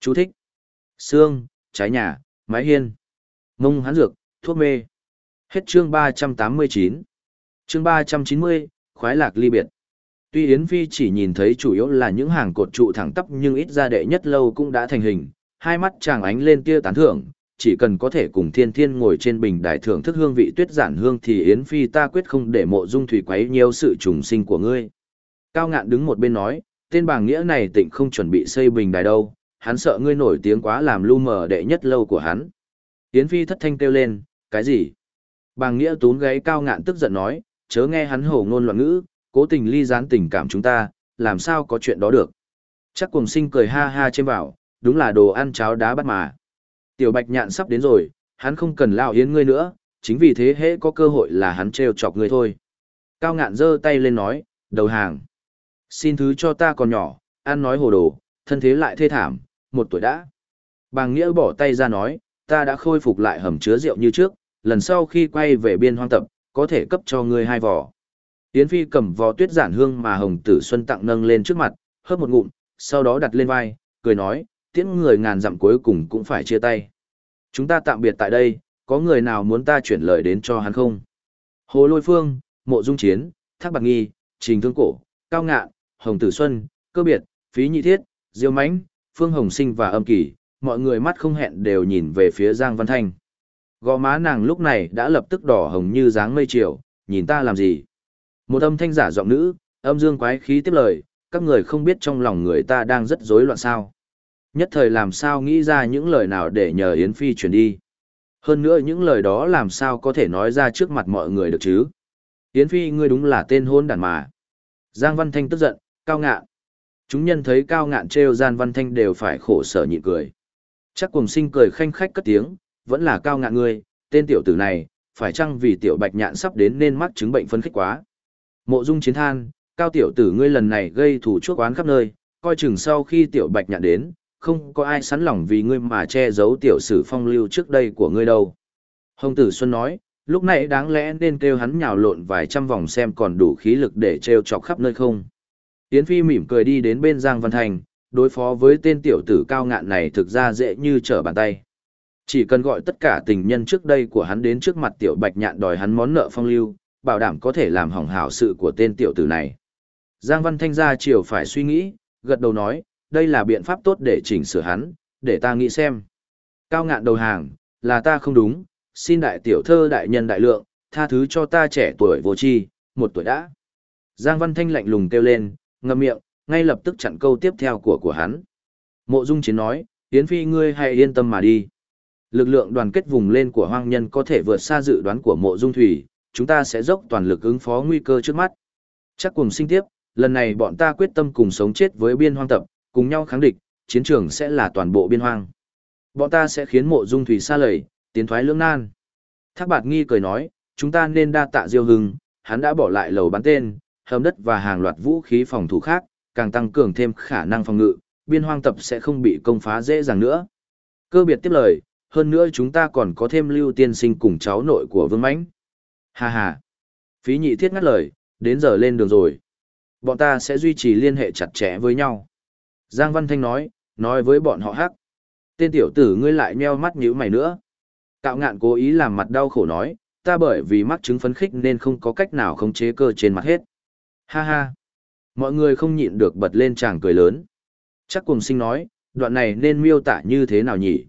Chú thích. Xương, trái nhà, mái hiên. Mông hán dược, thuốc mê. Hết chương 389. Chương 390, khoái lạc ly biệt. Tuy Yến Phi chỉ nhìn thấy chủ yếu là những hàng cột trụ thẳng tắp nhưng ít ra đệ nhất lâu cũng đã thành hình, hai mắt chàng ánh lên tia tán thưởng, chỉ cần có thể cùng thiên thiên ngồi trên bình đài thưởng thức hương vị tuyết giản hương thì Yến Phi ta quyết không để mộ dung thủy quấy nhiều sự trùng sinh của ngươi. Cao ngạn đứng một bên nói, tên bàng nghĩa này tịnh không chuẩn bị xây bình đài đâu, hắn sợ ngươi nổi tiếng quá làm lu mờ đệ nhất lâu của hắn. Yến Phi thất thanh kêu lên, cái gì? Bàng nghĩa tún gáy cao ngạn tức giận nói, chớ nghe hắn hổ ngôn loạn ngữ, cố tình ly gián tình cảm chúng ta, làm sao có chuyện đó được. Chắc cùng sinh cười ha ha trên bảo, đúng là đồ ăn cháo đá bắt mà. Tiểu bạch nhạn sắp đến rồi, hắn không cần lao yến ngươi nữa, chính vì thế hễ có cơ hội là hắn trêu chọc ngươi thôi. Cao ngạn giơ tay lên nói, đầu hàng. Xin thứ cho ta còn nhỏ, ăn nói hồ đồ, thân thế lại thê thảm, một tuổi đã. Bàng Nghĩa bỏ tay ra nói, ta đã khôi phục lại hầm chứa rượu như trước, lần sau khi quay về biên hoang tập, có thể cấp cho ngươi hai vỏ. Yến Phi cầm vò tuyết giản hương mà Hồng Tử Xuân tặng nâng lên trước mặt, hớp một ngụm, sau đó đặt lên vai, cười nói, tiễn người ngàn dặm cuối cùng cũng phải chia tay. Chúng ta tạm biệt tại đây, có người nào muốn ta chuyển lời đến cho hắn không? Hồ Lôi Phương, Mộ Dung Chiến, Thác Bạc Nghi, Trình Thương Cổ, Cao Ngạn, Hồng Tử Xuân, Cơ Biệt, Phí Nhị Thiết, Diêu Mánh, Phương Hồng Sinh và Âm Kỳ, mọi người mắt không hẹn đều nhìn về phía Giang Văn Thanh. Gò má nàng lúc này đã lập tức đỏ hồng như dáng mây chiều, nhìn ta làm gì? Một âm thanh giả giọng nữ, âm dương quái khí tiếp lời, các người không biết trong lòng người ta đang rất rối loạn sao. Nhất thời làm sao nghĩ ra những lời nào để nhờ Yến Phi chuyển đi. Hơn nữa những lời đó làm sao có thể nói ra trước mặt mọi người được chứ. Yến Phi ngươi đúng là tên hôn đàn mà. Giang Văn Thanh tức giận, cao ngạn. Chúng nhân thấy cao ngạn trêu gian Văn Thanh đều phải khổ sở nhịn cười. Chắc cùng sinh cười khanh khách cất tiếng, vẫn là cao ngạn ngươi, tên tiểu tử này, phải chăng vì tiểu bạch nhạn sắp đến nên mắc chứng bệnh phân khích quá. Mộ dung chiến than, cao tiểu tử ngươi lần này gây thủ chuốc oán khắp nơi, coi chừng sau khi tiểu bạch nhạn đến, không có ai sẵn lòng vì ngươi mà che giấu tiểu sử phong lưu trước đây của ngươi đâu. Hồng tử Xuân nói, lúc này đáng lẽ nên kêu hắn nhào lộn vài trăm vòng xem còn đủ khí lực để treo chọc khắp nơi không. Yến Phi mỉm cười đi đến bên Giang Văn Thành, đối phó với tên tiểu tử cao ngạn này thực ra dễ như trở bàn tay. Chỉ cần gọi tất cả tình nhân trước đây của hắn đến trước mặt tiểu bạch nhạn đòi hắn món nợ phong lưu, bảo đảm có thể làm hỏng hảo sự của tên tiểu tử này. Giang Văn Thanh ra chiều phải suy nghĩ, gật đầu nói, đây là biện pháp tốt để chỉnh sửa hắn, để ta nghĩ xem. Cao ngạn đầu hàng, là ta không đúng, xin đại tiểu thơ đại nhân đại lượng, tha thứ cho ta trẻ tuổi vô tri, một tuổi đã. Giang Văn Thanh lạnh lùng kêu lên, ngậm miệng, ngay lập tức chặn câu tiếp theo của của hắn. Mộ Dung Chiến nói, Yến Phi ngươi hãy yên tâm mà đi. Lực lượng đoàn kết vùng lên của hoang nhân có thể vượt xa dự đoán của Mộ Dung Thủy, chúng ta sẽ dốc toàn lực ứng phó nguy cơ trước mắt. Chắc cùng sinh tiếp, lần này bọn ta quyết tâm cùng sống chết với biên hoang tập, cùng nhau kháng địch, chiến trường sẽ là toàn bộ biên hoang. Bọn ta sẽ khiến mộ dung thủy xa lầy, tiến thoái lưỡng nan. Thác bạt nghi cười nói, chúng ta nên đa tạ diêu hưng, hắn đã bỏ lại lầu bán tên, hầm đất và hàng loạt vũ khí phòng thủ khác, càng tăng cường thêm khả năng phòng ngự, biên hoang tập sẽ không bị công phá dễ dàng nữa. Cơ biệt tiếp lời, hơn nữa chúng ta còn có thêm lưu tiên sinh cùng cháu nội của vương mãnh Hà hà. Phí nhị thiết ngắt lời, đến giờ lên đường rồi. Bọn ta sẽ duy trì liên hệ chặt chẽ với nhau. Giang Văn Thanh nói, nói với bọn họ hắc. Tên tiểu tử ngươi lại meo mắt nhíu mày nữa. Cạo ngạn cố ý làm mặt đau khổ nói, ta bởi vì mắc chứng phấn khích nên không có cách nào khống chế cơ trên mặt hết. Ha ha. Mọi người không nhịn được bật lên chàng cười lớn. Chắc cùng sinh nói, đoạn này nên miêu tả như thế nào nhỉ?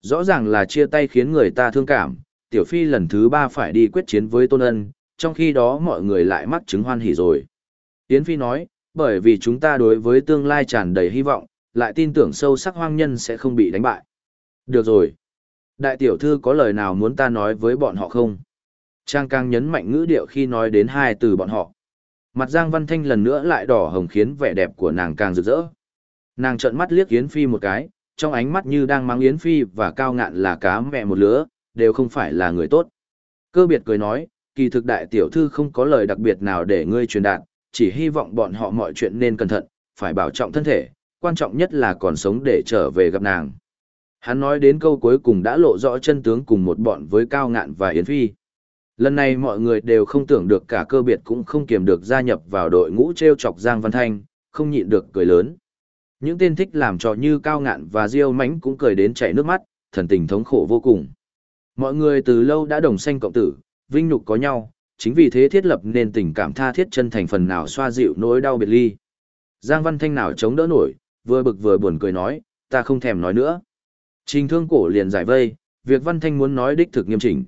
Rõ ràng là chia tay khiến người ta thương cảm, tiểu phi lần thứ ba phải đi quyết chiến với tôn ân, trong khi đó mọi người lại mắc chứng hoan hỉ rồi. Yến Phi nói, bởi vì chúng ta đối với tương lai tràn đầy hy vọng, lại tin tưởng sâu sắc hoang nhân sẽ không bị đánh bại. Được rồi. Đại tiểu thư có lời nào muốn ta nói với bọn họ không? Trang càng nhấn mạnh ngữ điệu khi nói đến hai từ bọn họ. Mặt Giang Văn Thanh lần nữa lại đỏ hồng khiến vẻ đẹp của nàng càng rực rỡ. Nàng trợn mắt liếc Yến Phi một cái, trong ánh mắt như đang mang Yến Phi và cao ngạn là cá mẹ một lứa, đều không phải là người tốt. Cơ biệt cười nói, kỳ thực đại tiểu thư không có lời đặc biệt nào để ngươi truyền đạt, chỉ hy vọng bọn họ mọi chuyện nên cẩn thận, phải bảo trọng thân thể, quan trọng nhất là còn sống để trở về gặp nàng. Hắn nói đến câu cuối cùng đã lộ rõ chân tướng cùng một bọn với Cao Ngạn và Yến Phi. Lần này mọi người đều không tưởng được cả cơ biệt cũng không kiềm được gia nhập vào đội ngũ treo chọc Giang Văn Thanh, không nhịn được cười lớn. Những tên thích làm trò như cao ngạn và diêu mánh cũng cười đến chảy nước mắt, thần tình thống khổ vô cùng. Mọi người từ lâu đã đồng sanh cộng tử, vinh nhục có nhau, chính vì thế thiết lập nên tình cảm tha thiết chân thành phần nào xoa dịu nỗi đau biệt ly. Giang Văn Thanh nào chống đỡ nổi, vừa bực vừa buồn cười nói, ta không thèm nói nữa. Trình thương cổ liền giải vây, việc Văn Thanh muốn nói đích thực nghiêm chỉnh.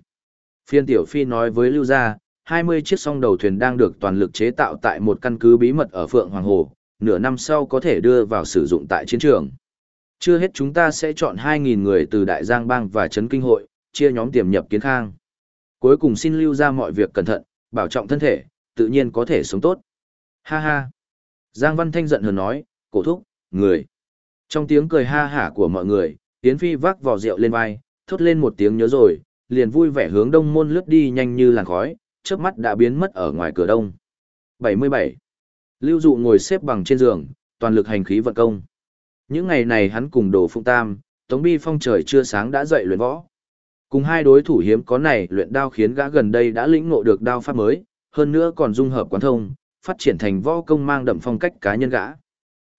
Phiên Tiểu Phi nói với Lưu Gia, 20 chiếc song đầu thuyền đang được toàn lực chế tạo tại một căn cứ bí mật ở Phượng Hoàng Hồ, nửa năm sau có thể đưa vào sử dụng tại chiến trường. Chưa hết chúng ta sẽ chọn 2.000 người từ Đại Giang Bang và Trấn Kinh Hội, chia nhóm tiềm nhập kiến khang. Cuối cùng xin lưu ra mọi việc cẩn thận, bảo trọng thân thể, tự nhiên có thể sống tốt. Ha ha. Giang Văn Thanh giận hờn nói, cổ thúc, người. Trong tiếng cười ha hả của mọi người, Yến Phi vác vò rượu lên vai, thốt lên một tiếng nhớ rồi, liền vui vẻ hướng đông môn lướt đi nhanh như làn khói, chớp mắt đã biến mất ở ngoài cửa đông. 77. Lưu Dụ ngồi xếp bằng trên giường, toàn lực hành khí vận công. Những ngày này hắn cùng Đồ Phụng Tam, Tống Bi Phong trời chưa sáng đã dậy luyện võ. Cùng hai đối thủ hiếm có này luyện đao khiến gã gần đây đã lĩnh ngộ được đao pháp mới, hơn nữa còn dung hợp quán thông, phát triển thành võ công mang đậm phong cách cá nhân gã.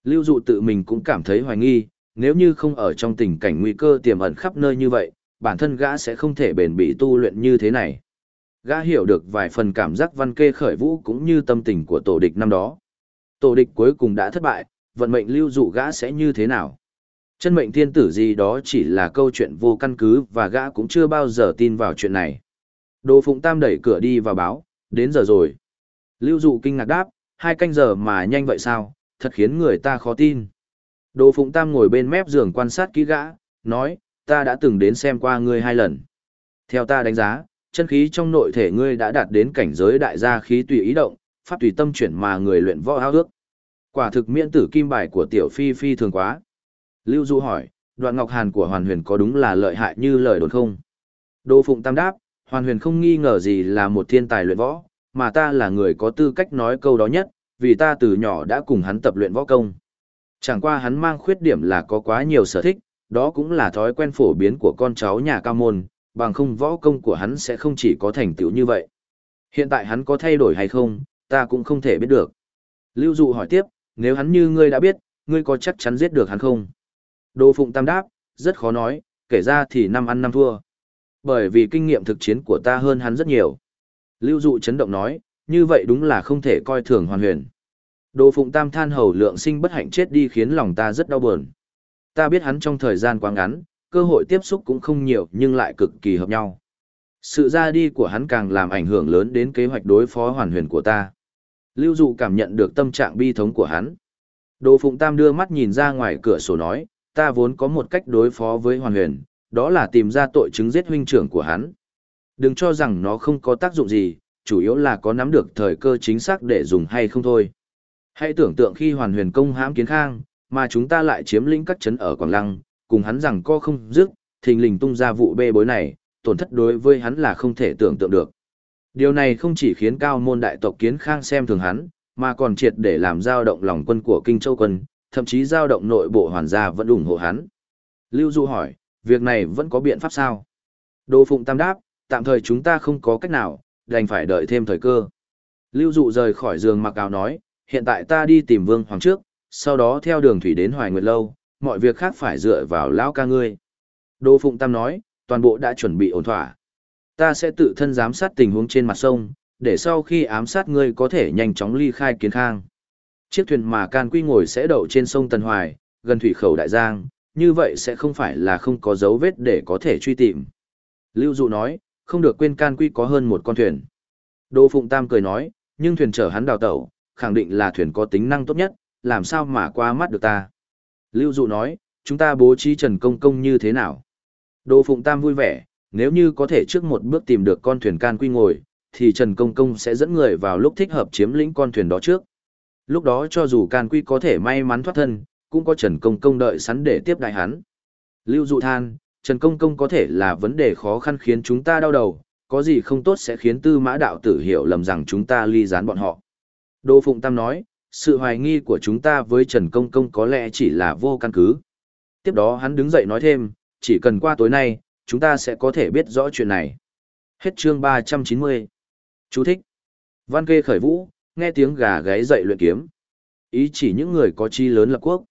Lưu Dụ tự mình cũng cảm thấy hoài nghi, nếu như không ở trong tình cảnh nguy cơ tiềm ẩn khắp nơi như vậy, bản thân gã sẽ không thể bền bỉ tu luyện như thế này. Gã hiểu được vài phần cảm giác văn kê khởi vũ cũng như tâm tình của tổ địch năm đó. Tổ địch cuối cùng đã thất bại, vận mệnh lưu dụ gã sẽ như thế nào? Chân mệnh thiên tử gì đó chỉ là câu chuyện vô căn cứ và gã cũng chưa bao giờ tin vào chuyện này. Đồ Phụng Tam đẩy cửa đi và báo, đến giờ rồi. Lưu dụ kinh ngạc đáp, hai canh giờ mà nhanh vậy sao, thật khiến người ta khó tin. Đồ Phụng Tam ngồi bên mép giường quan sát kỹ gã, nói, ta đã từng đến xem qua ngươi hai lần. Theo ta đánh giá, chân khí trong nội thể ngươi đã đạt đến cảnh giới đại gia khí tùy ý động, pháp tùy tâm chuyển mà người luyện võ ao ước. Quả thực miễn tử kim bài của tiểu phi phi thường quá. Lưu Du hỏi, đoạn ngọc hàn của hoàn huyền có đúng là lợi hại như lời đồn không? Đô Phụng Tam đáp, hoàn huyền không nghi ngờ gì là một thiên tài luyện võ, mà ta là người có tư cách nói câu đó nhất, vì ta từ nhỏ đã cùng hắn tập luyện võ công. Chẳng qua hắn mang khuyết điểm là có quá nhiều sở thích, đó cũng là thói quen phổ biến của con cháu nhà cao môn, bằng không võ công của hắn sẽ không chỉ có thành tựu như vậy. Hiện tại hắn có thay đổi hay không, ta cũng không thể biết được. Lưu Dụ hỏi tiếp, nếu hắn như ngươi đã biết, ngươi có chắc chắn giết được hắn không? Đô Phụng Tam đáp, rất khó nói, kể ra thì năm ăn năm thua. Bởi vì kinh nghiệm thực chiến của ta hơn hắn rất nhiều. Lưu Dụ chấn động nói, như vậy đúng là không thể coi thường hoàn huyền. Đô Phụng Tam than hầu lượng sinh bất hạnh chết đi khiến lòng ta rất đau buồn. Ta biết hắn trong thời gian quá ngắn, cơ hội tiếp xúc cũng không nhiều nhưng lại cực kỳ hợp nhau. Sự ra đi của hắn càng làm ảnh hưởng lớn đến kế hoạch đối phó hoàn huyền của ta. Lưu Dụ cảm nhận được tâm trạng bi thống của hắn. Đồ Phụng Tam đưa mắt nhìn ra ngoài cửa sổ nói, ta vốn có một cách đối phó với hoàn huyền, đó là tìm ra tội chứng giết huynh trưởng của hắn. Đừng cho rằng nó không có tác dụng gì, chủ yếu là có nắm được thời cơ chính xác để dùng hay không thôi. Hãy tưởng tượng khi hoàn huyền công hãm kiến khang, mà chúng ta lại chiếm lĩnh các trấn ở Quảng Lăng, cùng hắn rằng co không dứt, thình lình tung ra vụ bê bối này, tổn thất đối với hắn là không thể tưởng tượng được. Điều này không chỉ khiến cao môn đại tộc kiến khang xem thường hắn, mà còn triệt để làm dao động lòng quân của Kinh Châu quân, thậm chí dao động nội bộ hoàn gia vẫn ủng hộ hắn. Lưu Du hỏi, việc này vẫn có biện pháp sao? Đô Phụng Tam đáp, tạm thời chúng ta không có cách nào, đành phải đợi thêm thời cơ. Lưu Dụ rời khỏi giường mặc áo nói, hiện tại ta đi tìm Vương Hoàng trước, sau đó theo đường thủy đến Hoài Nguyệt Lâu, mọi việc khác phải dựa vào lão ca ngươi. Đô Phụng Tam nói, toàn bộ đã chuẩn bị ổn thỏa. Ta sẽ tự thân giám sát tình huống trên mặt sông, để sau khi ám sát ngươi có thể nhanh chóng ly khai kiến khang. Chiếc thuyền mà Can Quy ngồi sẽ đậu trên sông Tân Hoài, gần thủy khẩu Đại Giang, như vậy sẽ không phải là không có dấu vết để có thể truy tìm. Lưu Dụ nói, không được quên Can Quy có hơn một con thuyền. Đô Phụng Tam cười nói, nhưng thuyền chở hắn đào tẩu, khẳng định là thuyền có tính năng tốt nhất, làm sao mà qua mắt được ta. Lưu Dụ nói, chúng ta bố trí Trần Công Công như thế nào? Đô Phụng Tam vui vẻ, nếu như có thể trước một bước tìm được con thuyền can quy ngồi, thì Trần Công Công sẽ dẫn người vào lúc thích hợp chiếm lĩnh con thuyền đó trước. Lúc đó cho dù can quy có thể may mắn thoát thân, cũng có Trần Công Công đợi sẵn để tiếp đại hắn. Lưu Dụ than, Trần Công Công có thể là vấn đề khó khăn khiến chúng ta đau đầu, có gì không tốt sẽ khiến tư mã đạo tử hiểu lầm rằng chúng ta ly gián bọn họ. Đô Phụng Tam nói, sự hoài nghi của chúng ta với Trần Công Công có lẽ chỉ là vô căn cứ. Tiếp đó hắn đứng dậy nói thêm, chỉ cần qua tối nay, chúng ta sẽ có thể biết rõ chuyện này. Hết chương 390. Chú thích. Văn kê khởi vũ, nghe tiếng gà gáy dậy luyện kiếm. Ý chỉ những người có chi lớn lập quốc.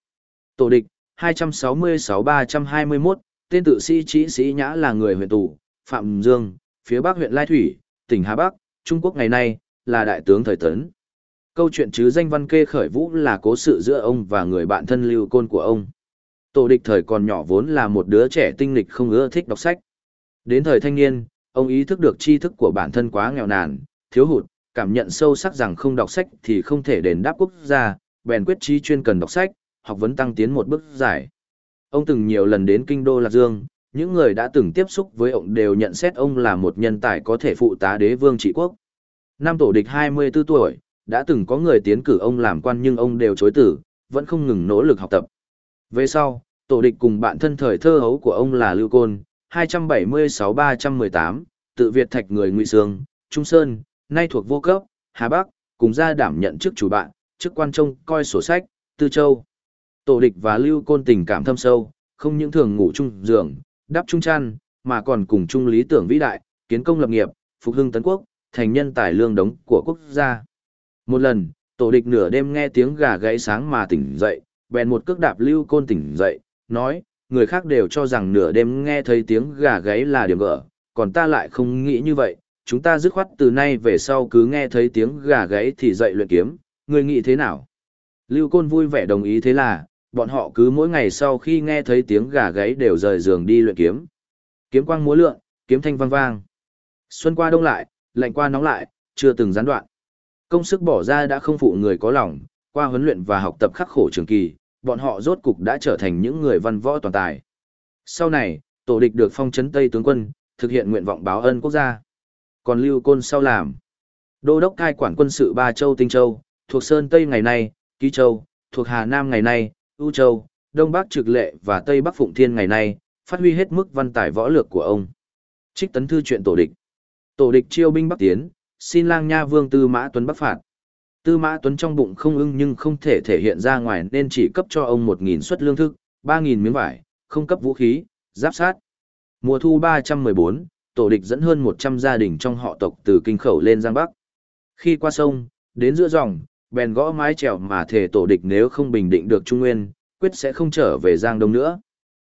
Tổ địch, 266-321, tên tự sĩ trí sĩ nhã là người huyện tù, Phạm Dương, phía bắc huyện Lai Thủy, tỉnh Hà Bắc, Trung Quốc ngày nay, là đại tướng thời tấn. Câu chuyện chứ danh văn kê khởi vũ là cố sự giữa ông và người bạn thân lưu côn của ông. Tổ địch thời còn nhỏ vốn là một đứa trẻ tinh lịch không ưa thích đọc sách. Đến thời thanh niên, ông ý thức được tri thức của bản thân quá nghèo nàn, thiếu hụt, cảm nhận sâu sắc rằng không đọc sách thì không thể đền đáp quốc gia, bèn quyết chí chuyên cần đọc sách, học vấn tăng tiến một bước giải. Ông từng nhiều lần đến kinh đô Lạc Dương, những người đã từng tiếp xúc với ông đều nhận xét ông là một nhân tài có thể phụ tá đế vương trị quốc. Năm tổ địch 24 tuổi, đã từng có người tiến cử ông làm quan nhưng ông đều chối tử, vẫn không ngừng nỗ lực học tập. Về sau, tổ địch cùng bạn thân thời thơ hấu của ông là Lưu Côn, 276-318, tự Việt Thạch người Ngụy Sương, Trung Sơn, nay thuộc vô cấp, Hà Bắc, cùng ra đảm nhận chức chủ bạn, chức quan trông coi sổ sách, Tư Châu. Tổ địch và Lưu Côn tình cảm thâm sâu, không những thường ngủ chung giường, đắp chung chăn, mà còn cùng chung lý tưởng vĩ đại, kiến công lập nghiệp, phục hưng tấn quốc, thành nhân tài lương đống của quốc gia. Một lần, tổ địch nửa đêm nghe tiếng gà gáy sáng mà tỉnh dậy, bèn một cước đạp Lưu Côn tỉnh dậy, nói, người khác đều cho rằng nửa đêm nghe thấy tiếng gà gáy là điểm gỡ, còn ta lại không nghĩ như vậy, chúng ta dứt khoát từ nay về sau cứ nghe thấy tiếng gà gáy thì dậy luyện kiếm, người nghĩ thế nào? Lưu Côn vui vẻ đồng ý thế là, bọn họ cứ mỗi ngày sau khi nghe thấy tiếng gà gáy đều rời giường đi luyện kiếm. Kiếm quang múa lượn, kiếm thanh vang vang. Xuân qua đông lại, lạnh qua nóng lại, chưa từng gián đoạn. Công sức bỏ ra đã không phụ người có lòng, qua huấn luyện và học tập khắc khổ trường kỳ, bọn họ rốt cục đã trở thành những người văn võ toàn tài. Sau này, tổ địch được phong trấn Tây tướng quân, thực hiện nguyện vọng báo ân quốc gia. Còn Lưu Côn sau làm, đô đốc cai quản quân sự Ba Châu Tinh Châu, thuộc Sơn Tây ngày nay, Ký Châu, thuộc Hà Nam ngày nay, U Châu, Đông Bắc Trực Lệ và Tây Bắc Phụng Thiên ngày nay, phát huy hết mức văn tài võ lược của ông. Trích tấn thư chuyện tổ địch. Tổ địch chiêu binh Bắc tiến, xin lang nha vương Tư Mã Tuấn Bắc phạt. Tư Mã Tuấn trong bụng không ưng nhưng không thể thể hiện ra ngoài nên chỉ cấp cho ông 1.000 suất lương thực, ba nghìn miếng vải, không cấp vũ khí, giáp sát. Mùa thu 314, tổ địch dẫn hơn 100 gia đình trong họ tộc từ kinh khẩu lên Giang Bắc. Khi qua sông, đến giữa dòng, bèn gõ mái chèo mà thể tổ địch nếu không bình định được Trung Nguyên, quyết sẽ không trở về Giang Đông nữa.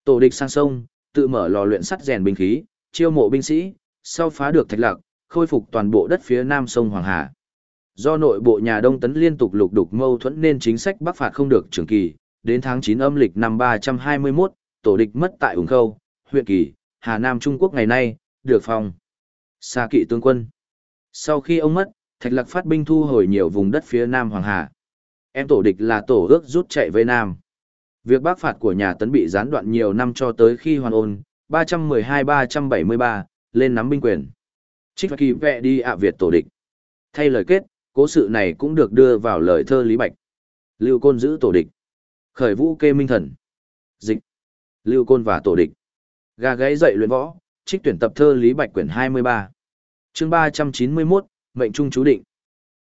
Tổ địch sang sông, tự mở lò luyện sắt rèn binh khí, chiêu mộ binh sĩ, sau phá được thạch lạc, khôi phục toàn bộ đất phía nam sông Hoàng Hà. Do nội bộ nhà Đông tấn liên tục lục đục mâu thuẫn nên chính sách bắc phạt không được trường kỳ, đến tháng 9 âm lịch năm 321, tổ địch mất tại Úng Khâu, huyện Kỳ, Hà Nam Trung Quốc ngày nay, được phòng. Sa kỵ tướng quân. Sau khi ông mất, Thạch Lạc phát binh thu hồi nhiều vùng đất phía Nam Hoàng Hà. Em tổ địch là tổ ước rút chạy về Nam. Việc bắc phạt của nhà Tấn bị gián đoạn nhiều năm cho tới khi hoàn ôn, 312-373, lên nắm binh quyền. Trích kỳ vẹ đi ạ Việt tổ địch. Thay lời kết, cố sự này cũng được đưa vào lời thơ Lý Bạch. Lưu Côn giữ tổ địch. Khởi vũ kê minh thần. Dịch. Lưu Côn và tổ địch. Gà gáy dậy luyện võ, trích tuyển tập thơ Lý Bạch quyển 23. chương 391, mệnh trung chú định.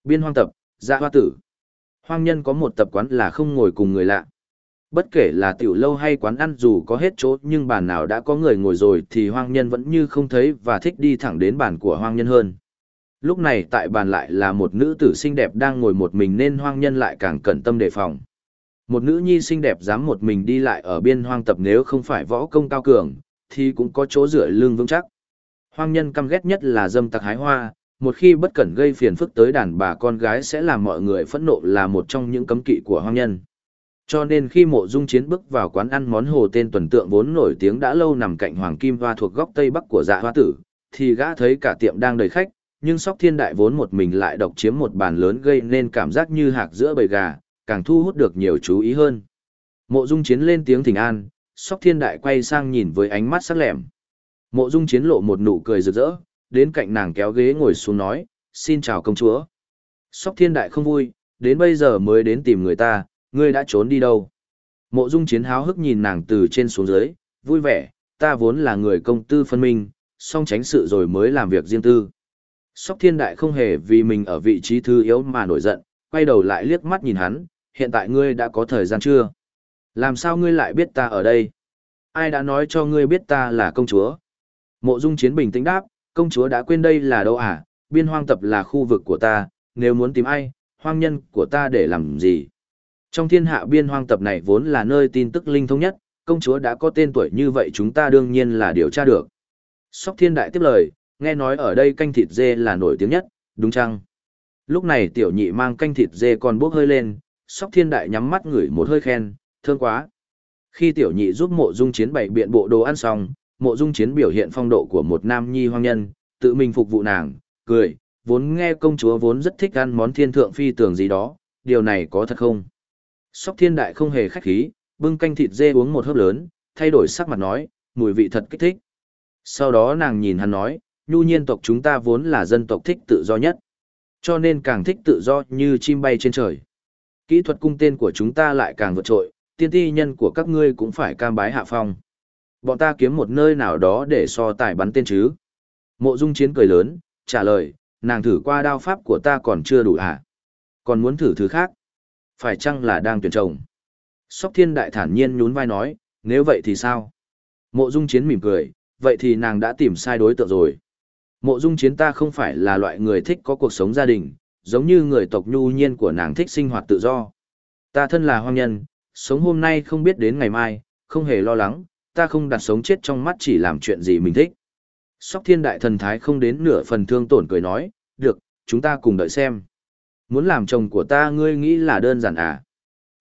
Biên hoang tập, dạ hoa tử. Hoang nhân có một tập quán là không ngồi cùng người lạ. Bất kể là tiểu lâu hay quán ăn dù có hết chỗ nhưng bàn nào đã có người ngồi rồi thì hoang nhân vẫn như không thấy và thích đi thẳng đến bàn của hoang nhân hơn. Lúc này tại bàn lại là một nữ tử xinh đẹp đang ngồi một mình nên hoang nhân lại càng cẩn tâm đề phòng. Một nữ nhi xinh đẹp dám một mình đi lại ở biên hoang tập nếu không phải võ công cao cường, thì cũng có chỗ dựa lưng vững chắc. Hoang nhân căm ghét nhất là dâm tặc hái hoa, một khi bất cẩn gây phiền phức tới đàn bà con gái sẽ làm mọi người phẫn nộ là một trong những cấm kỵ của hoang nhân. Cho nên khi mộ dung chiến bước vào quán ăn món hồ tên tuần tượng vốn nổi tiếng đã lâu nằm cạnh Hoàng Kim Hoa thuộc góc tây bắc của dạ hoa tử, thì gã thấy cả tiệm đang đầy khách, nhưng sóc thiên đại vốn một mình lại độc chiếm một bàn lớn gây nên cảm giác như hạc giữa bầy gà, càng thu hút được nhiều chú ý hơn. Mộ dung chiến lên tiếng thỉnh an, sóc thiên đại quay sang nhìn với ánh mắt sắc lẻm. Mộ dung chiến lộ một nụ cười rực rỡ, đến cạnh nàng kéo ghế ngồi xuống nói, xin chào công chúa. Sóc thiên đại không vui, đến bây giờ mới đến tìm người ta, ngươi đã trốn đi đâu. Mộ dung chiến háo hức nhìn nàng từ trên xuống dưới, vui vẻ, ta vốn là người công tư phân minh, song tránh sự rồi mới làm việc riêng tư. Sóc thiên đại không hề vì mình ở vị trí thư yếu mà nổi giận, quay đầu lại liếc mắt nhìn hắn, hiện tại ngươi đã có thời gian chưa? Làm sao ngươi lại biết ta ở đây? Ai đã nói cho ngươi biết ta là công chúa? Mộ dung chiến bình tĩnh đáp, công chúa đã quên đây là đâu à? Biên hoang tập là khu vực của ta, nếu muốn tìm ai, hoang nhân của ta để làm gì? Trong thiên hạ biên hoang tập này vốn là nơi tin tức linh thông nhất, công chúa đã có tên tuổi như vậy chúng ta đương nhiên là điều tra được. Sóc thiên đại tiếp lời, nghe nói ở đây canh thịt dê là nổi tiếng nhất, đúng chăng? Lúc này tiểu nhị mang canh thịt dê còn bốc hơi lên, sóc thiên đại nhắm mắt ngửi một hơi khen, thương quá. Khi tiểu nhị giúp mộ dung chiến bày biện bộ đồ ăn xong, mộ dung chiến biểu hiện phong độ của một nam nhi hoang nhân, tự mình phục vụ nàng, cười, vốn nghe công chúa vốn rất thích ăn món thiên thượng phi tường gì đó, điều này có thật không? Sóc thiên đại không hề khách khí, bưng canh thịt dê uống một hớp lớn, thay đổi sắc mặt nói, mùi vị thật kích thích. Sau đó nàng nhìn hắn nói, nhu nhiên tộc chúng ta vốn là dân tộc thích tự do nhất. Cho nên càng thích tự do như chim bay trên trời. Kỹ thuật cung tên của chúng ta lại càng vượt trội, tiên ti nhân của các ngươi cũng phải cam bái hạ phong. Bọn ta kiếm một nơi nào đó để so tài bắn tên chứ. Mộ dung chiến cười lớn, trả lời, nàng thử qua đao pháp của ta còn chưa đủ hả? Còn muốn thử thứ khác? Phải chăng là đang tuyển chồng? Sóc thiên đại thản nhiên nhún vai nói, nếu vậy thì sao? Mộ dung chiến mỉm cười, vậy thì nàng đã tìm sai đối tượng rồi. Mộ dung chiến ta không phải là loại người thích có cuộc sống gia đình, giống như người tộc nhu nhiên của nàng thích sinh hoạt tự do. Ta thân là hoang nhân, sống hôm nay không biết đến ngày mai, không hề lo lắng, ta không đặt sống chết trong mắt chỉ làm chuyện gì mình thích. Sóc thiên đại thần thái không đến nửa phần thương tổn cười nói, được, chúng ta cùng đợi xem. Muốn làm chồng của ta ngươi nghĩ là đơn giản à?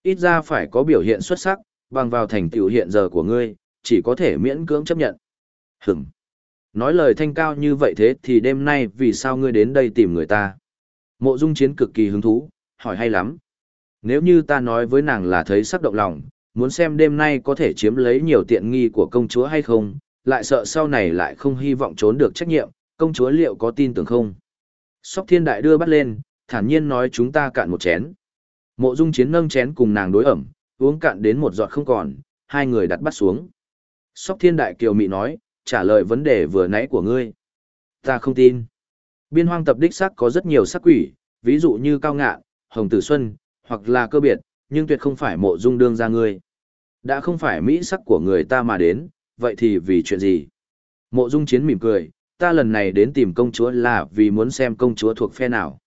Ít ra phải có biểu hiện xuất sắc, bằng vào thành tựu hiện giờ của ngươi, chỉ có thể miễn cưỡng chấp nhận. Hửm. Nói lời thanh cao như vậy thế thì đêm nay vì sao ngươi đến đây tìm người ta? Mộ dung chiến cực kỳ hứng thú, hỏi hay lắm. Nếu như ta nói với nàng là thấy sắc động lòng, muốn xem đêm nay có thể chiếm lấy nhiều tiện nghi của công chúa hay không, lại sợ sau này lại không hy vọng trốn được trách nhiệm, công chúa liệu có tin tưởng không? Sóc thiên đại đưa bắt lên, thản nhiên nói chúng ta cạn một chén. Mộ dung chiến nâng chén cùng nàng đối ẩm, uống cạn đến một giọt không còn, hai người đặt bắt xuống. Sóc thiên đại kiều mị nói, trả lời vấn đề vừa nãy của ngươi. Ta không tin. Biên hoang tập đích sắc có rất nhiều sắc quỷ, ví dụ như cao ngạ, hồng tử xuân, hoặc là cơ biệt, nhưng tuyệt không phải mộ dung đương ra ngươi. Đã không phải mỹ sắc của người ta mà đến, vậy thì vì chuyện gì? Mộ dung chiến mỉm cười, ta lần này đến tìm công chúa là vì muốn xem công chúa thuộc phe nào.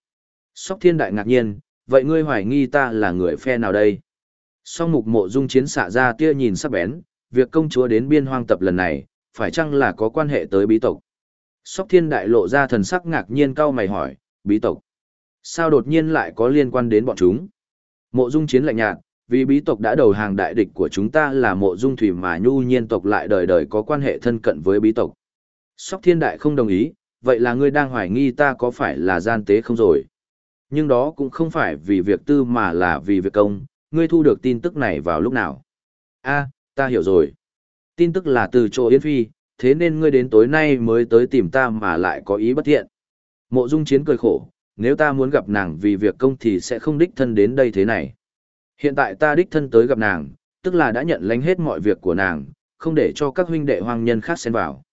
Sóc thiên đại ngạc nhiên, vậy ngươi hoài nghi ta là người phe nào đây? Song mục mộ dung chiến xạ ra tia nhìn sắc bén, việc công chúa đến biên hoang tập lần này, phải chăng là có quan hệ tới bí tộc? Sóc thiên đại lộ ra thần sắc ngạc nhiên cau mày hỏi, bí tộc? Sao đột nhiên lại có liên quan đến bọn chúng? Mộ dung chiến lạnh nhạt, vì bí tộc đã đầu hàng đại địch của chúng ta là mộ dung thủy mà nhu nhiên tộc lại đời đời có quan hệ thân cận với bí tộc. Sóc thiên đại không đồng ý, vậy là ngươi đang hoài nghi ta có phải là gian tế không rồi? Nhưng đó cũng không phải vì việc tư mà là vì việc công, ngươi thu được tin tức này vào lúc nào? a ta hiểu rồi. Tin tức là từ chỗ Yến Phi, thế nên ngươi đến tối nay mới tới tìm ta mà lại có ý bất thiện. Mộ Dung Chiến cười khổ, nếu ta muốn gặp nàng vì việc công thì sẽ không đích thân đến đây thế này. Hiện tại ta đích thân tới gặp nàng, tức là đã nhận lãnh hết mọi việc của nàng, không để cho các huynh đệ hoang nhân khác xen vào.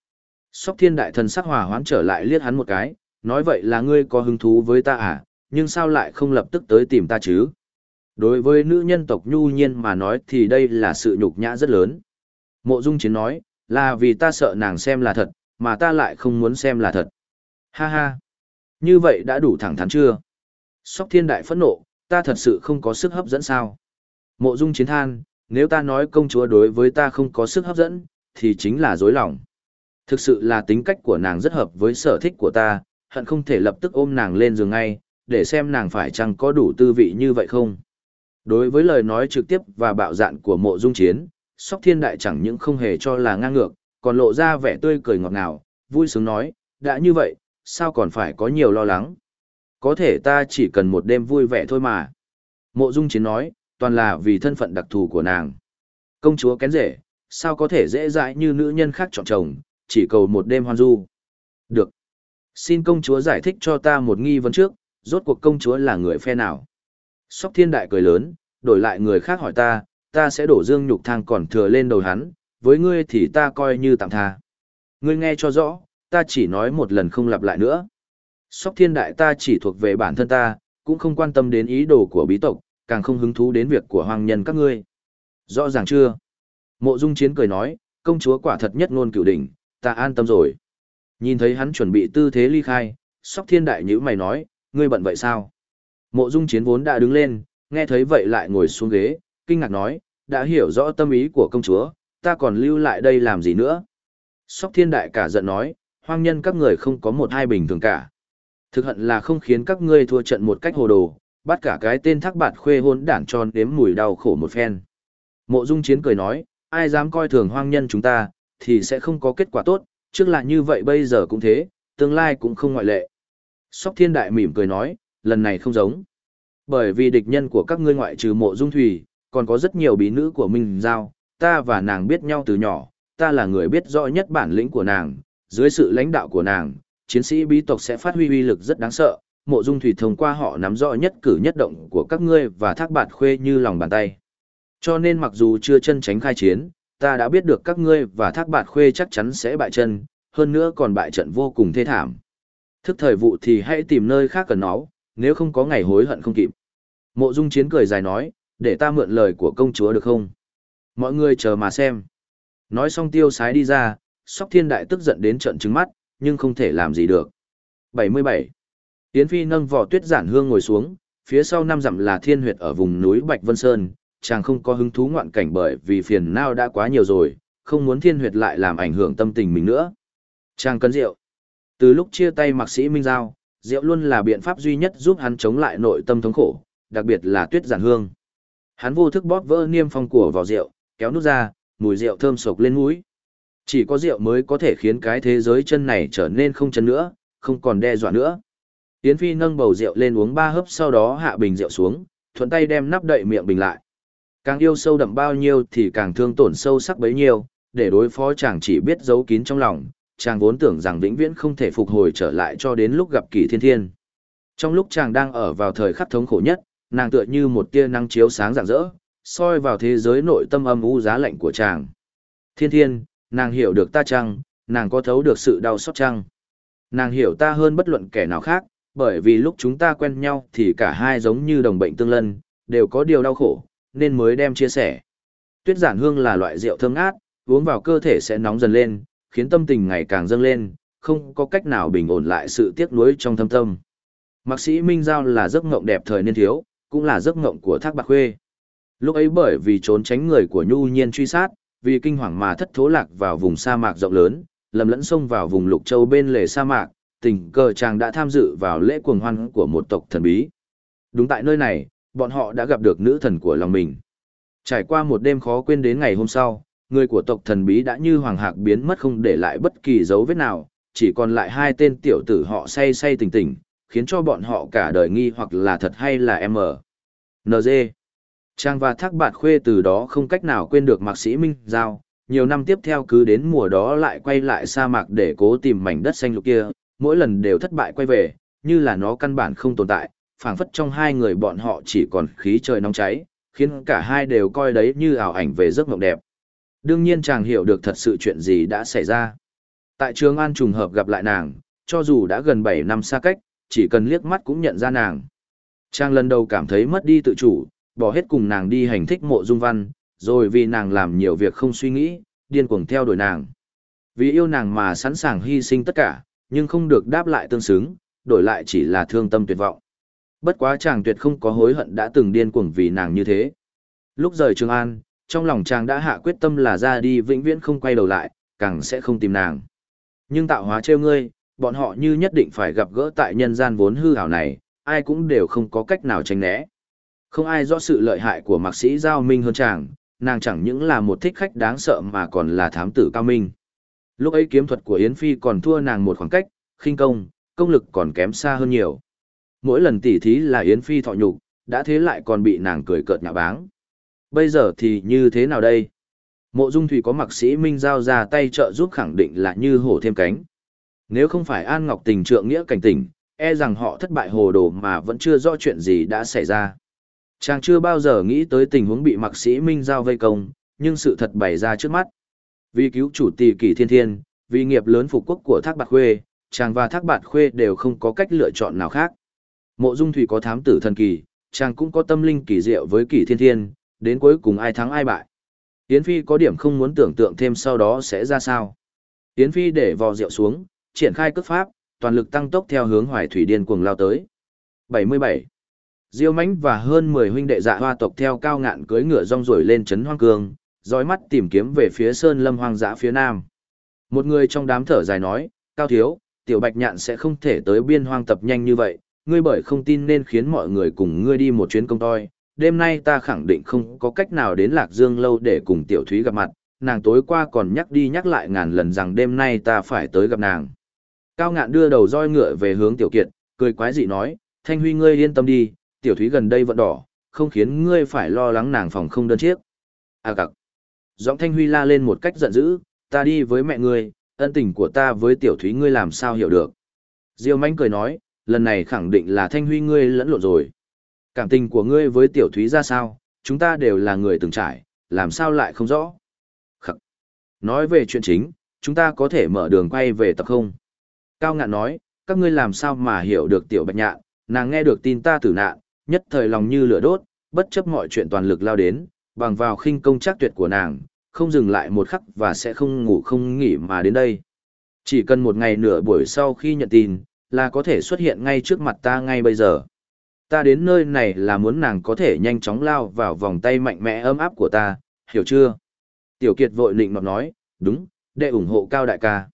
Sóc thiên đại thần sắc hòa hoãn trở lại liếc hắn một cái, nói vậy là ngươi có hứng thú với ta à, nhưng sao lại không lập tức tới tìm ta chứ? Đối với nữ nhân tộc nhu nhiên mà nói thì đây là sự nhục nhã rất lớn. Mộ Dung Chiến nói, là vì ta sợ nàng xem là thật, mà ta lại không muốn xem là thật. Ha ha! Như vậy đã đủ thẳng thắn chưa? Sóc thiên đại phẫn nộ, ta thật sự không có sức hấp dẫn sao? Mộ Dung Chiến than, nếu ta nói công chúa đối với ta không có sức hấp dẫn, thì chính là dối lòng. Thực sự là tính cách của nàng rất hợp với sở thích của ta, hận không thể lập tức ôm nàng lên giường ngay, để xem nàng phải chăng có đủ tư vị như vậy không. Đối với lời nói trực tiếp và bạo dạn của mộ dung chiến, sóc thiên đại chẳng những không hề cho là ngang ngược, còn lộ ra vẻ tươi cười ngọt ngào, vui sướng nói, đã như vậy, sao còn phải có nhiều lo lắng. Có thể ta chỉ cần một đêm vui vẻ thôi mà. Mộ dung chiến nói, toàn là vì thân phận đặc thù của nàng. Công chúa kén rể, sao có thể dễ dãi như nữ nhân khác chọn chồng, chỉ cầu một đêm hoan du. Được. Xin công chúa giải thích cho ta một nghi vấn trước, rốt cuộc công chúa là người phe nào? Sóc thiên đại cười lớn, đổi lại người khác hỏi ta, ta sẽ đổ dương nhục thang còn thừa lên đầu hắn, với ngươi thì ta coi như tạm tha. Ngươi nghe cho rõ, ta chỉ nói một lần không lặp lại nữa. Sóc thiên đại ta chỉ thuộc về bản thân ta, cũng không quan tâm đến ý đồ của bí tộc, càng không hứng thú đến việc của hoàng nhân các ngươi. Rõ ràng chưa? Mộ dung chiến cười nói, công chúa quả thật nhất ngôn cửu đỉnh, ta an tâm rồi. Nhìn thấy hắn chuẩn bị tư thế ly khai, sóc thiên đại nhữ mày nói, ngươi bận vậy sao? Mộ dung chiến vốn đã đứng lên, nghe thấy vậy lại ngồi xuống ghế, kinh ngạc nói, đã hiểu rõ tâm ý của công chúa, ta còn lưu lại đây làm gì nữa. Sóc thiên đại cả giận nói, hoang nhân các người không có một hai bình thường cả. Thực hận là không khiến các ngươi thua trận một cách hồ đồ, bắt cả cái tên thác bạt khuê hôn đản tròn đếm mùi đau khổ một phen. Mộ dung chiến cười nói, ai dám coi thường hoang nhân chúng ta, thì sẽ không có kết quả tốt, trước là như vậy bây giờ cũng thế, tương lai cũng không ngoại lệ. Sóc thiên đại mỉm cười nói, lần này không giống. Bởi vì địch nhân của các ngươi ngoại trừ mộ dung thủy, còn có rất nhiều bí nữ của Minh Giao, ta và nàng biết nhau từ nhỏ, ta là người biết rõ nhất bản lĩnh của nàng, dưới sự lãnh đạo của nàng, chiến sĩ bí tộc sẽ phát huy uy lực rất đáng sợ. Mộ Dung Thủy thông qua họ nắm rõ nhất cử nhất động của các ngươi và thác bạt khuê như lòng bàn tay. Cho nên mặc dù chưa chân tránh khai chiến, ta đã biết được các ngươi và thác bạt khuê chắc chắn sẽ bại chân, hơn nữa còn bại trận vô cùng thê thảm. Thức thời vụ thì hãy tìm nơi khác cần nó, nếu không có ngày hối hận không kịp. Mộ Dung Chiến cười dài nói, để ta mượn lời của công chúa được không? Mọi người chờ mà xem. Nói xong tiêu sái đi ra, Sóc Thiên Đại tức giận đến trận trứng mắt, nhưng không thể làm gì được. 77. Yến Phi nâng vỏ tuyết giản hương ngồi xuống, phía sau năm dặm là thiên huyệt ở vùng núi Bạch Vân Sơn, chàng không có hứng thú ngoạn cảnh bởi vì phiền não đã quá nhiều rồi, không muốn thiên huyệt lại làm ảnh hưởng tâm tình mình nữa. Chàng cấn rượu. Từ lúc chia tay mạc sĩ Minh Giao, rượu luôn là biện pháp duy nhất giúp hắn chống lại nội tâm thống khổ, đặc biệt là tuyết giản hương. Hắn vô thức bóp vỡ niêm phong của vào rượu, kéo nút ra, mùi rượu thơm sộc lên mũi. Chỉ có rượu mới có thể khiến cái thế giới chân này trở nên không chân nữa, không còn đe dọa nữa. Yến Phi nâng bầu rượu lên uống ba hớp sau đó hạ bình rượu xuống, thuận tay đem nắp đậy miệng bình lại. Càng yêu sâu đậm bao nhiêu thì càng thương tổn sâu sắc bấy nhiêu, để đối phó chàng chỉ biết giấu kín trong lòng, chàng vốn tưởng rằng vĩnh viễn không thể phục hồi trở lại cho đến lúc gặp kỳ thiên thiên. Trong lúc chàng đang ở vào thời khắc thống khổ nhất, nàng tựa như một tia năng chiếu sáng rạng rỡ, soi vào thế giới nội tâm âm u giá lạnh của chàng. Thiên thiên, nàng hiểu được ta chăng, nàng có thấu được sự đau xót chăng. Nàng hiểu ta hơn bất luận kẻ nào khác, bởi vì lúc chúng ta quen nhau thì cả hai giống như đồng bệnh tương lân, đều có điều đau khổ, nên mới đem chia sẻ. Tuyết giản hương là loại rượu thơm ngát, uống vào cơ thể sẽ nóng dần lên, khiến tâm tình ngày càng dâng lên, không có cách nào bình ổn lại sự tiếc nuối trong thâm tâm. Mạc sĩ Minh Giao là giấc ngộng đẹp thời niên thiếu, cũng là giấc ngộng của Thác Bạc Khuê. Lúc ấy bởi vì trốn tránh người của Nhu Nhiên truy sát, vì kinh hoàng mà thất thố lạc vào vùng sa mạc rộng lớn, lầm lẫn sông vào vùng lục châu bên lề sa mạc, tình cờ chàng đã tham dự vào lễ cuồng hoan của một tộc thần bí. Đúng tại nơi này, bọn họ đã gặp được nữ thần của lòng mình. Trải qua một đêm khó quên đến ngày hôm sau, người của tộc thần bí đã như hoàng hạc biến mất không để lại bất kỳ dấu vết nào, chỉ còn lại hai tên tiểu tử họ say say tỉnh tỉnh, khiến cho bọn họ cả đời nghi hoặc là thật hay là M. NG. Trang và Thác Bạt Khuê từ đó không cách nào quên được Mạc Sĩ Minh Giao, nhiều năm tiếp theo cứ đến mùa đó lại quay lại sa mạc để cố tìm mảnh đất xanh lục kia, mỗi lần đều thất bại quay về, như là nó căn bản không tồn tại, phảng phất trong hai người bọn họ chỉ còn khí trời nóng cháy, khiến cả hai đều coi đấy như ảo ảnh về giấc mộng đẹp. Đương nhiên chàng hiểu được thật sự chuyện gì đã xảy ra. Tại trường An trùng hợp gặp lại nàng, cho dù đã gần 7 năm xa cách, chỉ cần liếc mắt cũng nhận ra nàng. Chàng lần đầu cảm thấy mất đi tự chủ, bỏ hết cùng nàng đi hành thích mộ dung văn, rồi vì nàng làm nhiều việc không suy nghĩ, điên cuồng theo đuổi nàng. Vì yêu nàng mà sẵn sàng hy sinh tất cả, nhưng không được đáp lại tương xứng, đổi lại chỉ là thương tâm tuyệt vọng. Bất quá chàng tuyệt không có hối hận đã từng điên cuồng vì nàng như thế. Lúc rời Trường An, trong lòng chàng đã hạ quyết tâm là ra đi vĩnh viễn không quay đầu lại, càng sẽ không tìm nàng. Nhưng tạo hóa trêu ngươi, bọn họ như nhất định phải gặp gỡ tại nhân gian vốn hư ảo này, ai cũng đều không có cách nào tránh né. Không ai rõ sự lợi hại của mạc sĩ Giao Minh hơn chàng, nàng chẳng những là một thích khách đáng sợ mà còn là thám tử cao minh. Lúc ấy kiếm thuật của Yến Phi còn thua nàng một khoảng cách, khinh công, công lực còn kém xa hơn nhiều. Mỗi lần tỉ thí là Yến Phi thọ nhục, đã thế lại còn bị nàng cười cợt nhạo báng. Bây giờ thì như thế nào đây? Mộ Dung Thủy có mặc sĩ Minh Giao ra tay trợ giúp khẳng định là như hổ thêm cánh. Nếu không phải An Ngọc tình trượng nghĩa cảnh tỉnh, e rằng họ thất bại hồ đồ mà vẫn chưa rõ chuyện gì đã xảy ra. Chàng chưa bao giờ nghĩ tới tình huống bị mặc sĩ Minh Giao vây công, nhưng sự thật bày ra trước mắt. Vì cứu chủ tỷ kỷ thiên thiên, vì nghiệp lớn phục quốc của Thác Bạt Khuê, chàng và Thác Bạt Khuê đều không có cách lựa chọn nào khác. Mộ Dung Thủy có thám tử thần kỳ, chàng cũng có tâm linh kỳ diệu với kỷ thiên thiên, đến cuối cùng ai thắng ai bại. Yến Phi có điểm không muốn tưởng tượng thêm sau đó sẽ ra sao. Yến Phi để vò rượu xuống, triển khai cước pháp, toàn lực tăng tốc theo hướng hoài thủy điên cuồng lao tới. 77. Diêu Mánh và hơn 10 huynh đệ dạ hoa tộc theo cao ngạn cưỡi ngựa rong ruổi lên trấn hoang cương, dõi mắt tìm kiếm về phía sơn lâm hoang dã phía nam. Một người trong đám thở dài nói, Cao Thiếu, tiểu bạch nhạn sẽ không thể tới biên hoang tập nhanh như vậy, ngươi bởi không tin nên khiến mọi người cùng ngươi đi một chuyến công toi. Đêm nay ta khẳng định không có cách nào đến Lạc Dương lâu để cùng tiểu thúy gặp mặt, nàng tối qua còn nhắc đi nhắc lại ngàn lần rằng đêm nay ta phải tới gặp nàng. Cao ngạn đưa đầu roi ngựa về hướng tiểu kiệt, cười quái dị nói, Thanh Huy ngươi yên tâm đi, tiểu thúy gần đây vẫn đỏ, không khiến ngươi phải lo lắng nàng phòng không đơn chiếc. À cặc. Giọng Thanh Huy la lên một cách giận dữ, ta đi với mẹ ngươi, ân tình của ta với tiểu thúy ngươi làm sao hiểu được. Diêu mánh cười nói, lần này khẳng định là Thanh Huy ngươi lẫn lộn rồi. Cảm tình của ngươi với tiểu thúy ra sao, chúng ta đều là người từng trải, làm sao lại không rõ. Khắc. Nói về chuyện chính, chúng ta có thể mở đường quay về tập không? Cao ngạn nói, các ngươi làm sao mà hiểu được tiểu bạch nhạn, nàng nghe được tin ta tử nạn, nhất thời lòng như lửa đốt, bất chấp mọi chuyện toàn lực lao đến, bằng vào khinh công chắc tuyệt của nàng, không dừng lại một khắc và sẽ không ngủ không nghỉ mà đến đây. Chỉ cần một ngày nửa buổi sau khi nhận tin, là có thể xuất hiện ngay trước mặt ta ngay bây giờ. Ta đến nơi này là muốn nàng có thể nhanh chóng lao vào vòng tay mạnh mẽ ấm áp của ta, hiểu chưa? Tiểu Kiệt vội nịnh nọt nói, đúng, để ủng hộ cao đại ca.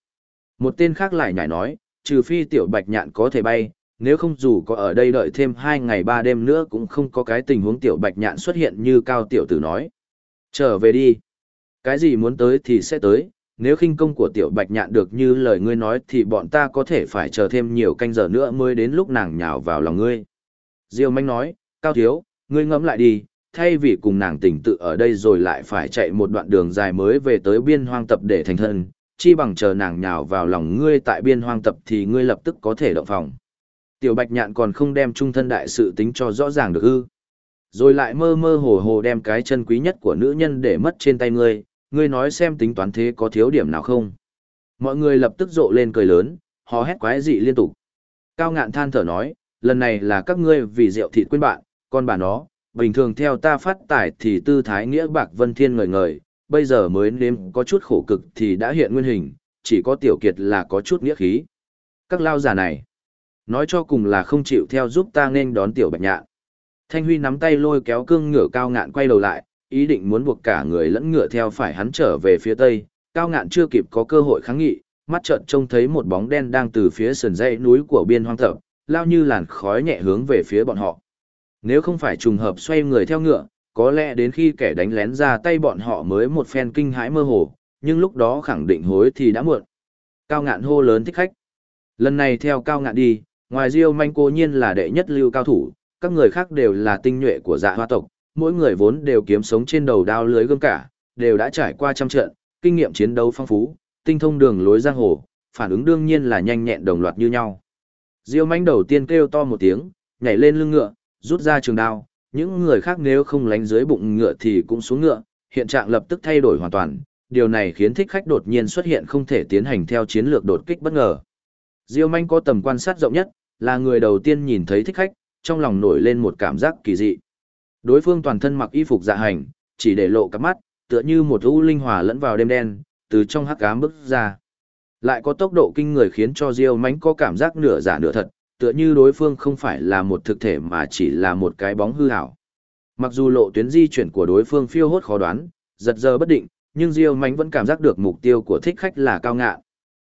Một tên khác lại nhảy nói, trừ phi tiểu bạch nhạn có thể bay, nếu không dù có ở đây đợi thêm hai ngày ba đêm nữa cũng không có cái tình huống tiểu bạch nhạn xuất hiện như cao tiểu tử nói. Trở về đi. Cái gì muốn tới thì sẽ tới, nếu khinh công của tiểu bạch nhạn được như lời ngươi nói thì bọn ta có thể phải chờ thêm nhiều canh giờ nữa mới đến lúc nàng nhào vào lòng ngươi. Diêu manh nói, cao thiếu, ngươi ngẫm lại đi, thay vì cùng nàng tỉnh tự ở đây rồi lại phải chạy một đoạn đường dài mới về tới biên hoang tập để thành thân, chi bằng chờ nàng nhào vào lòng ngươi tại biên hoang tập thì ngươi lập tức có thể động phòng. Tiểu bạch nhạn còn không đem trung thân đại sự tính cho rõ ràng được ư. Rồi lại mơ mơ hồ hồ đem cái chân quý nhất của nữ nhân để mất trên tay ngươi, ngươi nói xem tính toán thế có thiếu điểm nào không. Mọi người lập tức rộ lên cười lớn, hò hét quái dị liên tục. Cao ngạn than thở nói, lần này là các ngươi vì rượu thịt quên bạn, con bà nó, bình thường theo ta phát tải thì tư thái nghĩa bạc vân thiên ngời ngời, bây giờ mới nếm có chút khổ cực thì đã hiện nguyên hình, chỉ có tiểu kiệt là có chút nghĩa khí. Các lao giả này, nói cho cùng là không chịu theo giúp ta nên đón tiểu bạch nhạn. Thanh Huy nắm tay lôi kéo cương ngựa cao ngạn quay đầu lại, ý định muốn buộc cả người lẫn ngựa theo phải hắn trở về phía tây, cao ngạn chưa kịp có cơ hội kháng nghị, mắt trợn trông thấy một bóng đen đang từ phía sườn dãy núi của biên hoang thập, lao như làn khói nhẹ hướng về phía bọn họ. Nếu không phải trùng hợp xoay người theo ngựa, có lẽ đến khi kẻ đánh lén ra tay bọn họ mới một phen kinh hãi mơ hồ, nhưng lúc đó khẳng định hối thì đã muộn. Cao ngạn hô lớn thích khách. Lần này theo cao ngạn đi, ngoài Diêu manh cố nhiên là đệ nhất lưu cao thủ, các người khác đều là tinh nhuệ của dạ hoa tộc, mỗi người vốn đều kiếm sống trên đầu đao lưới gươm cả, đều đã trải qua trăm trận, kinh nghiệm chiến đấu phong phú, tinh thông đường lối giang hồ, phản ứng đương nhiên là nhanh nhẹn đồng loạt như nhau. Diêu manh đầu tiên kêu to một tiếng, nhảy lên lưng ngựa, rút ra trường đao, những người khác nếu không lánh dưới bụng ngựa thì cũng xuống ngựa, hiện trạng lập tức thay đổi hoàn toàn, điều này khiến thích khách đột nhiên xuất hiện không thể tiến hành theo chiến lược đột kích bất ngờ. Diêu manh có tầm quan sát rộng nhất, là người đầu tiên nhìn thấy thích khách, trong lòng nổi lên một cảm giác kỳ dị. Đối phương toàn thân mặc y phục dạ hành, chỉ để lộ cặp mắt, tựa như một u linh hòa lẫn vào đêm đen, từ trong hắc ám bước ra. Lại có tốc độ kinh người khiến cho Diêu Mánh có cảm giác nửa giả nửa thật, tựa như đối phương không phải là một thực thể mà chỉ là một cái bóng hư ảo. Mặc dù lộ tuyến di chuyển của đối phương phiêu hốt khó đoán, giật giờ bất định, nhưng Diêu Mánh vẫn cảm giác được mục tiêu của thích khách là cao ngạn.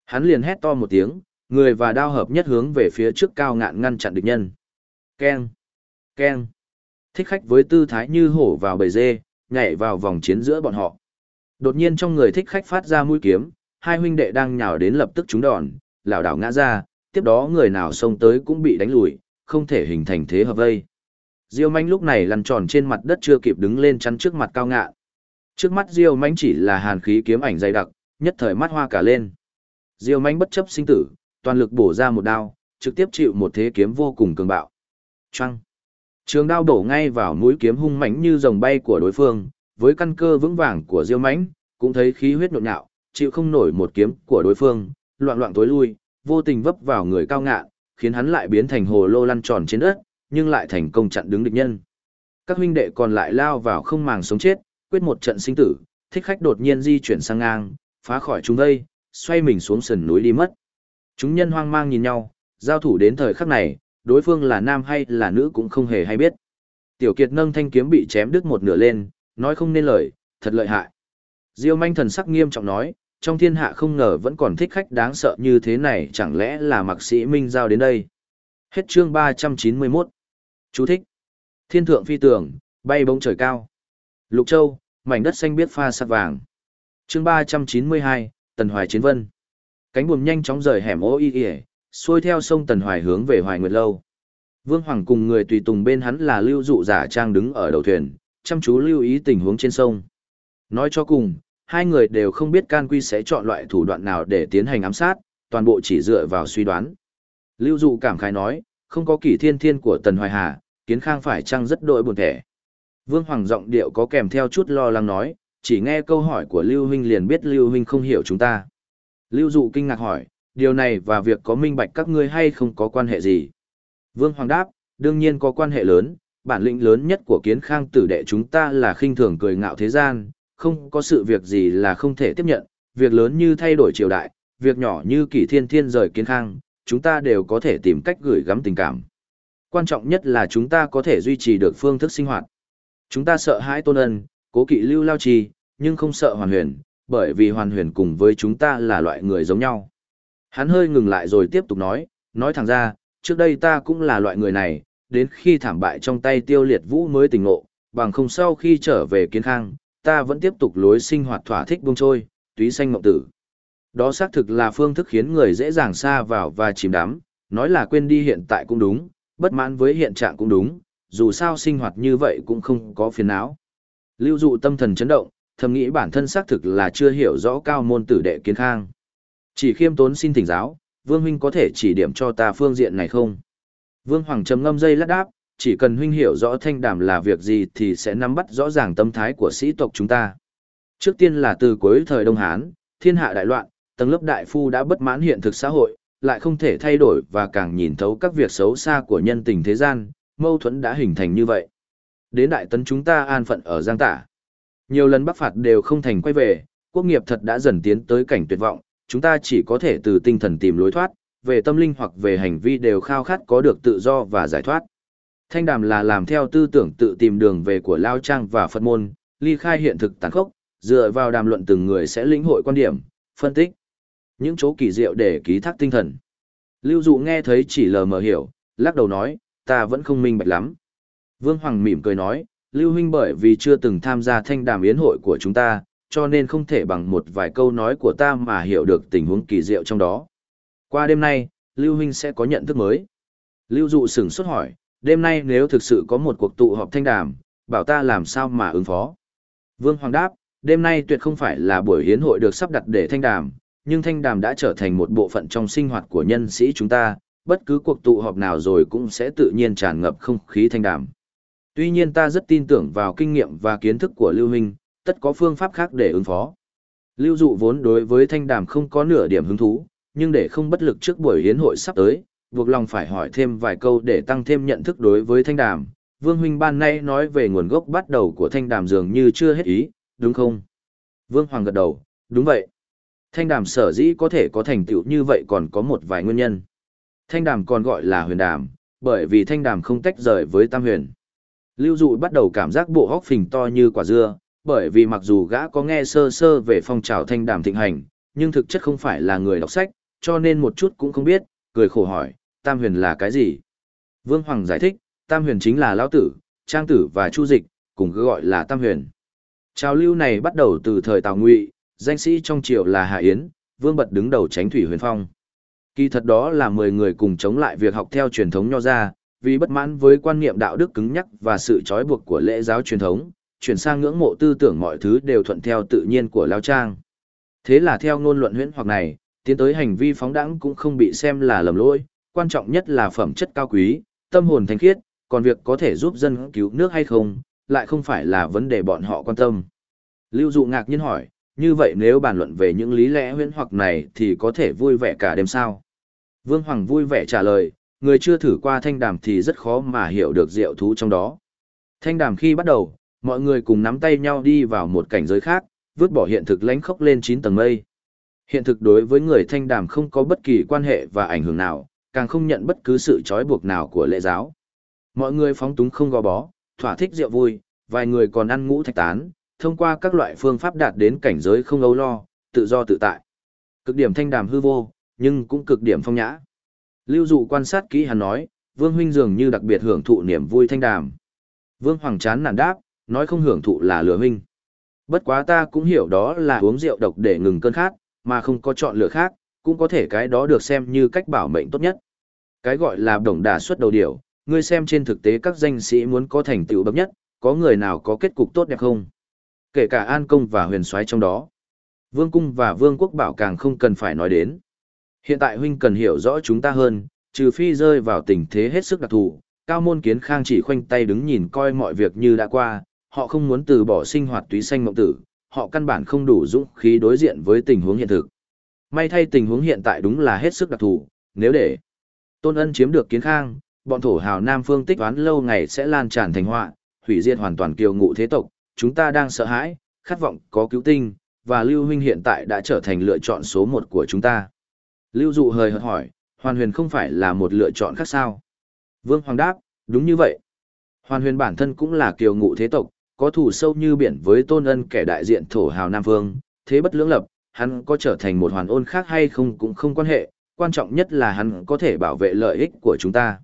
Hắn liền hét to một tiếng, người và đao hợp nhất hướng về phía trước cao ngạn ngăn chặn địch nhân. Keng! Keng! Thích khách với tư thái như hổ vào bầy dê, nhảy vào vòng chiến giữa bọn họ. Đột nhiên trong người thích khách phát ra mũi kiếm, hai huynh đệ đang nhào đến lập tức trúng đòn, lảo đảo ngã ra, tiếp đó người nào xông tới cũng bị đánh lùi, không thể hình thành thế hợp vây. Diêu manh lúc này lăn tròn trên mặt đất chưa kịp đứng lên chắn trước mặt cao ngạ. Trước mắt Diêu manh chỉ là hàn khí kiếm ảnh dày đặc, nhất thời mắt hoa cả lên. Diêu manh bất chấp sinh tử, toàn lực bổ ra một đao, trực tiếp chịu một thế kiếm vô cùng cường bạo. Choang. Trường đao đổ ngay vào mũi kiếm hung mãnh như rồng bay của đối phương, với căn cơ vững vàng của Diêu Mãnh, cũng thấy khí huyết nhộn nhạo, chịu không nổi một kiếm của đối phương, loạn loạn tối lui, vô tình vấp vào người cao ngạ, khiến hắn lại biến thành hồ lô lăn tròn trên đất, nhưng lại thành công chặn đứng địch nhân. Các huynh đệ còn lại lao vào không màng sống chết, quyết một trận sinh tử, thích khách đột nhiên di chuyển sang ngang, phá khỏi chúng đây, xoay mình xuống sườn núi đi mất. Chúng nhân hoang mang nhìn nhau, giao thủ đến thời khắc này, đối phương là nam hay là nữ cũng không hề hay biết. Tiểu Kiệt nâng thanh kiếm bị chém đứt một nửa lên, nói không nên lời, thật lợi hại. Diêu manh thần sắc nghiêm trọng nói, trong thiên hạ không ngờ vẫn còn thích khách đáng sợ như thế này chẳng lẽ là mạc sĩ Minh Giao đến đây. Hết chương 391. Chú thích. Thiên thượng phi tường, bay bóng trời cao. Lục Châu, mảnh đất xanh biết pha sắt vàng. Chương 392, Tần Hoài Chiến Vân. Cánh buồm nhanh chóng rời hẻm ô y y, xuôi theo sông Tần Hoài hướng về Hoài Nguyệt Lâu. Vương Hoàng cùng người tùy tùng bên hắn là lưu dụ giả trang đứng ở đầu thuyền, chăm chú lưu ý tình huống trên sông. Nói cho cùng, hai người đều không biết can quy sẽ chọn loại thủ đoạn nào để tiến hành ám sát, toàn bộ chỉ dựa vào suy đoán. Lưu dụ cảm khái nói, không có kỷ thiên thiên của Tần Hoài Hà, kiến khang phải chăng rất đội buồn thẻ. Vương Hoàng giọng điệu có kèm theo chút lo lắng nói, chỉ nghe câu hỏi của Lưu Huynh liền biết Lưu Huynh không hiểu chúng ta. Lưu dụ kinh ngạc hỏi, điều này và việc có minh bạch các ngươi hay không có quan hệ gì? Vương Hoàng đáp, đương nhiên có quan hệ lớn, bản lĩnh lớn nhất của kiến khang tử đệ chúng ta là khinh thường cười ngạo thế gian, không có sự việc gì là không thể tiếp nhận, việc lớn như thay đổi triều đại, việc nhỏ như kỷ thiên thiên rời kiến khang, chúng ta đều có thể tìm cách gửi gắm tình cảm. Quan trọng nhất là chúng ta có thể duy trì được phương thức sinh hoạt. Chúng ta sợ hãi tôn ân, cố kỵ lưu lao trì, nhưng không sợ hoàn huyền, bởi vì hoàn huyền cùng với chúng ta là loại người giống nhau. Hắn hơi ngừng lại rồi tiếp tục nói, nói thẳng ra, trước đây ta cũng là loại người này, đến khi thảm bại trong tay tiêu liệt vũ mới tỉnh ngộ, bằng không sau khi trở về kiến khang, ta vẫn tiếp tục lối sinh hoạt thỏa thích buông trôi, túy xanh mộng tử. Đó xác thực là phương thức khiến người dễ dàng xa vào và chìm đắm, nói là quên đi hiện tại cũng đúng, bất mãn với hiện trạng cũng đúng, dù sao sinh hoạt như vậy cũng không có phiền não. Lưu dụ tâm thần chấn động, thầm nghĩ bản thân xác thực là chưa hiểu rõ cao môn tử đệ kiến khang. Chỉ khiêm tốn xin thỉnh giáo, Vương huynh có thể chỉ điểm cho ta phương diện này không? Vương Hoàng trầm ngâm dây lát đáp, chỉ cần huynh hiểu rõ thanh đàm là việc gì thì sẽ nắm bắt rõ ràng tâm thái của sĩ tộc chúng ta. Trước tiên là từ cuối thời Đông Hán, thiên hạ đại loạn, tầng lớp đại phu đã bất mãn hiện thực xã hội, lại không thể thay đổi và càng nhìn thấu các việc xấu xa của nhân tình thế gian, mâu thuẫn đã hình thành như vậy. Đến đại tấn chúng ta an phận ở Giang Tả. Nhiều lần bắc phạt đều không thành quay về, quốc nghiệp thật đã dần tiến tới cảnh tuyệt vọng, chúng ta chỉ có thể từ tinh thần tìm lối thoát, về tâm linh hoặc về hành vi đều khao khát có được tự do và giải thoát. Thanh đàm là làm theo tư tưởng tự tìm đường về của Lao Trang và Phật môn, ly khai hiện thực tàn khốc, dựa vào đàm luận từng người sẽ lĩnh hội quan điểm, phân tích những chỗ kỳ diệu để ký thác tinh thần. Lưu dụ nghe thấy chỉ lờ mờ hiểu, lắc đầu nói, ta vẫn không minh bạch lắm. Vương Hoàng mỉm cười nói, Lưu huynh bởi vì chưa từng tham gia thanh đàm yến hội của chúng ta, cho nên không thể bằng một vài câu nói của ta mà hiểu được tình huống kỳ diệu trong đó. Qua đêm nay, Lưu huynh sẽ có nhận thức mới. Lưu dụ sửng sốt hỏi, đêm nay nếu thực sự có một cuộc tụ họp thanh đàm, bảo ta làm sao mà ứng phó. Vương Hoàng đáp, đêm nay tuyệt không phải là buổi hiến hội được sắp đặt để thanh đàm, nhưng thanh đàm đã trở thành một bộ phận trong sinh hoạt của nhân sĩ chúng ta, bất cứ cuộc tụ họp nào rồi cũng sẽ tự nhiên tràn ngập không khí thanh đàm. Tuy nhiên ta rất tin tưởng vào kinh nghiệm và kiến thức của Lưu Minh, tất có phương pháp khác để ứng phó. Lưu dụ vốn đối với thanh đàm không có nửa điểm hứng thú, nhưng để không bất lực trước buổi hiến hội sắp tới, buộc lòng phải hỏi thêm vài câu để tăng thêm nhận thức đối với thanh đàm. Vương Huynh ban nay nói về nguồn gốc bắt đầu của thanh đàm dường như chưa hết ý, đúng không? Vương Hoàng gật đầu, đúng vậy. Thanh đàm sở dĩ có thể có thành tựu như vậy còn có một vài nguyên nhân. Thanh đàm còn gọi là huyền đàm, bởi vì thanh đàm không tách rời với tam huyền. Lưu dụ bắt đầu cảm giác bộ hóc phình to như quả dưa, bởi vì mặc dù gã có nghe sơ sơ về phong trào thanh đàm thịnh hành, nhưng thực chất không phải là người đọc sách, cho nên một chút cũng không biết, cười khổ hỏi, tam huyền là cái gì? Vương Hoàng giải thích, tam huyền chính là lão tử, trang tử và chu dịch, cùng cứ gọi là tam huyền. Trào lưu này bắt đầu từ thời Tào Ngụy, danh sĩ trong triều là Hạ Yến, Vương Bật đứng đầu tránh thủy huyền phong. Kỳ thật đó là 10 người cùng chống lại việc học theo truyền thống nho gia, vì bất mãn với quan niệm đạo đức cứng nhắc và sự trói buộc của lễ giáo truyền thống, chuyển sang ngưỡng mộ tư tưởng mọi thứ đều thuận theo tự nhiên của Lao Trang. Thế là theo ngôn luận huyễn hoặc này, tiến tới hành vi phóng đẳng cũng không bị xem là lầm lỗi, quan trọng nhất là phẩm chất cao quý, tâm hồn thanh khiết, còn việc có thể giúp dân cứu nước hay không, lại không phải là vấn đề bọn họ quan tâm. Lưu Dụ ngạc nhiên hỏi, như vậy nếu bàn luận về những lý lẽ huyễn hoặc này thì có thể vui vẻ cả đêm sao? Vương Hoàng vui vẻ trả lời, người chưa thử qua thanh đàm thì rất khó mà hiểu được diệu thú trong đó. Thanh đàm khi bắt đầu, mọi người cùng nắm tay nhau đi vào một cảnh giới khác, vứt bỏ hiện thực lánh khốc lên 9 tầng mây. Hiện thực đối với người thanh đàm không có bất kỳ quan hệ và ảnh hưởng nào, càng không nhận bất cứ sự trói buộc nào của lễ giáo. Mọi người phóng túng không gò bó, thỏa thích rượu vui, vài người còn ăn ngũ thạch tán, thông qua các loại phương pháp đạt đến cảnh giới không âu lo, tự do tự tại. Cực điểm thanh đàm hư vô, nhưng cũng cực điểm phong nhã. Lưu dụ quan sát kỹ hắn nói, Vương huynh dường như đặc biệt hưởng thụ niềm vui thanh đàm. Vương Hoàng chán nản đáp, nói không hưởng thụ là lừa huynh. Bất quá ta cũng hiểu đó là uống rượu độc để ngừng cơn khát, mà không có chọn lựa khác, cũng có thể cái đó được xem như cách bảo mệnh tốt nhất. Cái gọi là đồng đả xuất đầu điểu, ngươi xem trên thực tế các danh sĩ muốn có thành tựu bậc nhất, có người nào có kết cục tốt đẹp không? Kể cả An Công và Huyền Soái trong đó. Vương Cung và Vương Quốc Bảo càng không cần phải nói đến. Hiện tại huynh cần hiểu rõ chúng ta hơn, trừ phi rơi vào tình thế hết sức đặc thù, cao môn kiến khang chỉ khoanh tay đứng nhìn coi mọi việc như đã qua, họ không muốn từ bỏ sinh hoạt túy xanh mộng tử, họ căn bản không đủ dũng khí đối diện với tình huống hiện thực. May thay tình huống hiện tại đúng là hết sức đặc thù, nếu để Tôn Ân chiếm được kiến khang, bọn thổ hào Nam Phương tích toán lâu ngày sẽ lan tràn thành họa, hủy diệt hoàn toàn kiều ngụ thế tộc, chúng ta đang sợ hãi, khát vọng có cứu tinh, và Lưu Huynh hiện tại đã trở thành lựa chọn số một của chúng ta. Lưu Dụ hời hợt hỏi, Hoàn Huyền không phải là một lựa chọn khác sao? Vương Hoàng đáp, đúng như vậy. Hoàn Huyền bản thân cũng là kiều ngụ thế tộc, có thủ sâu như biển với tôn ân kẻ đại diện thổ hào Nam Vương, thế bất lưỡng lập, hắn có trở thành một hoàn ôn khác hay không cũng không quan hệ, quan trọng nhất là hắn có thể bảo vệ lợi ích của chúng ta.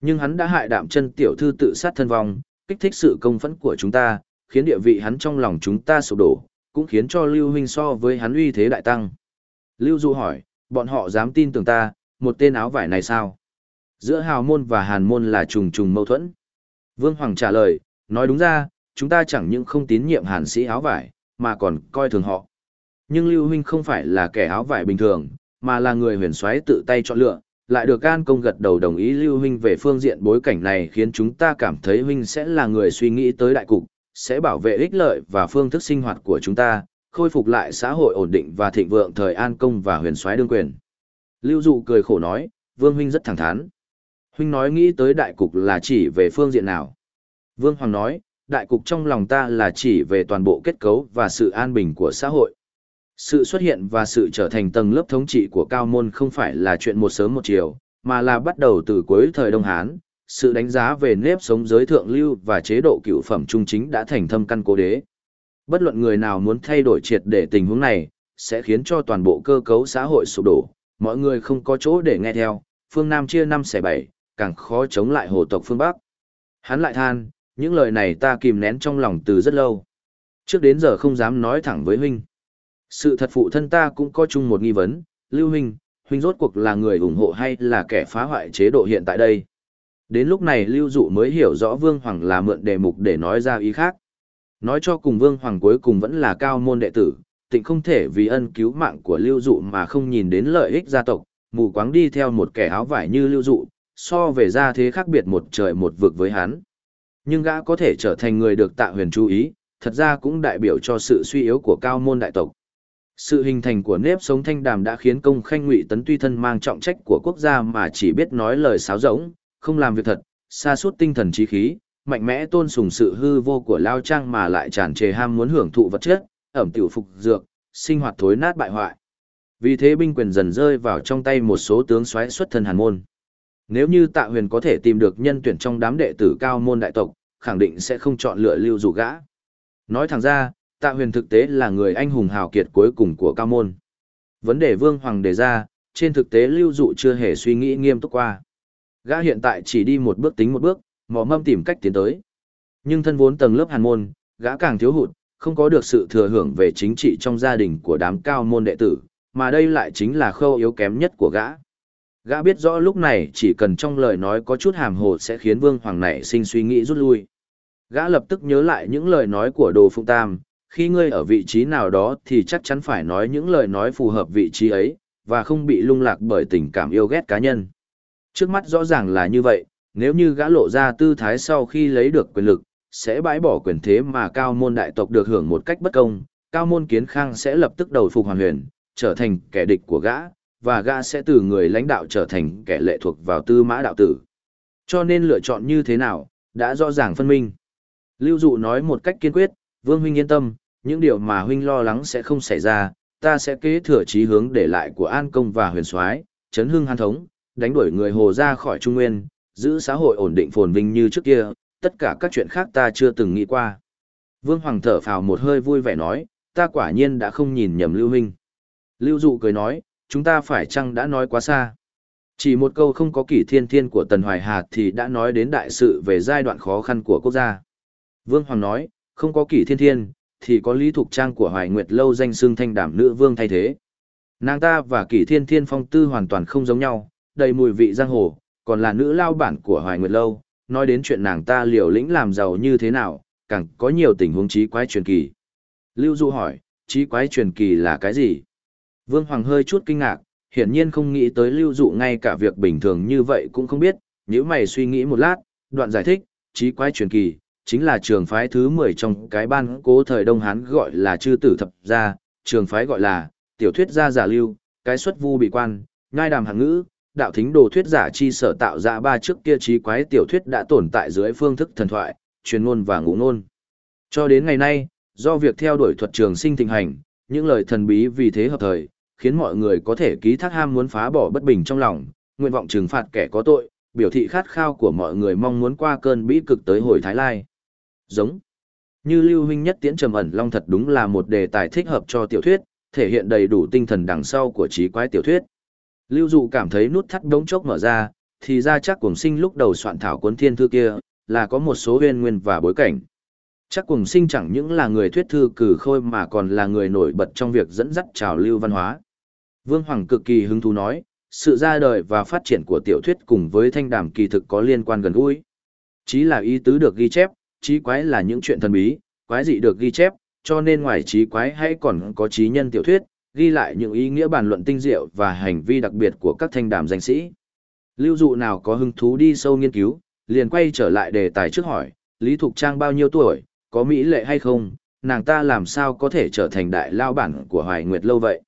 Nhưng hắn đã hại đạm chân tiểu thư tự sát thân vong, kích thích sự công phẫn của chúng ta, khiến địa vị hắn trong lòng chúng ta sụp đổ, cũng khiến cho Lưu Huynh so với hắn uy thế đại tăng. Lưu Du hỏi, bọn họ dám tin tưởng ta, một tên áo vải này sao? Giữa hào môn và hàn môn là trùng trùng mâu thuẫn. Vương Hoàng trả lời, nói đúng ra, chúng ta chẳng những không tín nhiệm hàn sĩ áo vải, mà còn coi thường họ. Nhưng Lưu Huynh không phải là kẻ áo vải bình thường, mà là người huyền soái tự tay chọn lựa, lại được An Công gật đầu đồng ý Lưu Huynh về phương diện bối cảnh này khiến chúng ta cảm thấy Huynh sẽ là người suy nghĩ tới đại cục, sẽ bảo vệ ích lợi và phương thức sinh hoạt của chúng ta, khôi phục lại xã hội ổn định và thịnh vượng thời An Công và huyền soái đương quyền. Lưu Dụ cười khổ nói, Vương Huynh rất thẳng thắn. Huynh nói nghĩ tới đại cục là chỉ về phương diện nào? Vương Hoàng nói, đại cục trong lòng ta là chỉ về toàn bộ kết cấu và sự an bình của xã hội. Sự xuất hiện và sự trở thành tầng lớp thống trị của cao môn không phải là chuyện một sớm một chiều, mà là bắt đầu từ cuối thời Đông Hán. Sự đánh giá về nếp sống giới thượng lưu và chế độ cựu phẩm trung chính đã thành thâm căn cố đế. Bất luận người nào muốn thay đổi triệt để tình huống này, sẽ khiến cho toàn bộ cơ cấu xã hội sụp đổ, mọi người không có chỗ để nghe theo, phương Nam chia năm xẻ bảy, càng khó chống lại hồ tộc phương Bắc. Hắn lại than, những lời này ta kìm nén trong lòng từ rất lâu. Trước đến giờ không dám nói thẳng với huynh. Sự thật phụ thân ta cũng có chung một nghi vấn, Lưu Huynh, Huynh rốt cuộc là người ủng hộ hay là kẻ phá hoại chế độ hiện tại đây? Đến lúc này Lưu Dụ mới hiểu rõ Vương Hoàng là mượn đề mục để nói ra ý khác. Nói cho cùng Vương Hoàng cuối cùng vẫn là cao môn đệ tử, tịnh không thể vì ân cứu mạng của Lưu Dụ mà không nhìn đến lợi ích gia tộc, mù quáng đi theo một kẻ áo vải như Lưu Dụ, so về gia thế khác biệt một trời một vực với hắn. Nhưng gã có thể trở thành người được tạ huyền chú ý, thật ra cũng đại biểu cho sự suy yếu của cao môn đại tộc. Sự hình thành của nếp sống thanh đàm đã khiến công khanh ngụy tấn tuy thân mang trọng trách của quốc gia mà chỉ biết nói lời sáo rỗng, không làm việc thật, xa suốt tinh thần trí khí, mạnh mẽ tôn sùng sự hư vô của lao trang mà lại tràn trề ham muốn hưởng thụ vật chất, ẩm tiểu phục dược, sinh hoạt thối nát bại hoại. Vì thế binh quyền dần rơi vào trong tay một số tướng soái xuất thân hàn môn. Nếu như Tạ Huyền có thể tìm được nhân tuyển trong đám đệ tử cao môn đại tộc, khẳng định sẽ không chọn lựa lưu dụ gã. Nói thẳng ra, tạ huyền thực tế là người anh hùng hào kiệt cuối cùng của cao môn. Vấn đề vương hoàng đề ra, trên thực tế lưu dụ chưa hề suy nghĩ nghiêm túc qua. Gã hiện tại chỉ đi một bước tính một bước, mò mâm tìm cách tiến tới. Nhưng thân vốn tầng lớp hàn môn, gã càng thiếu hụt, không có được sự thừa hưởng về chính trị trong gia đình của đám cao môn đệ tử, mà đây lại chính là khâu yếu kém nhất của gã. Gã biết rõ lúc này chỉ cần trong lời nói có chút hàm hồ sẽ khiến vương hoàng này sinh suy nghĩ rút lui. Gã lập tức nhớ lại những lời nói của đồ phụng tam, khi ngươi ở vị trí nào đó thì chắc chắn phải nói những lời nói phù hợp vị trí ấy, và không bị lung lạc bởi tình cảm yêu ghét cá nhân. Trước mắt rõ ràng là như vậy, nếu như gã lộ ra tư thái sau khi lấy được quyền lực, sẽ bãi bỏ quyền thế mà cao môn đại tộc được hưởng một cách bất công, cao môn kiến khang sẽ lập tức đầu phục hoàn huyền, trở thành kẻ địch của gã, và gã sẽ từ người lãnh đạo trở thành kẻ lệ thuộc vào tư mã đạo tử. Cho nên lựa chọn như thế nào, đã rõ ràng phân minh. Lưu Dụ nói một cách kiên quyết, Vương huynh yên tâm, những điều mà huynh lo lắng sẽ không xảy ra, ta sẽ kế thừa trí hướng để lại của An Công và Huyền Soái, chấn hưng hàn thống, đánh đuổi người hồ ra khỏi Trung Nguyên, giữ xã hội ổn định phồn vinh như trước kia, tất cả các chuyện khác ta chưa từng nghĩ qua. Vương Hoàng thở phào một hơi vui vẻ nói, ta quả nhiên đã không nhìn nhầm Lưu Huynh. Lưu Dụ cười nói, chúng ta phải chăng đã nói quá xa. Chỉ một câu không có kỷ thiên thiên của Tần Hoài Hà thì đã nói đến đại sự về giai đoạn khó khăn của quốc gia. Vương Hoàng nói, không có kỷ thiên thiên, thì có Lý Thục Trang của Hoài Nguyệt Lâu danh xưng thanh đảm nữ vương thay thế. Nàng ta và kỷ thiên thiên phong tư hoàn toàn không giống nhau, đầy mùi vị giang hồ, còn là nữ lao bản của Hoài Nguyệt Lâu, nói đến chuyện nàng ta liều lĩnh làm giàu như thế nào, càng có nhiều tình huống trí quái truyền kỳ. Lưu Du hỏi, trí quái truyền kỳ là cái gì? Vương Hoàng hơi chút kinh ngạc, hiển nhiên không nghĩ tới lưu dụ ngay cả việc bình thường như vậy cũng không biết, nếu mày suy nghĩ một lát, đoạn giải thích, trí quái truyền kỳ, chính là trường phái thứ 10 trong cái ban cố thời Đông Hán gọi là chư tử thập gia, trường phái gọi là tiểu thuyết gia giả lưu, cái xuất vu bị quan, ngai đàm hàng ngữ, đạo thính đồ thuyết giả chi sở tạo ra ba trước kia trí quái tiểu thuyết đã tồn tại dưới phương thức thần thoại, truyền ngôn và ngụ ngôn. Cho đến ngày nay, do việc theo đuổi thuật trường sinh thịnh hành, những lời thần bí vì thế hợp thời, khiến mọi người có thể ký thác ham muốn phá bỏ bất bình trong lòng, nguyện vọng trừng phạt kẻ có tội, biểu thị khát khao của mọi người mong muốn qua cơn bĩ cực tới hồi Thái Lai. Giống như Lưu Huynh nhất tiễn trầm ẩn long thật đúng là một đề tài thích hợp cho tiểu thuyết, thể hiện đầy đủ tinh thần đằng sau của trí quái tiểu thuyết. Lưu Dụ cảm thấy nút thắt đống chốc mở ra, thì ra chắc cuồng sinh lúc đầu soạn thảo cuốn thiên thư kia, là có một số nguyên nguyên và bối cảnh. Chắc cuồng sinh chẳng những là người thuyết thư cử khôi mà còn là người nổi bật trong việc dẫn dắt trào lưu văn hóa. Vương Hoàng cực kỳ hứng thú nói, sự ra đời và phát triển của tiểu thuyết cùng với thanh đàm kỳ thực có liên quan gần gũi. Chí là ý tứ được ghi chép, trí quái là những chuyện thần bí, quái dị được ghi chép, cho nên ngoài trí quái hay còn có trí nhân tiểu thuyết, ghi lại những ý nghĩa bàn luận tinh diệu và hành vi đặc biệt của các thanh đàm danh sĩ. Lưu dụ nào có hứng thú đi sâu nghiên cứu, liền quay trở lại đề tài trước hỏi, Lý Thục Trang bao nhiêu tuổi, có mỹ lệ hay không, nàng ta làm sao có thể trở thành đại lao bản của Hoài Nguyệt lâu vậy?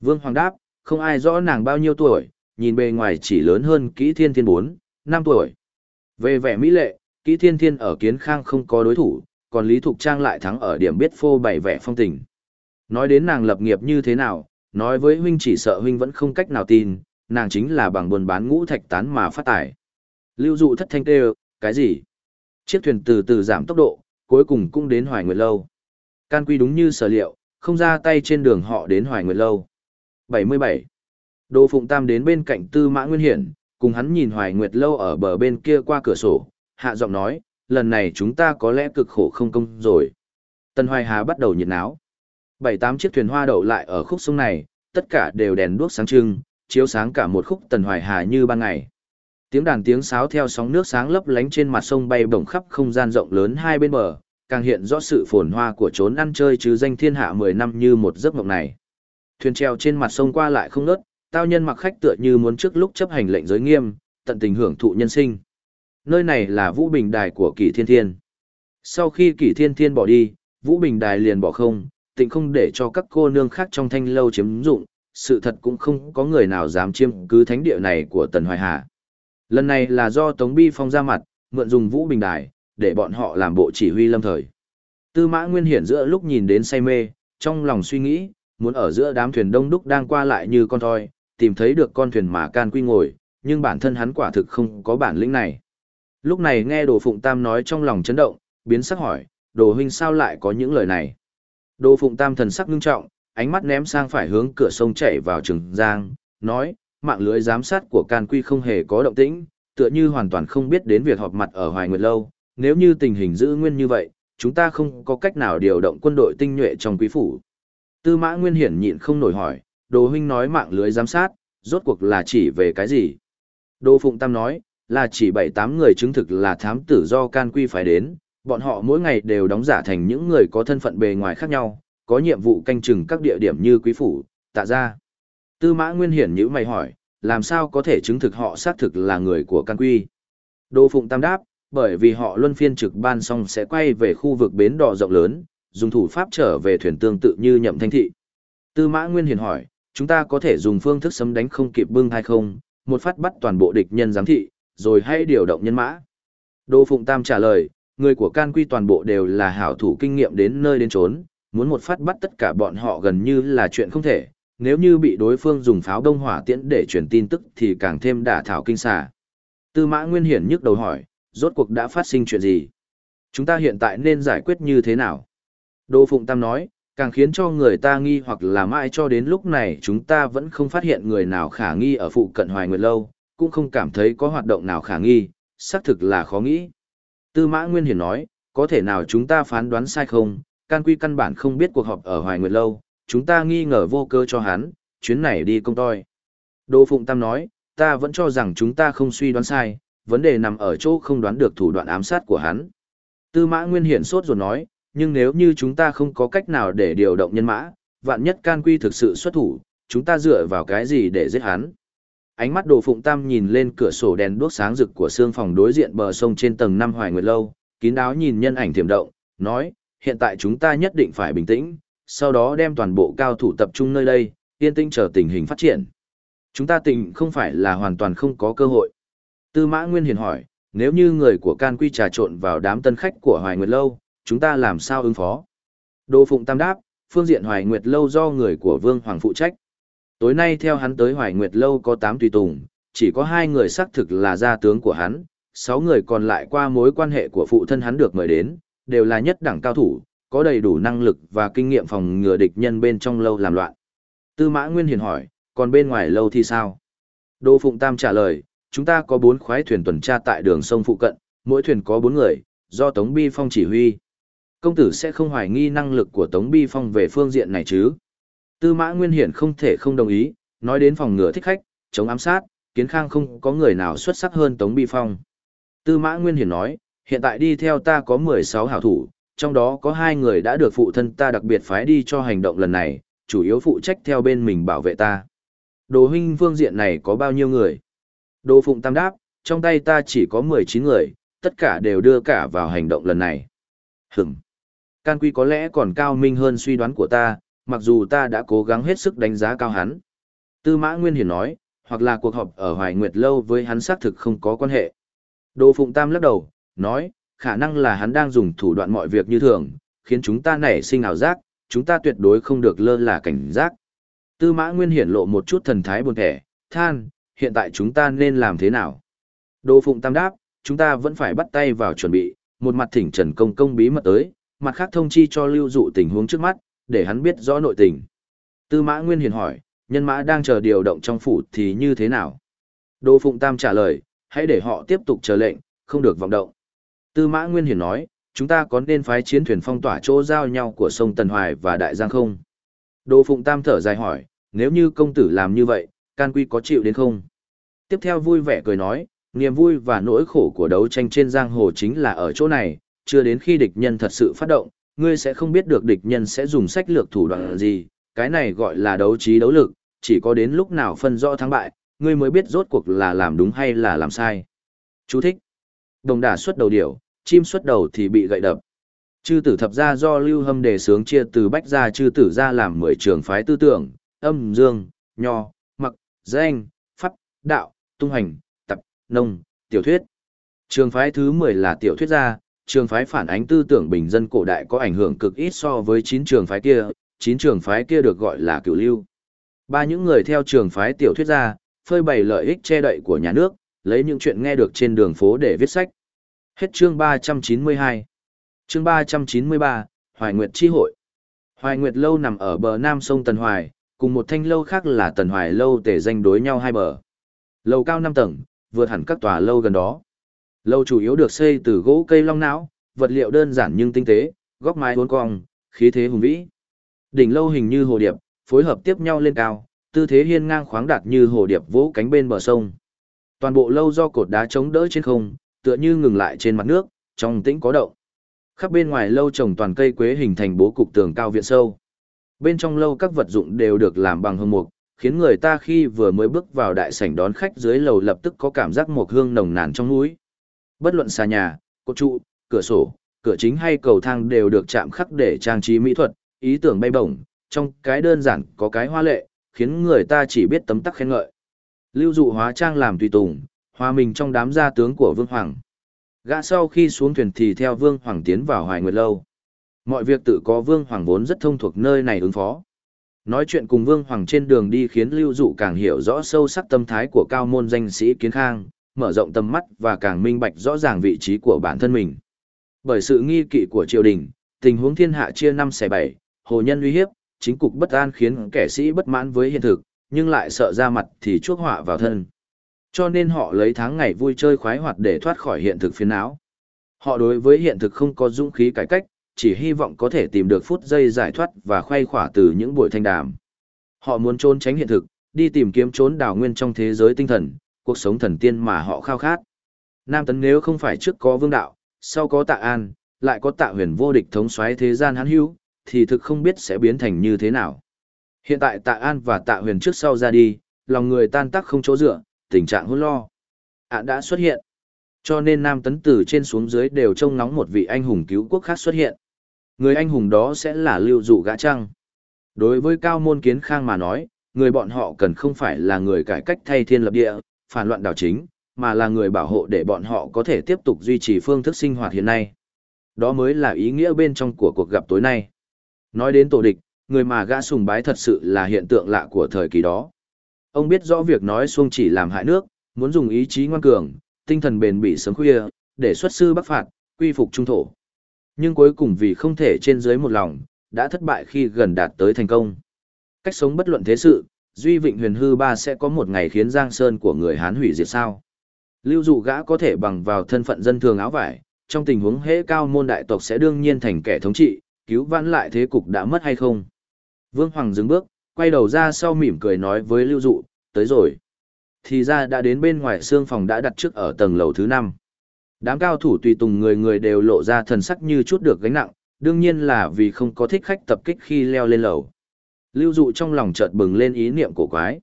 Vương Hoàng đáp, không ai rõ nàng bao nhiêu tuổi, nhìn bề ngoài chỉ lớn hơn kỹ thiên thiên 4, 5 tuổi. Về vẻ mỹ lệ, kỹ thiên thiên ở kiến khang không có đối thủ, còn Lý Thục Trang lại thắng ở điểm biết phô bày vẻ phong tình. Nói đến nàng lập nghiệp như thế nào, nói với huynh chỉ sợ huynh vẫn không cách nào tin, nàng chính là bằng buôn bán ngũ thạch tán mà phát tài. Lưu dụ thất thanh kêu, cái gì? Chiếc thuyền từ từ giảm tốc độ, cuối cùng cũng đến Hoài Nguyệt Lâu. Can quy đúng như sở liệu, không ra tay trên đường họ đến Hoài Nguyệt Lâu. 77. Đỗ Phụng Tam đến bên cạnh Tư Mã Nguyên Hiển, cùng hắn nhìn Hoài Nguyệt Lâu ở bờ bên kia qua cửa sổ, hạ giọng nói, lần này chúng ta có lẽ cực khổ không công rồi. Tân Hoài Hà bắt đầu nhiệt náo. Bảy tám chiếc thuyền hoa đậu lại ở khúc sông này, tất cả đều đèn đuốc sáng trưng, chiếu sáng cả một khúc Tần Hoài Hà như ban ngày. Tiếng đàn tiếng sáo theo sóng nước sáng lấp lánh trên mặt sông bay bổng khắp không gian rộng lớn hai bên bờ, càng hiện rõ sự phồn hoa của chốn ăn chơi chứ danh thiên hạ 10 năm như một giấc mộng này. Thuyền treo trên mặt sông qua lại không ngớt, tao nhân mặc khách tựa như muốn trước lúc chấp hành lệnh giới nghiêm, tận tình hưởng thụ nhân sinh. Nơi này là Vũ Bình Đài của Kỷ Thiên Thiên. Sau khi Kỷ Thiên Thiên bỏ đi, Vũ Bình Đài liền bỏ không, tịnh không để cho các cô nương khác trong thanh lâu chiếm dụng, sự thật cũng không có người nào dám chiếm cứ thánh địa này của Tần Hoài Hà. Lần này là do Tống Bi Phong ra mặt, mượn dùng Vũ Bình Đài, để bọn họ làm bộ chỉ huy lâm thời. Tư mã nguyên hiển giữa lúc nhìn đến say mê, trong lòng suy nghĩ, muốn ở giữa đám thuyền đông đúc đang qua lại như con thoi, tìm thấy được con thuyền mà can quy ngồi, nhưng bản thân hắn quả thực không có bản lĩnh này. Lúc này nghe Đồ Phụng Tam nói trong lòng chấn động, biến sắc hỏi, Đồ huynh sao lại có những lời này? Đồ Phụng Tam thần sắc ngưng trọng, ánh mắt ném sang phải hướng cửa sông chảy vào Trường Giang, nói, mạng lưới giám sát của can quy không hề có động tĩnh, tựa như hoàn toàn không biết đến việc họp mặt ở Hoài Nguyệt Lâu, nếu như tình hình giữ nguyên như vậy, chúng ta không có cách nào điều động quân đội tinh nhuệ trong quý phủ. Tư mã nguyên hiển nhịn không nổi hỏi, đồ huynh nói mạng lưới giám sát, rốt cuộc là chỉ về cái gì? Đồ Phụng Tam nói, là chỉ bảy tám người chứng thực là thám tử do can quy phải đến, bọn họ mỗi ngày đều đóng giả thành những người có thân phận bề ngoài khác nhau, có nhiệm vụ canh chừng các địa điểm như quý phủ, tạ ra. Tư mã nguyên hiển nhữ mày hỏi, làm sao có thể chứng thực họ xác thực là người của can quy? Đô Phụng Tam đáp, bởi vì họ luân phiên trực ban xong sẽ quay về khu vực bến đò rộng lớn, dùng thủ pháp trở về thuyền tương tự như nhậm thanh thị. Tư mã Nguyên Hiển hỏi, chúng ta có thể dùng phương thức sấm đánh không kịp bưng hay không, một phát bắt toàn bộ địch nhân giám thị, rồi hay điều động nhân mã. Đô Phụng Tam trả lời, người của can quy toàn bộ đều là hảo thủ kinh nghiệm đến nơi đến trốn, muốn một phát bắt tất cả bọn họ gần như là chuyện không thể, nếu như bị đối phương dùng pháo đông hỏa tiễn để truyền tin tức thì càng thêm đả thảo kinh xà. Tư mã Nguyên Hiển nhức đầu hỏi, rốt cuộc đã phát sinh chuyện gì? Chúng ta hiện tại nên giải quyết như thế nào? Đô Phụng Tam nói, càng khiến cho người ta nghi hoặc là mãi cho đến lúc này chúng ta vẫn không phát hiện người nào khả nghi ở phụ cận Hoài Nguyệt Lâu, cũng không cảm thấy có hoạt động nào khả nghi, xác thực là khó nghĩ. Tư mã Nguyên Hiển nói, có thể nào chúng ta phán đoán sai không, can quy căn bản không biết cuộc họp ở Hoài Nguyệt Lâu, chúng ta nghi ngờ vô cơ cho hắn, chuyến này đi công toi. Đỗ Phụng Tam nói, ta vẫn cho rằng chúng ta không suy đoán sai, vấn đề nằm ở chỗ không đoán được thủ đoạn ám sát của hắn. Tư mã Nguyên Hiển sốt rồi nói, nhưng nếu như chúng ta không có cách nào để điều động nhân mã, vạn nhất can quy thực sự xuất thủ, chúng ta dựa vào cái gì để giết hắn? Ánh mắt Đồ Phụng Tam nhìn lên cửa sổ đèn đuốc sáng rực của xương phòng đối diện bờ sông trên tầng năm Hoài Nguyệt lâu, kín đáo nhìn nhân ảnh tiềm động, nói: "Hiện tại chúng ta nhất định phải bình tĩnh, sau đó đem toàn bộ cao thủ tập trung nơi đây, yên tĩnh chờ tình hình phát triển. Chúng ta tình không phải là hoàn toàn không có cơ hội." Tư Mã Nguyên hiền hỏi: "Nếu như người của Can Quy trà trộn vào đám tân khách của Hoài Nguyệt lâu, chúng ta làm sao ứng phó?" Đồ Phụng Tam đáp: "Phương diện Hoài Nguyệt lâu do người của Vương Hoàng phụ trách." Tối nay theo hắn tới Hoài Nguyệt Lâu có 8 tùy tùng, chỉ có hai người xác thực là gia tướng của hắn, 6 người còn lại qua mối quan hệ của phụ thân hắn được mời đến, đều là nhất đẳng cao thủ, có đầy đủ năng lực và kinh nghiệm phòng ngừa địch nhân bên trong lâu làm loạn. Tư Mã Nguyên Hiền hỏi, còn bên ngoài lâu thì sao? Đỗ Phụng Tam trả lời, chúng ta có 4 khoái thuyền tuần tra tại đường sông phụ cận, mỗi thuyền có 4 người, do Tống Bi Phong chỉ huy. Công tử sẽ không hoài nghi năng lực của Tống Bi Phong về phương diện này chứ? Tư mã Nguyên Hiển không thể không đồng ý, nói đến phòng ngừa thích khách, chống ám sát, kiến khang không có người nào xuất sắc hơn Tống Bi Phong. Tư mã Nguyên Hiển nói, hiện tại đi theo ta có 16 hảo thủ, trong đó có hai người đã được phụ thân ta đặc biệt phái đi cho hành động lần này, chủ yếu phụ trách theo bên mình bảo vệ ta. Đồ huynh phương diện này có bao nhiêu người? Đồ phụng tam đáp, trong tay ta chỉ có 19 người, tất cả đều đưa cả vào hành động lần này. Hửm. Can quy có lẽ còn cao minh hơn suy đoán của ta, mặc dù ta đã cố gắng hết sức đánh giá cao hắn. Tư mã Nguyên Hiển nói, hoặc là cuộc họp ở Hoài Nguyệt Lâu với hắn xác thực không có quan hệ. Đồ Phụng Tam lắc đầu, nói, khả năng là hắn đang dùng thủ đoạn mọi việc như thường, khiến chúng ta nảy sinh ảo giác, chúng ta tuyệt đối không được lơ là cảnh giác. Tư mã Nguyên hiển lộ một chút thần thái buồn thẻ, than, hiện tại chúng ta nên làm thế nào? Đồ Phụng Tam đáp, chúng ta vẫn phải bắt tay vào chuẩn bị, một mặt thỉnh Trần Công Công bí mật tới, mặt khác thông chi cho lưu dụ tình huống trước mắt, để hắn biết rõ nội tình. Tư mã Nguyên Hiền hỏi, nhân mã đang chờ điều động trong phủ thì như thế nào? Đỗ Phụng Tam trả lời, hãy để họ tiếp tục chờ lệnh, không được vọng động. Tư mã Nguyên Hiền nói, chúng ta có nên phái chiến thuyền phong tỏa chỗ giao nhau của sông Tần Hoài và Đại Giang không? Đỗ Phụng Tam thở dài hỏi, nếu như công tử làm như vậy, can quy có chịu đến không? Tiếp theo vui vẻ cười nói, niềm vui và nỗi khổ của đấu tranh trên giang hồ chính là ở chỗ này, chưa đến khi địch nhân thật sự phát động, ngươi sẽ không biết được địch nhân sẽ dùng sách lược thủ đoạn gì, cái này gọi là đấu trí đấu lực, chỉ có đến lúc nào phân rõ thắng bại, ngươi mới biết rốt cuộc là làm đúng hay là làm sai. Chú thích. Đồng đả xuất đầu điểu, chim xuất đầu thì bị gậy đập. Chư tử thập gia do lưu hâm đề sướng chia từ bách gia chư tử ra làm mười trường phái tư tưởng, âm, dương, nho, mặc, danh, pháp, đạo, tung hành, tập, nông, tiểu thuyết. Trường phái thứ 10 là tiểu thuyết gia, trường phái phản ánh tư tưởng bình dân cổ đại có ảnh hưởng cực ít so với chín trường phái kia, chín trường phái kia được gọi là cửu lưu. Ba những người theo trường phái tiểu thuyết gia, phơi bày lợi ích che đậy của nhà nước, lấy những chuyện nghe được trên đường phố để viết sách. Hết chương 392. Chương 393, Hoài Nguyệt Chi hội. Hoài Nguyệt lâu nằm ở bờ nam sông Tần Hoài, cùng một thanh lâu khác là Tần Hoài lâu để danh đối nhau hai bờ. Lầu cao 5 tầng, vượt hẳn các tòa lâu gần đó. Lâu chủ yếu được xây từ gỗ cây long não, vật liệu đơn giản nhưng tinh tế, góc mái uốn cong, khí thế hùng vĩ. Đỉnh lâu hình như hồ điệp, phối hợp tiếp nhau lên cao, tư thế hiên ngang khoáng đạt như hồ điệp vỗ cánh bên bờ sông. Toàn bộ lâu do cột đá chống đỡ trên không, tựa như ngừng lại trên mặt nước, trong tĩnh có động. Khắp bên ngoài lâu trồng toàn cây quế hình thành bố cục tường cao viện sâu. Bên trong lâu các vật dụng đều được làm bằng hương mục, khiến người ta khi vừa mới bước vào đại sảnh đón khách dưới lầu lập tức có cảm giác một hương nồng nàn trong mũi. Bất luận xà nhà, cột trụ, cửa sổ, cửa chính hay cầu thang đều được chạm khắc để trang trí mỹ thuật, ý tưởng bay bổng, trong cái đơn giản có cái hoa lệ, khiến người ta chỉ biết tấm tắc khen ngợi. Lưu dụ hóa trang làm tùy tùng, hòa mình trong đám gia tướng của Vương Hoàng. Gã sau khi xuống thuyền thì theo Vương Hoàng tiến vào Hoài Nguyệt Lâu. Mọi việc tự có Vương Hoàng vốn rất thông thuộc nơi này ứng phó. Nói chuyện cùng Vương Hoàng trên đường đi khiến Lưu Dụ càng hiểu rõ sâu sắc tâm thái của cao môn danh sĩ Kiến Khang, mở rộng tầm mắt và càng minh bạch rõ ràng vị trí của bản thân mình. Bởi sự nghi kỵ của triều đình, tình huống thiên hạ chia năm xẻ bảy, hồ nhân uy hiếp, chính cục bất an khiến kẻ sĩ bất mãn với hiện thực, nhưng lại sợ ra mặt thì chuốc họa vào thân. Cho nên họ lấy tháng ngày vui chơi khoái hoạt để thoát khỏi hiện thực phiền não. Họ đối với hiện thực không có dũng khí cải cách, chỉ hy vọng có thể tìm được phút giây giải thoát và khoay khỏa từ những buổi thanh đàm. Họ muốn trốn tránh hiện thực, đi tìm kiếm trốn đào nguyên trong thế giới tinh thần, cuộc sống thần tiên mà họ khao khát. Nam Tấn nếu không phải trước có vương đạo, sau có tạ an, lại có tạ huyền vô địch thống soái thế gian hắn hữu, thì thực không biết sẽ biến thành như thế nào. Hiện tại tạ an và tạ huyền trước sau ra đi, lòng người tan tác không chỗ dựa, tình trạng hỗn lo. Ản đã xuất hiện. Cho nên Nam Tấn từ trên xuống dưới đều trông ngóng một vị anh hùng cứu quốc khác xuất hiện. Người anh hùng đó sẽ là lưu dụ gã trăng. Đối với cao môn kiến khang mà nói, người bọn họ cần không phải là người cải cách thay thiên lập địa, phản loạn đảo chính, mà là người bảo hộ để bọn họ có thể tiếp tục duy trì phương thức sinh hoạt hiện nay. Đó mới là ý nghĩa bên trong của cuộc gặp tối nay. Nói đến tổ địch, người mà gã sùng bái thật sự là hiện tượng lạ của thời kỳ đó. Ông biết rõ việc nói xuông chỉ làm hại nước, muốn dùng ý chí ngoan cường, tinh thần bền bỉ sớm khuya, để xuất sư bắc phạt, quy phục trung thổ. Nhưng cuối cùng vì không thể trên dưới một lòng, đã thất bại khi gần đạt tới thành công. Cách sống bất luận thế sự, Duy Vịnh Huyền Hư Ba sẽ có một ngày khiến Giang Sơn của người Hán hủy diệt sao. Lưu dụ gã có thể bằng vào thân phận dân thường áo vải, trong tình huống hễ cao môn đại tộc sẽ đương nhiên thành kẻ thống trị, cứu vãn lại thế cục đã mất hay không. Vương Hoàng dừng bước, quay đầu ra sau mỉm cười nói với Lưu dụ, tới rồi. Thì ra đã đến bên ngoài xương phòng đã đặt trước ở tầng lầu thứ 5. Đám cao thủ tùy tùng người người đều lộ ra thần sắc như chút được gánh nặng, đương nhiên là vì không có thích khách tập kích khi leo lên lầu. Lưu dụ trong lòng chợt bừng lên ý niệm cổ quái.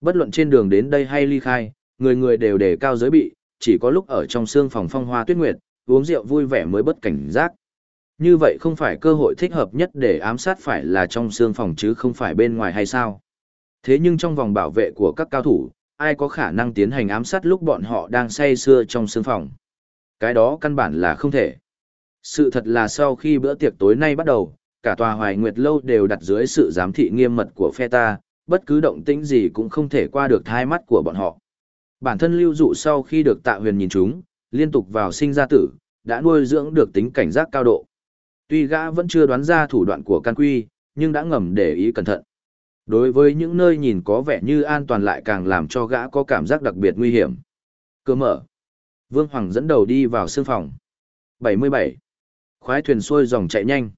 Bất luận trên đường đến đây hay ly khai, người người đều đề cao giới bị, chỉ có lúc ở trong xương phòng phong hoa tuyết nguyệt, uống rượu vui vẻ mới bất cảnh giác. Như vậy không phải cơ hội thích hợp nhất để ám sát phải là trong xương phòng chứ không phải bên ngoài hay sao? Thế nhưng trong vòng bảo vệ của các cao thủ, ai có khả năng tiến hành ám sát lúc bọn họ đang say sưa trong xương phòng? Cái đó căn bản là không thể. Sự thật là sau khi bữa tiệc tối nay bắt đầu, cả tòa hoài nguyệt lâu đều đặt dưới sự giám thị nghiêm mật của phe ta, bất cứ động tĩnh gì cũng không thể qua được thai mắt của bọn họ. Bản thân lưu dụ sau khi được tạ huyền nhìn chúng, liên tục vào sinh ra tử, đã nuôi dưỡng được tính cảnh giác cao độ. Tuy gã vẫn chưa đoán ra thủ đoạn của can quy, nhưng đã ngầm để ý cẩn thận. Đối với những nơi nhìn có vẻ như an toàn lại càng làm cho gã có cảm giác đặc biệt nguy hiểm. Cửa mở. Vương Hoàng dẫn đầu đi vào sương phòng. 77. Khoái thuyền xuôi dòng chạy nhanh.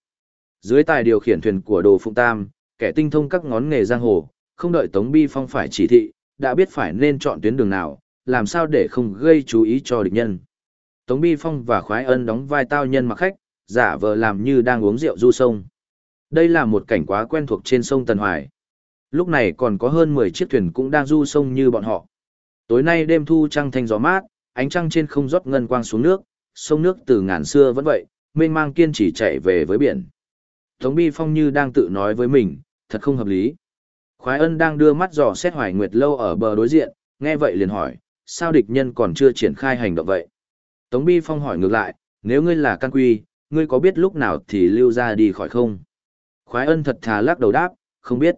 Dưới tài điều khiển thuyền của Đồ Phụng Tam, kẻ tinh thông các ngón nghề giang hồ, không đợi Tống Bi Phong phải chỉ thị, đã biết phải nên chọn tuyến đường nào, làm sao để không gây chú ý cho địch nhân. Tống Bi Phong và Khoái Ân đóng vai tao nhân mặc khách, giả vờ làm như đang uống rượu du sông. Đây là một cảnh quá quen thuộc trên sông Tần Hoài. Lúc này còn có hơn 10 chiếc thuyền cũng đang du sông như bọn họ. Tối nay đêm thu trăng thanh gió mát, ánh trăng trên không rót ngân quang xuống nước, sông nước từ ngàn xưa vẫn vậy, mênh mang kiên trì chạy về với biển. Tống Bi Phong như đang tự nói với mình, thật không hợp lý. Khoái ân đang đưa mắt dò xét hoài nguyệt lâu ở bờ đối diện, nghe vậy liền hỏi, sao địch nhân còn chưa triển khai hành động vậy? Tống Bi Phong hỏi ngược lại, nếu ngươi là căn quy, ngươi có biết lúc nào thì lưu ra đi khỏi không? Khoái ân thật thà lắc đầu đáp, không biết.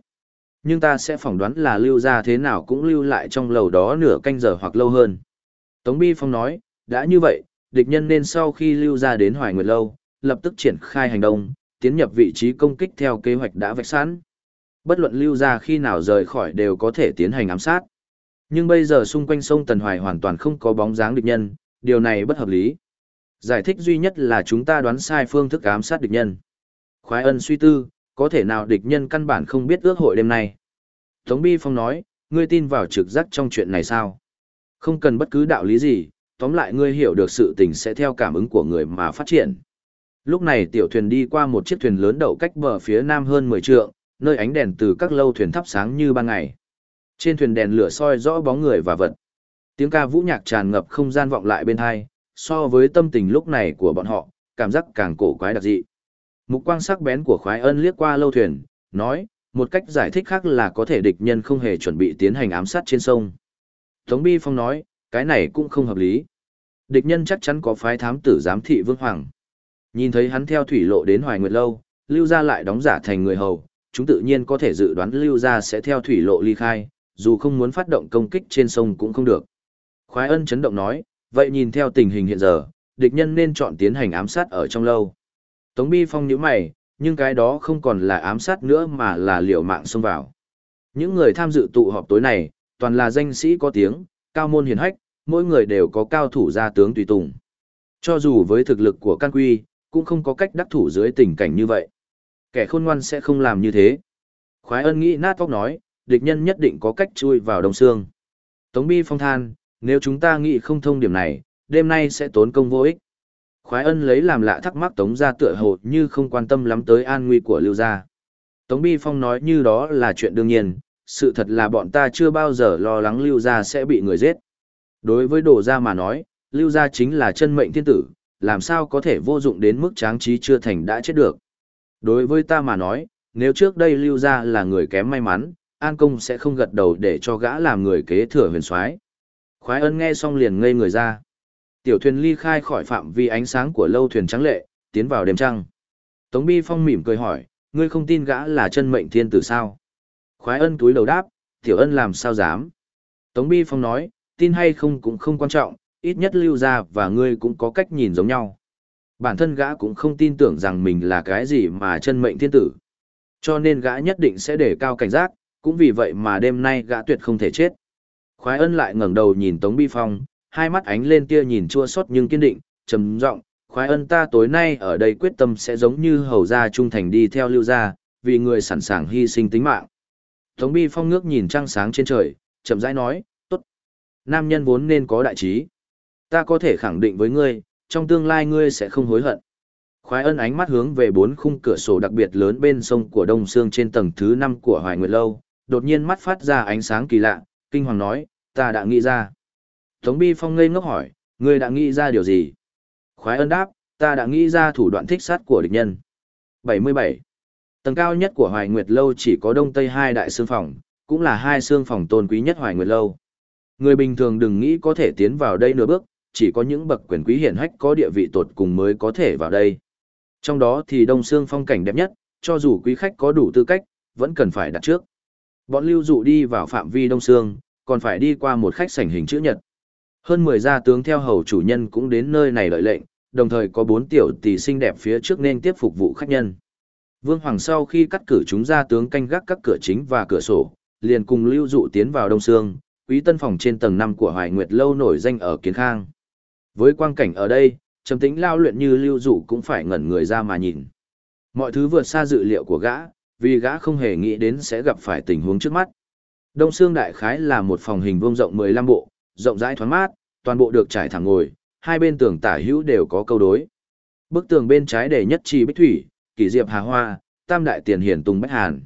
Nhưng ta sẽ phỏng đoán là lưu ra thế nào cũng lưu lại trong lầu đó nửa canh giờ hoặc lâu hơn. Tống Bi Phong nói, đã như vậy, địch nhân nên sau khi lưu ra đến Hoài Nguyệt Lâu, lập tức triển khai hành động, tiến nhập vị trí công kích theo kế hoạch đã vạch sẵn. Bất luận lưu ra khi nào rời khỏi đều có thể tiến hành ám sát. Nhưng bây giờ xung quanh sông Tần Hoài hoàn toàn không có bóng dáng địch nhân, điều này bất hợp lý. Giải thích duy nhất là chúng ta đoán sai phương thức ám sát địch nhân. Khoái ân suy tư, có thể nào địch nhân căn bản không biết ước hội đêm nay. Tống Bi Phong nói, ngươi tin vào trực giác trong chuyện này sao? Không cần bất cứ đạo lý gì, tóm lại ngươi hiểu được sự tình sẽ theo cảm ứng của người mà phát triển. Lúc này tiểu thuyền đi qua một chiếc thuyền lớn đậu cách bờ phía nam hơn 10 trượng, nơi ánh đèn từ các lâu thuyền thắp sáng như ban ngày. Trên thuyền đèn lửa soi rõ bóng người và vật. Tiếng ca vũ nhạc tràn ngập không gian vọng lại bên hai, so với tâm tình lúc này của bọn họ, cảm giác càng cổ quái đặc dị. Mục quang sắc bén của khoái ân liếc qua lâu thuyền, nói, một cách giải thích khác là có thể địch nhân không hề chuẩn bị tiến hành ám sát trên sông. Tống Bi Phong nói, cái này cũng không hợp lý. Địch nhân chắc chắn có phái thám tử giám thị vương hoàng. Nhìn thấy hắn theo thủy lộ đến Hoài Nguyệt Lâu, lưu gia lại đóng giả thành người hầu, chúng tự nhiên có thể dự đoán lưu gia sẽ theo thủy lộ ly khai, dù không muốn phát động công kích trên sông cũng không được. Khoái ân chấn động nói, vậy nhìn theo tình hình hiện giờ, địch nhân nên chọn tiến hành ám sát ở trong lâu. Tống Bi Phong nhíu mày, nhưng cái đó không còn là ám sát nữa mà là liều mạng xông vào. Những người tham dự tụ họp tối này, toàn là danh sĩ có tiếng, cao môn hiền hách, mỗi người đều có cao thủ gia tướng tùy tùng. Cho dù với thực lực của Can Quy, cũng không có cách đắc thủ dưới tình cảnh như vậy. Kẻ khôn ngoan sẽ không làm như thế. Khoái ân nghĩ nát óc nói, địch nhân nhất định có cách chui vào đông xương. Tống Bi phong than, nếu chúng ta nghĩ không thông điểm này, đêm nay sẽ tốn công vô ích. Khoái ân lấy làm lạ thắc mắc Tống gia tựa hồ như không quan tâm lắm tới an nguy của Lưu gia. Tống Bi Phong nói như đó là chuyện đương nhiên, sự thật là bọn ta chưa bao giờ lo lắng Lưu gia sẽ bị người giết. Đối với đồ gia mà nói, Lưu gia chính là chân mệnh thiên tử, làm sao có thể vô dụng đến mức tráng trí chưa thành đã chết được. Đối với ta mà nói, nếu trước đây Lưu gia là người kém may mắn, An Công sẽ không gật đầu để cho gã làm người kế thừa huyền soái. Khoái ân nghe xong liền ngây người ra. Tiểu thuyền ly khai khỏi phạm vi ánh sáng của lâu thuyền trắng lệ, tiến vào đêm trăng. Tống Bi Phong mỉm cười hỏi, ngươi không tin gã là chân mệnh thiên tử sao? Khoái ân túi đầu đáp, tiểu ân làm sao dám? Tống Bi Phong nói, tin hay không cũng không quan trọng, ít nhất lưu ra và ngươi cũng có cách nhìn giống nhau. Bản thân gã cũng không tin tưởng rằng mình là cái gì mà chân mệnh thiên tử. Cho nên gã nhất định sẽ để cao cảnh giác, cũng vì vậy mà đêm nay gã tuyệt không thể chết. Khoái ân lại ngẩng đầu nhìn Tống Bi Phong, hai mắt ánh lên tia nhìn chua xót nhưng kiên định, trầm giọng, khoái ân ta tối nay ở đây quyết tâm sẽ giống như hầu gia trung thành đi theo lưu gia, vì người sẵn sàng hy sinh tính mạng. Tống Bi Phong ngước nhìn trăng sáng trên trời, chậm rãi nói, tốt. Nam nhân vốn nên có đại trí. Ta có thể khẳng định với ngươi, trong tương lai ngươi sẽ không hối hận. Khoái ân ánh mắt hướng về bốn khung cửa sổ đặc biệt lớn bên sông của Đông Sương trên tầng thứ 5 của Hoài Nguyệt Lâu, đột nhiên mắt phát ra ánh sáng kỳ lạ, kinh hoàng nói, ta đã nghĩ ra. Tống Bi Phong ngây ngốc hỏi, ngươi đã nghĩ ra điều gì? Khoái ân đáp, ta đã nghĩ ra thủ đoạn thích sát của địch nhân. 77. Tầng cao nhất của Hoài Nguyệt Lâu chỉ có đông tây hai đại xương phòng, cũng là hai xương phòng tôn quý nhất Hoài Nguyệt Lâu. Người bình thường đừng nghĩ có thể tiến vào đây nửa bước, chỉ có những bậc quyền quý hiển hách có địa vị tột cùng mới có thể vào đây. Trong đó thì đông xương phong cảnh đẹp nhất, cho dù quý khách có đủ tư cách, vẫn cần phải đặt trước. Bọn lưu dụ đi vào phạm vi đông xương, còn phải đi qua một khách sảnh hình chữ nhật. Hơn 10 gia tướng theo hầu chủ nhân cũng đến nơi này lợi lệnh, đồng thời có bốn tiểu tỷ xinh đẹp phía trước nên tiếp phục vụ khách nhân. Vương Hoàng sau khi cắt cử chúng gia tướng canh gác các cửa chính và cửa sổ, liền cùng lưu dụ tiến vào Đông Sương, quý tân phòng trên tầng 5 của Hoài Nguyệt lâu nổi danh ở Kiến Khang. Với quang cảnh ở đây, trầm tĩnh lao luyện như lưu dụ cũng phải ngẩn người ra mà nhìn. Mọi thứ vượt xa dự liệu của gã, vì gã không hề nghĩ đến sẽ gặp phải tình huống trước mắt. Đông Sương Đại Khái là một phòng hình vuông rộng 15 bộ, rộng rãi thoáng mát, toàn bộ được trải thẳng ngồi, hai bên tường tả hữu đều có câu đối. Bức tường bên trái để nhất chi bích thủy, kỷ diệp hà hoa, tam đại tiền hiển tùng bách hàn.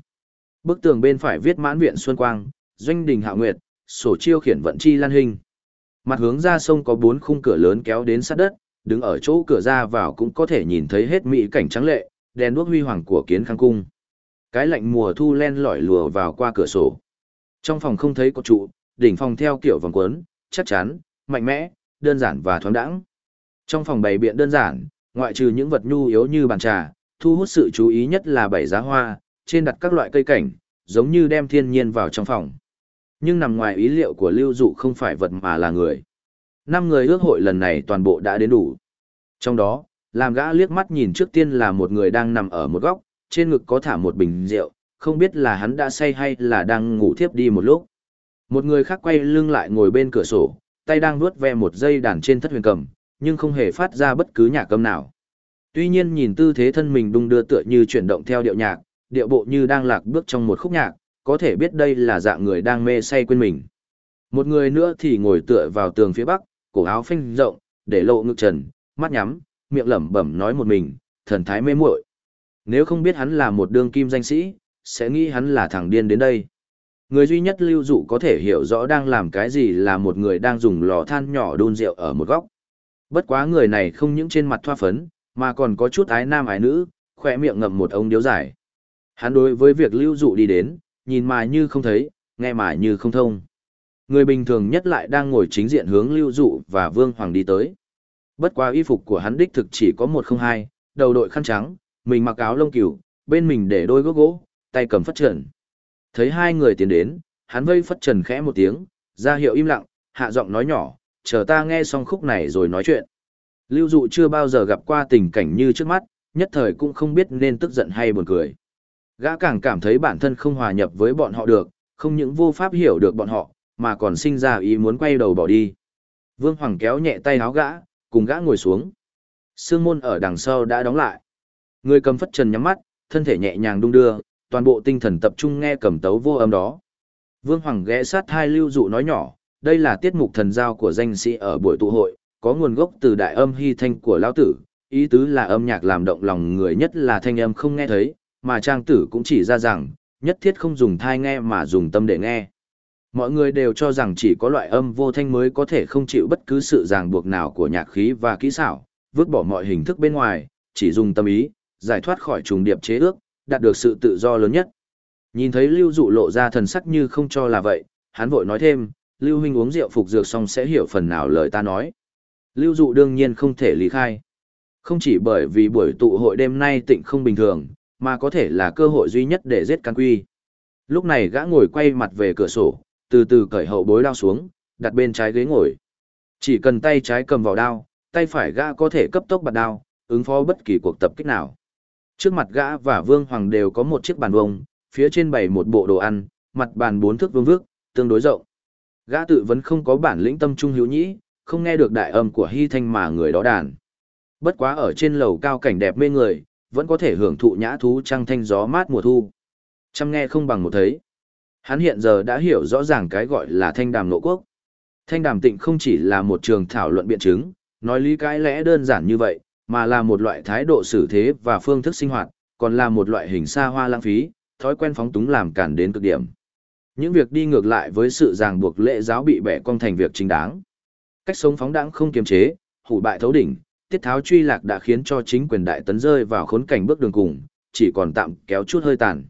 Bức tường bên phải viết mãn viện xuân quang, doanh đình hạ nguyệt, sổ chiêu khiển vận chi lan hình. Mặt hướng ra sông có bốn khung cửa lớn kéo đến sát đất, đứng ở chỗ cửa ra vào cũng có thể nhìn thấy hết mỹ cảnh trắng lệ, đèn đuốc huy hoàng của kiến khang cung. Cái lạnh mùa thu len lỏi lùa vào qua cửa sổ. Trong phòng không thấy có trụ, đỉnh phòng theo kiểu vòng cuốn, chắc chắn, mạnh mẽ, đơn giản và thoáng đẳng. Trong phòng bày biện đơn giản, ngoại trừ những vật nhu yếu như bàn trà, thu hút sự chú ý nhất là bảy giá hoa, trên đặt các loại cây cảnh, giống như đem thiên nhiên vào trong phòng. Nhưng nằm ngoài ý liệu của lưu dụ không phải vật mà là người. Năm người ước hội lần này toàn bộ đã đến đủ. Trong đó, làm gã liếc mắt nhìn trước tiên là một người đang nằm ở một góc, trên ngực có thả một bình rượu, không biết là hắn đã say hay là đang ngủ thiếp đi một lúc. Một người khác quay lưng lại ngồi bên cửa sổ, tay đang vuốt ve một dây đàn trên thất huyền cầm, nhưng không hề phát ra bất cứ nhạc âm nào. Tuy nhiên nhìn tư thế thân mình đung đưa tựa như chuyển động theo điệu nhạc, điệu bộ như đang lạc bước trong một khúc nhạc, có thể biết đây là dạng người đang mê say quên mình. Một người nữa thì ngồi tựa vào tường phía bắc, cổ áo phanh rộng, để lộ ngực trần, mắt nhắm, miệng lẩm bẩm nói một mình, thần thái mê muội. Nếu không biết hắn là một đương kim danh sĩ, sẽ nghĩ hắn là thằng điên đến đây. Người duy nhất lưu dụ có thể hiểu rõ đang làm cái gì là một người đang dùng lò than nhỏ đun rượu ở một góc. Bất quá người này không những trên mặt thoa phấn, mà còn có chút ái nam ái nữ, khỏe miệng ngậm một ống điếu dài. Hắn đối với việc lưu dụ đi đến, nhìn mà như không thấy, nghe mà như không thông. Người bình thường nhất lại đang ngồi chính diện hướng lưu dụ và vương hoàng đi tới. Bất quá y phục của hắn đích thực chỉ có một không hai, đầu đội khăn trắng, mình mặc áo lông cừu, bên mình để đôi gốc gỗ, tay cầm phất trần. Thấy hai người tiến đến, hắn vây phất trần khẽ một tiếng, ra hiệu im lặng, hạ giọng nói nhỏ, chờ ta nghe xong khúc này rồi nói chuyện. Lưu dụ chưa bao giờ gặp qua tình cảnh như trước mắt, nhất thời cũng không biết nên tức giận hay buồn cười. Gã càng cảm thấy bản thân không hòa nhập với bọn họ được, không những vô pháp hiểu được bọn họ, mà còn sinh ra ý muốn quay đầu bỏ đi. Vương Hoàng kéo nhẹ tay áo gã, cùng gã ngồi xuống. Sương môn ở đằng sau đã đóng lại. Người cầm phất trần nhắm mắt, thân thể nhẹ nhàng đung đưa, toàn bộ tinh thần tập trung nghe cầm tấu vô âm đó. Vương Hoàng ghé sát hai lưu dụ nói nhỏ, đây là tiết mục thần giao của danh sĩ ở buổi tụ hội, có nguồn gốc từ đại âm hy thanh của lão tử, ý tứ là âm nhạc làm động lòng người nhất là thanh âm không nghe thấy, mà trang tử cũng chỉ ra rằng, nhất thiết không dùng thai nghe mà dùng tâm để nghe. Mọi người đều cho rằng chỉ có loại âm vô thanh mới có thể không chịu bất cứ sự ràng buộc nào của nhạc khí và kỹ xảo, vứt bỏ mọi hình thức bên ngoài, chỉ dùng tâm ý, giải thoát khỏi trùng điệp chế ước, đạt được sự tự do lớn nhất. Nhìn thấy Lưu Dụ lộ ra thần sắc như không cho là vậy, hắn vội nói thêm, Lưu huynh uống rượu phục dược xong sẽ hiểu phần nào lời ta nói. Lưu Dụ đương nhiên không thể lý khai. Không chỉ bởi vì buổi tụ hội đêm nay tịnh không bình thường, mà có thể là cơ hội duy nhất để giết can quy. Lúc này gã ngồi quay mặt về cửa sổ, từ từ cởi hậu bối đao xuống, đặt bên trái ghế ngồi. Chỉ cần tay trái cầm vào đao, tay phải gã có thể cấp tốc bật đao, ứng phó bất kỳ cuộc tập kích nào. Trước mặt gã và Vương Hoàng đều có một chiếc bàn vuông, phía trên bày một bộ đồ ăn, mặt bàn bốn thước vương vước, tương đối rộng. Gã tự vẫn không có bản lĩnh tâm trung hữu nhĩ, không nghe được đại âm của hy thanh mà người đó đàn. Bất quá ở trên lầu cao cảnh đẹp mê người, vẫn có thể hưởng thụ nhã thú trăng thanh gió mát mùa thu. Chăm nghe không bằng một thấy. Hắn hiện giờ đã hiểu rõ ràng cái gọi là thanh đàm nộ quốc. Thanh đàm tịnh không chỉ là một trường thảo luận biện chứng, nói lý cái lẽ đơn giản như vậy, mà là một loại thái độ xử thế và phương thức sinh hoạt, còn là một loại hình xa hoa lãng phí, thói quen phóng túng làm cản đến cực điểm. Những việc đi ngược lại với sự ràng buộc lễ giáo bị bẻ cong thành việc chính đáng. Cách sống phóng đãng không kiềm chế, hủ bại thấu đỉnh, tiết tháo truy lạc đã khiến cho chính quyền đại tấn rơi vào khốn cảnh bước đường cùng, chỉ còn tạm kéo chút hơi tàn.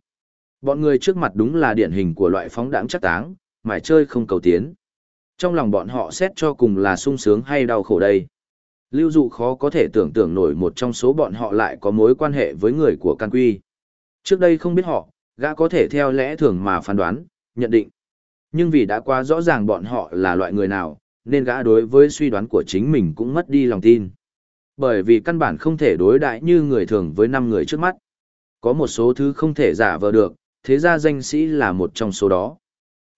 Bọn người trước mặt đúng là điển hình của loại phóng đãng chắc táng, mải chơi không cầu tiến. Trong lòng bọn họ xét cho cùng là sung sướng hay đau khổ đây. Lưu dụ khó có thể tưởng tượng nổi một trong số bọn họ lại có mối quan hệ với người của Can Quy. Trước đây không biết họ, gã có thể theo lẽ thường mà phán đoán, nhận định. Nhưng vì đã quá rõ ràng bọn họ là loại người nào, nên gã đối với suy đoán của chính mình cũng mất đi lòng tin. Bởi vì căn bản không thể đối đại như người thường với năm người trước mắt. Có một số thứ không thể giả vờ được, thế ra danh sĩ là một trong số đó.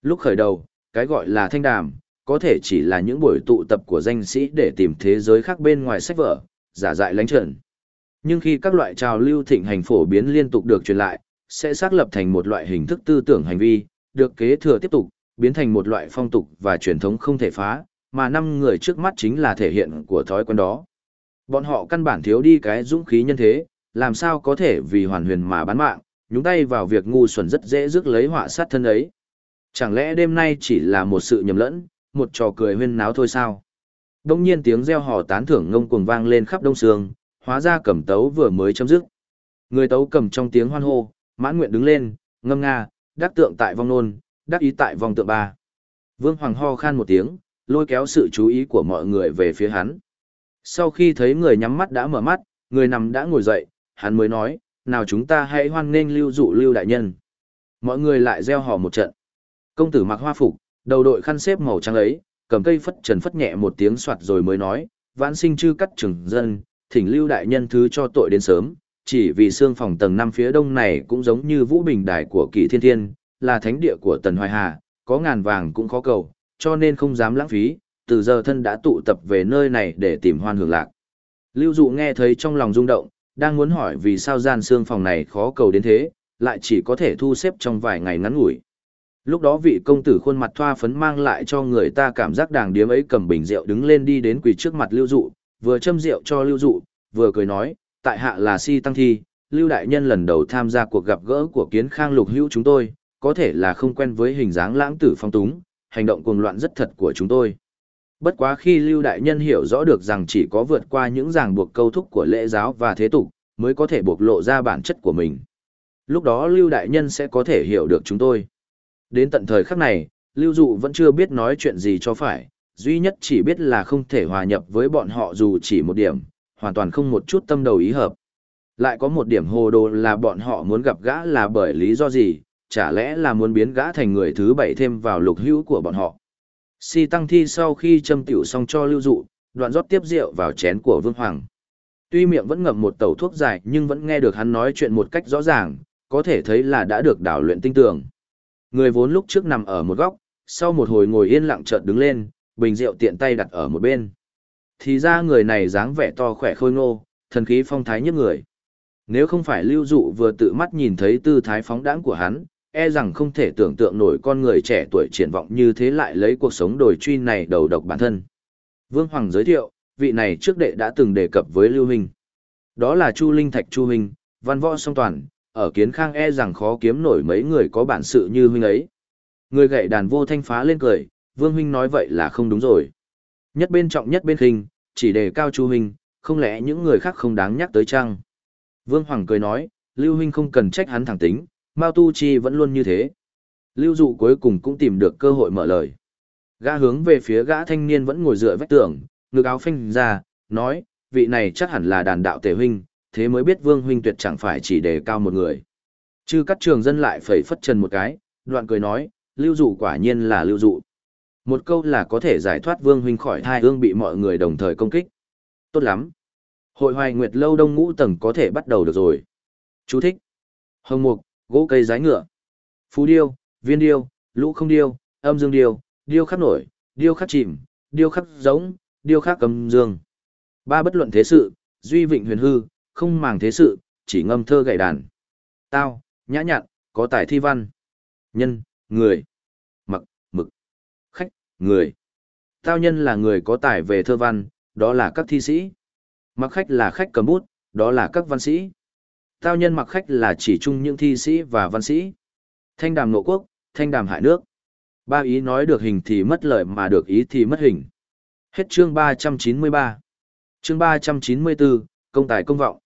Lúc khởi đầu, cái gọi là thanh đàm, có thể chỉ là những buổi tụ tập của danh sĩ để tìm thế giới khác bên ngoài sách vở, giả dại lánh trần. Nhưng khi các loại trào lưu thịnh hành phổ biến liên tục được truyền lại, sẽ xác lập thành một loại hình thức tư tưởng hành vi, được kế thừa tiếp tục, biến thành một loại phong tục và truyền thống không thể phá, mà năm người trước mắt chính là thể hiện của thói quen đó. Bọn họ căn bản thiếu đi cái dũng khí nhân thế, làm sao có thể vì hoàn huyền mà bán mạng, nhúng tay vào việc ngu xuẩn rất dễ rước lấy họa sát thân ấy. Chẳng lẽ đêm nay chỉ là một sự nhầm lẫn, một trò cười huyên náo thôi sao? Đông nhiên tiếng reo hò tán thưởng ngông cuồng vang lên khắp đông sương, hóa ra cầm tấu vừa mới chấm dứt. Người tấu cầm trong tiếng hoan hô, mãn nguyện đứng lên, ngâm nga, đắc tượng tại vong nôn, đắc ý tại vong tượng ba. Vương Hoàng ho khan một tiếng, lôi kéo sự chú ý của mọi người về phía hắn. Sau khi thấy người nhắm mắt đã mở mắt, người nằm đã ngồi dậy, hắn mới nói, nào chúng ta hãy hoan nghênh lưu dụ lưu đại nhân. Mọi người lại gieo hò một trận. Công tử mặc hoa phục, đầu đội khăn xếp màu trắng ấy, cầm cây phất trần phất nhẹ một tiếng soạt rồi mới nói, vãn sinh chư cắt trừng dân, thỉnh lưu đại nhân thứ cho tội đến sớm, chỉ vì xương phòng tầng năm phía đông này cũng giống như vũ bình đài của kỳ thiên thiên, là thánh địa của tần hoài hà, có ngàn vàng cũng khó cầu, cho nên không dám lãng phí, từ giờ thân đã tụ tập về nơi này để tìm hoan hưởng lạc. Lưu dụ nghe thấy trong lòng rung động, đang muốn hỏi vì sao gian xương phòng này khó cầu đến thế, lại chỉ có thể thu xếp trong vài ngày ngắn ngủi. Lúc đó vị công tử khuôn mặt thoa phấn mang lại cho người ta cảm giác đàng điếm ấy cầm bình rượu đứng lên đi đến quỳ trước mặt lưu dụ, vừa châm rượu cho lưu dụ, vừa cười nói, tại hạ là si tăng thi, lưu đại nhân lần đầu tham gia cuộc gặp gỡ của kiến khang lục hữu chúng tôi, có thể là không quen với hình dáng lãng tử phong túng, hành động cuồng loạn rất thật của chúng tôi. Bất quá khi Lưu Đại Nhân hiểu rõ được rằng chỉ có vượt qua những ràng buộc câu thúc của lễ giáo và thế tục, mới có thể bộc lộ ra bản chất của mình. Lúc đó Lưu Đại Nhân sẽ có thể hiểu được chúng tôi. Đến tận thời khắc này, Lưu Dụ vẫn chưa biết nói chuyện gì cho phải, duy nhất chỉ biết là không thể hòa nhập với bọn họ dù chỉ một điểm, hoàn toàn không một chút tâm đầu ý hợp. Lại có một điểm hồ đồ là bọn họ muốn gặp gã là bởi lý do gì, chả lẽ là muốn biến gã thành người thứ bảy thêm vào lục hữu của bọn họ. Si Tăng Thi sau khi châm tiểu xong cho lưu dụ, đoạn rót tiếp rượu vào chén của Vương Hoàng. Tuy miệng vẫn ngậm một tẩu thuốc dài nhưng vẫn nghe được hắn nói chuyện một cách rõ ràng, có thể thấy là đã được đảo luyện tinh tường. Người vốn lúc trước nằm ở một góc, sau một hồi ngồi yên lặng chợt đứng lên, bình rượu tiện tay đặt ở một bên. Thì ra người này dáng vẻ to khỏe khôi ngô, thần khí phong thái nhất người. Nếu không phải lưu dụ vừa tự mắt nhìn thấy tư thái phóng đãng của hắn, e rằng không thể tưởng tượng nổi con người trẻ tuổi triển vọng như thế lại lấy cuộc sống đồi truy này đầu độc bản thân. Vương Hoàng giới thiệu, vị này trước đệ đã từng đề cập với Lưu Minh, Đó là Chu Linh Thạch Chu Minh, văn võ song toàn, ở kiến khang e rằng khó kiếm nổi mấy người có bản sự như Huynh ấy. Người gậy đàn vô thanh phá lên cười, Vương Huynh nói vậy là không đúng rồi. Nhất bên trọng nhất bên khinh, chỉ đề cao Chu Huynh, không lẽ những người khác không đáng nhắc tới chăng? Vương Hoàng cười nói, Lưu Huynh không cần trách hắn thẳng tính, Mao Tu Chi vẫn luôn như thế. Lưu Dụ cuối cùng cũng tìm được cơ hội mở lời. Gã hướng về phía gã thanh niên vẫn ngồi dựa vách tường, ngực áo phanh ra, nói, vị này chắc hẳn là đàn đạo tề huynh, thế mới biết Vương huynh tuyệt chẳng phải chỉ đề cao một người. Chư các trường dân lại phẩy phất trần một cái, đoạn cười nói, lưu dụ quả nhiên là lưu dụ. Một câu là có thể giải thoát Vương huynh khỏi thai ương bị mọi người đồng thời công kích. Tốt lắm. Hội hoài nguyệt lâu đông ngũ tầng có thể bắt đầu được rồi. Chú thích. Hồng mục, gỗ cây rái ngựa. Phú điêu, viên điêu, lũ không điêu, âm dương điêu, điêu khắc nổi, điêu khắc chìm, điêu khắc giống, điêu khắc cầm dương. Ba bất luận thế sự, duy vịnh huyền hư, không màng thế sự, chỉ ngâm thơ gảy đàn. Tao, nhã nhặn, có tài thi văn. Nhân, người. Mặc, mực. Khách, người. Tao nhân là người có tài về thơ văn, đó là các thi sĩ. Mặc khách là khách cầm bút, đó là các văn sĩ. Tao nhân mặc khách là chỉ chung những thi sĩ và văn sĩ. Thanh đàm nộ quốc, thanh đàm hại nước. Ba ý nói được hình thì mất lợi mà được ý thì mất hình. Hết chương 393. Chương 394, công tài công vọng.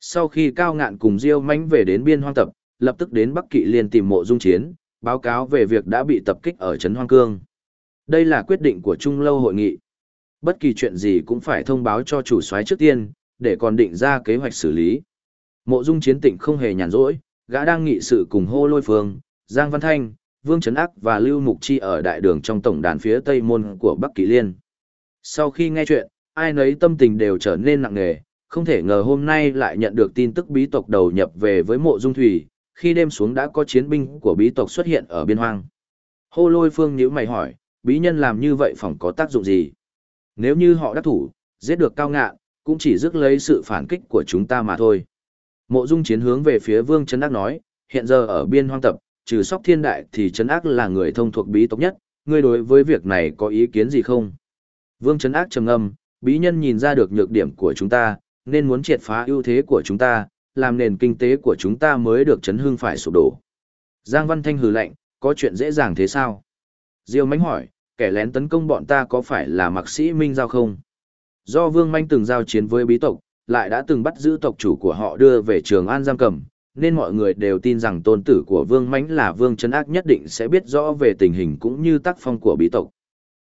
Sau khi Cao Ngạn cùng Diêu Mánh về đến biên hoang tập, lập tức đến Bắc Kỵ liền tìm mộ dung chiến, báo cáo về việc đã bị tập kích ở Trấn Hoang Cương. Đây là quyết định của Trung Lâu hội nghị. Bất kỳ chuyện gì cũng phải thông báo cho chủ soái trước tiên, để còn định ra kế hoạch xử lý. Mộ dung chiến tịnh không hề nhàn rỗi, gã đang nghị sự cùng hô lôi phương, Giang Văn Thanh, Vương Trấn Ác và Lưu Mục Chi ở đại đường trong tổng đàn phía tây môn của Bắc Kỳ Liên. Sau khi nghe chuyện, ai nấy tâm tình đều trở nên nặng nề, không thể ngờ hôm nay lại nhận được tin tức bí tộc đầu nhập về với mộ dung thủy, khi đêm xuống đã có chiến binh của bí tộc xuất hiện ở biên hoang. Hô lôi phương nhíu mày hỏi, bí nhân làm như vậy phòng có tác dụng gì? Nếu như họ đắc thủ, giết được cao ngạ, cũng chỉ rước lấy sự phản kích của chúng ta mà thôi. Mộ dung chiến hướng về phía vương Trấn Ác nói, hiện giờ ở biên hoang tập, trừ sóc thiên đại thì Trấn Ác là người thông thuộc bí tộc nhất, ngươi đối với việc này có ý kiến gì không? Vương Trấn Ác trầm ngâm, bí nhân nhìn ra được nhược điểm của chúng ta, nên muốn triệt phá ưu thế của chúng ta, làm nền kinh tế của chúng ta mới được chấn hưng phải sụp đổ. Giang Văn Thanh hừ lạnh, có chuyện dễ dàng thế sao? Diêu Mánh hỏi, kẻ lén tấn công bọn ta có phải là mạc sĩ Minh Giao không? Do Vương Manh từng giao chiến với bí tộc, lại đã từng bắt giữ tộc chủ của họ đưa về trường An giam cầm, nên mọi người đều tin rằng tôn tử của Vương Mánh là Vương Trấn Ác nhất định sẽ biết rõ về tình hình cũng như tác phong của bí tộc.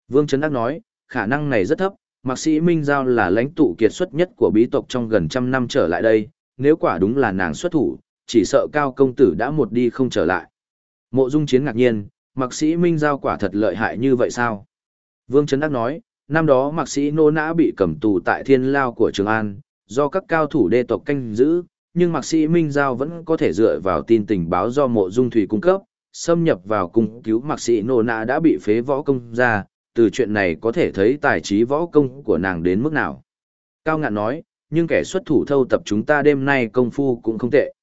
Vương Trấn Ác nói, khả năng này rất thấp, Mạc sĩ Minh Giao là lãnh tụ kiệt xuất nhất của bí tộc trong gần trăm năm trở lại đây, nếu quả đúng là nàng xuất thủ, chỉ sợ cao công tử đã một đi không trở lại. Mộ Dung Chiến ngạc nhiên, Mạc sĩ Minh Giao quả thật lợi hại như vậy sao? Vương Trấn Đắc nói, năm đó Mạc sĩ Nô Nã bị cầm tù tại thiên lao của Trường An, do các cao thủ đê tộc canh giữ, nhưng Mạc sĩ Minh Giao vẫn có thể dựa vào tin tình báo do Mộ Dung Thủy cung cấp, xâm nhập vào cung cứu Mạc sĩ Nô Nạ đã bị phế võ công ra, từ chuyện này có thể thấy tài trí võ công của nàng đến mức nào. Cao ngạn nói, nhưng kẻ xuất thủ thâu tập chúng ta đêm nay công phu cũng không tệ.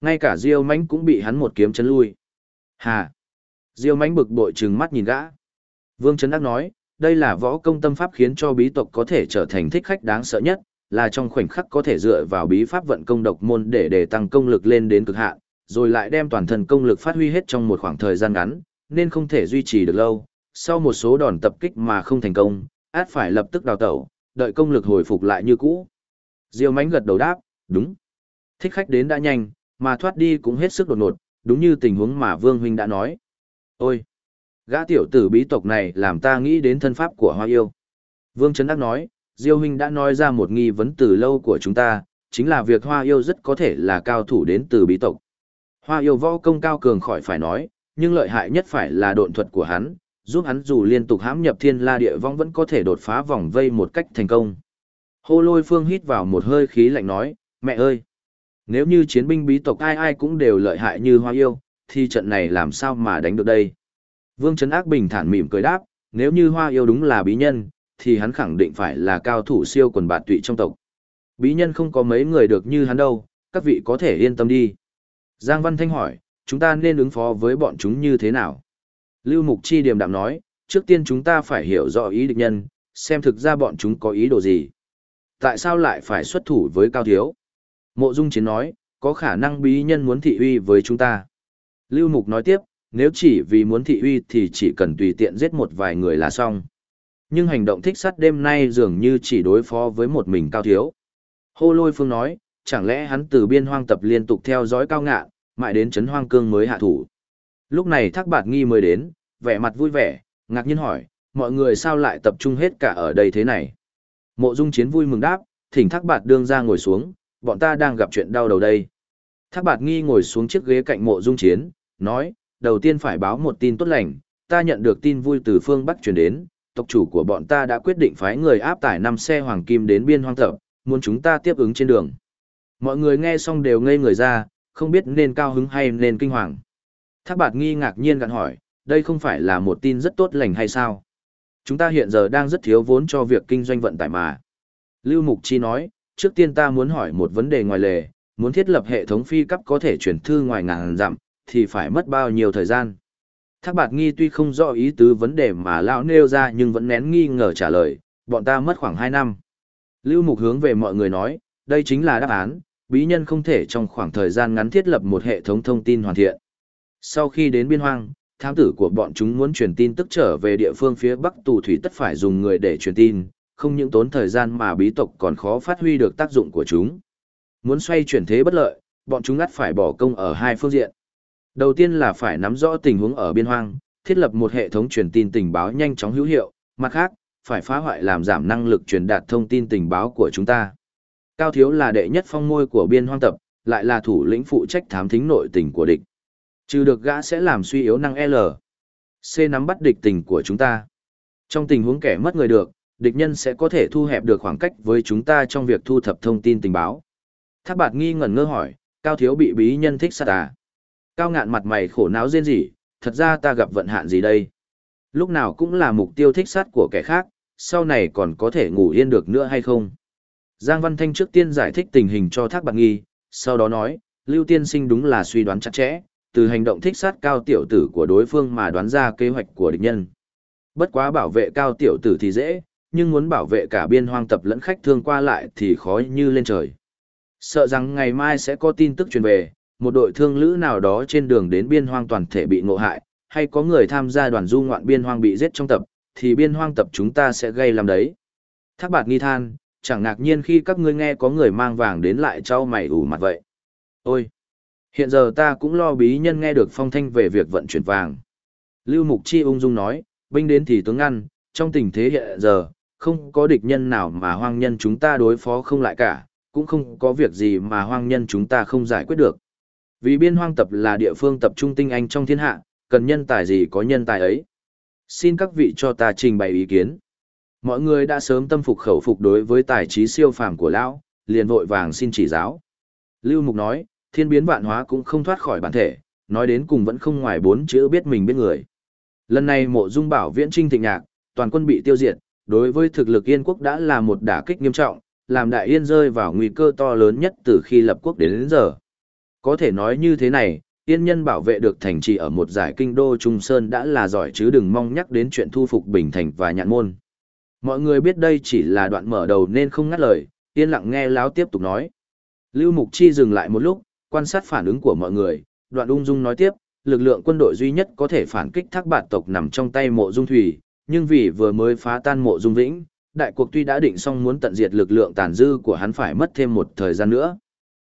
Ngay cả Diêu Mánh cũng bị hắn một kiếm chấn lui. Hà! Diêu Mánh bực bội trừng mắt nhìn gã. Vương Trấn Đắc nói, đây là võ công tâm pháp khiến cho bí tộc có thể trở thành thích khách đáng sợ nhất, là trong khoảnh khắc có thể dựa vào bí pháp vận công độc môn để để tăng công lực lên đến cực hạn, rồi lại đem toàn thân công lực phát huy hết trong một khoảng thời gian ngắn, nên không thể duy trì được lâu, sau một số đòn tập kích mà không thành công, át phải lập tức đào tẩu, đợi công lực hồi phục lại như cũ. Diêu mánh gật đầu đáp, đúng. Thích khách đến đã nhanh, mà thoát đi cũng hết sức đột ngột, đúng như tình huống mà Vương Huynh đã nói. Ôi! Gã tiểu tử bí tộc này làm ta nghĩ đến thân pháp của Hoa Yêu. Vương Trấn Đắc nói, Diêu Huynh đã nói ra một nghi vấn từ lâu của chúng ta, chính là việc hoa yêu rất có thể là cao thủ đến từ bí tộc. Hoa yêu võ công cao cường khỏi phải nói, nhưng lợi hại nhất phải là độn thuật của hắn, giúp hắn dù liên tục hãm nhập thiên la địa vong vẫn có thể đột phá vòng vây một cách thành công. Hô lôi phương hít vào một hơi khí lạnh nói, mẹ ơi! Nếu như chiến binh bí tộc ai ai cũng đều lợi hại như hoa yêu, thì trận này làm sao mà đánh được đây? Vương Trấn Ác bình thản mỉm cười đáp, nếu như hoa yêu đúng là bí nhân, thì hắn khẳng định phải là cao thủ siêu quần bạt tụy trong tộc. Bí nhân không có mấy người được như hắn đâu, các vị có thể yên tâm đi. Giang Văn Thanh hỏi, chúng ta nên ứng phó với bọn chúng như thế nào? Lưu Mục Chi điềm đạm nói, trước tiên chúng ta phải hiểu rõ ý địch nhân, xem thực ra bọn chúng có ý đồ gì. Tại sao lại phải xuất thủ với Cao Thiếu? Mộ Dung Chiến nói, có khả năng bí nhân muốn thị uy với chúng ta. Lưu Mục nói tiếp, nếu chỉ vì muốn thị uy thì chỉ cần tùy tiện giết một vài người là xong. Nhưng hành động thích sát đêm nay dường như chỉ đối phó với một mình Cao Thiếu. Hô Lôi Phương nói, chẳng lẽ hắn từ biên hoang tập liên tục theo dõi Cao ngạ, mãi đến chấn hoang cương mới hạ thủ. Lúc này Thác Bạt Nghi mới đến, vẻ mặt vui vẻ, ngạc nhiên hỏi, mọi người sao lại tập trung hết cả ở đây thế này? Mộ Dung Chiến vui mừng đáp, thỉnh Thác Bạt đương ra ngồi xuống, bọn ta đang gặp chuyện đau đầu đây. Thác Bạt Nghi ngồi xuống chiếc ghế cạnh Mộ Dung Chiến, nói, đầu tiên phải báo một tin tốt lành, ta nhận được tin vui từ phương Bắc truyền đến, tộc chủ của bọn ta đã quyết định phái người áp tải 5 xe hoàng kim đến biên hoang thập, muốn chúng ta tiếp ứng trên đường. Mọi người nghe xong đều ngây người ra, không biết nên cao hứng hay nên kinh hoàng. Thác bạt nghi ngạc nhiên gặn hỏi, đây không phải là một tin rất tốt lành hay sao? Chúng ta hiện giờ đang rất thiếu vốn cho việc kinh doanh vận tải mà. Lưu Mục Chi nói, trước tiên ta muốn hỏi một vấn đề ngoài lề, muốn thiết lập hệ thống phi cấp có thể chuyển thư ngoài ngàn dặm, thì phải mất bao nhiêu thời gian? Thác bạt nghi tuy không rõ ý tứ vấn đề mà lão nêu ra nhưng vẫn nén nghi ngờ trả lời, bọn ta mất khoảng 2 năm. Lưu Mục hướng về mọi người nói, đây chính là đáp án, bí nhân không thể trong khoảng thời gian ngắn thiết lập một hệ thống thông tin hoàn thiện. Sau khi đến biên hoang, thám tử của bọn chúng muốn truyền tin tức trở về địa phương phía bắc tù thủy tất phải dùng người để truyền tin, không những tốn thời gian mà bí tộc còn khó phát huy được tác dụng của chúng. Muốn xoay chuyển thế bất lợi, bọn chúng ắt phải bỏ công ở hai phương diện. Đầu tiên là phải nắm rõ tình huống ở biên hoang, thiết lập một hệ thống truyền tin tình báo nhanh chóng hữu hiệu, mặt khác, phải phá hoại làm giảm năng lực truyền đạt thông tin tình báo của chúng ta. Cao Thiếu là đệ nhất phong môi của biên hoang tập, lại là thủ lĩnh phụ trách thám thính nội tình của địch. Trừ được gã sẽ làm suy yếu năng L. C nắm bắt địch tình của chúng ta. Trong tình huống kẻ mất người được, địch nhân sẽ có thể thu hẹp được khoảng cách với chúng ta trong việc thu thập thông tin tình báo. Thác bạt nghi ngẩn ngơ hỏi, Cao Thiếu bị bí nhân thích sát à? Cao ngạn mặt mày khổ não rên rỉ, thật ra ta gặp vận hạn gì đây? Lúc nào cũng là mục tiêu thích sát của kẻ khác, sau này còn có thể ngủ yên được nữa hay không? Giang Văn Thanh trước tiên giải thích tình hình cho Thác Bạc Nghi, sau đó nói, Lưu Tiên Sinh đúng là suy đoán chặt chẽ, từ hành động thích sát cao tiểu tử của đối phương mà đoán ra kế hoạch của địch nhân. Bất quá bảo vệ cao tiểu tử thì dễ, nhưng muốn bảo vệ cả biên hoang tập lẫn khách thương qua lại thì khó như lên trời. Sợ rằng ngày mai sẽ có tin tức truyền về, một đội thương lữ nào đó trên đường đến biên hoang toàn thể bị ngộ hại, hay có người tham gia đoàn du ngoạn biên hoang bị giết trong tập, thì biên hoang tập chúng ta sẽ gây làm đấy. Thác bạt nghi than, chẳng ngạc nhiên khi các ngươi nghe có người mang vàng đến lại trao mày ủ mặt vậy. Ôi! Hiện giờ ta cũng lo bí nhân nghe được phong thanh về việc vận chuyển vàng. Lưu Mục Chi ung dung nói, binh đến thì tướng ngăn, trong tình thế hiện giờ, không có địch nhân nào mà hoang nhân chúng ta đối phó không lại cả, cũng không có việc gì mà hoang nhân chúng ta không giải quyết được. Vì biên hoang tập là địa phương tập trung tinh anh trong thiên hạ, cần nhân tài gì có nhân tài ấy. Xin các vị cho ta trình bày ý kiến. Mọi người đã sớm tâm phục khẩu phục đối với tài trí siêu phàm của lão, liền vội vàng xin chỉ giáo. Lưu Mục nói, thiên biến vạn hóa cũng không thoát khỏi bản thể, nói đến cùng vẫn không ngoài bốn chữ biết mình biết người. Lần này mộ dung bảo viễn trinh thịnh nhạc, toàn quân bị tiêu diệt, đối với thực lực yên quốc đã là một đả kích nghiêm trọng, làm đại yên rơi vào nguy cơ to lớn nhất từ khi lập quốc đến, đến giờ. Có thể nói như thế này, yên nhân bảo vệ được thành trì ở một giải kinh đô Trung Sơn đã là giỏi chứ đừng mong nhắc đến chuyện thu phục Bình Thành và nhạn môn. Mọi người biết đây chỉ là đoạn mở đầu nên không ngắt lời, yên lặng nghe láo tiếp tục nói. Lưu Mục Chi dừng lại một lúc, quan sát phản ứng của mọi người, đoạn ung dung nói tiếp, lực lượng quân đội duy nhất có thể phản kích thác bạt tộc nằm trong tay mộ dung thủy, nhưng vì vừa mới phá tan mộ dung vĩnh, đại cuộc tuy đã định xong muốn tận diệt lực lượng tàn dư của hắn phải mất thêm một thời gian nữa.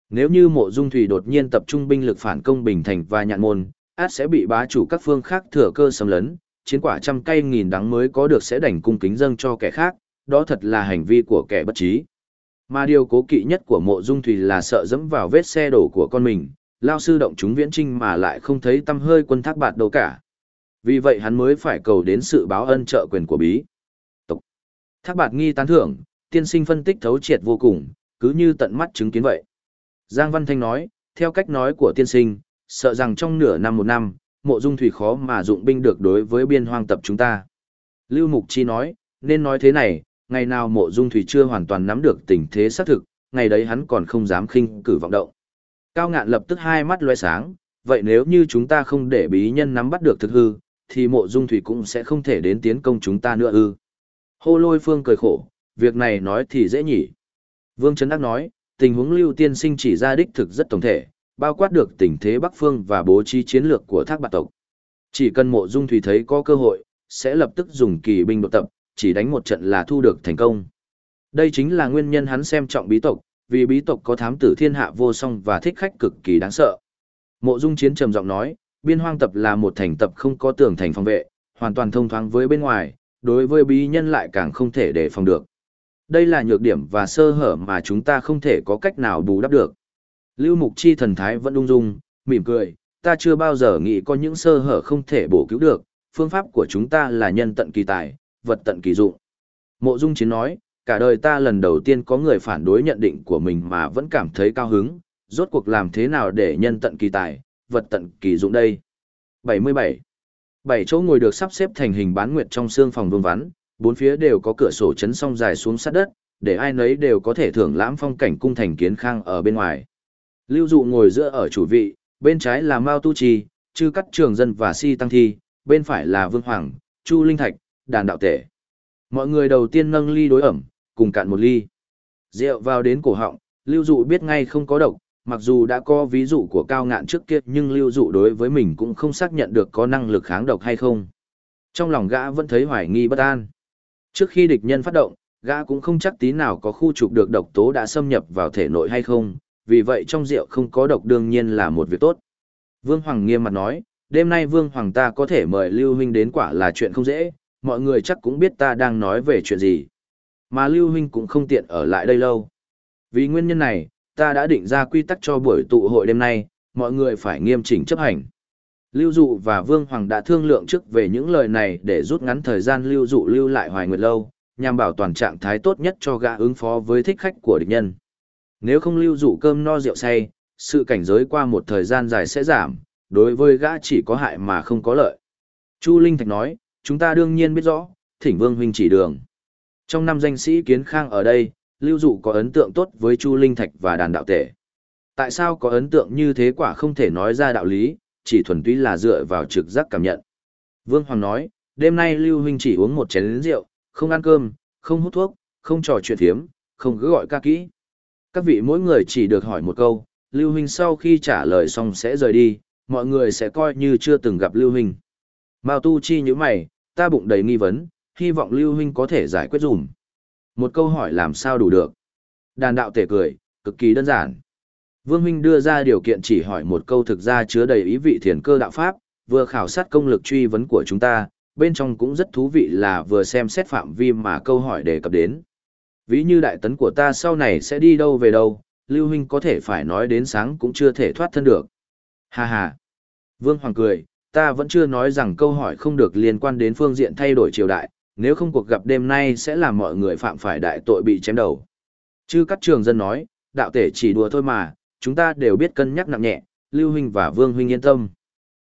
Nếu như mộ dung thủy đột nhiên tập trung binh lực phản công Bình Thành và nhạn môn, át sẽ bị bá chủ các phương khác thừa cơ xâm lấn, chiến quả trăm cây nghìn đắng mới có được sẽ đành cung kính dâng cho kẻ khác, đó thật là hành vi của kẻ bất trí. Mà điều cố kỵ nhất của mộ dung thủy là sợ dẫm vào vết xe đổ của con mình, lao sư động chúng viễn trinh mà lại không thấy tâm hơi quân thác bạt đâu cả. Vì vậy hắn mới phải cầu đến sự báo ân trợ quyền của bí. Tộc. Thác bạt nghi tán thưởng, tiên sinh phân tích thấu triệt vô cùng, cứ như tận mắt chứng kiến vậy. Giang Văn Thanh nói, theo cách nói của tiên sinh, sợ rằng trong nửa năm một năm, mộ dung thủy khó mà dụng binh được đối với biên hoang tập chúng ta. Lưu Mục Chi nói, nên nói thế này, ngày nào mộ dung thủy chưa hoàn toàn nắm được tình thế xác thực, ngày đấy hắn còn không dám khinh cử vọng động. Cao ngạn lập tức hai mắt loe sáng, vậy nếu như chúng ta không để bí nhân nắm bắt được thực hư, thì mộ dung thủy cũng sẽ không thể đến tiến công chúng ta nữa ư. Hô lôi phương cười khổ, việc này nói thì dễ nhỉ. Vương Trấn Đắc nói, tình huống lưu tiên sinh chỉ ra đích thực rất tổng thể, bao quát được tình thế Bắc Phương và bố trí chiến lược của thác bạc tộc. Chỉ cần mộ dung thủy thấy có cơ hội, sẽ lập tức dùng kỳ binh đột tập, chỉ đánh một trận là thu được thành công. Đây chính là nguyên nhân hắn xem trọng bí tộc, vì bí tộc có thám tử thiên hạ vô song và thích khách cực kỳ đáng sợ. Mộ dung chiến trầm giọng nói, biên hoang tập là một thành tập không có tường thành phòng vệ, hoàn toàn thông thoáng với bên ngoài, đối với bí nhân lại càng không thể đề phòng được. Đây là nhược điểm và sơ hở mà chúng ta không thể có cách nào bù đắp được. Lưu Mục Chi thần thái vẫn ung dung, mỉm cười, ta chưa bao giờ nghĩ có những sơ hở không thể bổ cứu được, phương pháp của chúng ta là nhân tận kỳ tài, vật tận kỳ dụng. Mộ Dung Chiến nói, cả đời ta lần đầu tiên có người phản đối nhận định của mình mà vẫn cảm thấy cao hứng, rốt cuộc làm thế nào để nhân tận kỳ tài, vật tận kỳ dụng đây. 77. Bảy chỗ ngồi được sắp xếp thành hình bán nguyệt trong xương phòng vương vắn, bốn phía đều có cửa sổ chấn song dài xuống sát đất, để ai nấy đều có thể thưởng lãm phong cảnh cung thành kiến khang ở bên ngoài. Lưu dụ ngồi giữa ở chủ vị, bên trái là Mao Tu Trì, Chư Cắt Trường Dân và Si Tăng Thi, bên phải là Vương Hoàng, Chu Linh Thạch, Đàn Đạo Tể. Mọi người đầu tiên nâng ly đối ẩm, cùng cạn một ly. Rượu vào đến cổ họng, Lưu dụ biết ngay không có độc, mặc dù đã có ví dụ của cao ngạn trước kia nhưng lưu dụ đối với mình cũng không xác nhận được có năng lực kháng độc hay không. Trong lòng gã vẫn thấy hoài nghi bất an. Trước khi địch nhân phát động, gã cũng không chắc tí nào có khu trục được độc tố đã xâm nhập vào thể nội hay không, vì vậy trong rượu không có độc đương nhiên là một việc tốt. Vương Hoàng nghiêm mặt nói, đêm nay Vương Hoàng ta có thể mời Lưu Huynh đến quả là chuyện không dễ, mọi người chắc cũng biết ta đang nói về chuyện gì. Mà Lưu Huynh cũng không tiện ở lại đây lâu. Vì nguyên nhân này, ta đã định ra quy tắc cho buổi tụ hội đêm nay, mọi người phải nghiêm chỉnh chấp hành. Lưu Dụ và Vương Hoàng đã thương lượng trước về những lời này để rút ngắn thời gian Lưu Dụ lưu lại Hoài Nguyệt Lâu, nhằm bảo toàn trạng thái tốt nhất cho gã ứng phó với thích khách của địch nhân. Nếu không Lưu Dụ cơm no rượu say, sự cảnh giới qua một thời gian dài sẽ giảm, đối với gã chỉ có hại mà không có lợi. Chu Linh Thạch nói, chúng ta đương nhiên biết rõ, thỉnh Vương Huynh chỉ đường. Trong năm danh sĩ kiến khang ở đây, Lưu Dụ có ấn tượng tốt với Chu Linh Thạch và đàn đạo tể. Tại sao có ấn tượng như thế quả không thể nói ra đạo lý, chỉ thuần túy là dựa vào trực giác cảm nhận. Vương Hoàng nói, đêm nay Lưu Huynh chỉ uống một chén rượu, không ăn cơm, không hút thuốc, không trò chuyện thiếm, không cứ gọi ca kỹ. Các vị mỗi người chỉ được hỏi một câu, Lưu Huynh sau khi trả lời xong sẽ rời đi, mọi người sẽ coi như chưa từng gặp Lưu Huynh. Mao Tu Chi như mày, ta bụng đầy nghi vấn, hy vọng Lưu Huynh có thể giải quyết dùm. Một câu hỏi làm sao đủ được. Đàn đạo tể cười, cực kỳ đơn giản. Vương Huynh đưa ra điều kiện chỉ hỏi một câu thực ra chứa đầy ý vị thiền cơ đạo pháp, vừa khảo sát công lực truy vấn của chúng ta, bên trong cũng rất thú vị là vừa xem xét phạm vi mà câu hỏi đề cập đến. Ví như đại tấn của ta sau này sẽ đi đâu về đâu, Lưu Huynh có thể phải nói đến sáng cũng chưa thể thoát thân được. Ha ha, Vương Hoàng cười, ta vẫn chưa nói rằng câu hỏi không được liên quan đến phương diện thay đổi triều đại, nếu không cuộc gặp đêm nay sẽ làm mọi người phạm phải đại tội bị chém đầu. Chư các trường dân nói, đạo tể chỉ đùa thôi mà, chúng ta đều biết cân nhắc nặng nhẹ, Lưu Huynh và Vương Huynh yên tâm.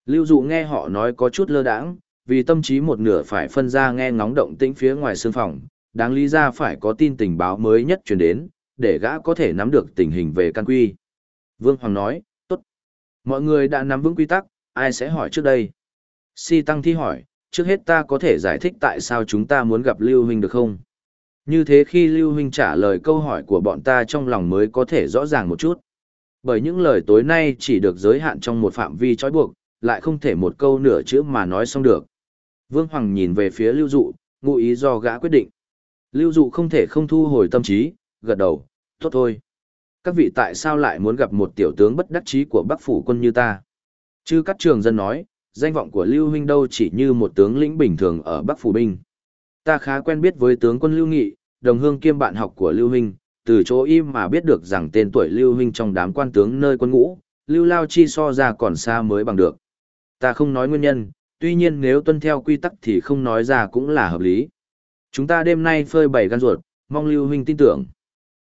Lưu Dụ nghe họ nói có chút lơ đãng, vì tâm trí một nửa phải phân ra nghe ngóng động tĩnh phía ngoài sương phòng, đáng lý ra phải có tin tình báo mới nhất truyền đến, để gã có thể nắm được tình hình về căn quy. Vương Hoàng nói, tốt. Mọi người đã nắm vững quy tắc, ai sẽ hỏi trước đây? Si Tăng Thi hỏi, trước hết ta có thể giải thích tại sao chúng ta muốn gặp Lưu Huynh được không? Như thế khi Lưu Huynh trả lời câu hỏi của bọn ta trong lòng mới có thể rõ ràng một chút. Bởi những lời tối nay chỉ được giới hạn trong một phạm vi trói buộc, lại không thể một câu nửa chữ mà nói xong được. Vương Hoàng nhìn về phía Lưu Dụ, ngụ ý do gã quyết định. Lưu Dụ không thể không thu hồi tâm trí, gật đầu, tốt thôi. Các vị tại sao lại muốn gặp một tiểu tướng bất đắc chí của Bắc Phủ quân như ta? Chư các trường dân nói, danh vọng của Lưu Huynh đâu chỉ như một tướng lĩnh bình thường ở Bắc Phủ Binh. Ta khá quen biết với tướng quân Lưu Nghị, đồng hương kiêm bạn học của Lưu Huynh, từ chỗ im mà biết được rằng tên tuổi Lưu Huynh trong đám quan tướng nơi quân ngũ, Lưu Lao Chi so ra còn xa mới bằng được. Ta không nói nguyên nhân, tuy nhiên nếu tuân theo quy tắc thì không nói ra cũng là hợp lý. Chúng ta đêm nay phơi bày gan ruột, mong Lưu Huynh tin tưởng.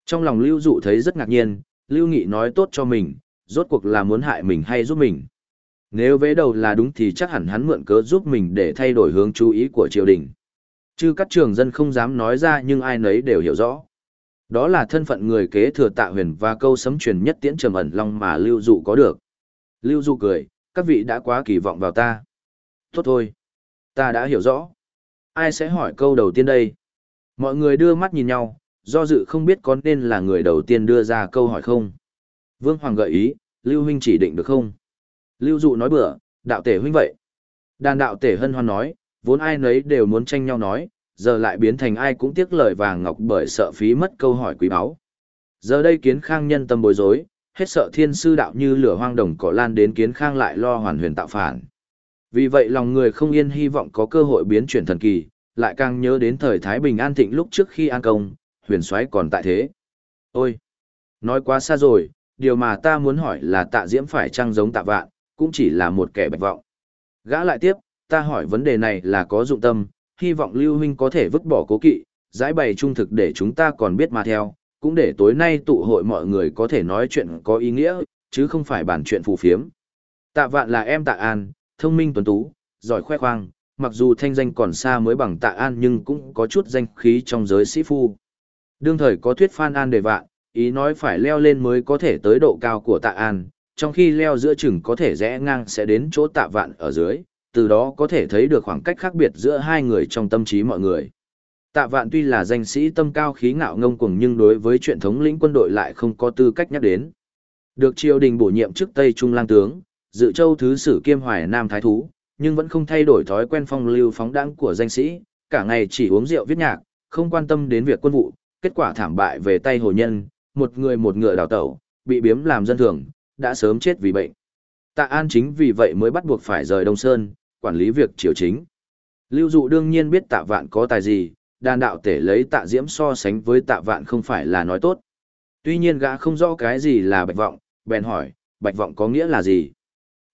Trong lòng Lưu Dụ thấy rất ngạc nhiên, Lưu Nghị nói tốt cho mình, rốt cuộc là muốn hại mình hay giúp mình. Nếu vế đầu là đúng thì chắc hẳn hắn mượn cớ giúp mình để thay đổi hướng chú ý của triều đình. Chứ các trường dân không dám nói ra nhưng ai nấy đều hiểu rõ. Đó là thân phận người kế thừa tạ huyền và câu sấm truyền nhất tiễn trầm ẩn long mà Lưu Dụ có được. Lưu Dụ cười, các vị đã quá kỳ vọng vào ta. Tốt thôi, ta đã hiểu rõ. Ai sẽ hỏi câu đầu tiên đây? Mọi người đưa mắt nhìn nhau, do dự không biết có nên là người đầu tiên đưa ra câu hỏi không. Vương Hoàng gợi ý, Lưu Huynh chỉ định được không? Lưu Dụ nói bừa, đạo tể huynh vậy. Đàn đạo tể hân hoan nói, vốn ai nấy đều muốn tranh nhau nói, giờ lại biến thành ai cũng tiếc lời vàng ngọc bởi sợ phí mất câu hỏi quý báu. Giờ đây kiến khang nhân tâm bối rối, hết sợ thiên sư đạo như lửa hoang đồng cỏ lan đến kiến khang lại lo hoàn huyền tạo phản. Vì vậy lòng người không yên hy vọng có cơ hội biến chuyển thần kỳ, lại càng nhớ đến thời Thái Bình an thịnh lúc trước khi an công, huyền soái còn tại thế. Ôi! Nói quá xa rồi, điều mà ta muốn hỏi là tạ diễm phải trăng giống tạ vạn, cũng chỉ là một kẻ bạch vọng. Gã lại tiếp, ta hỏi vấn đề này là có dụng tâm, hy vọng Lưu Huynh có thể vứt bỏ cố kỵ, giải bày trung thực để chúng ta còn biết mà theo, cũng để tối nay tụ hội mọi người có thể nói chuyện có ý nghĩa, chứ không phải bàn chuyện phù phiếm. Tạ vạn là em tạ an, thông minh tuấn tú, giỏi khoe khoang, mặc dù thanh danh còn xa mới bằng tạ an nhưng cũng có chút danh khí trong giới sĩ phu. Đương thời có thuyết phan an đề vạn, ý nói phải leo lên mới có thể tới độ cao của tạ an, trong khi leo giữa chừng có thể rẽ ngang sẽ đến chỗ tạ vạn ở dưới, từ đó có thể thấy được khoảng cách khác biệt giữa hai người trong tâm trí mọi người. Tạ vạn tuy là danh sĩ tâm cao khí ngạo ngông cuồng nhưng đối với chuyện thống lĩnh quân đội lại không có tư cách nhắc đến. Được triều đình bổ nhiệm chức Tây Trung lang tướng, dự châu thứ sử kiêm hoài nam thái thú, nhưng vẫn không thay đổi thói quen phong lưu phóng đãng của danh sĩ, cả ngày chỉ uống rượu viết nhạc, không quan tâm đến việc quân vụ, kết quả thảm bại về tay hồ nhân, một người một ngựa đào tẩu, bị biếm làm dân thường, đã sớm chết vì bệnh. Tạ An chính vì vậy mới bắt buộc phải rời Đông Sơn, quản lý việc triều chính. Lưu Dụ đương nhiên biết tạ vạn có tài gì, đàn đạo tể lấy tạ diễm so sánh với tạ vạn không phải là nói tốt. Tuy nhiên gã không rõ cái gì là bạch vọng, bèn hỏi, bạch vọng có nghĩa là gì?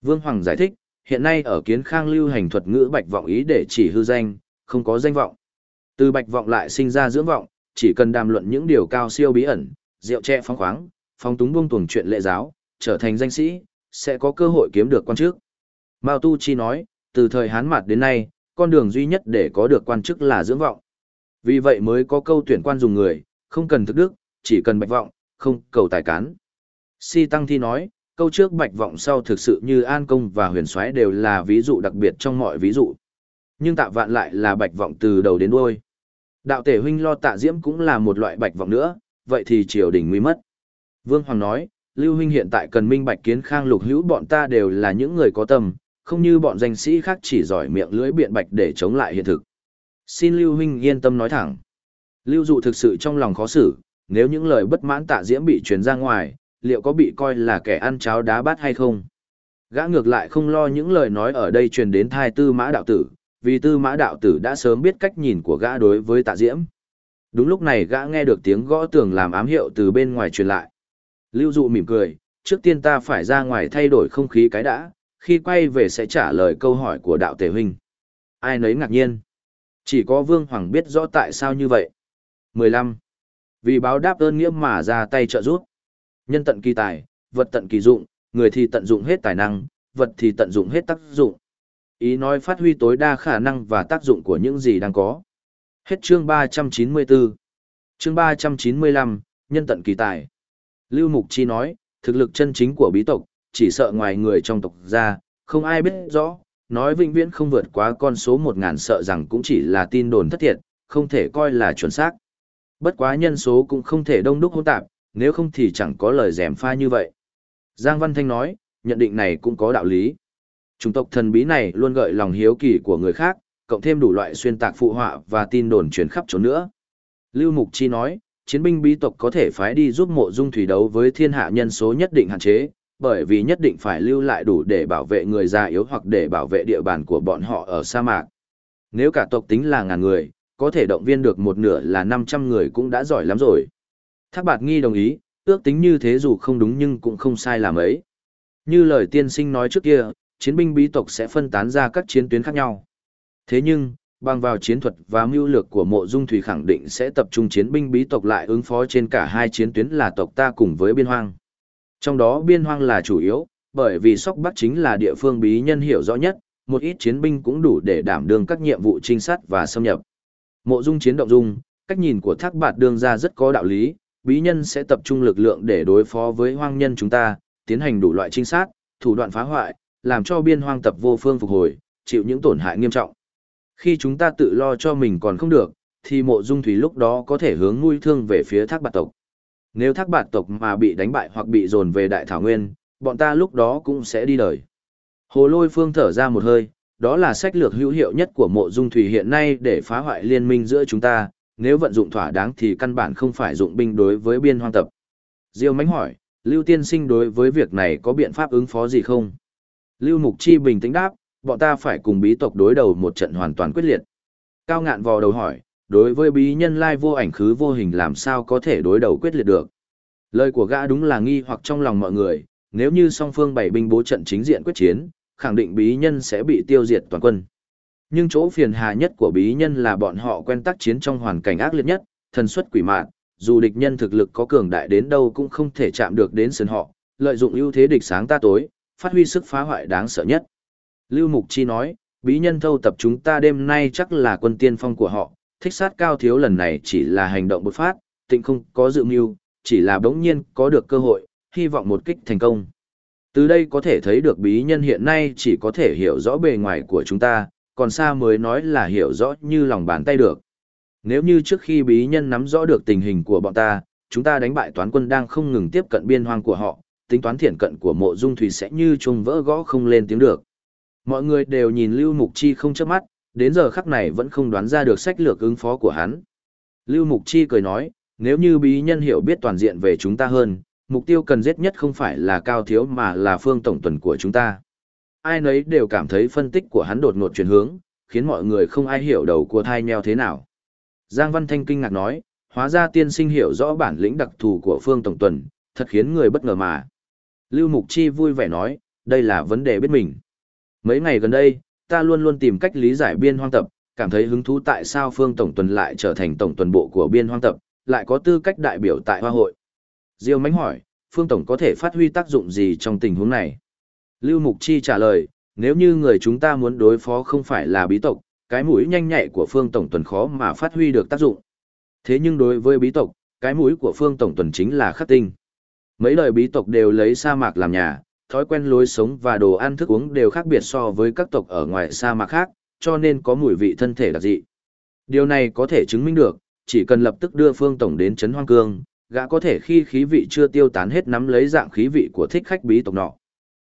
Vương Hoàng giải thích, hiện nay ở kiến khang lưu hành thuật ngữ bạch vọng ý để chỉ hư danh, không có danh vọng. Từ bạch vọng lại sinh ra dưỡng vọng, chỉ cần đàm luận những điều cao siêu bí ẩn, rượu trẻ phóng khoáng, phong túng buông tuồng chuyện lệ giáo, trở thành danh sĩ, sẽ có cơ hội kiếm được quan chức. Mao Tu Chi nói, từ thời Hán Mạt đến nay, con đường duy nhất để có được quan chức là dưỡng vọng. Vì vậy mới có câu tuyển quan dùng người, không cần thực đức, chỉ cần bạch vọng, không cầu tài cán. Si Tăng Thi nói, câu trước bạch vọng sau thực sự như An Công và Huyền Soái đều là ví dụ đặc biệt trong mọi ví dụ. Nhưng tạ vạn lại là bạch vọng từ đầu đến đuôi. Đạo tể huynh lo tạ diễm cũng là một loại bạch vọng nữa, vậy thì triều đình nguy mất. Vương Hoàng nói, Lưu huynh hiện tại cần minh bạch kiến khang lục hữu bọn ta đều là những người có tâm, không như bọn danh sĩ khác chỉ giỏi miệng lưỡi biện bạch để chống lại hiện thực. Xin Lưu huynh yên tâm nói thẳng. Lưu dụ thực sự trong lòng khó xử, nếu những lời bất mãn tạ diễm bị truyền ra ngoài, liệu có bị coi là kẻ ăn cháo đá bát hay không? Gã ngược lại không lo những lời nói ở đây truyền đến thai tư mã đạo tử, vì tư mã đạo tử đã sớm biết cách nhìn của gã đối với tạ diễm. Đúng lúc này gã nghe được tiếng gõ tường làm ám hiệu từ bên ngoài truyền lại. Lưu dụ mỉm cười, trước tiên ta phải ra ngoài thay đổi không khí cái đã, khi quay về sẽ trả lời câu hỏi của đạo tể huynh. Ai nấy ngạc nhiên. Chỉ có Vương Hoàng biết rõ tại sao như vậy. 15. Vì báo đáp ơn nghĩa mà ra tay trợ giúp. Nhân tận kỳ tài, vật tận kỳ dụng, người thì tận dụng hết tài năng, vật thì tận dụng hết tác dụng. Ý nói phát huy tối đa khả năng và tác dụng của những gì đang có. Hết chương 394. Chương 395, nhân tận kỳ tài. Lưu Mục Chi nói, thực lực chân chính của bí tộc, chỉ sợ ngoài người trong tộc ra, không ai biết rõ, nói vĩnh viễn không vượt quá con số 1000 sợ rằng cũng chỉ là tin đồn thất thiệt, không thể coi là chuẩn xác. Bất quá nhân số cũng không thể đông đúc hỗn tạp, nếu không thì chẳng có lời rèm pha như vậy. Giang Văn Thanh nói, nhận định này cũng có đạo lý. Chủng tộc thần bí này luôn gợi lòng hiếu kỳ của người khác, cộng thêm đủ loại xuyên tạc phụ họa và tin đồn truyền khắp chỗ nữa. Lưu Mục Chi nói, chiến binh bí tộc có thể phái đi giúp mộ dung thủy đấu với thiên hạ nhân số nhất định hạn chế, bởi vì nhất định phải lưu lại đủ để bảo vệ người già yếu hoặc để bảo vệ địa bàn của bọn họ ở sa mạc. Nếu cả tộc tính là ngàn người, có thể động viên được một nửa là 500 người cũng đã giỏi lắm rồi. Thác bạt nghi đồng ý, ước tính như thế dù không đúng nhưng cũng không sai làm ấy. Như lời tiên sinh nói trước kia, chiến binh bí tộc sẽ phân tán ra các chiến tuyến khác nhau. Thế nhưng, bằng vào chiến thuật và mưu lược của mộ dung thủy khẳng định sẽ tập trung chiến binh bí tộc lại ứng phó trên cả hai chiến tuyến là tộc ta cùng với biên hoang. Trong đó biên hoang là chủ yếu, bởi vì sóc bắc chính là địa phương bí nhân hiểu rõ nhất, một ít chiến binh cũng đủ để đảm đương các nhiệm vụ trinh sát và xâm nhập. Mộ dung chiến động dung, cách nhìn của thác bạt đương ra rất có đạo lý, bí nhân sẽ tập trung lực lượng để đối phó với hoang nhân chúng ta, tiến hành đủ loại trinh sát, thủ đoạn phá hoại, làm cho biên hoang tập vô phương phục hồi, chịu những tổn hại nghiêm trọng. Khi chúng ta tự lo cho mình còn không được, thì mộ dung thủy lúc đó có thể hướng nuôi thương về phía thác bạt tộc. Nếu thác bạt tộc mà bị đánh bại hoặc bị dồn về đại thảo nguyên, bọn ta lúc đó cũng sẽ đi đời. Hồ lôi phương thở ra một hơi, đó là sách lược hữu hiệu nhất của mộ dung thủy hiện nay để phá hoại liên minh giữa chúng ta, nếu vận dụng thỏa đáng thì căn bản không phải dụng binh đối với biên hoang tập. Diêu mánh hỏi, Lưu Tiên Sinh đối với việc này có biện pháp ứng phó gì không? Lưu Mục Chi bình tĩnh đáp, bọn ta phải cùng bí tộc đối đầu một trận hoàn toàn quyết liệt. Cao ngạn vò đầu hỏi, đối với bí nhân lai vô ảnh khứ vô hình làm sao có thể đối đầu quyết liệt được? Lời của gã đúng là nghi hoặc trong lòng mọi người, nếu như song phương bảy binh bố trận chính diện quyết chiến, khẳng định bí nhân sẽ bị tiêu diệt toàn quân. Nhưng chỗ phiền hà nhất của bí nhân là bọn họ quen tác chiến trong hoàn cảnh ác liệt nhất, thần xuất quỷ mạn, dù địch nhân thực lực có cường đại đến đâu cũng không thể chạm được đến sân họ, lợi dụng ưu thế địch sáng ta tối, phát huy sức phá hoại đáng sợ nhất. Lưu Mục Chi nói, bí nhân thâu tập chúng ta đêm nay chắc là quân tiên phong của họ, thích sát cao thiếu lần này chỉ là hành động bột phát, tịnh không có dự mưu, chỉ là bỗng nhiên có được cơ hội, hy vọng một kích thành công. Từ đây có thể thấy được bí nhân hiện nay chỉ có thể hiểu rõ bề ngoài của chúng ta, còn xa mới nói là hiểu rõ như lòng bàn tay được. Nếu như trước khi bí nhân nắm rõ được tình hình của bọn ta, chúng ta đánh bại toán quân đang không ngừng tiếp cận biên hoang của họ, tính toán thiện cận của mộ dung thủy sẽ như chuông vỡ gõ không lên tiếng được. Mọi người đều nhìn Lưu Mục Chi không chớp mắt, đến giờ khắc này vẫn không đoán ra được sách lược ứng phó của hắn. Lưu Mục Chi cười nói, nếu như bí nhân hiểu biết toàn diện về chúng ta hơn, mục tiêu cần giết nhất không phải là cao thiếu mà là phương tổng tuần của chúng ta. Ai nấy đều cảm thấy phân tích của hắn đột ngột chuyển hướng, khiến mọi người không ai hiểu đầu của thai nheo thế nào. Giang Văn Thanh kinh ngạc nói, hóa ra tiên sinh hiểu rõ bản lĩnh đặc thù của phương tổng tuần, thật khiến người bất ngờ mà. Lưu Mục Chi vui vẻ nói, đây là vấn đề biết mình. Mấy ngày gần đây, ta luôn luôn tìm cách lý giải biên hoang tập, cảm thấy hứng thú tại sao phương tổng tuần lại trở thành tổng tuần bộ của biên hoang tập, lại có tư cách đại biểu tại hoa hội. Diêu Mánh hỏi, Phương Tổng có thể phát huy tác dụng gì trong tình huống này? Lưu Mục Chi trả lời, nếu như người chúng ta muốn đối phó không phải là bí tộc, cái mũi nhanh nhạy của Phương Tổng tuần khó mà phát huy được tác dụng. Thế nhưng đối với bí tộc, cái mũi của Phương Tổng tuần chính là khắc tinh. Mấy đời bí tộc đều lấy sa mạc làm nhà, thói quen lối sống và đồ ăn thức uống đều khác biệt so với các tộc ở ngoài sa mạc khác, cho nên có mùi vị thân thể đặc dị. Điều này có thể chứng minh được, chỉ cần lập tức đưa Phương Tổng đến Trấn Hoang Cương, gã có thể khi khí vị chưa tiêu tán hết nắm lấy dạng khí vị của thích khách bí tộc nọ.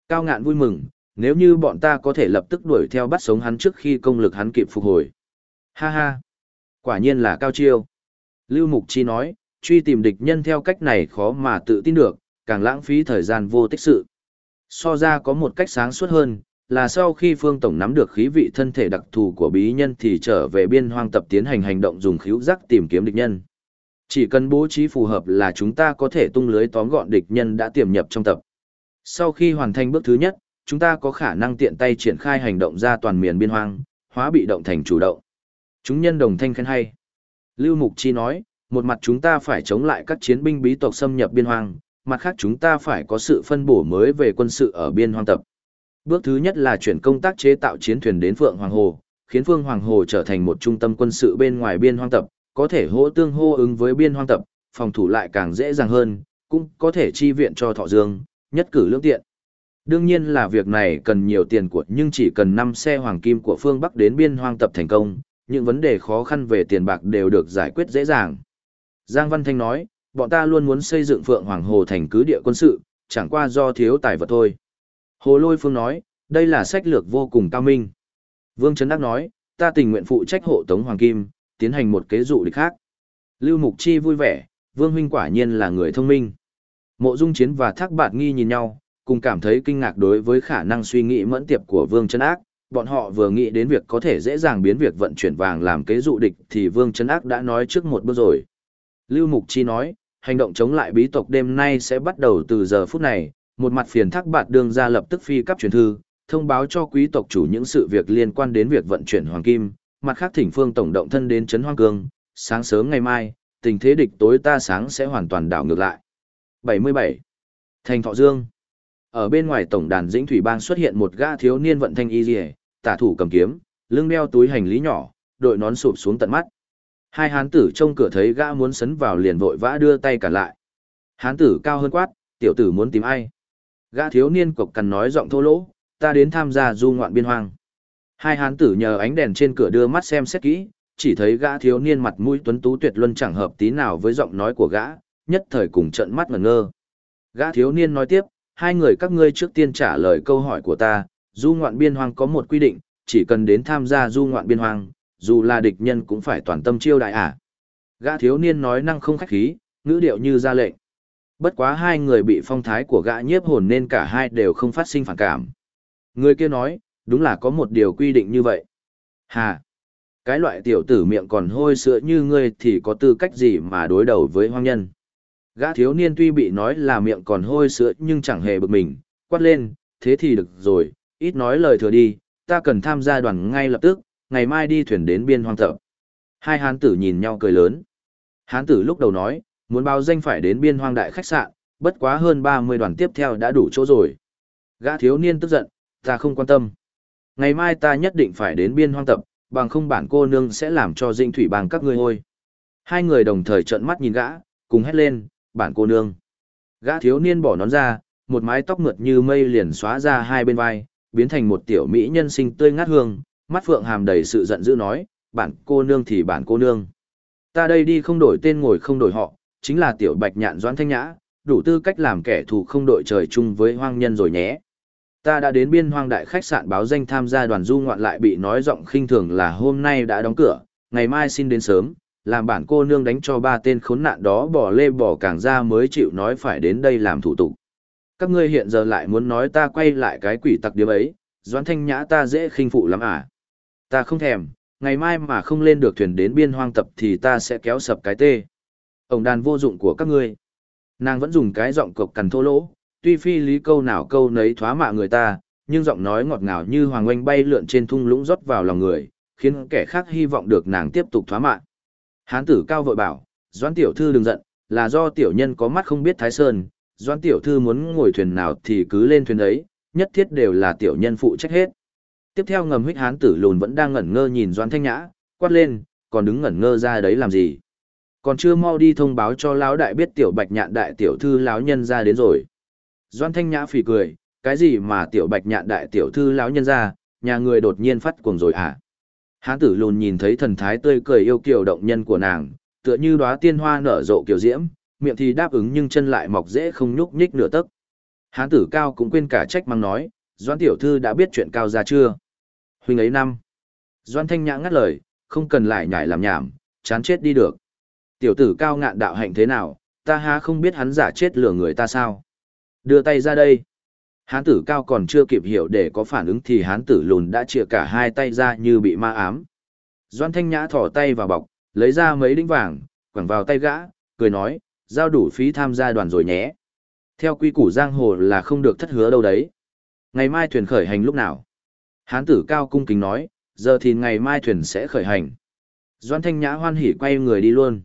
Cao ngạn vui mừng, nếu như bọn ta có thể lập tức đuổi theo bắt sống hắn trước khi công lực hắn kịp phục hồi. Ha ha, quả nhiên là cao chiêu. Lưu Mục Chi nói, truy tìm địch nhân theo cách này khó mà tự tin được, càng lãng phí thời gian vô tích sự. So ra có một cách sáng suốt hơn, là sau khi Phương Tổng nắm được khí vị thân thể đặc thù của bí nhân thì trở về biên hoang tập tiến hành hành động dùng khíu giác tìm kiếm địch nhân. Chỉ cần bố trí phù hợp là chúng ta có thể tung lưới tóm gọn địch nhân đã tiềm nhập trong tập. Sau khi hoàn thành bước thứ nhất, chúng ta có khả năng tiện tay triển khai hành động ra toàn miền biên hoang, hóa bị động thành chủ động. Chúng nhân đồng thanh khen hay. Lưu Mục Chi nói, một mặt chúng ta phải chống lại các chiến binh bí tộc xâm nhập biên hoang, mặt khác chúng ta phải có sự phân bổ mới về quân sự ở biên hoang tập. Bước thứ nhất là chuyển công tác chế tạo chiến thuyền đến Phượng Hoàng Hồ, khiến Phượng Hoàng Hồ trở thành một trung tâm quân sự bên ngoài biên hoang tập, có thể hỗ tương hô ứng với biên hoang tập, phòng thủ lại càng dễ dàng hơn, cũng có thể chi viện cho Thọ Dương, nhất cử lương tiện. Đương nhiên là việc này cần nhiều tiền của nhưng chỉ cần 5 xe hoàng kim của phương Bắc đến biên hoang tập thành công, những vấn đề khó khăn về tiền bạc đều được giải quyết dễ dàng. Giang Văn Thanh nói, bọn ta luôn muốn xây dựng Phượng Hoàng Hồ thành cứ địa quân sự, chẳng qua do thiếu tài vật thôi. Hồ Lôi Phương nói, đây là sách lược vô cùng cao minh. Vương Trấn Đắc nói, ta tình nguyện phụ trách hộ tống Hoàng Kim, tiến hành một kế dụ địch khác. Lưu Mục Chi vui vẻ, Vương huynh quả nhiên là người thông minh. Mộ Dung Chiến và Thác Bạt Nghi nhìn nhau, cùng cảm thấy kinh ngạc đối với khả năng suy nghĩ mẫn tiệp của Vương Trấn Ác. Bọn họ vừa nghĩ đến việc có thể dễ dàng biến việc vận chuyển vàng làm kế dụ địch thì Vương Trấn Ác đã nói trước một bước rồi. Lưu Mục Chi nói, hành động chống lại bí tộc đêm nay sẽ bắt đầu từ giờ phút này, một mặt phiền thác bạt đương ra lập tức phi cấp truyền thư, thông báo cho quý tộc chủ những sự việc liên quan đến việc vận chuyển hoàng kim, mặt khác thỉnh phương tổng động thân đến trấn Hoang Cương, sáng sớm ngày mai, tình thế địch tối ta sáng sẽ hoàn toàn đảo ngược lại. 77. Thành Thọ Dương Ở bên ngoài tổng đàn Dĩnh Thủy Bang xuất hiện một gã thiếu niên vận thanh y rìa, tả thủ cầm kiếm, lưng đeo túi hành lý nhỏ, đội nón sụp xuống tận mắt. Hai hán tử trông cửa thấy gã muốn sấn vào liền vội vã đưa tay cả lại. Hán tử cao hơn quát, tiểu tử muốn tìm ai? Gã thiếu niên cộc cằn nói giọng thô lỗ, ta đến tham gia du ngoạn biên hoang. Hai hán tử nhờ ánh đèn trên cửa đưa mắt xem xét kỹ, chỉ thấy gã thiếu niên mặt mũi tuấn tú tuyệt luân chẳng hợp tí nào với giọng nói của gã, nhất thời cùng trợn mắt ngẩn ngơ. Gã thiếu niên nói tiếp, hai người các ngươi trước tiên trả lời câu hỏi của ta, du ngoạn biên hoang có một quy định, chỉ cần đến tham gia du ngoạn biên hoang, dù là địch nhân cũng phải toàn tâm chiêu đại à. Gã thiếu niên nói năng không khách khí, ngữ điệu như ra lệnh. Bất quá hai người bị phong thái của gã nhiếp hồn nên cả hai đều không phát sinh phản cảm. Người kia nói, đúng là có một điều quy định như vậy. Hà! Cái loại tiểu tử miệng còn hôi sữa như ngươi thì có tư cách gì mà đối đầu với hoang nhân. Gã thiếu niên tuy bị nói là miệng còn hôi sữa nhưng chẳng hề bực mình, quát lên, thế thì được rồi, ít nói lời thừa đi, ta cần tham gia đoàn ngay lập tức, ngày mai đi thuyền đến biên hoang thợ. Hai hán tử nhìn nhau cười lớn. Hán tử lúc đầu nói, muốn báo danh phải đến biên hoang đại khách sạn, bất quá hơn 30 đoàn tiếp theo đã đủ chỗ rồi. Gã thiếu niên tức giận, ta không quan tâm. Ngày mai ta nhất định phải đến biên hoang tập, bằng không bản cô nương sẽ làm cho dinh thủy bằng các ngươi hôi. Hai người đồng thời trợn mắt nhìn gã, cùng hét lên, bản cô nương. Gã thiếu niên bỏ nón ra, một mái tóc mượt như mây liền xóa ra hai bên vai, biến thành một tiểu mỹ nhân sinh tươi ngát hương, mắt phượng hàm đầy sự giận dữ nói, bản cô nương thì bản cô nương. Ta đây đi không đổi tên ngồi không đổi họ, chính là tiểu bạch nhạn doãn thanh nhã, đủ tư cách làm kẻ thù không đội trời chung với hoang nhân rồi nhé. Ta đã đến biên hoang đại khách sạn báo danh tham gia đoàn du ngoạn lại bị nói giọng khinh thường là hôm nay đã đóng cửa, ngày mai xin đến sớm, làm bản cô nương đánh cho ba tên khốn nạn đó bỏ lê bỏ càng ra mới chịu nói phải đến đây làm thủ tục. Các ngươi hiện giờ lại muốn nói ta quay lại cái quỷ tặc điếm ấy, doãn thanh nhã ta dễ khinh phụ lắm à. Ta không thèm, ngày mai mà không lên được thuyền đến biên hoang tập thì ta sẽ kéo sập cái tê. Ổng đàn vô dụng của các ngươi. Nàng vẫn dùng cái giọng cộc cằn thô lỗ, tuy phi lý câu nào câu nấy thoá mạ người ta, nhưng giọng nói ngọt ngào như hoàng oanh bay lượn trên thung lũng rót vào lòng người, khiến kẻ khác hy vọng được nàng tiếp tục thoá mạ. Hán tử cao vội bảo, Doãn tiểu thư đừng giận, là do tiểu nhân có mắt không biết Thái Sơn, Doãn tiểu thư muốn ngồi thuyền nào thì cứ lên thuyền ấy, nhất thiết đều là tiểu nhân phụ trách hết. Tiếp theo ngầm huyết hán tử lùn vẫn đang ngẩn ngơ nhìn Doãn Thanh Nhã, quát lên, còn đứng ngẩn ngơ ra đấy làm gì? Còn chưa mau đi thông báo cho lão đại biết tiểu Bạch Nhạn đại tiểu thư lão nhân ra đến rồi. Doãn Thanh Nhã phì cười, cái gì mà tiểu Bạch Nhạn đại tiểu thư lão nhân ra, nhà người đột nhiên phát cuồng rồi à? Hán tử lùn nhìn thấy thần thái tươi cười yêu kiều động nhân của nàng, tựa như đóa tiên hoa nở rộ kiểu diễm, miệng thì đáp ứng nhưng chân lại mọc dễ không nhúc nhích nửa tấc. Hán tử cao cũng quên cả trách mang nói, Doan tiểu thư đã biết chuyện cao ra chưa? Huynh ấy năm. Doan thanh nhã ngắt lời, không cần lại nhảy làm nhảm, chán chết đi được. Tiểu tử cao ngạn đạo hạnh thế nào, ta há không biết hắn giả chết lừa người ta sao? Đưa tay ra đây. Hán tử cao còn chưa kịp hiểu để có phản ứng thì hán tử lùn đã chia cả hai tay ra như bị ma ám. Doan thanh nhã thỏ tay vào bọc, lấy ra mấy đinh vàng, quẳng vào tay gã, cười nói, giao đủ phí tham gia đoàn rồi nhé. Theo quy củ giang hồ là không được thất hứa đâu đấy. Ngày mai thuyền khởi hành lúc nào? Hán tử cao cung kính nói, giờ thì ngày mai thuyền sẽ khởi hành. Doan thanh nhã hoan hỉ quay người đi luôn.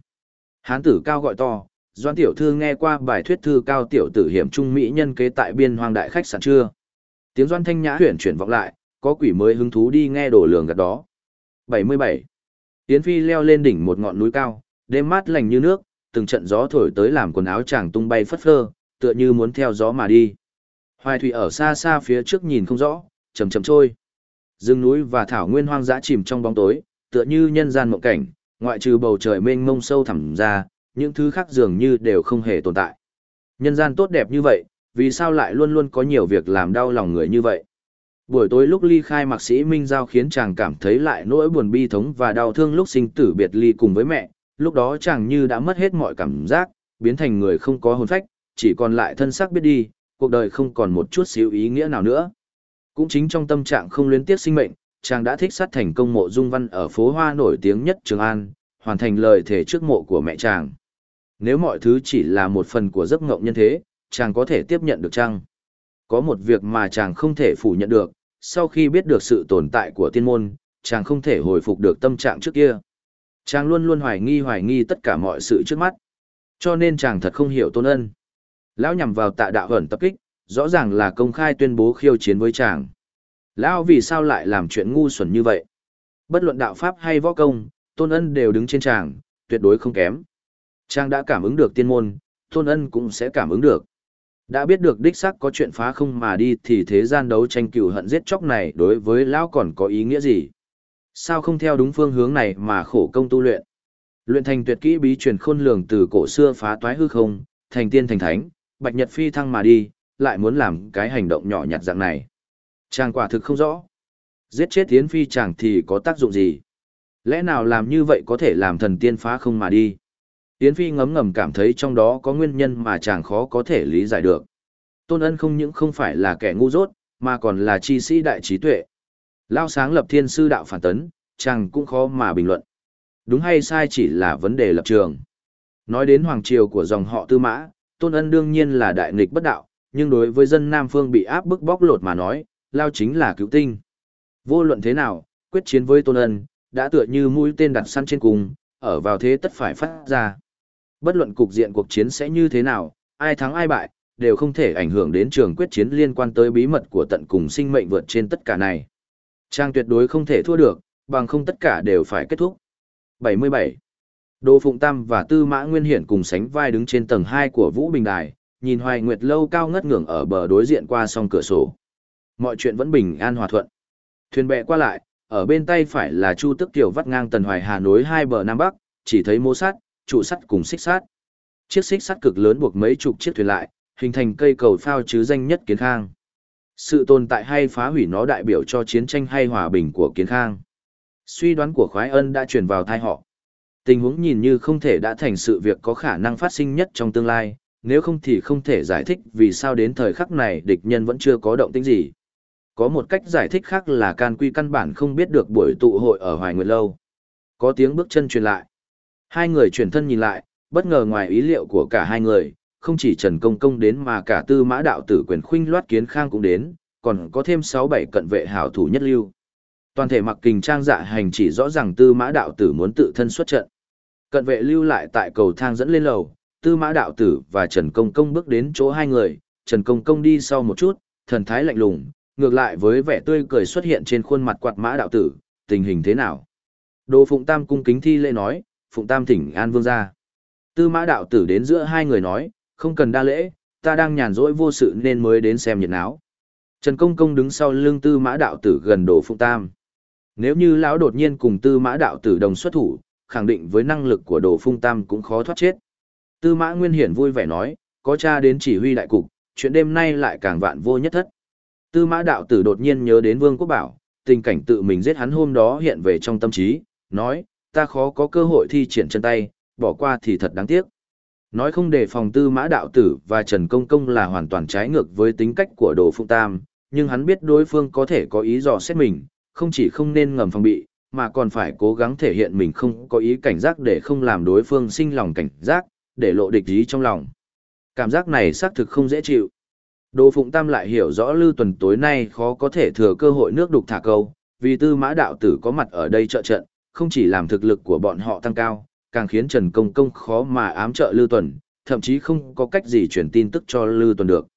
Hán tử cao gọi to, Doan tiểu thư nghe qua bài thuyết thư cao tiểu tử hiểm trung mỹ nhân kế tại biên hoàng đại khách sạn chưa? Tiếng Doan Thanh Nhã chuyển chuyển vọng lại, có quỷ mới hứng thú đi nghe đổ lường gạt đó. 77. Yến Phi leo lên đỉnh một ngọn núi cao, đêm mát lành như nước, từng trận gió thổi tới làm quần áo chàng tung bay phất phơ, tựa như muốn theo gió mà đi. Hoài thủy ở xa xa phía trước nhìn không rõ, chầm chầm trôi. Rừng núi và thảo nguyên hoang dã chìm trong bóng tối, tựa như nhân gian mộng cảnh, ngoại trừ bầu trời mênh mông sâu thẳm ra, những thứ khác dường như đều không hề tồn tại. Nhân gian tốt đẹp như vậy, vì sao lại luôn luôn có nhiều việc làm đau lòng người như vậy? Buổi tối lúc ly khai mạc sĩ Minh Giao khiến chàng cảm thấy lại nỗi buồn bi thống và đau thương lúc sinh tử biệt ly cùng với mẹ, lúc đó chàng như đã mất hết mọi cảm giác, biến thành người không có hồn phách, chỉ còn lại thân xác biết đi, cuộc đời không còn một chút xíu ý nghĩa nào nữa. Cũng chính trong tâm trạng không luyến tiếc sinh mệnh, chàng đã thích sát thành công mộ dung văn ở phố hoa nổi tiếng nhất Trường An, hoàn thành lời thể trước mộ của mẹ chàng. Nếu mọi thứ chỉ là một phần của giấc ngộng nhân thế, chàng có thể tiếp nhận được chăng? Có một việc mà chàng không thể phủ nhận được, sau khi biết được sự tồn tại của tiên môn, chàng không thể hồi phục được tâm trạng trước kia. Chàng luôn luôn hoài nghi hoài nghi tất cả mọi sự trước mắt. Cho nên chàng thật không hiểu tôn ân. Lão nhằm vào tạ đạo ẩn tập kích, rõ ràng là công khai tuyên bố khiêu chiến với chàng. Lão vì sao lại làm chuyện ngu xuẩn như vậy? Bất luận đạo pháp hay võ công, tôn ân đều đứng trên chàng, tuyệt đối không kém. Chàng đã cảm ứng được tiên môn, tôn ân cũng sẽ cảm ứng được. Đã biết được đích xác có chuyện phá không mà đi thì thế gian đấu tranh cừu hận giết chóc này đối với lão còn có ý nghĩa gì? Sao không theo đúng phương hướng này mà khổ công tu luyện? Luyện thành tuyệt kỹ bí truyền khôn lường từ cổ xưa phá toái hư không, thành tiên thành thánh, bạch nhật phi thăng mà đi, lại muốn làm cái hành động nhỏ nhặt dạng này. Chàng quả thực không rõ. Giết chết Yến Phi chàng thì có tác dụng gì? Lẽ nào làm như vậy có thể làm thần tiên phá không mà đi? Yến Phi ngấm ngầm cảm thấy trong đó có nguyên nhân mà chàng khó có thể lý giải được. Tôn ân không những không phải là kẻ ngu dốt, mà còn là chi sĩ đại trí tuệ. Lao sáng lập thiên sư đạo phản tấn, chàng cũng khó mà bình luận. Đúng hay sai chỉ là vấn đề lập trường. Nói đến hoàng triều của dòng họ tư mã, tôn ân đương nhiên là đại nghịch bất đạo, nhưng đối với dân Nam Phương bị áp bức bóc lột mà nói, Lao chính là cứu tinh. Vô luận thế nào, quyết chiến với tôn ân, đã tựa như mũi tên đặt săn trên cùng, ở vào thế tất phải phát ra. Bất luận cục diện cuộc chiến sẽ như thế nào, ai thắng ai bại, đều không thể ảnh hưởng đến trường quyết chiến liên quan tới bí mật của tận cùng sinh mệnh vượt trên tất cả này. Trang tuyệt đối không thể thua được, bằng không tất cả đều phải kết thúc. 77. Đỗ Phụng Tam và Tư Mã Nguyên Hiển cùng sánh vai đứng trên tầng 2 của Vũ Bình Đài, nhìn Hoài Nguyệt lâu cao ngất ngưỡng ở bờ đối diện qua song cửa sổ. Mọi chuyện vẫn bình an hòa thuận. Thuyền bè qua lại, ở bên tay phải là Chu Tức Tiểu vắt ngang tần Hoài Hà nối hai bờ Nam Bắc, chỉ thấy mô sắt, trụ sắt cùng xích sắt. Chiếc xích sắt cực lớn buộc mấy chục chiếc thuyền lại, hình thành cây cầu phao chứ danh nhất Kiến Khang. Sự tồn tại hay phá hủy nó đại biểu cho chiến tranh hay hòa bình của Kiến Khang. Suy đoán của Khoái Ân đã truyền vào thai họ. Tình huống nhìn như không thể đã thành sự việc có khả năng phát sinh nhất trong tương lai, nếu không thì không thể giải thích vì sao đến thời khắc này địch nhân vẫn chưa có động tĩnh gì. Có một cách giải thích khác là can quy căn bản không biết được buổi tụ hội ở Hoài Nguyệt Lâu. Có tiếng bước chân truyền lại. Hai người chuyển thân nhìn lại, bất ngờ ngoài ý liệu của cả hai người, không chỉ Trần Công Công đến mà cả tư mã đạo tử quyền khuynh loát kiến khang cũng đến, còn có thêm 6-7 cận vệ hảo thủ nhất lưu. Toàn thể mặc kình trang dạ hành chỉ rõ ràng tư mã đạo tử muốn tự thân xuất trận. Cận vệ lưu lại tại cầu thang dẫn lên lầu, tư mã đạo tử và Trần Công Công bước đến chỗ hai người, Trần Công Công đi sau một chút, thần thái lạnh lùng, ngược lại với vẻ tươi cười xuất hiện trên khuôn mặt quạt mã đạo tử, tình hình thế nào? Đồ Phụng Tam cung kính thi lễ nói, Phụng Tam thỉnh an vương gia. Tư mã đạo tử đến giữa hai người nói, không cần đa lễ, ta đang nhàn rỗi vô sự nên mới đến xem nhiệt náo. Trần Công Công đứng sau lưng tư mã đạo tử gần đồ Phụng Tam. Nếu như lão đột nhiên cùng tư mã đạo tử đồng xuất thủ, khẳng định với năng lực của đồ Phụng Tam cũng khó thoát chết. Tư mã Nguyên Hiển vui vẻ nói, có cha đến chỉ huy đại cục, chuyện đêm nay lại càng vạn vô nhất thất. Tư mã đạo tử đột nhiên nhớ đến Vương Quốc Bảo, tình cảnh tự mình giết hắn hôm đó hiện về trong tâm trí, nói, ta khó có cơ hội thi triển chân tay, bỏ qua thì thật đáng tiếc. Nói không đề phòng tư mã đạo tử và Trần Công Công là hoàn toàn trái ngược với tính cách của Đồ Phụng Tam, nhưng hắn biết đối phương có thể có ý dò xét mình, không chỉ không nên ngầm phòng bị, mà còn phải cố gắng thể hiện mình không có ý cảnh giác để không làm đối phương sinh lòng cảnh giác, để lộ địch ý trong lòng. Cảm giác này xác thực không dễ chịu. Đồ Phụng Tam lại hiểu rõ Lưu Tuần tối nay khó có thể thừa cơ hội nước đục thả câu, vì tư mã đạo tử có mặt ở đây trợ trận, không chỉ làm thực lực của bọn họ tăng cao, càng khiến Trần Công Công khó mà ám trợ Lưu Tuần, thậm chí không có cách gì truyền tin tức cho Lưu Tuần được.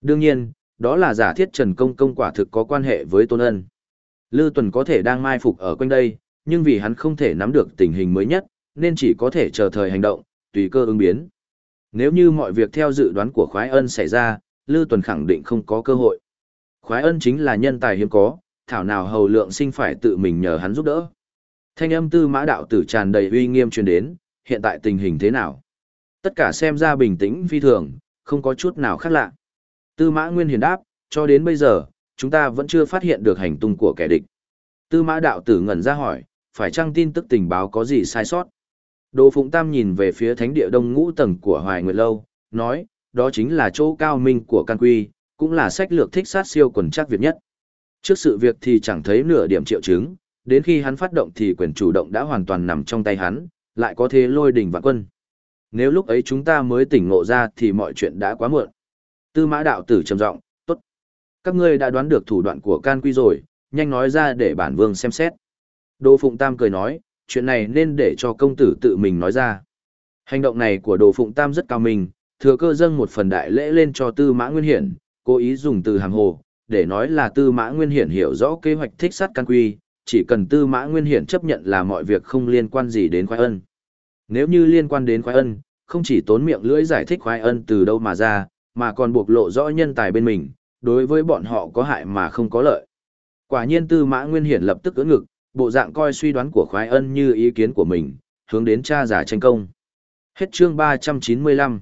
Đương nhiên, đó là giả thiết Trần Công Công quả thực có quan hệ với Tôn Ân. Lưu Tuần có thể đang mai phục ở quanh đây, nhưng vì hắn không thể nắm được tình hình mới nhất, nên chỉ có thể chờ thời hành động, tùy cơ ứng biến. Nếu như mọi việc theo dự đoán của Khoái Ân xảy ra, Lưu Tuần khẳng định không có cơ hội. Khoái Ân chính là nhân tài hiếm có, thảo nào hầu lượng sinh phải tự mình nhờ hắn giúp đỡ. Thanh âm tư mã đạo tử tràn đầy uy nghiêm truyền đến, hiện tại tình hình thế nào? Tất cả xem ra bình tĩnh phi thường, không có chút nào khác lạ. Tư mã nguyên hiền đáp, cho đến bây giờ, chúng ta vẫn chưa phát hiện được hành tung của kẻ địch. Tư mã đạo tử ngẩn ra hỏi, phải chăng tin tức tình báo có gì sai sót? Đồ Phụng Tam nhìn về phía thánh địa đông ngũ tầng của Hoài Nguyệt Lâu, nói, đó chính là chỗ cao minh của can quy, cũng là sách lược thích sát siêu quần chắc Việt nhất. Trước sự việc thì chẳng thấy nửa điểm triệu chứng, đến khi hắn phát động thì quyền chủ động đã hoàn toàn nằm trong tay hắn, lại có thế lôi đỉnh vạn quân. nếu lúc ấy chúng ta mới tỉnh ngộ ra thì mọi chuyện đã quá muộn. Tư mã đạo tử trầm giọng, tốt. Các ngươi đã đoán được thủ đoạn của can quy rồi, nhanh nói ra để bản vương xem xét. Đồ Phụng Tam cười nói, chuyện này nên để cho công tử tự mình nói ra. Hành động này của Đồ Phụng Tam rất cao minh, thừa cơ dâng một phần đại lễ lên cho Tư Mã Nguyên Hiển, cố ý dùng từ hàng hồ, để nói là Tư Mã Nguyên Hiển hiểu rõ kế hoạch thích sát căn quy, chỉ cần Tư Mã Nguyên Hiển chấp nhận là mọi việc không liên quan gì đến khoái ân. Nếu như liên quan đến khoái ân, không chỉ tốn miệng lưỡi giải thích khoái ân từ đâu mà ra, mà còn buộc lộ rõ nhân tài bên mình, đối với bọn họ có hại mà không có lợi. Quả nhiên Tư Mã Nguyên Hiển lập tức ưỡn ngực, bộ dạng coi suy đoán của khoái ân như ý kiến của mình, hướng đến cha giả tranh công. Hết chương 395.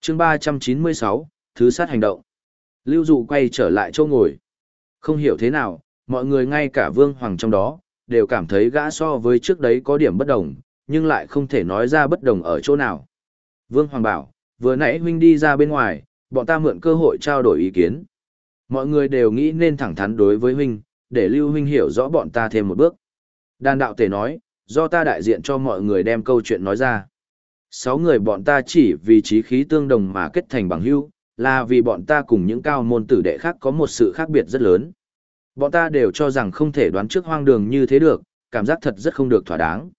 Chương 396, Thứ sát hành động. Lưu Dụ quay trở lại chỗ ngồi. Không hiểu thế nào, mọi người ngay cả Vương Hoàng trong đó, đều cảm thấy gã so với trước đấy có điểm bất đồng, nhưng lại không thể nói ra bất đồng ở chỗ nào. Vương Hoàng bảo, vừa nãy huynh đi ra bên ngoài, bọn ta mượn cơ hội trao đổi ý kiến. Mọi người đều nghĩ nên thẳng thắn đối với huynh, để Lưu huynh hiểu rõ bọn ta thêm một bước. Đàn đạo tể nói, do ta đại diện cho mọi người đem câu chuyện nói ra. Sáu người bọn ta chỉ vì trí khí tương đồng mà kết thành bằng hữu, là vì bọn ta cùng những cao môn tử đệ khác có một sự khác biệt rất lớn. Bọn ta đều cho rằng không thể đoán trước hoang đường như thế được, cảm giác thật rất không được thỏa đáng.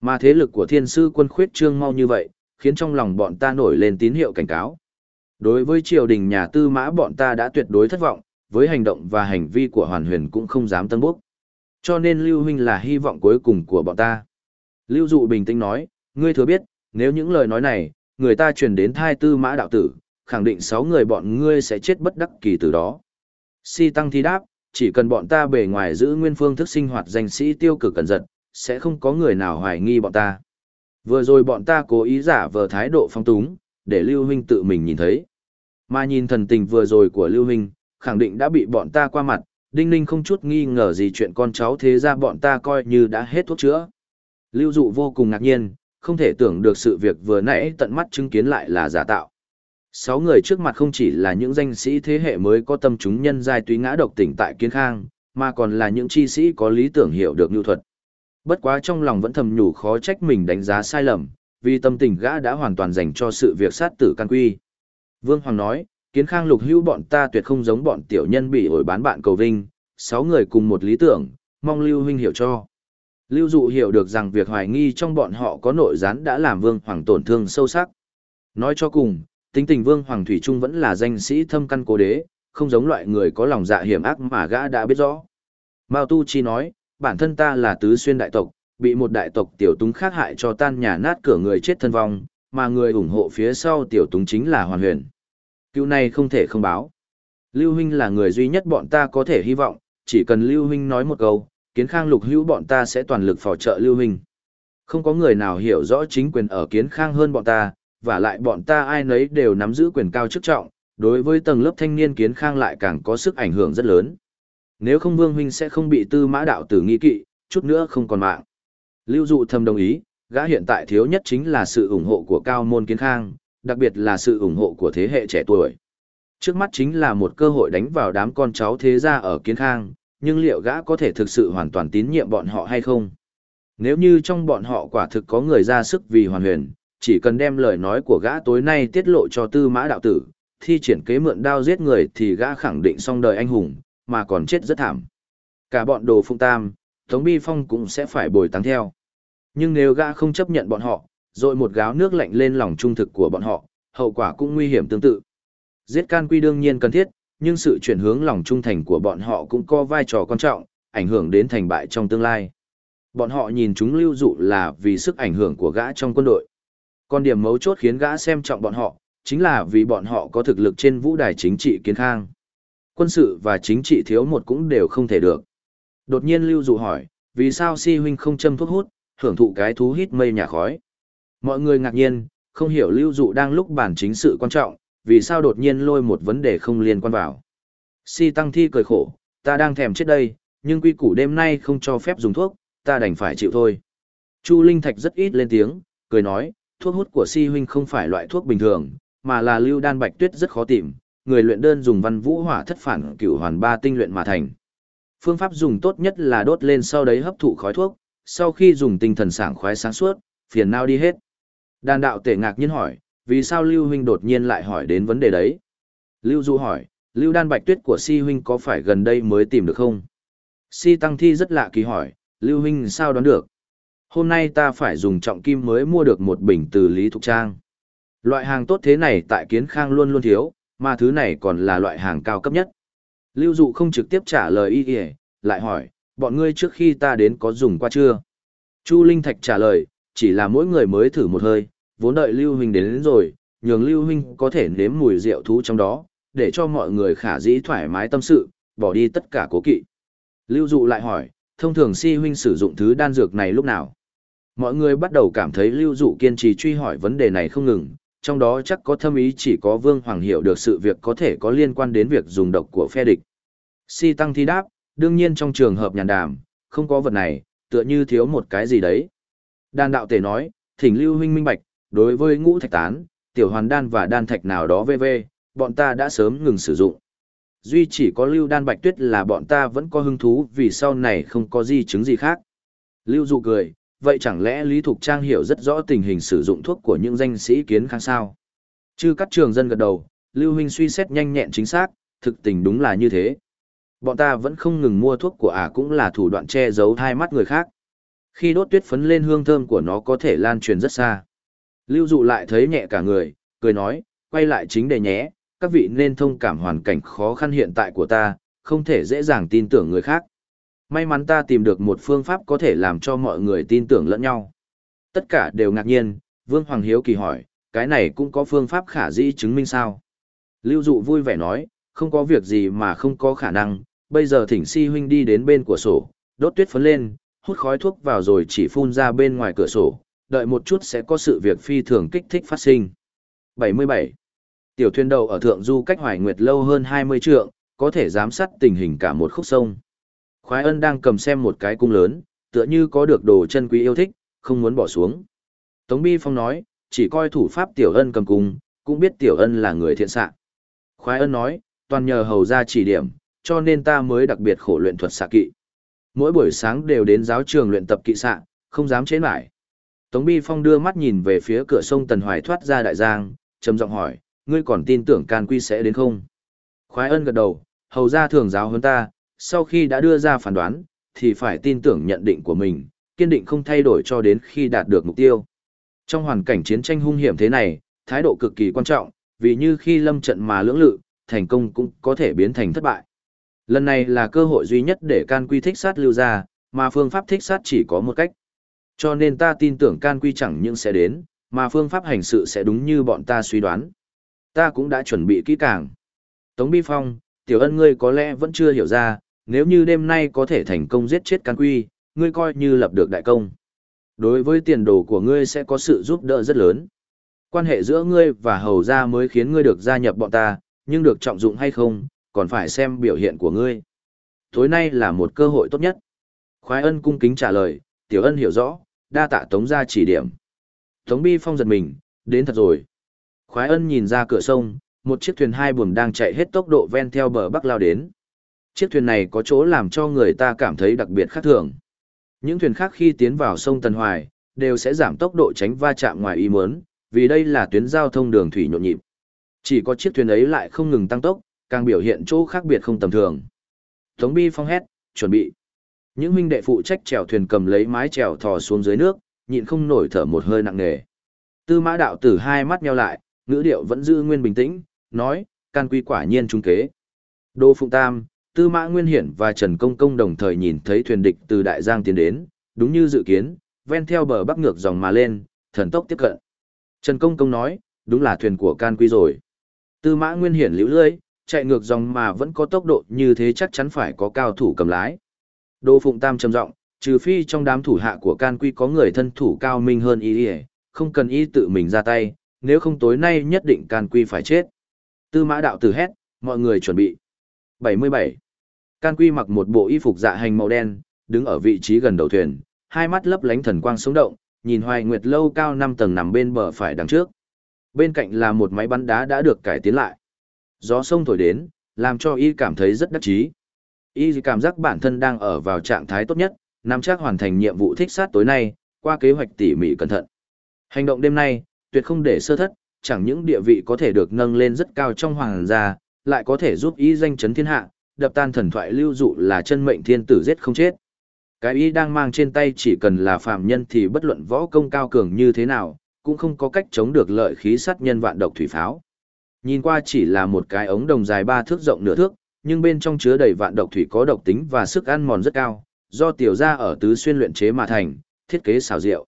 Mà thế lực của thiên sư quân khuyết trương mau như vậy, khiến trong lòng bọn ta nổi lên tín hiệu cảnh cáo. Đối với triều đình nhà tư mã bọn ta đã tuyệt đối thất vọng, với hành động và hành vi của hoàn huyền cũng không dám tân bốc. Cho nên Lưu Huynh là hy vọng cuối cùng của bọn ta. Lưu Dụ bình tĩnh nói, ngươi thừa biết, nếu những lời nói này, người ta truyền đến thai tư mã đạo tử, khẳng định sáu người bọn ngươi sẽ chết bất đắc kỳ từ đó. Si Tăng thi đáp, chỉ cần bọn ta bề ngoài giữ nguyên phương thức sinh hoạt danh sĩ tiêu cực cẩn giật, sẽ không có người nào hoài nghi bọn ta. Vừa rồi bọn ta cố ý giả vờ thái độ phong túng, để Lưu Huynh tự mình nhìn thấy. Mà nhìn thần tình vừa rồi của Lưu Huynh, khẳng định đã bị bọn ta qua mặt, Đinh Ninh không chút nghi ngờ gì chuyện con cháu thế ra bọn ta coi như đã hết thuốc chữa. Lưu Dụ vô cùng ngạc nhiên, không thể tưởng được sự việc vừa nãy tận mắt chứng kiến lại là giả tạo. Sáu người trước mặt không chỉ là những danh sĩ thế hệ mới có tâm chúng nhân giai túy ngã độc tỉnh tại Kiến Khang, mà còn là những chi sĩ có lý tưởng hiểu được nhu thuật. Bất quá trong lòng vẫn thầm nhủ khó trách mình đánh giá sai lầm, vì tâm tình gã đã hoàn toàn dành cho sự việc sát tử can quy. Vương Hoàng nói, kiến khang lục hữu bọn ta tuyệt không giống bọn tiểu nhân bị ổi bán bạn cầu vinh, sáu người cùng một lý tưởng, mong Lưu huynh hiểu cho. Lưu dụ hiểu được rằng việc hoài nghi trong bọn họ có nội gián đã làm Vương Hoàng tổn thương sâu sắc. Nói cho cùng, tính tình Vương Hoàng Thủy Trung vẫn là danh sĩ thâm căn cố đế, không giống loại người có lòng dạ hiểm ác mà gã đã biết rõ. Mao Tu Chi nói, bản thân ta là tứ xuyên đại tộc, bị một đại tộc tiểu túng khác hại cho tan nhà nát cửa người chết thân vong, mà người ủng hộ phía sau tiểu túng chính là Hoàn Huyền. Cứu này không thể không báo. Lưu Huynh là người duy nhất bọn ta có thể hy vọng, chỉ cần Lưu Huynh nói một câu, kiến khang lục hữu bọn ta sẽ toàn lực phò trợ Lưu Huynh. Không có người nào hiểu rõ chính quyền ở kiến khang hơn bọn ta, và lại bọn ta ai nấy đều nắm giữ quyền cao chức trọng, đối với tầng lớp thanh niên kiến khang lại càng có sức ảnh hưởng rất lớn. Nếu không Vương Huynh sẽ không bị tư mã đạo tử nghi kỵ, chút nữa không còn mạng. Lưu Dụ thầm đồng ý, gã hiện tại thiếu nhất chính là sự ủng hộ của cao môn kiến khang, đặc biệt là sự ủng hộ của thế hệ trẻ tuổi. Trước mắt chính là một cơ hội đánh vào đám con cháu thế gia ở kiến khang, nhưng liệu gã có thể thực sự hoàn toàn tín nhiệm bọn họ hay không? Nếu như trong bọn họ quả thực có người ra sức vì hoàn huyền, chỉ cần đem lời nói của gã tối nay tiết lộ cho tư mã đạo tử, thi triển kế mượn đao giết người thì gã khẳng định xong đời anh hùng, mà còn chết rất thảm. Cả bọn đồ phung tam, Tống Bi Phong cũng sẽ phải bồi tăng theo. Nhưng nếu gã không chấp nhận bọn họ, rồi một gáo nước lạnh lên lòng trung thực của bọn họ, hậu quả cũng nguy hiểm tương tự. Giết can quy đương nhiên cần thiết, nhưng sự chuyển hướng lòng trung thành của bọn họ cũng có vai trò quan trọng, ảnh hưởng đến thành bại trong tương lai. Bọn họ nhìn chúng lưu dụ là vì sức ảnh hưởng của gã trong quân đội. Còn điểm mấu chốt khiến gã xem trọng bọn họ, chính là vì bọn họ có thực lực trên vũ đài chính trị kiến khang. Quân sự và chính trị thiếu một cũng đều không thể được. Đột nhiên lưu dụ hỏi, vì sao si huynh không châm thuốc hút, hưởng thụ cái thú hít mây nhà khói. Mọi người ngạc nhiên, không hiểu lưu dụ đang lúc bản chính sự quan trọng, vì sao đột nhiên lôi một vấn đề không liên quan vào. Si tăng thi cười khổ, ta đang thèm chết đây, nhưng quy củ đêm nay không cho phép dùng thuốc, ta đành phải chịu thôi. Chu Linh Thạch rất ít lên tiếng, cười nói, thuốc hút của si huynh không phải loại thuốc bình thường, mà là lưu đan bạch tuyết rất khó tìm, người luyện đơn dùng văn vũ hỏa thất phản cửu hoàn ba tinh luyện mà thành. Phương pháp dùng tốt nhất là đốt lên sau đấy hấp thụ khói thuốc, sau khi dùng tinh thần sảng khoái sáng suốt, phiền não đi hết. Đàn đạo tể ngạc nhiên hỏi, vì sao Lưu Huynh đột nhiên lại hỏi đến vấn đề đấy? Lưu Du hỏi, Lưu Đan Bạch Tuyết của Si Huynh có phải gần đây mới tìm được không? Si Tăng Thi rất lạ kỳ hỏi, Lưu Huynh sao đoán được? Hôm nay ta phải dùng trọng kim mới mua được một bình từ Lý Thục Trang. Loại hàng tốt thế này tại Kiến Khang luôn luôn thiếu, mà thứ này còn là loại hàng cao cấp nhất. Lưu Dụ không trực tiếp trả lời y kìa, lại hỏi, bọn ngươi trước khi ta đến có dùng qua chưa? Chu Linh Thạch trả lời, chỉ là mỗi người mới thử một hơi, vốn đợi Lưu Huynh đến, đến rồi, nhường Lưu Huynh có thể nếm mùi rượu thú trong đó, để cho mọi người khả dĩ thoải mái tâm sự, bỏ đi tất cả cố kỵ. Lưu Dụ lại hỏi, thông thường si huynh sử dụng thứ đan dược này lúc nào? Mọi người bắt đầu cảm thấy Lưu Dụ kiên trì truy hỏi vấn đề này không ngừng, trong đó chắc có thâm ý chỉ có Vương Hoàng hiểu được sự việc có thể có liên quan đến việc dùng độc của phe địch. Si Tăng thi đáp, đương nhiên trong trường hợp nhàn đàm, không có vật này, tựa như thiếu một cái gì đấy. Đan đạo tể nói, thỉnh Lưu huynh minh bạch, đối với ngũ thạch tán, tiểu hoàn đan và đan thạch nào đó VV, bọn ta đã sớm ngừng sử dụng. Duy chỉ có Lưu đan bạch tuyết là bọn ta vẫn có hứng thú vì sau này không có di chứng gì khác. Lưu dụ cười, vậy chẳng lẽ Lý Thục Trang hiểu rất rõ tình hình sử dụng thuốc của những danh sĩ kiến khang sao? Chư các trường dân gật đầu, Lưu Huynh suy xét nhanh nhẹn chính xác, thực tình đúng là như thế. Bọn ta vẫn không ngừng mua thuốc của ả cũng là thủ đoạn che giấu hai mắt người khác. Khi đốt tuyết phấn lên hương thơm của nó có thể lan truyền rất xa. Lưu dụ lại thấy nhẹ cả người, cười nói, quay lại chính đề nhé, các vị nên thông cảm hoàn cảnh khó khăn hiện tại của ta, không thể dễ dàng tin tưởng người khác. May mắn ta tìm được một phương pháp có thể làm cho mọi người tin tưởng lẫn nhau. Tất cả đều ngạc nhiên, Vương Hoàng Hiếu kỳ hỏi, cái này cũng có phương pháp khả dĩ chứng minh sao? Lưu Dụ vui vẻ nói, không có việc gì mà không có khả năng, bây giờ thỉnh si huynh đi đến bên của sổ, đốt tuyết phấn lên, hút khói thuốc vào rồi chỉ phun ra bên ngoài cửa sổ, đợi một chút sẽ có sự việc phi thường kích thích phát sinh. 77. Tiểu thuyền đầu ở thượng du cách hoài nguyệt lâu hơn 20 trượng, có thể giám sát tình hình cả một khúc sông. Khoái ân đang cầm xem một cái cung lớn, tựa như có được đồ chân quý yêu thích, không muốn bỏ xuống. Tống Bi Phong nói, chỉ coi thủ pháp tiểu ân cầm cung, cũng biết tiểu ân là người thiện xạ. Khoái ân nói, toàn nhờ hầu ra chỉ điểm, cho nên ta mới đặc biệt khổ luyện thuật xạ kỵ. Mỗi buổi sáng đều đến giáo trường luyện tập kỵ sạ, không dám chế lại. Tống Bi Phong đưa mắt nhìn về phía cửa sông Tần Hoài thoát ra đại giang, trầm giọng hỏi, ngươi còn tin tưởng can quy sẽ đến không? Khoái ân gật đầu, hầu ra thường giáo hơn ta, sau khi đã đưa ra phán đoán, thì phải tin tưởng nhận định của mình, kiên định không thay đổi cho đến khi đạt được mục tiêu. Trong hoàn cảnh chiến tranh hung hiểm thế này, thái độ cực kỳ quan trọng, vì như khi lâm trận mà lưỡng lự, thành công cũng có thể biến thành thất bại. Lần này là cơ hội duy nhất để can quy thích sát lưu ra, mà phương pháp thích sát chỉ có một cách. Cho nên ta tin tưởng can quy chẳng những sẽ đến, mà phương pháp hành sự sẽ đúng như bọn ta suy đoán. Ta cũng đã chuẩn bị kỹ càng. Tống Bi Phong, tiểu ân ngươi có lẽ vẫn chưa hiểu ra, nếu như đêm nay có thể thành công giết chết can quy, ngươi coi như lập được đại công. Đối với tiền đồ của ngươi sẽ có sự giúp đỡ rất lớn. Quan hệ giữa ngươi và hầu gia mới khiến ngươi được gia nhập bọn ta, nhưng được trọng dụng hay không, còn phải xem biểu hiện của ngươi. Tối nay là một cơ hội tốt nhất. Khoái ân cung kính trả lời, tiểu ân hiểu rõ, đa tạ tống ra chỉ điểm. Tống bi phong giật mình, đến thật rồi. Khoái ân nhìn ra cửa sông, một chiếc thuyền hai buồm đang chạy hết tốc độ ven theo bờ bắc lao đến. Chiếc thuyền này có chỗ làm cho người ta cảm thấy đặc biệt khác thường. Những thuyền khác khi tiến vào sông tân Hoài, đều sẽ giảm tốc độ tránh va chạm ngoài ý muốn, vì đây là tuyến giao thông đường thủy nhộn nhịp. Chỉ có chiếc thuyền ấy lại không ngừng tăng tốc, càng biểu hiện chỗ khác biệt không tầm thường. Tống Bi phong hét, chuẩn bị. Những huynh đệ phụ trách chèo thuyền cầm lấy mái chèo thò xuống dưới nước, nhịn không nổi thở một hơi nặng nề. Tư Mã đạo tử hai mắt nheo lại, ngữ điệu vẫn giữ nguyên bình tĩnh, nói, can quy quả nhiên trung kế. Đô Phụng Tam, Tư Mã Nguyên Hiển và Trần Công Công đồng thời nhìn thấy thuyền địch từ Đại Giang tiến đến, đúng như dự kiến, ven theo bờ bắc ngược dòng mà lên, thần tốc tiếp cận. Trần Công Công nói, đúng là thuyền của can quy rồi. Tư Mã Nguyên Hiển liễu lưỡi, chạy ngược dòng mà vẫn có tốc độ như thế chắc chắn phải có cao thủ cầm lái. Đô Phụng Tam trầm giọng, trừ phi trong đám thủ hạ của can quy có người thân thủ cao minh hơn y không cần y tự mình ra tay, nếu không tối nay nhất định can quy phải chết. Tư mã đạo tử hét, mọi người chuẩn bị. 77. Can quy mặc một bộ y phục dạ hành màu đen, đứng ở vị trí gần đầu thuyền, hai mắt lấp lánh thần quang sống động, nhìn hoài nguyệt lâu cao 5 tầng nằm bên bờ phải đằng trước. Bên cạnh là một máy bắn đá đã được cải tiến lại. Gió sông thổi đến, làm cho y cảm thấy rất đắc chí. Y cảm giác bản thân đang ở vào trạng thái tốt nhất, nắm chắc hoàn thành nhiệm vụ thích sát tối nay, qua kế hoạch tỉ mỉ cẩn thận. Hành động đêm nay, tuyệt không để sơ thất, chẳng những địa vị có thể được nâng lên rất cao trong hoàng gia, lại có thể giúp y danh chấn thiên hạ, đập tan thần thoại lưu dụ là chân mệnh thiên tử giết không chết. Cái y đang mang trên tay chỉ cần là phạm nhân thì bất luận võ công cao cường như thế nào, cũng không có cách chống được lợi khí sát nhân vạn độc thủy pháo. Nhìn qua chỉ là một cái ống đồng dài ba thước rộng nửa thước, nhưng bên trong chứa đầy vạn độc thủy có độc tính và sức ăn mòn rất cao, do tiểu gia ở tứ xuyên luyện chế mà thành, thiết kế xảo diệu.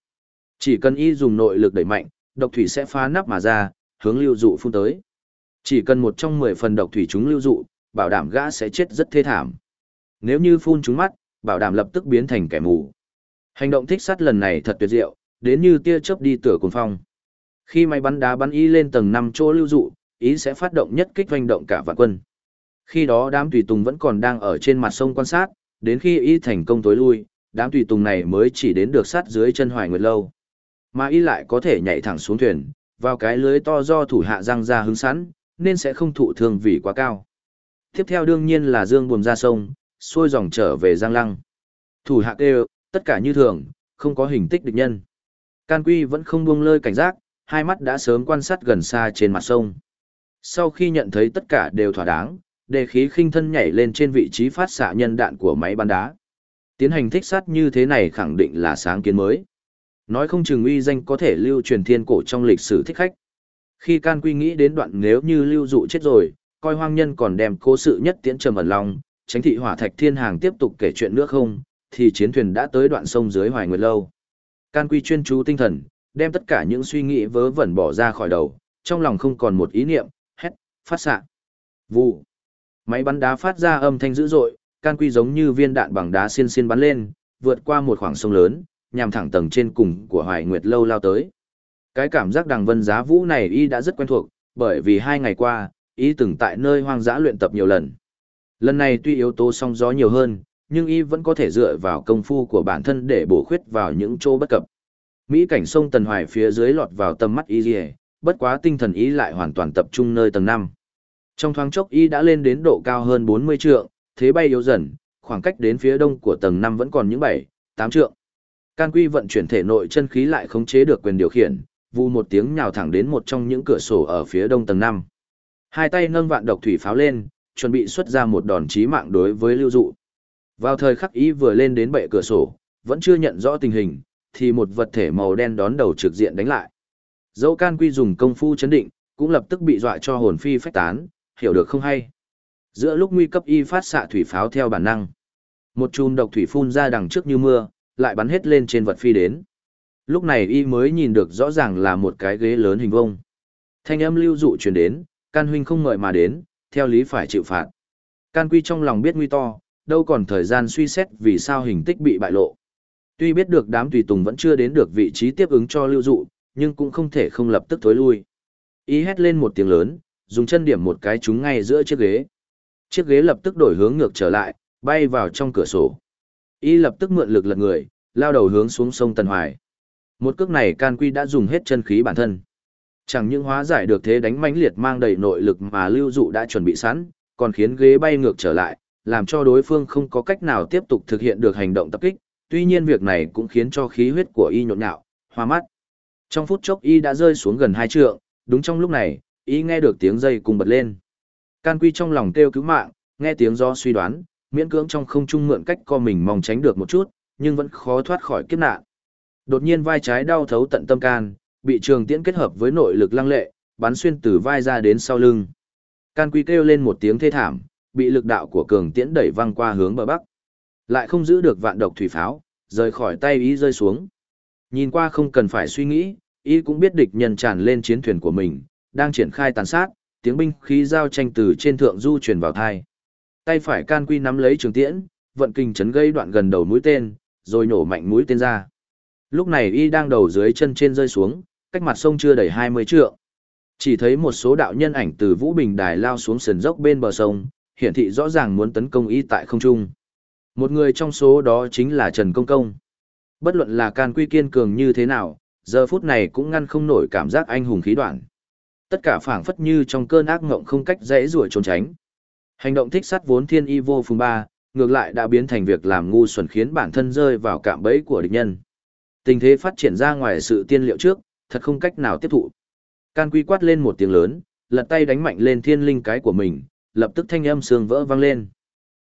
Chỉ cần y dùng nội lực đẩy mạnh, độc thủy sẽ phá nắp mà ra, hướng lưu dụ phun tới. Chỉ cần một trong mười phần độc thủy chúng lưu dụ, bảo đảm gã sẽ chết rất thê thảm. Nếu như phun trúng mắt, bảo đảm lập tức biến thành kẻ mù. Hành động thích sát lần này thật tuyệt diệu, đến như tia chớp đi tựa cuồng phong. Khi máy bắn đá bắn y lên tầng 5 chỗ lưu dụ, ý sẽ phát động nhất kích doanh động cả vạn quân. Khi đó đám tùy tùng vẫn còn đang ở trên mặt sông quan sát, đến khi ý thành công tối lui, đám tùy tùng này mới chỉ đến được sát dưới chân Hoài Nguyệt lâu. Mà ý lại có thể nhảy thẳng xuống thuyền, vào cái lưới to do thủ hạ răng ra hứng sẵn, nên sẽ không thụ thương vì quá cao. Tiếp theo đương nhiên là Dương buồm ra sông, xuôi dòng trở về Giang Lăng. Thủ hạ kêu, tất cả như thường, không có hình tích địch nhân. Can Quy vẫn không buông lơi cảnh giác, hai mắt đã sớm quan sát gần xa trên mặt sông. Sau khi nhận thấy tất cả đều thỏa đáng, đề khí khinh thân nhảy lên trên vị trí phát xạ nhân đạn của máy bắn đá. Tiến hành thích sát như thế này khẳng định là sáng kiến mới. Nói không chừng uy danh có thể lưu truyền thiên cổ trong lịch sử thích khách. Khi Can Quy nghĩ đến đoạn nếu như lưu dụ chết rồi, coi hoang nhân còn đem cố sự nhất tiễn trầm ẩn lòng, tránh thị hỏa thạch thiên hàng tiếp tục kể chuyện nước không, thì chiến thuyền đã tới đoạn sông dưới Hoài Nguyệt Lâu. Can Quy chuyên chú tinh thần, đem tất cả những suy nghĩ vớ vẩn bỏ ra khỏi đầu, trong lòng không còn một ý niệm, phát xạ. Vụ. Máy bắn đá phát ra âm thanh dữ dội, Can Quy giống như viên đạn bằng đá xiên xiên bắn lên, vượt qua một khoảng sông lớn, nhằm thẳng tầng trên cùng của Hoài Nguyệt Lâu lao tới. Cái cảm giác đằng vân giá vũ này y đã rất quen thuộc, bởi vì hai ngày qua, y từng tại nơi hoang dã luyện tập nhiều lần. Lần này tuy yếu tố song gió nhiều hơn, nhưng y vẫn có thể dựa vào công phu của bản thân để bổ khuyết vào những chỗ bất cập. Mỹ cảnh sông Tần Hoài phía dưới lọt vào tầm mắt y dì bất quá tinh thần y lại hoàn toàn tập trung nơi tầng 5. Trong thoáng chốc y đã lên đến độ cao hơn 40 trượng, thế bay yếu dần, khoảng cách đến phía đông của tầng 5 vẫn còn những 7, 8 trượng. Can Quy vận chuyển thể nội chân khí lại khống chế được quyền điều khiển, vù một tiếng nhào thẳng đến một trong những cửa sổ ở phía đông tầng 5. Hai tay nâng vạn độc thủy pháo lên, chuẩn bị xuất ra một đòn chí mạng đối với Lưu Dụ. Vào thời khắc ý vừa lên đến bệ cửa sổ, vẫn chưa nhận rõ tình hình, thì một vật thể màu đen đón đầu trực diện đánh lại. Dẫu Can Quy dùng công phu chấn định, cũng lập tức bị dọa cho hồn phi phách tán, hiểu được không hay. Giữa lúc nguy cấp y phát xạ thủy pháo theo bản năng, một chùm độc thủy phun ra đằng trước như mưa, lại bắn hết lên trên vật phi đến. Lúc này y mới nhìn được rõ ràng là một cái ghế lớn hình vông. Thanh âm lưu dụ truyền đến, can huynh không ngợi mà đến, theo lý phải chịu phạt. Can quy trong lòng biết nguy to, đâu còn thời gian suy xét vì sao hình tích bị bại lộ. Tuy biết được đám tùy tùng vẫn chưa đến được vị trí tiếp ứng cho lưu dụ, nhưng cũng không thể không lập tức thối lui. Y hét lên một tiếng lớn, dùng chân điểm một cái trúng ngay giữa chiếc ghế. Chiếc ghế lập tức đổi hướng ngược trở lại, bay vào trong cửa sổ. Y lập tức mượn lực lật người, lao đầu hướng xuống sông Tần Hoài. Một cước này Can Quy đã dùng hết chân khí bản thân. Chẳng những hóa giải được thế đánh mãnh liệt mang đầy nội lực mà lưu dụ đã chuẩn bị sẵn, còn khiến ghế bay ngược trở lại, làm cho đối phương không có cách nào tiếp tục thực hiện được hành động tập kích. Tuy nhiên việc này cũng khiến cho khí huyết của y nhộn nhạo, hoa mắt. Trong phút chốc y đã rơi xuống gần hai trượng, đúng trong lúc này, y nghe được tiếng dây cùng bật lên. Can Quy trong lòng kêu cứu mạng, nghe tiếng do suy đoán, miễn cưỡng trong không trung mượn cách co mình mong tránh được một chút, nhưng vẫn khó thoát khỏi kiếp nạn. Đột nhiên vai trái đau thấu tận tâm can, bị trường tiễn kết hợp với nội lực lăng lệ, bắn xuyên từ vai ra đến sau lưng. Can Quy kêu lên một tiếng thê thảm, bị lực đạo của cường tiễn đẩy văng qua hướng bờ bắc. Lại không giữ được vạn độc thủy pháo, rời khỏi tay ý rơi xuống. Nhìn qua không cần phải suy nghĩ, Y cũng biết địch nhân tràn lên chiến thuyền của mình, đang triển khai tàn sát, tiếng binh khí giao tranh từ trên thượng du truyền vào thai. Tay phải Can Quy nắm lấy trường tiễn, vận kinh chấn gây đoạn gần đầu mũi tên, rồi nổ mạnh mũi tên ra. Lúc này y đang đầu dưới chân trên rơi xuống, cách mặt sông chưa đầy 20 trượng. Chỉ thấy một số đạo nhân ảnh từ Vũ Bình Đài lao xuống sườn dốc bên bờ sông, hiển thị rõ ràng muốn tấn công y tại không trung. Một người trong số đó chính là Trần Công Công. Bất luận là can quy kiên cường như thế nào, giờ phút này cũng ngăn không nổi cảm giác anh hùng khí đoạn. Tất cả phảng phất như trong cơn ác ngộng không cách dễ rủa trốn tránh. Hành động thích sát vốn thiên y vô phùng ba, ngược lại đã biến thành việc làm ngu xuẩn khiến bản thân rơi vào cạm bẫy của địch nhân. Tình thế phát triển ra ngoài sự tiên liệu trước, thật không cách nào tiếp thụ. Can Quy quát lên một tiếng lớn, lật tay đánh mạnh lên thiên linh cái của mình, lập tức thanh âm xương vỡ vang lên.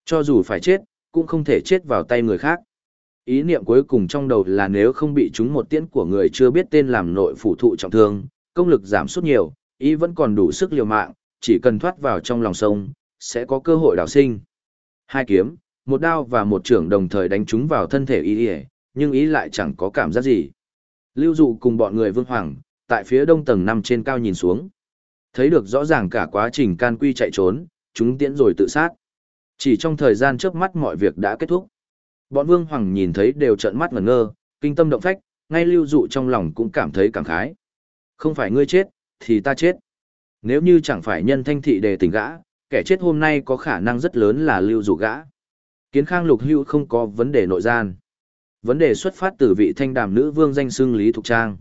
Cho dù phải chết, cũng không thể chết vào tay người khác. Ý niệm cuối cùng trong đầu là nếu không bị chúng một tiễn của người chưa biết tên làm nội phủ thụ trọng thương, công lực giảm sút nhiều, ý vẫn còn đủ sức liều mạng, chỉ cần thoát vào trong lòng sông, sẽ có cơ hội đào sinh. Hai kiếm, một đao và một trưởng đồng thời đánh chúng vào thân thể ý, ý nhưng ý lại chẳng có cảm giác gì. Lưu dụ cùng bọn người vương hoàng, tại phía đông tầng năm trên cao nhìn xuống. Thấy được rõ ràng cả quá trình can quy chạy trốn, chúng tiễn rồi tự sát. Chỉ trong thời gian trước mắt mọi việc đã kết thúc. Bọn vương hoàng nhìn thấy đều trợn mắt ngẩn ngơ, kinh tâm động phách, ngay lưu dụ trong lòng cũng cảm thấy cảm khái. Không phải ngươi chết, thì ta chết. Nếu như chẳng phải nhân thanh thị đề tình gã, kẻ chết hôm nay có khả năng rất lớn là lưu dụ gã. Kiến khang lục hưu không có vấn đề nội gian. Vấn đề xuất phát từ vị thanh đàm nữ vương danh xưng Lý Thục Trang.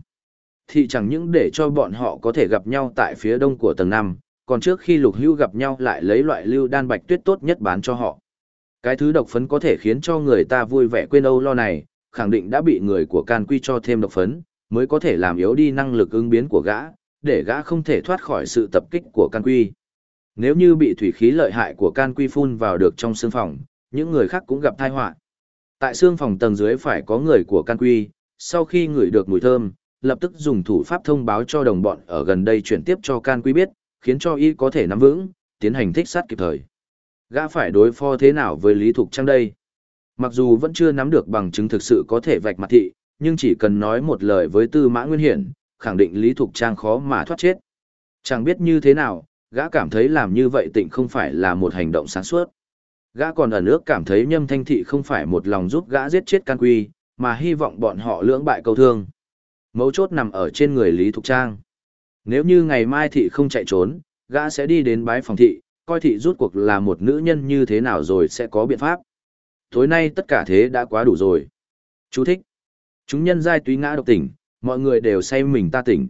Thì chẳng những để cho bọn họ có thể gặp nhau tại phía đông của tầng 5, còn trước khi lục hưu gặp nhau lại lấy loại lưu đan bạch tuyết tốt nhất bán cho họ. Cái thứ độc phấn có thể khiến cho người ta vui vẻ quên âu lo này, khẳng định đã bị người của can quy cho thêm độc phấn, mới có thể làm yếu đi năng lực ứng biến của gã, để gã không thể thoát khỏi sự tập kích của can quy. Nếu như bị thủy khí lợi hại của can quy phun vào được trong xương phòng, những người khác cũng gặp tai họa. Tại xương phòng tầng dưới phải có người của can quy, sau khi ngửi được mùi thơm, lập tức dùng thủ pháp thông báo cho đồng bọn ở gần đây chuyển tiếp cho can quy biết, khiến cho y có thể nắm vững, tiến hành thích sát kịp thời. Gã phải đối phó thế nào với Lý Thục Trang đây? Mặc dù vẫn chưa nắm được bằng chứng thực sự có thể vạch mặt thị, nhưng chỉ cần nói một lời với Tư Mã Nguyên Hiển, khẳng định Lý Thục Trang khó mà thoát chết. Chẳng biết như thế nào, gã cảm thấy làm như vậy tịnh không phải là một hành động sáng suốt. Gã còn ở nước cảm thấy nhâm thanh thị không phải một lòng giúp gã giết chết can quy, mà hy vọng bọn họ lưỡng bại câu thương. Mấu chốt nằm ở trên người Lý Thục Trang. Nếu như ngày mai thị không chạy trốn, gã sẽ đi đến bái phòng thị, coi thị rút cuộc là một nữ nhân như thế nào rồi sẽ có biện pháp. Tối nay tất cả thế đã quá đủ rồi. Chú thích. Chúng nhân giai túy ngã độc tỉnh, mọi người đều say mình ta tỉnh.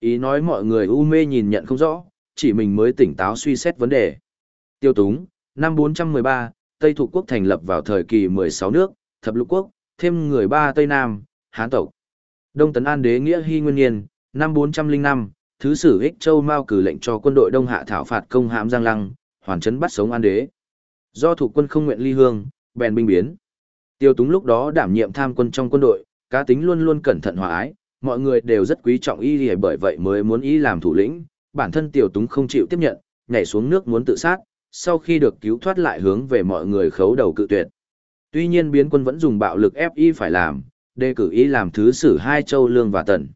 Ý nói mọi người u mê nhìn nhận không rõ, chỉ mình mới tỉnh táo suy xét vấn đề. Tiêu Túng, năm 413, Tây Thục Quốc thành lập vào thời kỳ 16 nước, Thập Lục Quốc, thêm người ba Tây Nam, Hán tộc. Đông Tấn An Đế Nghĩa Hy Nguyên Niên, năm 405, Thứ sử Ích Châu Mao cử lệnh cho quân đội Đông Hạ thảo phạt công hãm Giang Lăng, hoàn chấn bắt sống An Đế. Do thủ quân không nguyện ly hương, bèn binh biến. Tiêu Túng lúc đó đảm nhiệm tham quân trong quân đội, cá tính luôn luôn cẩn thận hòa ái, mọi người đều rất quý trọng y bởi vậy mới muốn y làm thủ lĩnh, bản thân Tiêu Túng không chịu tiếp nhận, nhảy xuống nước muốn tự sát, sau khi được cứu thoát lại hướng về mọi người khấu đầu cự tuyệt. Tuy nhiên biến quân vẫn dùng bạo lực ép y phải làm, đề cử y làm thứ sử hai châu lương và tần.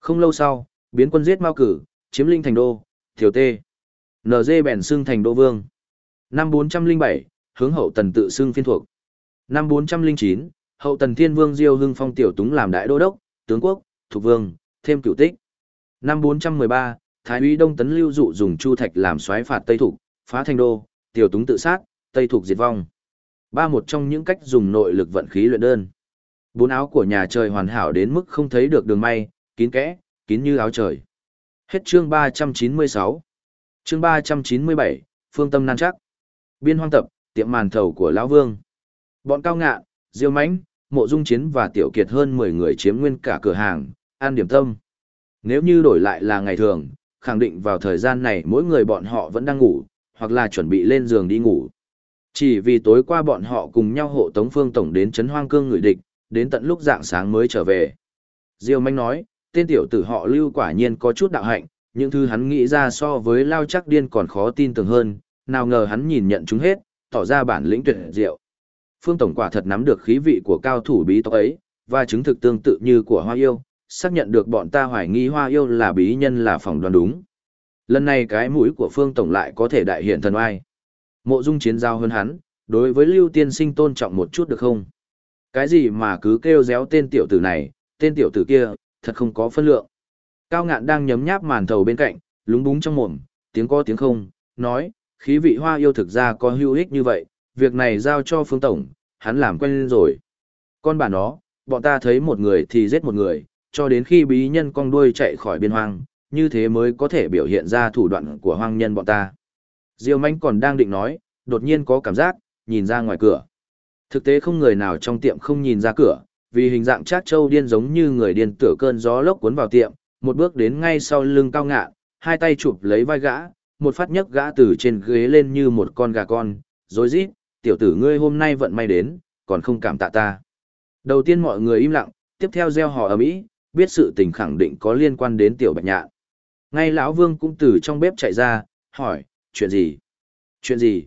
Không lâu sau, biến quân giết Mao cử, chiếm linh thành đô, thiểu tê. NG bèn xưng thành đô vương. Năm 407, hướng hậu tần tự xưng phiên thuộc. Năm 409, hậu tần thiên vương diêu hưng phong tiểu túng làm đại đô đốc, tướng quốc, thuộc vương, thêm cựu tích. Năm 413, Thái úy Đông Tấn Lưu dụ dùng chu thạch làm xoáy phạt Tây Thục, phá thành đô, tiểu túng tự sát, Tây Thục diệt vong. Ba một trong những cách dùng nội lực vận khí luyện đơn. Bốn áo của nhà trời hoàn hảo đến mức không thấy được đường may, kín kẽ, kín như áo trời. Hết chương 396. Chương 397, Phương Tâm nan chắc. Biên hoang tập, tiệm màn thầu của lão Vương. Bọn cao ngạ, Diêu Mãnh, Mộ Dung Chiến và Tiểu Kiệt hơn 10 người chiếm nguyên cả cửa hàng, an điểm tâm. Nếu như đổi lại là ngày thường, khẳng định vào thời gian này mỗi người bọn họ vẫn đang ngủ, hoặc là chuẩn bị lên giường đi ngủ. Chỉ vì tối qua bọn họ cùng nhau hộ tống Phương Tổng đến Trấn Hoang Cương người địch, đến tận lúc dạng sáng mới trở về. Diêu Manh nói, tên tiểu tử họ lưu quả nhiên có chút đạo hạnh, những thứ hắn nghĩ ra so với lao chắc điên còn khó tin tưởng hơn, nào ngờ hắn nhìn nhận chúng hết, tỏ ra bản lĩnh tuyệt diệu. Phương Tổng quả thật nắm được khí vị của cao thủ bí tộc ấy, và chứng thực tương tự như của Hoa Yêu, xác nhận được bọn ta hoài nghi Hoa Yêu là bí nhân là phỏng đoán đúng. Lần này cái mũi của Phương Tổng lại có thể đại hiện thần oai. Mộ dung chiến giao hơn hắn, đối với Lưu Tiên Sinh tôn trọng một chút được không? Cái gì mà cứ kêu réo tên tiểu tử này, tên tiểu tử kia, thật không có phân lượng. Cao ngạn đang nhấm nháp màn thầu bên cạnh, lúng búng trong mồm, tiếng có tiếng không, nói, khí vị hoa yêu thực ra có hữu ích như vậy, việc này giao cho phương tổng, hắn làm quen lên rồi. Con bà nó, bọn ta thấy một người thì giết một người, cho đến khi bí nhân cong đuôi chạy khỏi biên hoang, như thế mới có thể biểu hiện ra thủ đoạn của hoang nhân bọn ta. Diêu manh còn đang định nói, đột nhiên có cảm giác, nhìn ra ngoài cửa. Thực tế không người nào trong tiệm không nhìn ra cửa, vì hình dạng chát châu điên giống như người điên tửa cơn gió lốc cuốn vào tiệm, một bước đến ngay sau lưng cao ngạn, hai tay chụp lấy vai gã, một phát nhấc gã từ trên ghế lên như một con gà con, rối rít, tiểu tử ngươi hôm nay vận may đến, còn không cảm tạ ta. Đầu tiên mọi người im lặng, tiếp theo gieo hò ở mỹ, biết sự tình khẳng định có liên quan đến tiểu bạch nhạn. Ngay lão vương cũng từ trong bếp chạy ra, hỏi, chuyện gì? Chuyện gì?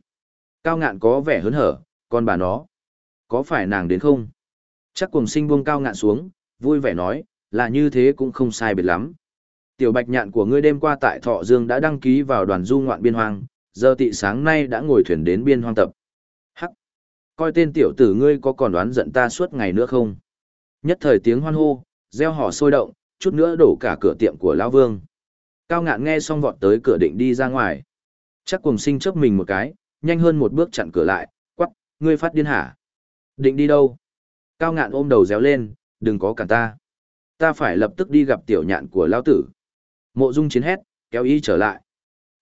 Cao ngạn có vẻ hớn hở, con bà nó. Có phải nàng đến không? Chắc cùng sinh buông cao ngạn xuống, vui vẻ nói, là như thế cũng không sai biệt lắm. Tiểu bạch nhạn của ngươi đêm qua tại Thọ Dương đã đăng ký vào đoàn du ngoạn biên hoang, giờ tị sáng nay đã ngồi thuyền đến biên hoang tập. Hắc! Coi tên tiểu tử ngươi có còn đoán giận ta suốt ngày nữa không? Nhất thời tiếng hoan hô, reo hò sôi động, chút nữa đổ cả cửa tiệm của Lão Vương. Cao ngạn nghe xong vọt tới cửa định đi ra ngoài. Chắc cùng sinh chớp mình một cái, nhanh hơn một bước chặn cửa lại, quắc, ngươi phát điên hả? Định đi đâu? Cao ngạn ôm đầu réo lên, đừng có cản ta. Ta phải lập tức đi gặp tiểu nhạn của lão tử. Mộ dung chiến hét, kéo y trở lại.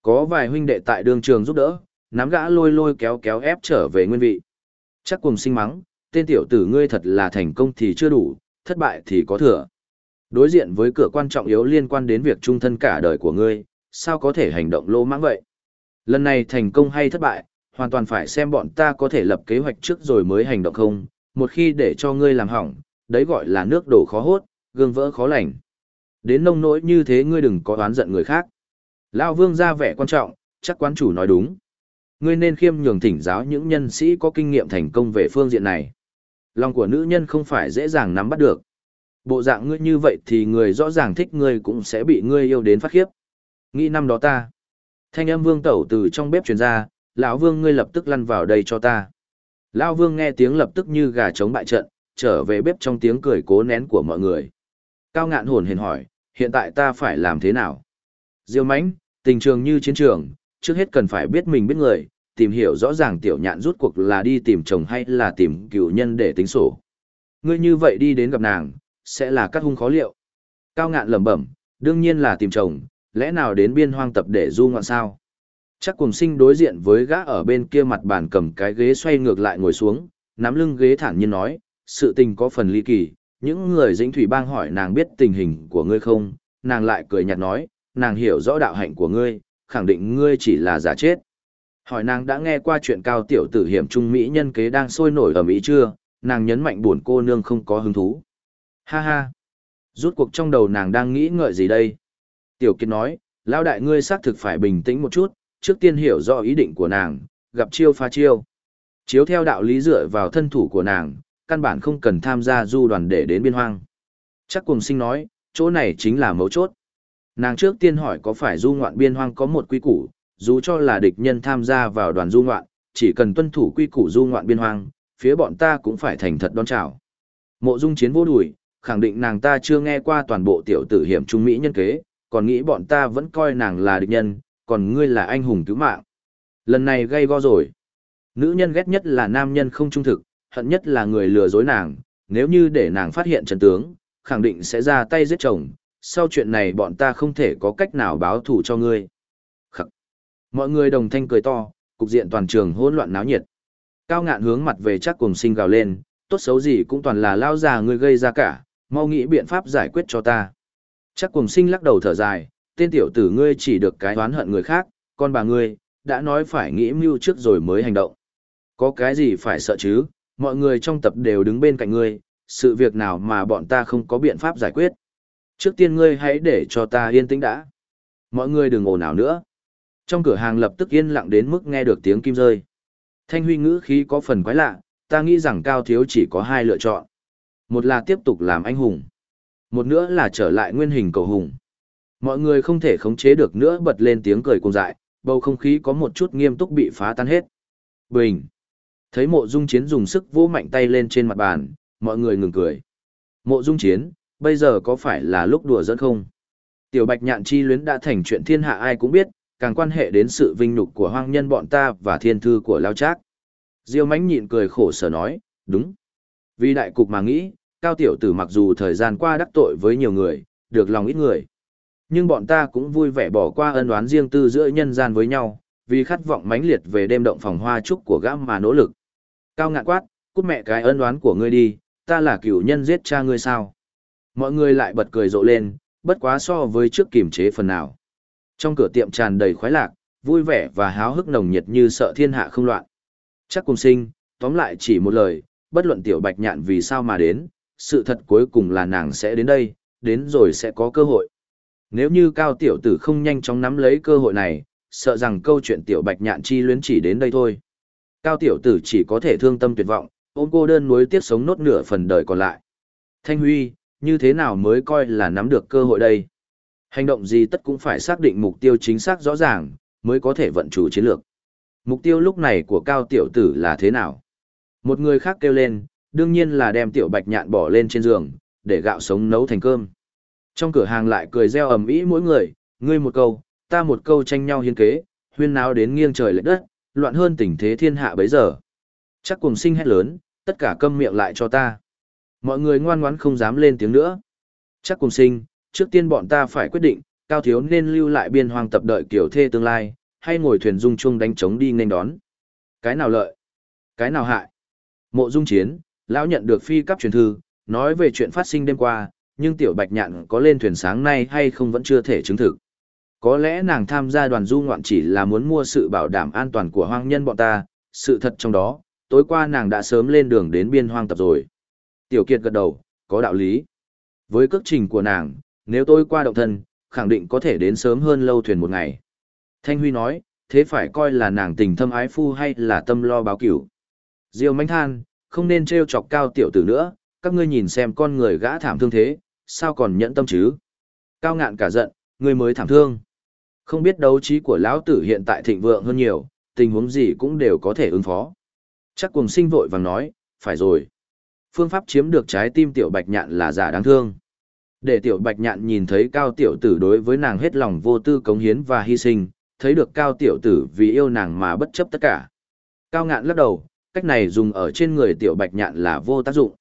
Có vài huynh đệ tại đường trường giúp đỡ, nắm gã lôi lôi kéo kéo ép trở về nguyên vị. Chắc cùng sinh mắng, tên tiểu tử ngươi thật là thành công thì chưa đủ, thất bại thì có thừa. Đối diện với cửa quan trọng yếu liên quan đến việc trung thân cả đời của ngươi, sao có thể hành động lô mãng vậy? Lần này thành công hay thất bại, hoàn toàn phải xem bọn ta có thể lập kế hoạch trước rồi mới hành động không, một khi để cho ngươi làm hỏng, đấy gọi là nước đổ khó hốt, gương vỡ khó lành. Đến nông nỗi như thế ngươi đừng có oán giận người khác. Lão vương ra vẻ quan trọng, chắc quán chủ nói đúng. Ngươi nên khiêm nhường thỉnh giáo những nhân sĩ có kinh nghiệm thành công về phương diện này. Lòng của nữ nhân không phải dễ dàng nắm bắt được. Bộ dạng ngươi như vậy thì người rõ ràng thích ngươi cũng sẽ bị ngươi yêu đến phát khiếp. Nghĩ năm đó ta. Thanh âm vương tẩu từ trong bếp truyền ra, lão vương ngươi lập tức lăn vào đây cho ta. Lão vương nghe tiếng lập tức như gà trống bại trận, trở về bếp trong tiếng cười cố nén của mọi người. Cao ngạn hồn hền hỏi, hiện tại ta phải làm thế nào? Diêu mãnh, tình trường như chiến trường, trước hết cần phải biết mình biết người, tìm hiểu rõ ràng tiểu nhạn rút cuộc là đi tìm chồng hay là tìm cựu nhân để tính sổ. Ngươi như vậy đi đến gặp nàng, sẽ là cắt hung khó liệu. Cao ngạn lẩm bẩm, đương nhiên là tìm chồng, lẽ nào đến biên hoang tập để du ngoạn sao? Chắc cùng sinh đối diện với gã ở bên kia mặt bàn cầm cái ghế xoay ngược lại ngồi xuống, nắm lưng ghế thản nhiên nói, sự tình có phần ly kỳ, những người dĩnh thủy bang hỏi nàng biết tình hình của ngươi không, nàng lại cười nhạt nói, nàng hiểu rõ đạo hạnh của ngươi, khẳng định ngươi chỉ là giả chết. Hỏi nàng đã nghe qua chuyện cao tiểu tử hiểm trung Mỹ nhân kế đang sôi nổi ở Mỹ chưa, nàng nhấn mạnh buồn cô nương không có hứng thú. Ha ha! Rút cuộc trong đầu nàng đang nghĩ ngợi gì đây? Tiểu Kiệt nói, lão đại ngươi xác thực phải bình tĩnh một chút, trước tiên hiểu rõ ý định của nàng, gặp chiêu phá chiêu. Chiếu theo đạo lý dựa vào thân thủ của nàng, căn bản không cần tham gia du đoàn để đến biên hoang. Chắc cùng sinh nói, chỗ này chính là mấu chốt. Nàng trước tiên hỏi có phải du ngoạn biên hoang có một quy củ, dù cho là địch nhân tham gia vào đoàn du ngoạn, chỉ cần tuân thủ quy củ du ngoạn biên hoang, phía bọn ta cũng phải thành thật đón chào. Mộ dung chiến vô đùi, khẳng định nàng ta chưa nghe qua toàn bộ tiểu tử hiểm trung Mỹ nhân kế, còn nghĩ bọn ta vẫn coi nàng là địch nhân, còn ngươi là anh hùng cứu mạng. Lần này gây go rồi. Nữ nhân ghét nhất là nam nhân không trung thực, hận nhất là người lừa dối nàng, nếu như để nàng phát hiện chân tướng, khẳng định sẽ ra tay giết chồng, sau chuyện này bọn ta không thể có cách nào báo thù cho ngươi. Khắc. Mọi người đồng thanh cười to, cục diện toàn trường hỗn loạn náo nhiệt. Cao ngạn hướng mặt về chắc cùng sinh gào lên, tốt xấu gì cũng toàn là lao già ngươi gây ra cả, mau nghĩ biện pháp giải quyết cho ta. Chắc cùng sinh lắc đầu thở dài, tên tiểu tử ngươi chỉ được cái oán hận người khác, con bà ngươi, đã nói phải nghĩ mưu trước rồi mới hành động. Có cái gì phải sợ chứ, mọi người trong tập đều đứng bên cạnh ngươi, sự việc nào mà bọn ta không có biện pháp giải quyết. Trước tiên ngươi hãy để cho ta yên tĩnh đã. Mọi người đừng ồn ào nữa. Trong cửa hàng lập tức yên lặng đến mức nghe được tiếng kim rơi. Thanh huy ngữ khí có phần quái lạ, ta nghĩ rằng cao thiếu chỉ có hai lựa chọn. Một là tiếp tục làm anh hùng. Một nữa là trở lại nguyên hình cầu hùng. Mọi người không thể khống chế được nữa bật lên tiếng cười cùng dại, bầu không khí có một chút nghiêm túc bị phá tan hết. Bình. Thấy mộ dung chiến dùng sức vỗ mạnh tay lên trên mặt bàn, mọi người ngừng cười. Mộ dung chiến, bây giờ có phải là lúc đùa dẫn không? Tiểu bạch nhạn chi luyến đã thành chuyện thiên hạ ai cũng biết, càng quan hệ đến sự vinh nhục của hoang nhân bọn ta và thiên thư của lao trác. Diêu mánh nhịn cười khổ sở nói, đúng. Vì đại cục mà nghĩ, cao tiểu tử mặc dù thời gian qua đắc tội với nhiều người, được lòng ít người. Nhưng bọn ta cũng vui vẻ bỏ qua ân oán riêng tư giữa nhân gian với nhau, vì khát vọng mãnh liệt về đêm động phòng hoa trúc của gã mà nỗ lực. Cao ngạn quát, cút mẹ cái ân oán của ngươi đi, ta là cửu nhân giết cha ngươi sao. Mọi người lại bật cười rộ lên, bất quá so với trước kiềm chế phần nào. Trong cửa tiệm tràn đầy khoái lạc, vui vẻ và háo hức nồng nhiệt như sợ thiên hạ không loạn. Chắc cùng sinh, tóm lại chỉ một lời, bất luận tiểu bạch nhạn vì sao mà đến, sự thật cuối cùng là nàng sẽ đến đây, đến rồi sẽ có cơ hội. Nếu như cao tiểu tử không nhanh chóng nắm lấy cơ hội này, sợ rằng câu chuyện tiểu bạch nhạn chi luyến chỉ đến đây thôi. Cao tiểu tử chỉ có thể thương tâm tuyệt vọng, ôm cô đơn nuối tiếc sống nốt nửa phần đời còn lại. Thanh Huy, như thế nào mới coi là nắm được cơ hội đây? Hành động gì tất cũng phải xác định mục tiêu chính xác rõ ràng, mới có thể vận chủ chiến lược. Mục tiêu lúc này của cao tiểu tử là thế nào? Một người khác kêu lên, đương nhiên là đem tiểu bạch nhạn bỏ lên trên giường, để gạo sống nấu thành cơm. Trong cửa hàng lại cười reo ầm ĩ mỗi người, ngươi một câu, ta một câu tranh nhau hiên kế, huyên náo đến nghiêng trời lệch đất, loạn hơn tình thế thiên hạ bấy giờ. Chắc cùng sinh hét lớn, tất cả câm miệng lại cho ta. Mọi người ngoan ngoãn không dám lên tiếng nữa. Chắc cùng sinh, trước tiên bọn ta phải quyết định, cao thiếu nên lưu lại biên hoang tập đợi kiểu thê tương lai, hay ngồi thuyền dung chung đánh trống đi nên đón. Cái nào lợi? Cái nào hại? Mộ dung chiến, lão nhận được phi cấp truyền thư, nói về chuyện phát sinh đêm qua, nhưng tiểu bạch nhạn có lên thuyền sáng nay hay không vẫn chưa thể chứng thực. Có lẽ nàng tham gia đoàn du ngoạn chỉ là muốn mua sự bảo đảm an toàn của hoang nhân bọn ta, sự thật trong đó, tối qua nàng đã sớm lên đường đến biên hoang tập rồi. Tiểu Kiệt gật đầu, có đạo lý. Với cước trình của nàng, nếu tôi qua động thân, khẳng định có thể đến sớm hơn lâu thuyền một ngày. Thanh Huy nói, thế phải coi là nàng tình thâm ái phu hay là tâm lo báo cửu. Diêu manh than, không nên trêu chọc cao tiểu tử nữa, các ngươi nhìn xem con người gã thảm thương thế, sao còn nhẫn tâm chứ? Cao ngạn cả giận, người mới thảm thương. Không biết đấu trí của lão tử hiện tại thịnh vượng hơn nhiều, tình huống gì cũng đều có thể ứng phó. Chắc cùng sinh vội vàng nói, phải rồi. Phương pháp chiếm được trái tim tiểu bạch nhạn là giả đáng thương. Để tiểu bạch nhạn nhìn thấy cao tiểu tử đối với nàng hết lòng vô tư cống hiến và hy sinh, thấy được cao tiểu tử vì yêu nàng mà bất chấp tất cả. Cao ngạn lắc đầu, cách này dùng ở trên người tiểu bạch nhạn là vô tác dụng.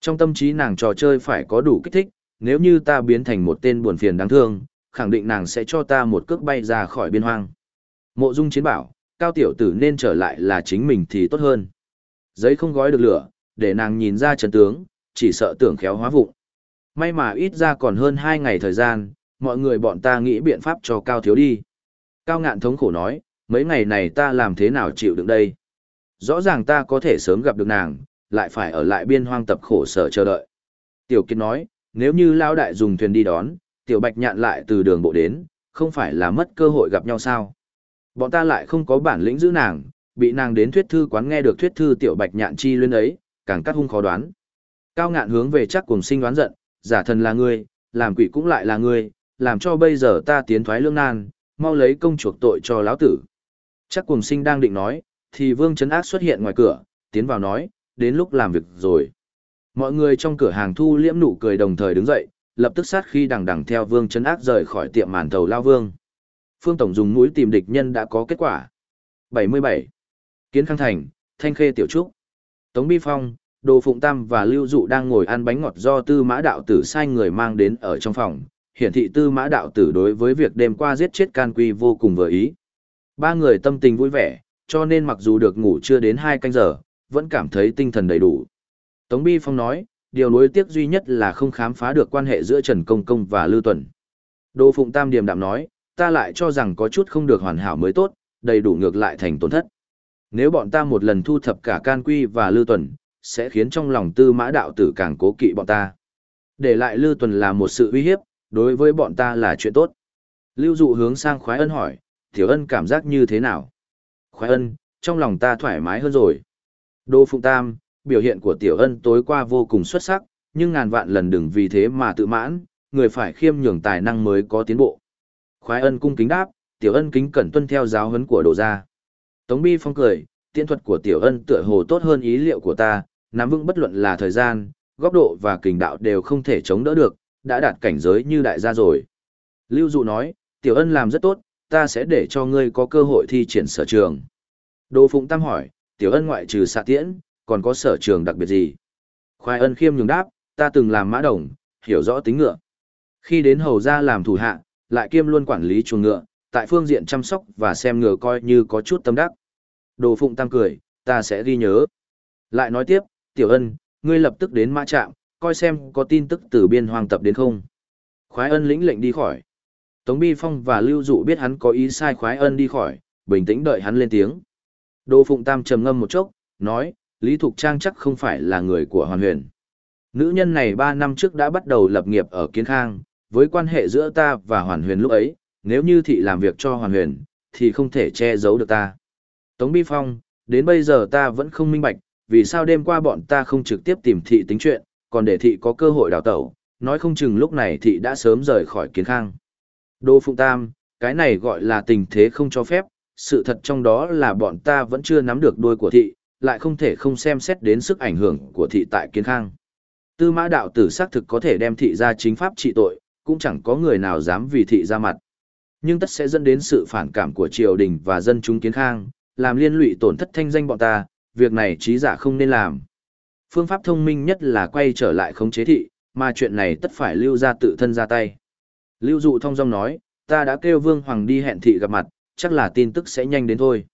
Trong tâm trí nàng trò chơi phải có đủ kích thích, nếu như ta biến thành một tên buồn phiền đáng thương, khẳng định nàng sẽ cho ta một cước bay ra khỏi biên hoang. Mộ dung chiến bảo, cao tiểu tử nên trở lại là chính mình thì tốt hơn. Giấy không gói được lửa, để nàng nhìn ra trận tướng, chỉ sợ tưởng khéo hóa vụng. May mà ít ra còn hơn hai ngày thời gian, mọi người bọn ta nghĩ biện pháp cho cao thiếu đi. Cao ngạn thống khổ nói, mấy ngày này ta làm thế nào chịu đựng đây? Rõ ràng ta có thể sớm gặp được nàng, lại phải ở lại biên hoang tập khổ sở chờ đợi. Tiểu Kiệt nói, nếu như Lao Đại dùng thuyền đi đón, Tiểu Bạch nhạn lại từ đường bộ đến, không phải là mất cơ hội gặp nhau sao? Bọn ta lại không có bản lĩnh giữ nàng, bị nàng đến thuyết thư quán nghe được thuyết thư Tiểu Bạch nhạn chi luyến ấy, càng cắt hung khó đoán. Cao ngạn hướng về chắc cùng sinh đoán giận, giả thần là ngươi, làm quỷ cũng lại là ngươi, làm cho bây giờ ta tiến thoái lương nan, mau lấy công chuộc tội cho lão tử. Chắc cùng sinh đang định nói, thì vương chấn ác xuất hiện ngoài cửa, tiến vào nói, đến lúc làm việc rồi. Mọi người trong cửa hàng thu liễm nụ cười đồng thời đứng dậy, lập tức sát khi đằng đằng theo vương Trấn ác rời khỏi tiệm màn thầu lao vương. Phương Tổng dùng mũi tìm địch nhân đã có kết quả. 77. Kiến Khang Thành, Thanh Khê Tiểu Trúc. Tống Bi Phong, Đồ Phụng Tam và Lưu Dụ đang ngồi ăn bánh ngọt do Tư Mã Đạo Tử sai người mang đến ở trong phòng. Hiển thị Tư Mã Đạo Tử đối với việc đêm qua giết chết Can Quy vô cùng vừa ý. Ba người tâm tình vui vẻ, cho nên mặc dù được ngủ chưa đến hai canh giờ, vẫn cảm thấy tinh thần đầy đủ. Tống Bi Phong nói, điều nối tiếc duy nhất là không khám phá được quan hệ giữa Trần Công Công và Lưu Tuần. Đỗ Phụng Tam điềm đạm nói, ta lại cho rằng có chút không được hoàn hảo mới tốt, đầy đủ ngược lại thành tổn thất. Nếu bọn ta một lần thu thập cả Can Quy và Lưu Tuần, sẽ khiến trong lòng tư mã đạo tử càng cố kỵ bọn ta. Để lại Lưu Tuần là một sự uy hiếp, đối với bọn ta là chuyện tốt. Lưu Dụ hướng sang Khoái Ân hỏi, Tiểu Ân cảm giác như thế nào? Khoái Ân, trong lòng ta thoải mái hơn rồi. Đô Phụng Tam, biểu hiện của Tiểu Ân tối qua vô cùng xuất sắc, nhưng ngàn vạn lần đừng vì thế mà tự mãn, người phải khiêm nhường tài năng mới có tiến bộ. Khoái Ân cung kính đáp, Tiểu Ân kính cẩn tuân theo giáo huấn của Đồ gia. Tống Bi Phong cười, tiện thuật của Tiểu Ân tựa hồ tốt hơn ý liệu của ta, nắm vững bất luận là thời gian, góc độ và kình đạo đều không thể chống đỡ được, đã đạt cảnh giới như đại gia rồi. Lưu Dụ nói, Tiểu Ân làm rất tốt, ta sẽ để cho ngươi có cơ hội thi triển sở trường. Đỗ Phụng Tam hỏi, Tiểu Ân ngoại trừ xạ tiễn, còn có sở trường đặc biệt gì? Khoai Ân khiêm nhường đáp, ta từng làm mã đồng, hiểu rõ tính ngựa. Khi đến hầu ra làm thủ hạ, lại kiêm luôn quản lý chuồng ngựa, tại phương diện chăm sóc và xem ngựa coi như có chút tâm đắc. Đồ Phụng tăng cười, ta sẽ ghi nhớ. Lại nói tiếp, Tiểu Ân, ngươi lập tức đến mã trạm, coi xem có tin tức từ biên hoang tập đến không. Khoái ân lĩnh lệnh đi khỏi. Tống Bi Phong và Lưu Dụ biết hắn có ý sai khoái ân đi khỏi, bình tĩnh đợi hắn lên tiếng. Đỗ Phụng Tam trầm ngâm một chốc, nói, Lý Thục Trang chắc không phải là người của Hoàn Huyền. Nữ nhân này ba năm trước đã bắt đầu lập nghiệp ở Kiến Khang, với quan hệ giữa ta và Hoàn Huyền lúc ấy, nếu như thị làm việc cho Hoàn Huyền, thì không thể che giấu được ta. Tống Bi Phong, đến bây giờ ta vẫn không minh bạch, vì sao đêm qua bọn ta không trực tiếp tìm thị tính chuyện, còn để thị có cơ hội đào tẩu, nói không chừng lúc này thị đã sớm rời khỏi Kiến Khang. Đô Phụng Tam, cái này gọi là tình thế không cho phép, sự thật trong đó là bọn ta vẫn chưa nắm được đuôi của thị, lại không thể không xem xét đến sức ảnh hưởng của thị tại Kiến Khang. Tư mã đạo tử xác thực có thể đem thị ra chính pháp trị tội, cũng chẳng có người nào dám vì thị ra mặt. Nhưng tất sẽ dẫn đến sự phản cảm của triều đình và dân chúng Kiến Khang, làm liên lụy tổn thất thanh danh bọn ta, việc này trí giả không nên làm. Phương pháp thông minh nhất là quay trở lại khống chế thị, mà chuyện này tất phải lưu ra tự thân ra tay. Lưu dụ thông dong nói, ta đã kêu Vương Hoàng đi hẹn thị gặp mặt, chắc là tin tức sẽ nhanh đến thôi.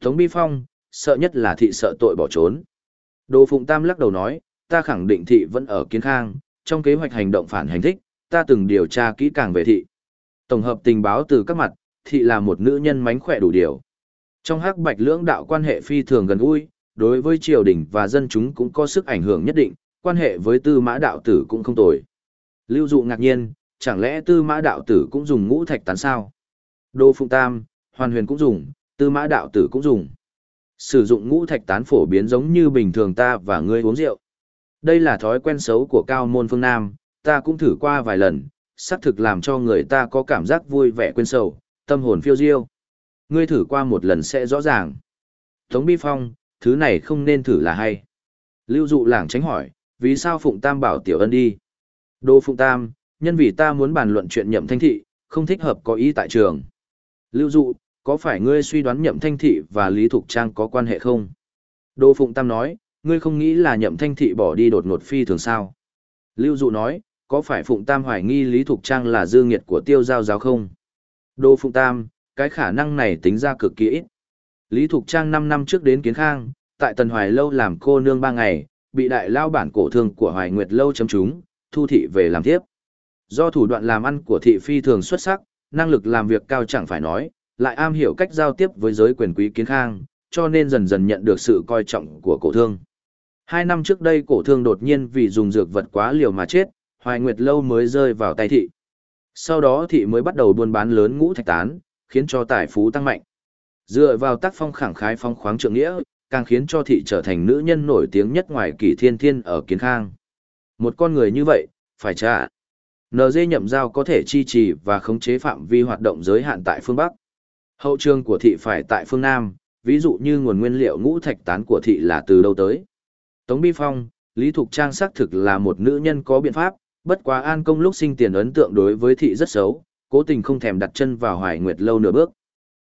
Tống Bi Phong, sợ nhất là thị sợ tội bỏ trốn. Đồ Phụng Tam lắc đầu nói, ta khẳng định thị vẫn ở kiến khang, trong kế hoạch hành động phản hành thích, ta từng điều tra kỹ càng về thị. Tổng hợp tình báo từ các mặt, thị là một nữ nhân mánh khỏe đủ điều. Trong hắc bạch lưỡng đạo quan hệ phi thường gần gũi, đối với triều đình và dân chúng cũng có sức ảnh hưởng nhất định, quan hệ với tư mã đạo tử cũng không tồi. Lưu dụ ngạc nhiên, chẳng lẽ tư mã đạo tử cũng dùng ngũ thạch tán sao? Đô Phụng Tam, Hoàn Huyền cũng dùng, tư mã đạo tử cũng dùng. Sử dụng ngũ thạch tán phổ biến giống như bình thường ta và ngươi uống rượu. Đây là thói quen xấu của cao môn phương Nam, ta cũng thử qua vài lần, xác thực làm cho người ta có cảm giác vui vẻ quên sầu, tâm hồn phiêu diêu. Ngươi thử qua một lần sẽ rõ ràng. Tống Bi Phong, thứ này không nên thử là hay. Lưu dụ lảng tránh hỏi, vì sao Phụng Tam bảo Tiểu Ân đi? Đô Phụng Tam, nhân vì ta muốn bàn luận chuyện nhậm thanh thị, không thích hợp có ý tại trường. Lưu dụ, có phải ngươi suy đoán nhậm thanh thị và Lý Thục Trang có quan hệ không? Đô Phụng Tam nói, ngươi không nghĩ là nhậm thanh thị bỏ đi đột ngột phi thường sao? Lưu dụ nói, có phải Phụng Tam hoài nghi Lý Thục Trang là dư nghiệt của tiêu giao giáo không? Đô Phụng Tam, cái khả năng này tính ra cực kỳ ít. Lý Thục Trang 5 năm trước đến Kiến Khang, tại Tần Hoài Lâu làm cô nương 3 ngày, bị đại lao bản cổ thương của Hoài Nguyệt Lâu chấm trúng, thu thị về làm tiếp. Do thủ đoạn làm ăn của thị phi thường xuất sắc, năng lực làm việc cao chẳng phải nói, lại am hiểu cách giao tiếp với giới quyền quý kiến khang, cho nên dần dần nhận được sự coi trọng của cổ thương. Hai năm trước đây cổ thương đột nhiên vì dùng dược vật quá liều mà chết, Hoài Nguyệt Lâu mới rơi vào tay thị. Sau đó thị mới bắt đầu buôn bán lớn ngũ thạch tán, khiến cho tài phú tăng mạnh. Dựa vào tác phong khẳng khái phong khoáng trượng nghĩa, càng khiến cho thị trở thành nữ nhân nổi tiếng nhất ngoài kỳ thiên thiên ở kiến khang. Một con người như vậy, phải trả. NG nhậm giao có thể chi trì và khống chế phạm vi hoạt động giới hạn tại phương Bắc. Hậu trường của thị phải tại phương Nam, ví dụ như nguồn nguyên liệu ngũ thạch tán của thị là từ đâu tới. Tống Bi Phong, Lý Thục Trang xác thực là một nữ nhân có biện pháp, bất quá an công lúc sinh tiền ấn tượng đối với thị rất xấu, cố tình không thèm đặt chân vào hoài nguyệt lâu nửa bước.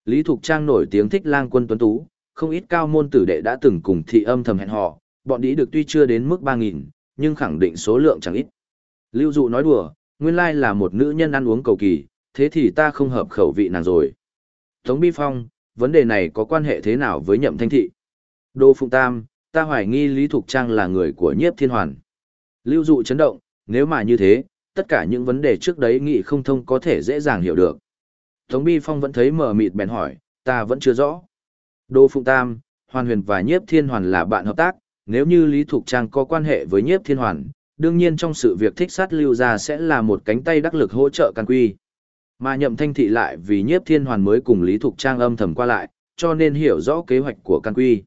Lý Thục Trang nổi tiếng thích lang quân tuấn tú, không ít cao môn tử đệ đã từng cùng thị âm thầm hẹn hò, bọn đĩ được tuy chưa đến mức 3.000, nhưng khẳng định số lượng chẳng ít. Lưu dụ nói đùa, nguyên lai là một nữ nhân ăn uống cầu kỳ, thế thì ta không hợp khẩu vị nàng rồi. Tống Bi Phong, vấn đề này có quan hệ thế nào với nhậm thanh thị? Đô Phụng Tam, ta hoài nghi Lý Thục Trang là người của nhiếp thiên hoàn. Lưu dụ chấn động, nếu mà như thế, tất cả những vấn đề trước đấy nghị không thông có thể dễ dàng hiểu được. Tống Bi Phong vẫn thấy mờ mịt bèn hỏi, ta vẫn chưa rõ. Đô Phụng Tam, Hoàn Huyền và Nhiếp Thiên Hoàn là bạn hợp tác, nếu như Lý Thục Trang có quan hệ với Nhiếp Thiên Hoàn, đương nhiên trong sự việc thích sát lưu gia sẽ là một cánh tay đắc lực hỗ trợ can quy. Mà nhậm thanh thị lại vì nhiếp thiên hoàn mới cùng Lý Thục Trang âm thầm qua lại, cho nên hiểu rõ kế hoạch của can quy.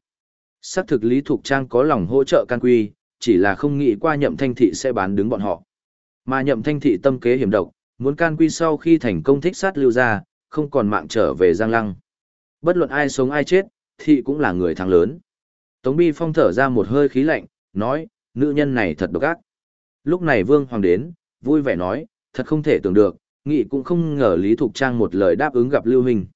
Xác thực Lý Thục Trang có lòng hỗ trợ can quy, chỉ là không nghĩ qua nhậm thanh thị sẽ bán đứng bọn họ. Mà nhậm thanh thị tâm kế hiểm độc, muốn can quy sau khi thành công thích sát lưu ra, không còn mạng trở về Giang Lăng. Bất luận ai sống ai chết, thị cũng là người thắng lớn. Tống Bi Phong thở ra một hơi khí lạnh, nói, nữ nhân này thật độc ác. Lúc này Vương Hoàng đến, vui vẻ nói, thật không thể tưởng được, nghị cũng không ngờ Lý Thục Trang một lời đáp ứng gặp Lưu Hình.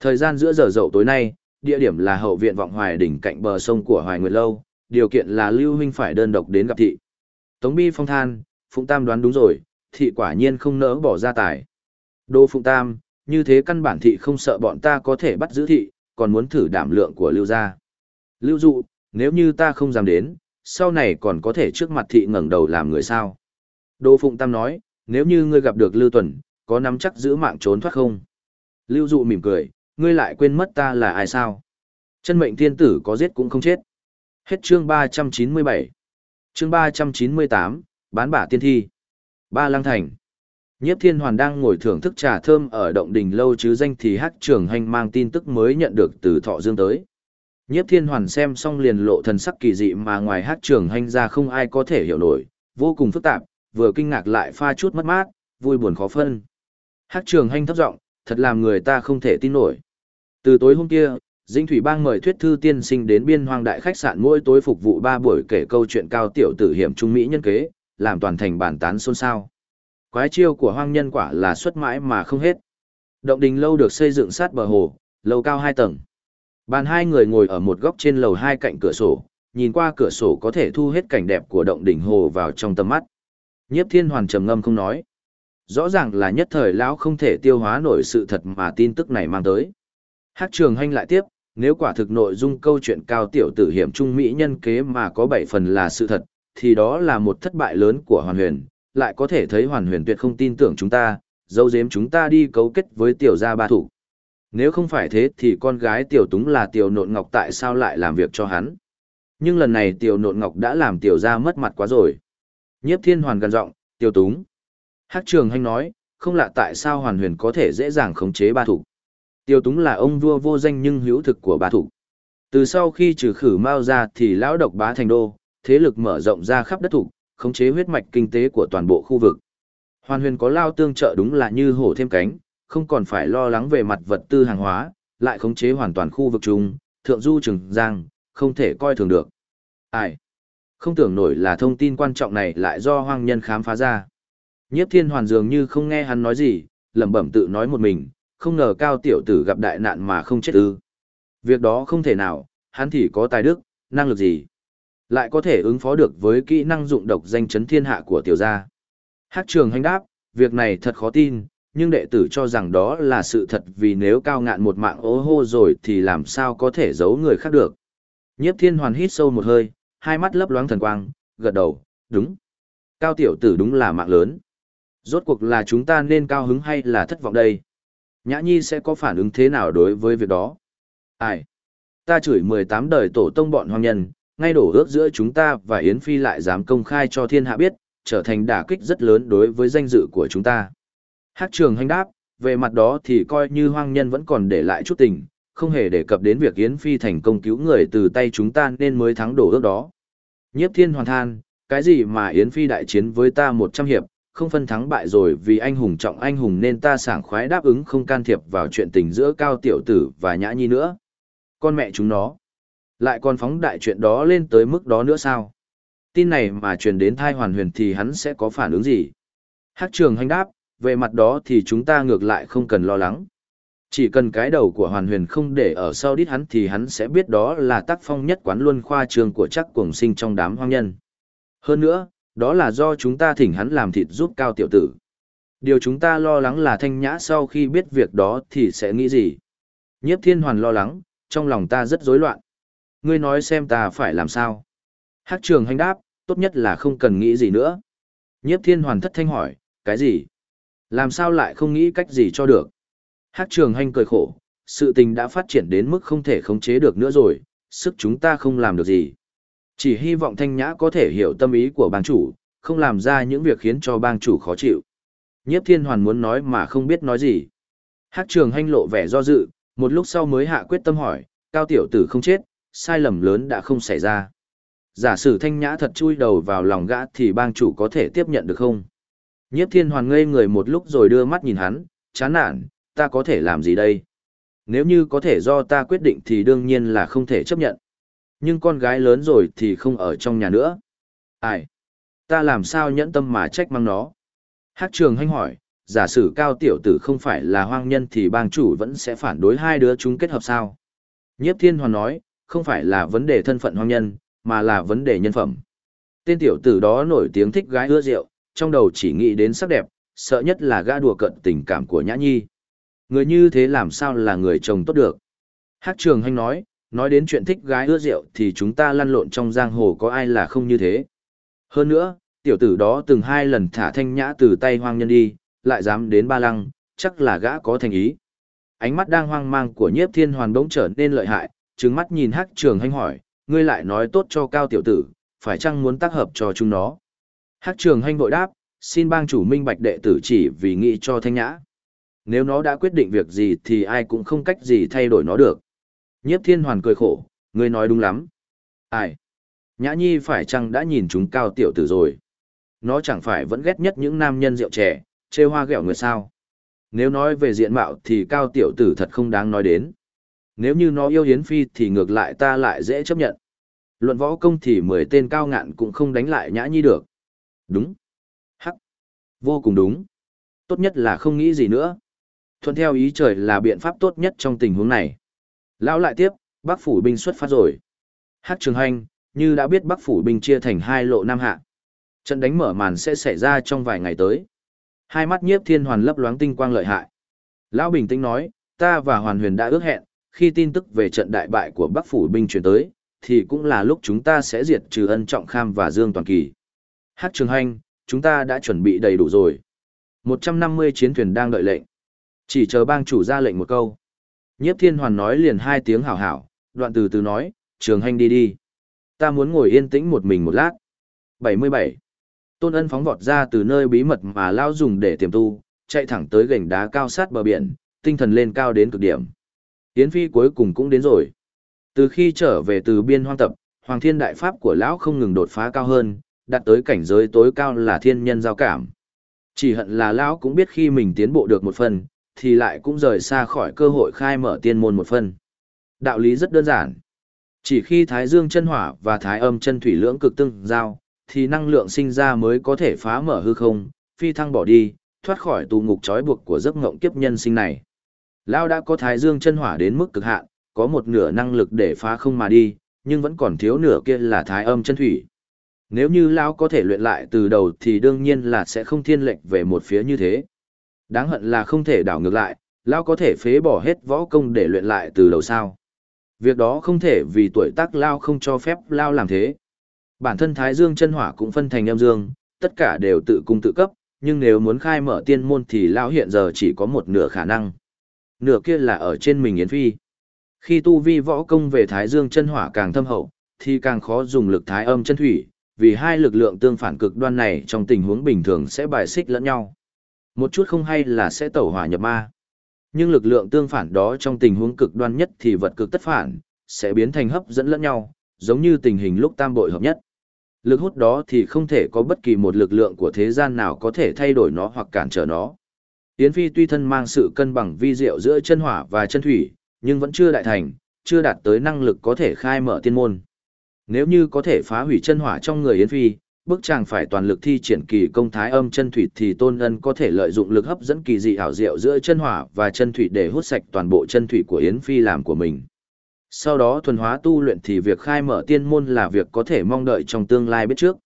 Thời gian giữa giờ dậu tối nay, địa điểm là hậu viện vọng hoài đỉnh cạnh bờ sông của Hoài Nguyệt Lâu, điều kiện là Lưu Hình phải đơn độc đến gặp thị. Tống Bi phong than, Phụng Tam đoán đúng rồi, thị quả nhiên không nỡ bỏ ra tài. Đô Phụng Tam, như thế căn bản thị không sợ bọn ta có thể bắt giữ thị, còn muốn thử đảm lượng của Lưu gia. Lưu dụ, nếu như ta không dám đến, sau này còn có thể trước mặt thị ngẩng đầu làm người sao. Đô Phụng Tam nói, nếu như ngươi gặp được Lưu Tuần, có nắm chắc giữ mạng trốn thoát không? Lưu Dụ mỉm cười, ngươi lại quên mất ta là ai sao? Chân mệnh thiên tử có giết cũng không chết. Hết chương 397. Chương 398, bán bả tiên thi. Ba Lăng Thành. Nhiếp Thiên Hoàn đang ngồi thưởng thức trà thơm ở động đình lâu chứ danh thì hát Trường Hành mang tin tức mới nhận được từ Thọ Dương tới. Nhiếp Thiên Hoàn xem xong liền lộ thần sắc kỳ dị mà ngoài Hát Trường Hành ra không ai có thể hiểu nổi, vô cùng phức tạp, vừa kinh ngạc lại pha chút mất mát, vui buồn khó phân. Hát Trường Hành thấp giọng, thật làm người ta không thể tin nổi. Từ tối hôm kia, Dĩnh Thủy Bang mời Thuyết Thư tiên sinh đến biên hoang đại khách sạn mỗi tối phục vụ ba buổi kể câu chuyện cao tiểu tử hiểm trung mỹ nhân kế, làm toàn thành bản tán xôn xao. Quái chiêu của hoang nhân quả là xuất mãi mà không hết. Động đình lâu được xây dựng sát bờ hồ, lầu cao hai tầng. Bàn hai người ngồi ở một góc trên lầu hai cạnh cửa sổ, nhìn qua cửa sổ có thể thu hết cảnh đẹp của động đỉnh hồ vào trong tầm mắt. Nhiếp thiên hoàn trầm ngâm không nói. Rõ ràng là nhất thời lão không thể tiêu hóa nổi sự thật mà tin tức này mang tới. Hát trường hành lại tiếp, nếu quả thực nội dung câu chuyện cao tiểu tử hiểm trung mỹ nhân kế mà có bảy phần là sự thật, thì đó là một thất bại lớn của hoàn huyền, lại có thể thấy hoàn huyền tuyệt không tin tưởng chúng ta, dấu dếm chúng ta đi cấu kết với tiểu gia ba thủ. Nếu không phải thế thì con gái tiểu túng là tiểu nộn ngọc tại sao lại làm việc cho hắn. Nhưng lần này tiểu nộn ngọc đã làm tiểu gia mất mặt quá rồi. Nhiếp thiên hoàn gần giọng, tiểu túng. Hắc trường hành nói, không lạ tại sao hoàn huyền có thể dễ dàng khống chế ba thủ. Tiểu túng là ông vua vô danh nhưng hữu thực của ba thủ. Từ sau khi trừ khử Mao ra thì lão độc bá thành đô, thế lực mở rộng ra khắp đất thủ, khống chế huyết mạch kinh tế của toàn bộ khu vực. Hoàn huyền có lao tương trợ đúng là như hổ thêm cánh, không còn phải lo lắng về mặt vật tư hàng hóa, lại khống chế hoàn toàn khu vực chung, thượng du trường giang, không thể coi thường được. Ai? Không tưởng nổi là thông tin quan trọng này lại do hoang nhân khám phá ra. Nhiếp thiên hoàn dường như không nghe hắn nói gì, lẩm bẩm tự nói một mình, không ngờ cao tiểu tử gặp đại nạn mà không chết ư. Việc đó không thể nào, hắn thì có tài đức, năng lực gì. Lại có thể ứng phó được với kỹ năng dụng độc danh chấn thiên hạ của tiểu gia. Hát trường hành đáp, việc này thật khó tin, nhưng đệ tử cho rằng đó là sự thật vì nếu cao ngạn một mạng ố hô rồi thì làm sao có thể giấu người khác được. Nhiếp thiên hoàn hít sâu một hơi, hai mắt lấp loáng thần quang, gật đầu, đúng. Cao tiểu tử đúng là mạng lớn. Rốt cuộc là chúng ta nên cao hứng hay là thất vọng đây? Nhã Nhi sẽ có phản ứng thế nào đối với việc đó? Ai? Ta chửi 18 đời tổ tông bọn hoang nhân, ngay đổ ước giữa chúng ta và Yến Phi lại dám công khai cho thiên hạ biết, trở thành đả kích rất lớn đối với danh dự của chúng ta. Hát trường hành đáp, về mặt đó thì coi như hoang nhân vẫn còn để lại chút tình, không hề đề cập đến việc Yến Phi thành công cứu người từ tay chúng ta nên mới thắng đổ ước đó. Nhiếp thiên hoàn than, cái gì mà Yến Phi đại chiến với ta một trăm hiệp, không phân thắng bại rồi vì anh hùng trọng anh hùng nên ta sảng khoái đáp ứng không can thiệp vào chuyện tình giữa cao tiểu tử và nhã nhi nữa. Con mẹ chúng nó. Lại còn phóng đại chuyện đó lên tới mức đó nữa sao? Tin này mà truyền đến thai hoàn huyền thì hắn sẽ có phản ứng gì? Hát trường hành đáp, về mặt đó thì chúng ta ngược lại không cần lo lắng. Chỉ cần cái đầu của hoàn huyền không để ở sau đít hắn thì hắn sẽ biết đó là tác phong nhất quán luân khoa trường của chắc cuồng sinh trong đám hoang nhân. Hơn nữa, đó là do chúng ta thỉnh hắn làm thịt giúp cao tiểu tử. Điều chúng ta lo lắng là thanh nhã sau khi biết việc đó thì sẽ nghĩ gì. Nhiếp thiên hoàn lo lắng, trong lòng ta rất rối loạn. Ngươi nói xem ta phải làm sao. hát trường hành đáp, tốt nhất là không cần nghĩ gì nữa. Nhiếp thiên hoàn thất thanh hỏi, cái gì? Làm sao lại không nghĩ cách gì cho được? Hắc trường hành cười khổ, sự tình đã phát triển đến mức không thể khống chế được nữa rồi, sức chúng ta không làm được gì. Chỉ hy vọng thanh nhã có thể hiểu tâm ý của bang chủ, không làm ra những việc khiến cho bang chủ khó chịu. Nhiếp thiên hoàn muốn nói mà không biết nói gì. Hắc trường hành lộ vẻ do dự, một lúc sau mới hạ quyết tâm hỏi, cao tiểu tử không chết, sai lầm lớn đã không xảy ra. Giả sử thanh nhã thật chui đầu vào lòng gã thì bang chủ có thể tiếp nhận được không? Nhiếp thiên hoàn ngây người một lúc rồi đưa mắt nhìn hắn, chán nản, ta có thể làm gì đây? Nếu như có thể do ta quyết định thì đương nhiên là không thể chấp nhận. Nhưng con gái lớn rồi thì không ở trong nhà nữa. Ai? Ta làm sao nhẫn tâm mà trách mang nó? Hát trường hanh hỏi, giả sử cao tiểu tử không phải là hoang nhân thì bang chủ vẫn sẽ phản đối hai đứa chúng kết hợp sao? Nhiếp thiên hoàn nói, không phải là vấn đề thân phận hoang nhân, mà là vấn đề nhân phẩm. Tên tiểu tử đó nổi tiếng thích gái ưa rượu, trong đầu chỉ nghĩ đến sắc đẹp, sợ nhất là gã đùa cận tình cảm của Nhã Nhi. Người như thế làm sao là người chồng tốt được? Hắc Trường Hành nói, nói đến chuyện thích gái ưa rượu thì chúng ta lăn lộn trong giang hồ có ai là không như thế. Hơn nữa, tiểu tử đó từng hai lần thả thanh nhã từ tay hoang nhân đi, lại dám đến ba lăng, chắc là gã có thành ý. Ánh mắt đang hoang mang của nhiếp thiên hoàn bỗng trở nên lợi hại, trừng mắt nhìn hắc trường hành hỏi, ngươi lại nói tốt cho cao tiểu tử, phải chăng muốn tác hợp cho chúng nó. Hắc trường hành vội đáp, xin bang chủ minh bạch đệ tử chỉ vì nghĩ cho thanh nhã. Nếu nó đã quyết định việc gì thì ai cũng không cách gì thay đổi nó được. Nhiếp thiên hoàn cười khổ, ngươi nói đúng lắm. Ai? Nhã nhi phải chăng đã nhìn chúng cao tiểu tử rồi? Nó chẳng phải vẫn ghét nhất những nam nhân rượu trẻ, chê hoa ghẹo người sao? Nếu nói về diện mạo thì cao tiểu tử thật không đáng nói đến. Nếu như nó yêu Hiến Phi thì ngược lại ta lại dễ chấp nhận. Luận võ công thì mười tên cao ngạn cũng không đánh lại nhã nhi được. Đúng. Hắc. Vô cùng đúng. Tốt nhất là không nghĩ gì nữa. Thuận theo ý trời là biện pháp tốt nhất trong tình huống này. Lão lại tiếp, Bắc phủ binh xuất phát rồi. Hắc Trường Hành, như đã biết Bắc phủ binh chia thành hai lộ nam hạ. Trận đánh mở màn sẽ xảy ra trong vài ngày tới. Hai mắt nhiếp thiên hoàn lấp loáng tinh quang lợi hại. Lão bình tĩnh nói, ta và hoàn huyền đã ước hẹn, khi tin tức về trận đại bại của Bắc phủ binh truyền tới, thì cũng là lúc chúng ta sẽ diệt trừ ân trọng kham và dương toàn kỳ. Hát trường hành, chúng ta đã chuẩn bị đầy đủ rồi. 150 chiến thuyền đang đợi lệnh. Chỉ chờ bang chủ ra lệnh một câu. Nhiếp thiên hoàn nói liền hai tiếng hảo hảo, đoạn từ từ nói, trường hành đi đi. Ta muốn ngồi yên tĩnh một mình một lát. 77. Tôn ân phóng vọt ra từ nơi bí mật mà lao dùng để tiềm tu, chạy thẳng tới gành đá cao sát bờ biển, tinh thần lên cao đến cực điểm. Yến Phi cuối cùng cũng đến rồi. Từ khi trở về từ biên hoang tập, Hoàng Thiên Đại Pháp của lão không ngừng đột phá cao hơn, đạt tới cảnh giới tối cao là thiên nhân giao cảm. Chỉ hận là lão cũng biết khi mình tiến bộ được một phần, thì lại cũng rời xa khỏi cơ hội khai mở tiên môn một phần. Đạo lý rất đơn giản. Chỉ khi Thái Dương chân hỏa và Thái âm chân thủy lưỡng cực tương giao, thì năng lượng sinh ra mới có thể phá mở hư không, phi thăng bỏ đi, thoát khỏi tù ngục trói buộc của giấc ngộng kiếp nhân sinh này. Lao đã có Thái Dương chân hỏa đến mức cực hạn, có một nửa năng lực để phá không mà đi, nhưng vẫn còn thiếu nửa kia là Thái âm chân thủy. Nếu như Lão có thể luyện lại từ đầu thì đương nhiên là sẽ không thiên lệch về một phía như thế. Đáng hận là không thể đảo ngược lại, Lão có thể phế bỏ hết võ công để luyện lại từ đầu sao. Việc đó không thể vì tuổi tác Lão không cho phép Lão làm thế. Bản thân Thái Dương chân hỏa cũng phân thành âm dương, tất cả đều tự cung tự cấp, nhưng nếu muốn khai mở tiên môn thì Lão hiện giờ chỉ có một nửa khả năng. Nửa kia là ở trên mình Yến Phi. Khi tu vi võ công về Thái Dương chân hỏa càng thâm hậu, thì càng khó dùng lực Thái âm chân thủy, vì hai lực lượng tương phản cực đoan này trong tình huống bình thường sẽ bài xích lẫn nhau. Một chút không hay là sẽ tẩu hỏa nhập ma. Nhưng lực lượng tương phản đó trong tình huống cực đoan nhất thì vật cực tất phản, sẽ biến thành hấp dẫn lẫn nhau, giống như tình hình lúc tam bội hợp nhất. Lực hút đó thì không thể có bất kỳ một lực lượng của thế gian nào có thể thay đổi nó hoặc cản trở nó. Yến Phi tuy thân mang sự cân bằng vi diệu giữa chân hỏa và chân thủy, nhưng vẫn chưa đại thành, chưa đạt tới năng lực có thể khai mở tiên môn. Nếu như có thể phá hủy chân hỏa trong người Yến Phi, bức chàng phải toàn lực thi triển kỳ công thái âm chân thủy thì tôn ân có thể lợi dụng lực hấp dẫn kỳ dị ảo diệu giữa chân hỏa và chân thủy để hút sạch toàn bộ chân thủy của Yến Phi làm của mình. Sau đó thuần hóa tu luyện thì việc khai mở tiên môn là việc có thể mong đợi trong tương lai biết trước.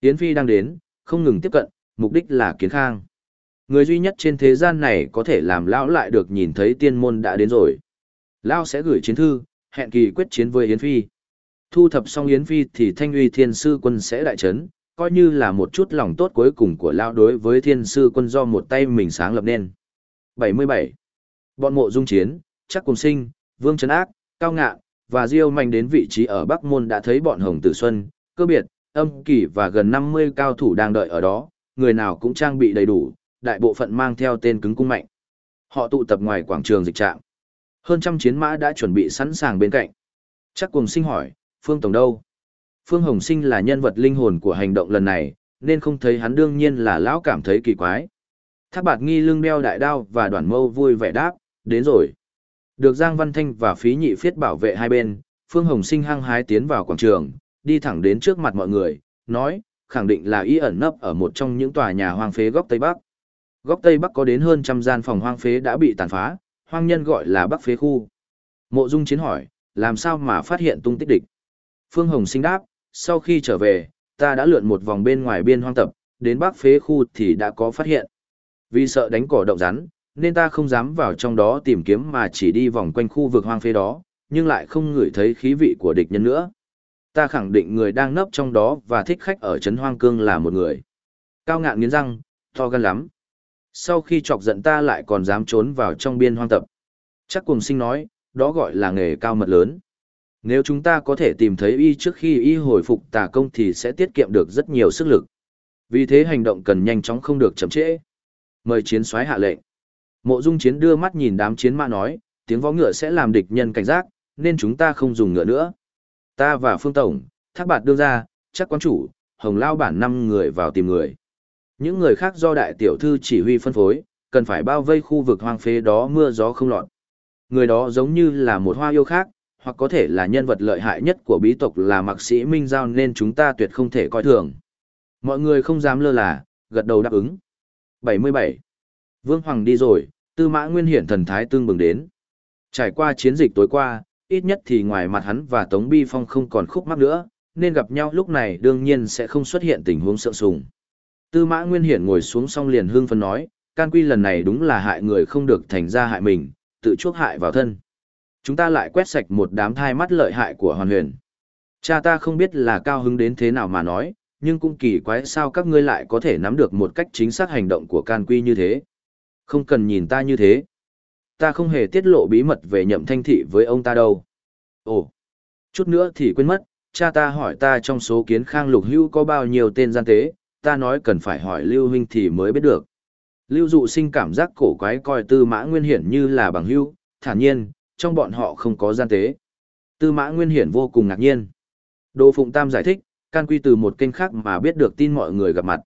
Yến Phi đang đến, không ngừng tiếp cận, mục đích là kiến khang. Người duy nhất trên thế gian này có thể làm lão lại được nhìn thấy tiên môn đã đến rồi. Lão sẽ gửi chiến thư, hẹn kỳ quyết chiến với Yến Phi. Thu thập xong Yến Phi thì Thanh uy Thiên Sư quân sẽ đại chấn, coi như là một chút lòng tốt cuối cùng của lão đối với Thiên Sư quân do một tay mình sáng lập nên. 77. Bọn mộ dung chiến, chắc cùng sinh, Vương Trấn Ác, Cao Ngạn, và Diêu Mạnh đến vị trí ở Bắc Môn đã thấy bọn Hồng Tử Xuân, cơ biệt, âm kỷ và gần 50 cao thủ đang đợi ở đó, người nào cũng trang bị đầy đủ, đại bộ phận mang theo tên cứng cung mạnh. Họ tụ tập ngoài quảng trường dịch trạm. Hơn trăm chiến mã đã chuẩn bị sẵn sàng bên cạnh. Chắc cùng sinh hỏi, Phương Tổng đâu? Phương Hồng Sinh là nhân vật linh hồn của hành động lần này, nên không thấy hắn đương nhiên là lão cảm thấy kỳ quái. Thác bạt nghi lưng đeo đại đao và đoàn mâu vui vẻ đáp, đến rồi. Được Giang Văn Thanh và phí nhị phiết bảo vệ hai bên, Phương Hồng Sinh hăng hái tiến vào quảng trường, đi thẳng đến trước mặt mọi người, nói, khẳng định là ý ẩn nấp ở một trong những tòa nhà hoang phế góc Tây Bắc. Góc Tây Bắc có đến hơn trăm gian phòng hoang phế đã bị tàn phá, hoang nhân gọi là Bắc phế khu. Mộ Dung Chiến hỏi, làm sao mà phát hiện tung tích địch? Phương Hồng sinh đáp, sau khi trở về, ta đã lượn một vòng bên ngoài biên hoang tập, đến Bắc phế khu thì đã có phát hiện. Vì sợ đánh cỏ động rắn, nên ta không dám vào trong đó tìm kiếm mà chỉ đi vòng quanh khu vực hoang phế đó, nhưng lại không ngửi thấy khí vị của địch nhân nữa. Ta khẳng định người đang nấp trong đó và thích khách ở Trấn Hoang Cương là một người. Cao ngạn nghiến răng, to gan lắm. Sau khi chọc giận ta lại còn dám trốn vào trong biên hoang tập. Chắc cùng sinh nói, đó gọi là nghề cao mật lớn. Nếu chúng ta có thể tìm thấy y trước khi y hồi phục tà công thì sẽ tiết kiệm được rất nhiều sức lực. Vì thế hành động cần nhanh chóng không được chậm trễ. Mời chiến soái hạ lệnh. Mộ Dung Chiến đưa mắt nhìn đám chiến mã nói, tiếng vó ngựa sẽ làm địch nhân cảnh giác, nên chúng ta không dùng ngựa nữa. Ta và Phương Tổng, Thác Bạt đưa ra, chắc quán chủ, Hồng Lao bản năm người vào tìm người. Những người khác do đại tiểu thư chỉ huy phân phối, cần phải bao vây khu vực hoang phế đó mưa gió không lọt. Người đó giống như là một hoa yêu khác, hoặc có thể là nhân vật lợi hại nhất của bí tộc là mạc sĩ Minh Giao nên chúng ta tuyệt không thể coi thường. Mọi người không dám lơ là, gật đầu đáp ứng. 77. Vương Hoàng đi rồi, tư mã nguyên hiển thần thái tương bừng đến. Trải qua chiến dịch tối qua, ít nhất thì ngoài mặt hắn và Tống Bi Phong không còn khúc mắc nữa, nên gặp nhau lúc này đương nhiên sẽ không xuất hiện tình huống sợ sùng. Tư mã nguyên hiển ngồi xuống xong liền hương phân nói, can quy lần này đúng là hại người không được thành ra hại mình, tự chuốc hại vào thân. Chúng ta lại quét sạch một đám thai mắt lợi hại của hoàn huyền. Cha ta không biết là cao hứng đến thế nào mà nói, nhưng cũng kỳ quái sao các ngươi lại có thể nắm được một cách chính xác hành động của can quy như thế. Không cần nhìn ta như thế. Ta không hề tiết lộ bí mật về nhậm thanh thị với ông ta đâu. Ồ, chút nữa thì quên mất, cha ta hỏi ta trong số kiến khang lục hưu có bao nhiêu tên gian tế, ta nói cần phải hỏi Lưu Huynh thì mới biết được. Lưu Dụ sinh cảm giác cổ quái coi tư mã nguyên hiển như là bằng hưu, thản nhiên, trong bọn họ không có gian tế. Tư mã nguyên hiển vô cùng ngạc nhiên. Đô Phụng Tam giải thích, can quy từ một kênh khác mà biết được tin mọi người gặp mặt.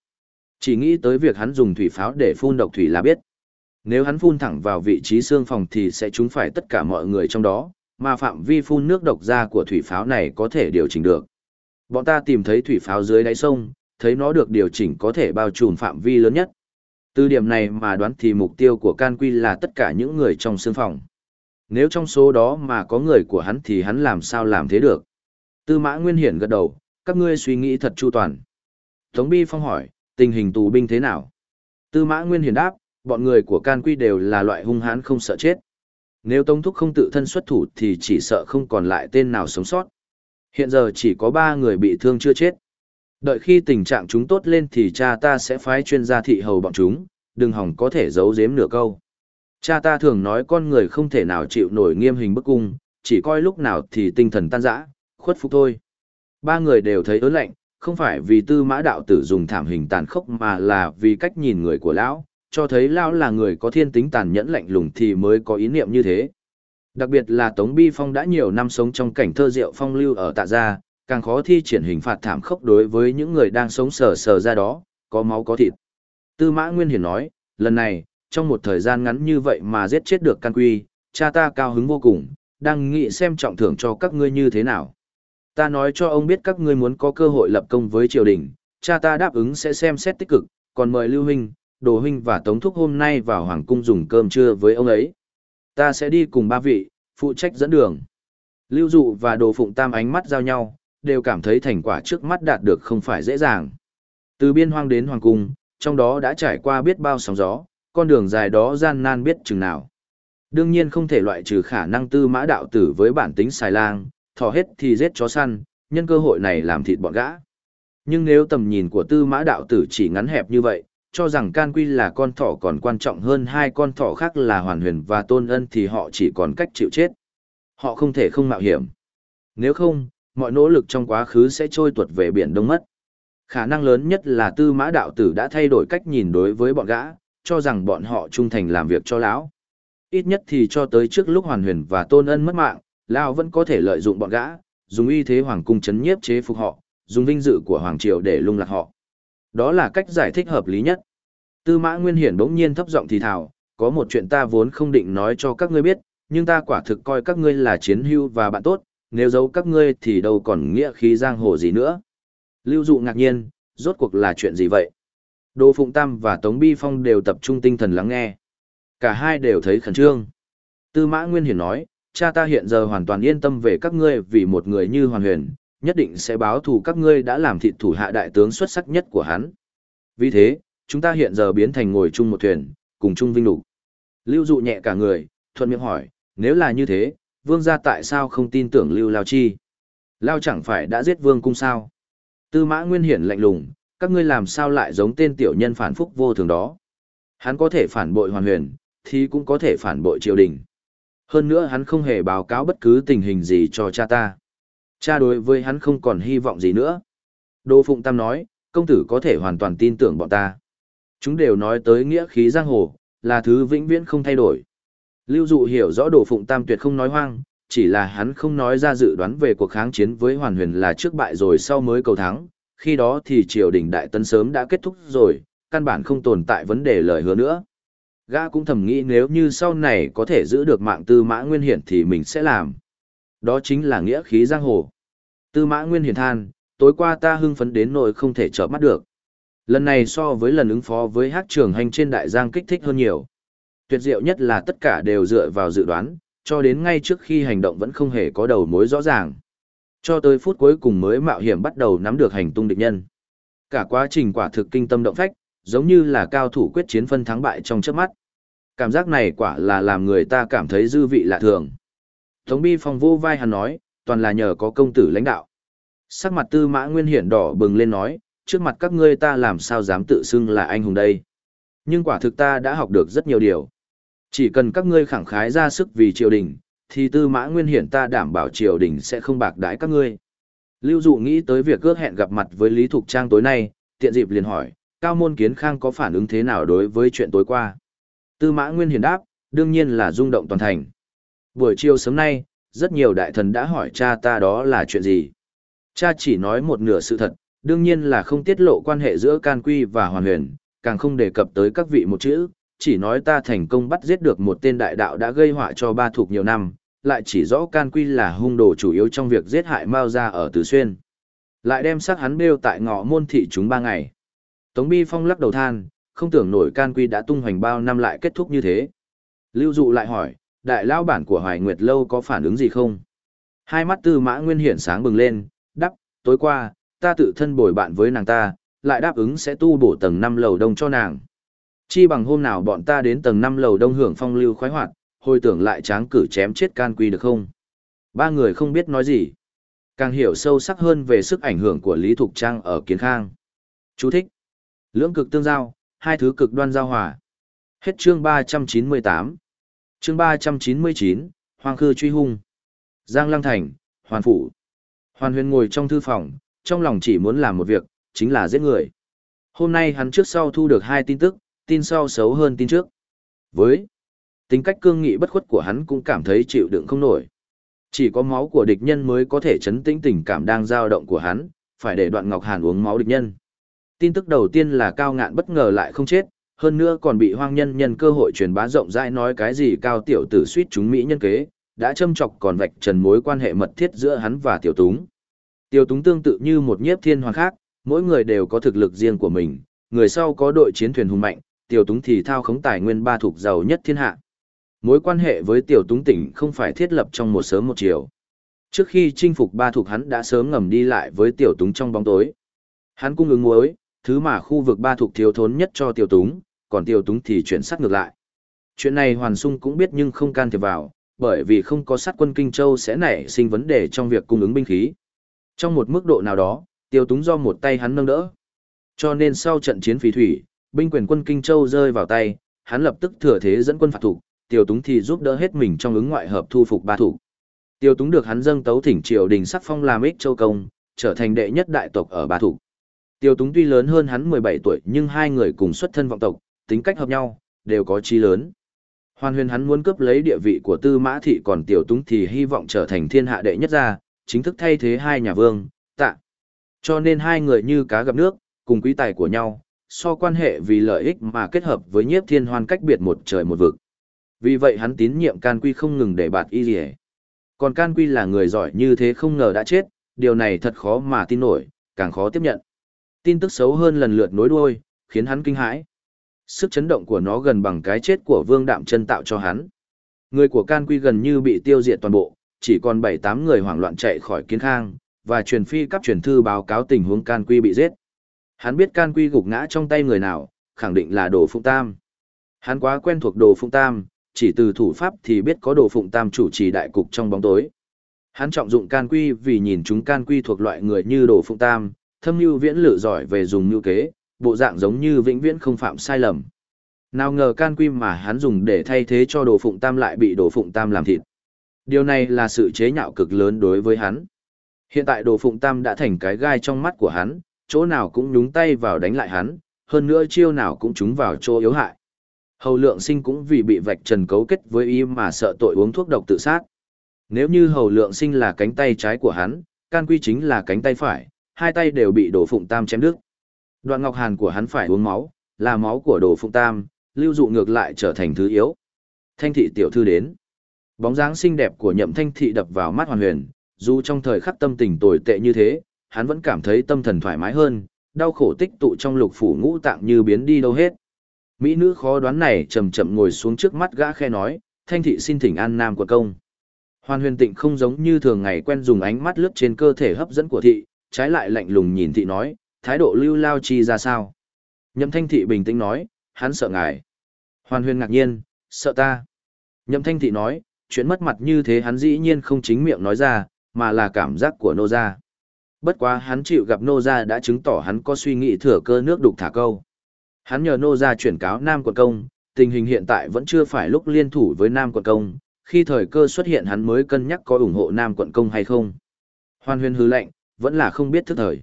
Chỉ nghĩ tới việc hắn dùng thủy pháo để phun độc thủy là biết. Nếu hắn phun thẳng vào vị trí xương phòng thì sẽ trúng phải tất cả mọi người trong đó, mà phạm vi phun nước độc ra của thủy pháo này có thể điều chỉnh được. Bọn ta tìm thấy thủy pháo dưới đáy sông, thấy nó được điều chỉnh có thể bao trùm phạm vi lớn nhất. Từ điểm này mà đoán thì mục tiêu của can quy là tất cả những người trong xương phòng. Nếu trong số đó mà có người của hắn thì hắn làm sao làm thế được? Tư mã Nguyên Hiển gật đầu, các ngươi suy nghĩ thật chu toàn. Tống Bi Phong hỏi, tình hình tù binh thế nào? Tư mã Nguyên Hiển đáp, bọn người của can quy đều là loại hung hãn không sợ chết. Nếu Tống Thúc không tự thân xuất thủ thì chỉ sợ không còn lại tên nào sống sót. Hiện giờ chỉ có ba người bị thương chưa chết. Đợi khi tình trạng chúng tốt lên thì cha ta sẽ phái chuyên gia thị hầu bọn chúng, đừng hỏng có thể giấu giếm nửa câu. Cha ta thường nói con người không thể nào chịu nổi nghiêm hình bức cung, chỉ coi lúc nào thì tinh thần tan rã, khuất phục thôi. Ba người đều thấy ớn lạnh, không phải vì tư mã đạo tử dùng thảm hình tàn khốc mà là vì cách nhìn người của lão, cho thấy lão là người có thiên tính tàn nhẫn lạnh lùng thì mới có ý niệm như thế. Đặc biệt là Tống Bi Phong đã nhiều năm sống trong cảnh thơ diệu phong lưu ở tạ gia, càng khó thi triển hình phạt thảm khốc đối với những người đang sống sờ sờ ra đó, có máu có thịt. Tư Mã Nguyên Hiển nói, lần này, trong một thời gian ngắn như vậy mà giết chết được can quy, cha ta cao hứng vô cùng, đang nghĩ xem trọng thưởng cho các ngươi như thế nào. Ta nói cho ông biết các ngươi muốn có cơ hội lập công với triều đình, cha ta đáp ứng sẽ xem xét tích cực, còn mời Lưu Huynh, Đồ Huynh và Tống Thúc hôm nay vào Hoàng Cung dùng cơm trưa với ông ấy. Ta sẽ đi cùng ba vị, phụ trách dẫn đường. Lưu Dụ và Đồ Phụng Tam ánh mắt giao nhau, đều cảm thấy thành quả trước mắt đạt được không phải dễ dàng. Từ biên hoang đến Hoàng Cung, trong đó đã trải qua biết bao sóng gió, con đường dài đó gian nan biết chừng nào. Đương nhiên không thể loại trừ khả năng tư mã đạo tử với bản tính xài lang, thỏ hết thì giết chó săn, nhân cơ hội này làm thịt bọn gã. Nhưng nếu tầm nhìn của tư mã đạo tử chỉ ngắn hẹp như vậy, cho rằng can quy là con thỏ còn quan trọng hơn hai con thỏ khác là hoàn huyền và tôn ân thì họ chỉ còn cách chịu chết. Họ không thể không mạo hiểm. Nếu không, mọi nỗ lực trong quá khứ sẽ trôi tuột về biển đông mất. Khả năng lớn nhất là tư mã đạo tử đã thay đổi cách nhìn đối với bọn gã, cho rằng bọn họ trung thành làm việc cho lão. Ít nhất thì cho tới trước lúc hoàn huyền và tôn ân mất mạng, lão vẫn có thể lợi dụng bọn gã, dùng uy thế hoàng cung chấn nhiếp chế phục họ, dùng vinh dự của hoàng triều để lung lạc họ. Đó là cách giải thích hợp lý nhất. Tư mã nguyên hiển bỗng nhiên thấp giọng thì thào, có một chuyện ta vốn không định nói cho các ngươi biết, nhưng ta quả thực coi các ngươi là chiến hưu và bạn tốt, nếu giấu các ngươi thì đâu còn nghĩa khí giang hồ gì nữa. Lưu dụ ngạc nhiên, rốt cuộc là chuyện gì vậy? Đỗ Phụng Tam và Tống Bi Phong đều tập trung tinh thần lắng nghe. Cả hai đều thấy khẩn trương. Tư Mã Nguyên Hiển nói, cha ta hiện giờ hoàn toàn yên tâm về các ngươi vì một người như Hoàn Huyền, nhất định sẽ báo thù các ngươi đã làm thịt thủ hạ đại tướng xuất sắc nhất của hắn. Vì thế, chúng ta hiện giờ biến thành ngồi chung một thuyền, cùng chung vinh lục. Lưu dụ nhẹ cả người, thuận miệng hỏi, nếu là như thế, vương gia tại sao không tin tưởng Lưu Lao Chi? Lao chẳng phải đã giết vương cung sao? Tư mã nguyên hiển lạnh lùng, các ngươi làm sao lại giống tên tiểu nhân phản phúc vô thường đó? Hắn có thể phản bội hoàn huyền, thì cũng có thể phản bội triều đình. Hơn nữa hắn không hề báo cáo bất cứ tình hình gì cho cha ta. Cha đối với hắn không còn hy vọng gì nữa. Đô Phụng Tam nói, công tử có thể hoàn toàn tin tưởng bọn ta. Chúng đều nói tới nghĩa khí giang hồ, là thứ vĩnh viễn không thay đổi. Lưu Dụ hiểu rõ đồ Phụng Tam tuyệt không nói hoang, chỉ là hắn không nói ra dự đoán về cuộc kháng chiến với Hoàn Huyền là trước bại rồi sau mới cầu thắng, khi đó thì triều đình đại tấn sớm đã kết thúc rồi, căn bản không tồn tại vấn đề lời hứa nữa. Gã cũng thầm nghĩ nếu như sau này có thể giữ được mạng tư mã nguyên hiển thì mình sẽ làm. Đó chính là nghĩa khí giang hồ. Tư mã nguyên hiển than, tối qua ta hưng phấn đến nỗi không thể chợp mắt được. Lần này so với lần ứng phó với hát trường hành trên đại giang kích thích hơn nhiều. Tuyệt diệu nhất là tất cả đều dựa vào dự đoán, cho đến ngay trước khi hành động vẫn không hề có đầu mối rõ ràng. Cho tới phút cuối cùng mới mạo hiểm bắt đầu nắm được hành tung địch nhân. Cả quá trình quả thực kinh tâm động phách, giống như là cao thủ quyết chiến phân thắng bại trong chớp mắt. Cảm giác này quả là làm người ta cảm thấy dư vị lạ thường. Tống Bi Phong vô vai hắn nói, toàn là nhờ có công tử lãnh đạo. Sắc mặt tư mã nguyên hiển đỏ bừng lên nói, trước mặt các ngươi ta làm sao dám tự xưng là anh hùng đây. Nhưng quả thực ta đã học được rất nhiều điều. Chỉ cần các ngươi khẳng khái ra sức vì triều đình, thì tư mã nguyên hiển ta đảm bảo triều đình sẽ không bạc đãi các ngươi. Lưu Dụ nghĩ tới việc ước hẹn gặp mặt với Lý Thục Trang tối nay, tiện dịp liền hỏi, Cao Môn Kiến Khang có phản ứng thế nào đối với chuyện tối qua? Tư mã nguyên hiển đáp, đương nhiên là rung động toàn thành. Buổi chiều sớm nay, rất nhiều đại thần đã hỏi cha ta đó là chuyện gì. Cha chỉ nói một nửa sự thật, đương nhiên là không tiết lộ quan hệ giữa Can Quy và Hoàn Huyền, càng không đề cập tới các vị một chữ, chỉ nói ta thành công bắt giết được một tên đại đạo đã gây họa cho ba thuộc nhiều năm, lại chỉ rõ Can Quy là hung đồ chủ yếu trong việc giết hại Mao gia ở Tứ Xuyên. Lại đem xác hắn bêu tại ngõ môn thị chúng ba ngày. Tống Bi Phong lắc đầu than, không tưởng nổi Can Quy đã tung hoành bao năm lại kết thúc như thế. Lưu Dụ lại hỏi, đại lao bản của Hoài Nguyệt Lâu có phản ứng gì không? Hai mắt tư mã nguyên hiển sáng bừng lên, đắp, tối qua, ta tự thân bồi bạn với nàng ta, lại đáp ứng sẽ tu bổ tầng 5 lầu đông cho nàng. Chi bằng hôm nào bọn ta đến tầng 5 lầu đông hưởng phong lưu khoái hoạt, hồi tưởng lại tráng cử chém chết can quy được không? Ba người không biết nói gì. Càng hiểu sâu sắc hơn về sức ảnh hưởng của Lý Thục Trang ở Kiến Khang. Chú thích. Lưỡng cực tương giao, hai thứ cực đoan giao hòa. Hết chương 398. Chương 399, Hoàng Khư truy hung. Giang Lăng Thành, Hoàn Phủ. Hoàn huyền ngồi trong thư phòng, trong lòng chỉ muốn làm một việc, chính là giết người. Hôm nay hắn trước sau thu được hai tin tức, tin sau xấu hơn tin trước. Với tính cách cương nghị bất khuất của hắn cũng cảm thấy chịu đựng không nổi. Chỉ có máu của địch nhân mới có thể chấn tĩnh tình cảm đang dao động của hắn, phải để đoạn Ngọc Hàn uống máu địch nhân. Tin tức đầu tiên là cao ngạn bất ngờ lại không chết, hơn nữa còn bị hoang nhân nhân cơ hội truyền bá rộng rãi nói cái gì cao tiểu tử suýt chúng Mỹ nhân kế, đã châm chọc còn vạch trần mối quan hệ mật thiết giữa hắn và tiểu túng. Tiểu túng tương tự như một nhiếp thiên hoàng khác, mỗi người đều có thực lực riêng của mình, người sau có đội chiến thuyền hùng mạnh, tiểu túng thì thao khống tài nguyên ba thuộc giàu nhất thiên hạ. Mối quan hệ với tiểu túng tỉnh không phải thiết lập trong một sớm một chiều. Trước khi chinh phục ba thuộc hắn đã sớm ngầm đi lại với tiểu túng trong bóng tối. Hắn cung ứng muối, thứ mà khu vực ba thuộc thiếu thốn nhất cho tiểu túng, còn tiểu túng thì chuyển sát ngược lại. Chuyện này Hoàn Sung cũng biết nhưng không can thiệp vào, bởi vì không có sát quân Kinh Châu sẽ nảy sinh vấn đề trong việc cung ứng binh khí. Trong một mức độ nào đó, tiêu túng do một tay hắn nâng đỡ. Cho nên sau trận chiến phí thủy, binh quyền quân Kinh Châu rơi vào tay, hắn lập tức thừa thế dẫn quân phạt thủ, tiêu túng thì giúp đỡ hết mình trong ứng ngoại hợp thu phục ba thủ. Tiêu túng được hắn dâng tấu thỉnh triều đình sắc phong làm ích châu công, trở thành đệ nhất đại tộc ở ba thủ. Tiêu túng tuy lớn hơn hắn 17 tuổi nhưng hai người cùng xuất thân vọng tộc, tính cách hợp nhau, đều có chí lớn. Hoàn huyền hắn muốn cướp lấy địa vị của tư mã thị còn tiểu túng thì hy vọng trở thành thiên hạ đệ nhất gia, chính thức thay thế hai nhà vương, tạ. Cho nên hai người như cá gặp nước, cùng quý tài của nhau, so quan hệ vì lợi ích mà kết hợp với nhiếp thiên hoan cách biệt một trời một vực. Vì vậy hắn tín nhiệm can quy không ngừng để bạt y rỉa. Còn can quy là người giỏi như thế không ngờ đã chết, điều này thật khó mà tin nổi, càng khó tiếp nhận. Tin tức xấu hơn lần lượt nối đuôi, khiến hắn kinh hãi. Sức chấn động của nó gần bằng cái chết của Vương Đạm Chân tạo cho hắn. Người của Can Quy gần như bị tiêu diệt toàn bộ, chỉ còn 7-8 người hoảng loạn chạy khỏi kiến khang, và truyền phi cấp truyền thư báo cáo tình huống Can Quy bị giết. Hắn biết Can Quy gục ngã trong tay người nào, khẳng định là Đồ Phụng Tam. Hắn quá quen thuộc Đồ Phụng Tam, chỉ từ thủ pháp thì biết có Đồ Phụng Tam chủ trì đại cục trong bóng tối. Hắn trọng dụng can quy vì nhìn chúng can quy thuộc loại người như đồ phụng tam, thâm mưu viễn lự giỏi về dùng mưu kế, bộ dạng giống như vĩnh viễn không phạm sai lầm. Nào ngờ can quy mà hắn dùng để thay thế cho đồ phụng tam lại bị đồ phụng tam làm thịt. Điều này là sự chế nhạo cực lớn đối với hắn. Hiện tại đồ phụng tam đã thành cái gai trong mắt của hắn, chỗ nào cũng nhúng tay vào đánh lại hắn, hơn nữa chiêu nào cũng trúng vào chỗ yếu hại. Hầu lượng sinh cũng vì bị vạch trần cấu kết với y mà sợ tội uống thuốc độc tự sát. Nếu như hầu lượng sinh là cánh tay trái của hắn, can quy chính là cánh tay phải, hai tay đều bị Đổ phụng tam chém đứt. Đoạn ngọc hàn của hắn phải uống máu, là máu của đồ phụng tam, lưu dụ ngược lại trở thành thứ yếu. Thanh thị tiểu thư đến. Bóng dáng xinh đẹp của nhậm thanh thị đập vào mắt hoàn huyền, dù trong thời khắc tâm tình tồi tệ như thế, hắn vẫn cảm thấy tâm thần thoải mái hơn, đau khổ tích tụ trong lục phủ ngũ tạng như biến đi đâu hết. Mỹ nữ khó đoán này chậm chậm ngồi xuống trước mắt gã khe nói, thanh thị xin thỉnh an nam quận công. Hoàn huyền tịnh không giống như thường ngày quen dùng ánh mắt lướt trên cơ thể hấp dẫn của thị, trái lại lạnh lùng nhìn thị nói, thái độ lưu lao chi ra sao. Nhậm thanh thị bình tĩnh nói, hắn sợ ngài. Hoàn huyền ngạc nhiên, sợ ta. Nhậm thanh thị nói, chuyện mất mặt như thế hắn dĩ nhiên không chính miệng nói ra, mà là cảm giác của nô gia. Bất quá hắn chịu gặp nô gia đã chứng tỏ hắn có suy nghĩ thừa cơ nước đục thả câu. Hắn nhờ nô gia chuyển cáo Nam quận công, tình hình hiện tại vẫn chưa phải lúc liên thủ với Nam quận công, khi thời cơ xuất hiện hắn mới cân nhắc có ủng hộ Nam quận công hay không. Hoan huyền hứ lệnh, vẫn là không biết thức thời.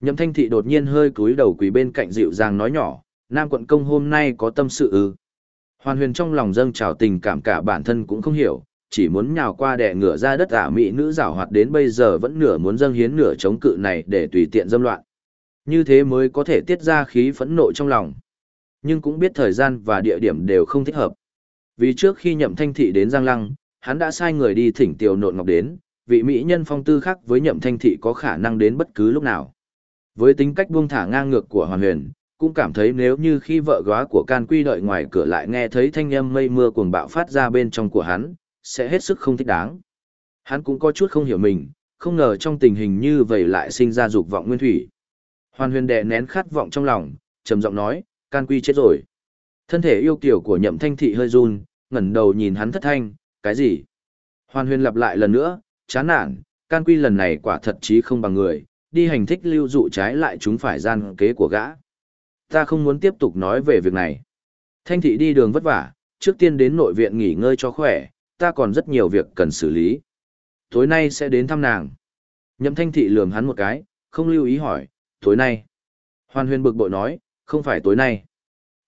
Nhậm thanh thị đột nhiên hơi cúi đầu quỳ bên cạnh dịu dàng nói nhỏ, Nam quận công hôm nay có tâm sự ư. Hoàn huyền trong lòng dâng trào tình cảm cả bản thân cũng không hiểu, chỉ muốn nhào qua đẻ ngửa ra đất ả mỹ nữ rảo hoạt đến bây giờ vẫn nửa muốn dâng hiến nửa chống cự này để tùy tiện dâm loạn. Như thế mới có thể tiết ra khí phẫn nộ trong lòng. Nhưng cũng biết thời gian và địa điểm đều không thích hợp. Vì trước khi nhậm thanh thị đến Giang Lăng, hắn đã sai người đi thỉnh tiểu nộn ngọc đến, vị mỹ nhân phong tư khác với nhậm thanh thị có khả năng đến bất cứ lúc nào. Với tính cách buông thả ngang ngược của Hoàn Huyền, cũng cảm thấy nếu như khi vợ góa của Can Quy đợi ngoài cửa lại nghe thấy thanh âm mây mưa cuồng bạo phát ra bên trong của hắn, sẽ hết sức không thích đáng. Hắn cũng có chút không hiểu mình, không ngờ trong tình hình như vậy lại sinh ra dục vọng nguyên thủy. Hoàn huyền đè nén khát vọng trong lòng, trầm giọng nói, Can Quy chết rồi. Thân thể yêu kiểu của nhậm thanh thị hơi run, ngẩn đầu nhìn hắn thất thanh, cái gì? Hoàn huyền lặp lại lần nữa, chán nản, Can Quy lần này quả thật chí không bằng người, đi hành thích lưu dụ trái lại chúng phải gian kế của gã. Ta không muốn tiếp tục nói về việc này. Thanh thị đi đường vất vả, trước tiên đến nội viện nghỉ ngơi cho khỏe, ta còn rất nhiều việc cần xử lý. Tối nay sẽ đến thăm nàng. Nhậm thanh thị lườm hắn một cái, không lưu ý hỏi, tối nay. Hoan huyền bực bội nói, không phải tối nay.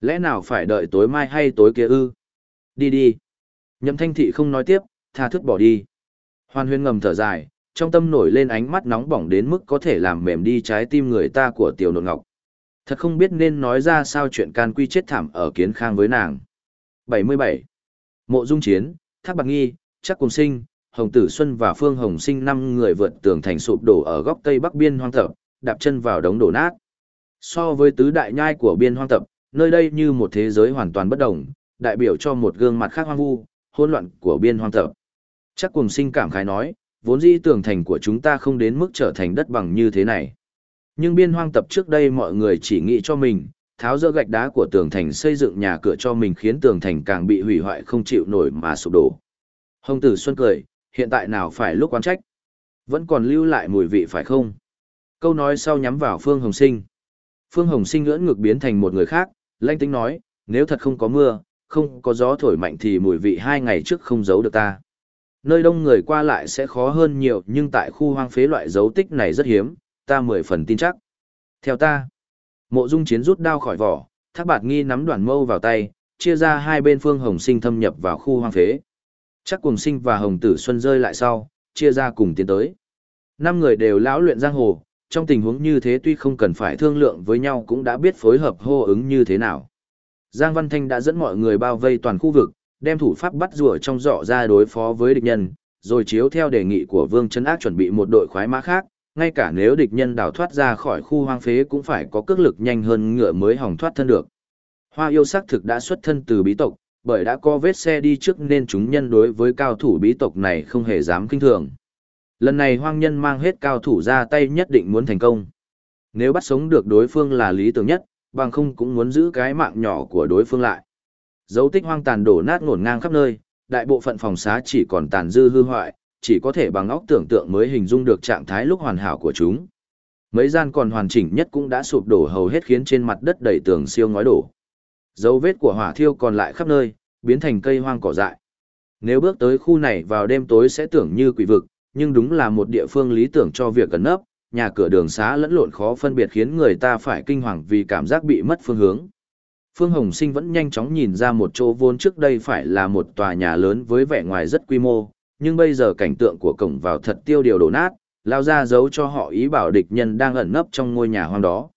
Lẽ nào phải đợi tối mai hay tối kia ư? Đi đi. Nhậm thanh thị không nói tiếp, tha thức bỏ đi. Hoan huyền ngầm thở dài, trong tâm nổi lên ánh mắt nóng bỏng đến mức có thể làm mềm đi trái tim người ta của tiểu nộn ngọc. Thật không biết nên nói ra sao chuyện can quy chết thảm ở kiến khang với nàng. 77. Mộ dung chiến, thác bạc nghi, chắc cùng sinh, hồng tử xuân và phương hồng sinh năm người vượt tường thành sụp đổ ở góc tây bắc biên hoang thập, đạp chân vào đống đổ nát. So với tứ đại nhai của biên hoang tập, nơi đây như một thế giới hoàn toàn bất đồng, đại biểu cho một gương mặt khác hoang vu, hỗn loạn của biên hoang tập. Chắc cùng sinh cảm khái nói, vốn dĩ tường thành của chúng ta không đến mức trở thành đất bằng như thế này. Nhưng biên hoang tập trước đây mọi người chỉ nghĩ cho mình, tháo dỡ gạch đá của tường thành xây dựng nhà cửa cho mình khiến tường thành càng bị hủy hoại không chịu nổi mà sụp đổ. Hồng tử Xuân cười, hiện tại nào phải lúc quan trách. Vẫn còn lưu lại mùi vị phải không? Câu nói sau nhắm vào Phương Hồng Sinh. Phương Hồng Sinh ngưỡng ngược biến thành một người khác, lanh tính nói, nếu thật không có mưa, không có gió thổi mạnh thì mùi vị hai ngày trước không giấu được ta. Nơi đông người qua lại sẽ khó hơn nhiều nhưng tại khu hoang phế loại dấu tích này rất hiếm, ta mười phần tin chắc. Theo ta, mộ dung chiến rút đao khỏi vỏ, thác bạt nghi nắm đoàn mâu vào tay, chia ra hai bên phương hồng sinh thâm nhập vào khu hoang phế. Chắc cùng sinh và hồng tử xuân rơi lại sau, chia ra cùng tiến tới. Năm người đều lão luyện giang hồ, trong tình huống như thế tuy không cần phải thương lượng với nhau cũng đã biết phối hợp hô ứng như thế nào. Giang Văn Thanh đã dẫn mọi người bao vây toàn khu vực, đem thủ pháp bắt rùa trong dọ ra đối phó với địch nhân, rồi chiếu theo đề nghị của Vương Trấn Ác chuẩn bị một đội khoái mã khác, ngay cả nếu địch nhân đào thoát ra khỏi khu hoang phế cũng phải có cước lực nhanh hơn ngựa mới hỏng thoát thân được. Hoa yêu sắc thực đã xuất thân từ bí tộc, bởi đã có vết xe đi trước nên chúng nhân đối với cao thủ bí tộc này không hề dám kinh thường. Lần này hoang nhân mang hết cao thủ ra tay nhất định muốn thành công. Nếu bắt sống được đối phương là lý tưởng nhất, bằng không cũng muốn giữ cái mạng nhỏ của đối phương lại. Dấu tích hoang tàn đổ nát ngổn ngang khắp nơi, đại bộ phận phòng xá chỉ còn tàn dư hư hoại, chỉ có thể bằng óc tưởng tượng mới hình dung được trạng thái lúc hoàn hảo của chúng. Mấy gian còn hoàn chỉnh nhất cũng đã sụp đổ hầu hết khiến trên mặt đất đầy tường siêu ngói đổ. Dấu vết của hỏa thiêu còn lại khắp nơi, biến thành cây hoang cỏ dại. Nếu bước tới khu này vào đêm tối sẽ tưởng như quỷ vực, nhưng đúng là một địa phương lý tưởng cho việc cẩn nấp, nhà cửa đường xá lẫn lộn khó phân biệt khiến người ta phải kinh hoàng vì cảm giác bị mất phương hướng. Phương Hồng Sinh vẫn nhanh chóng nhìn ra một chỗ vốn trước đây phải là một tòa nhà lớn với vẻ ngoài rất quy mô, nhưng bây giờ cảnh tượng của cổng vào thật tiêu điều đổ nát, lao ra giấu cho họ ý bảo địch nhân đang ẩn nấp trong ngôi nhà hoang đó.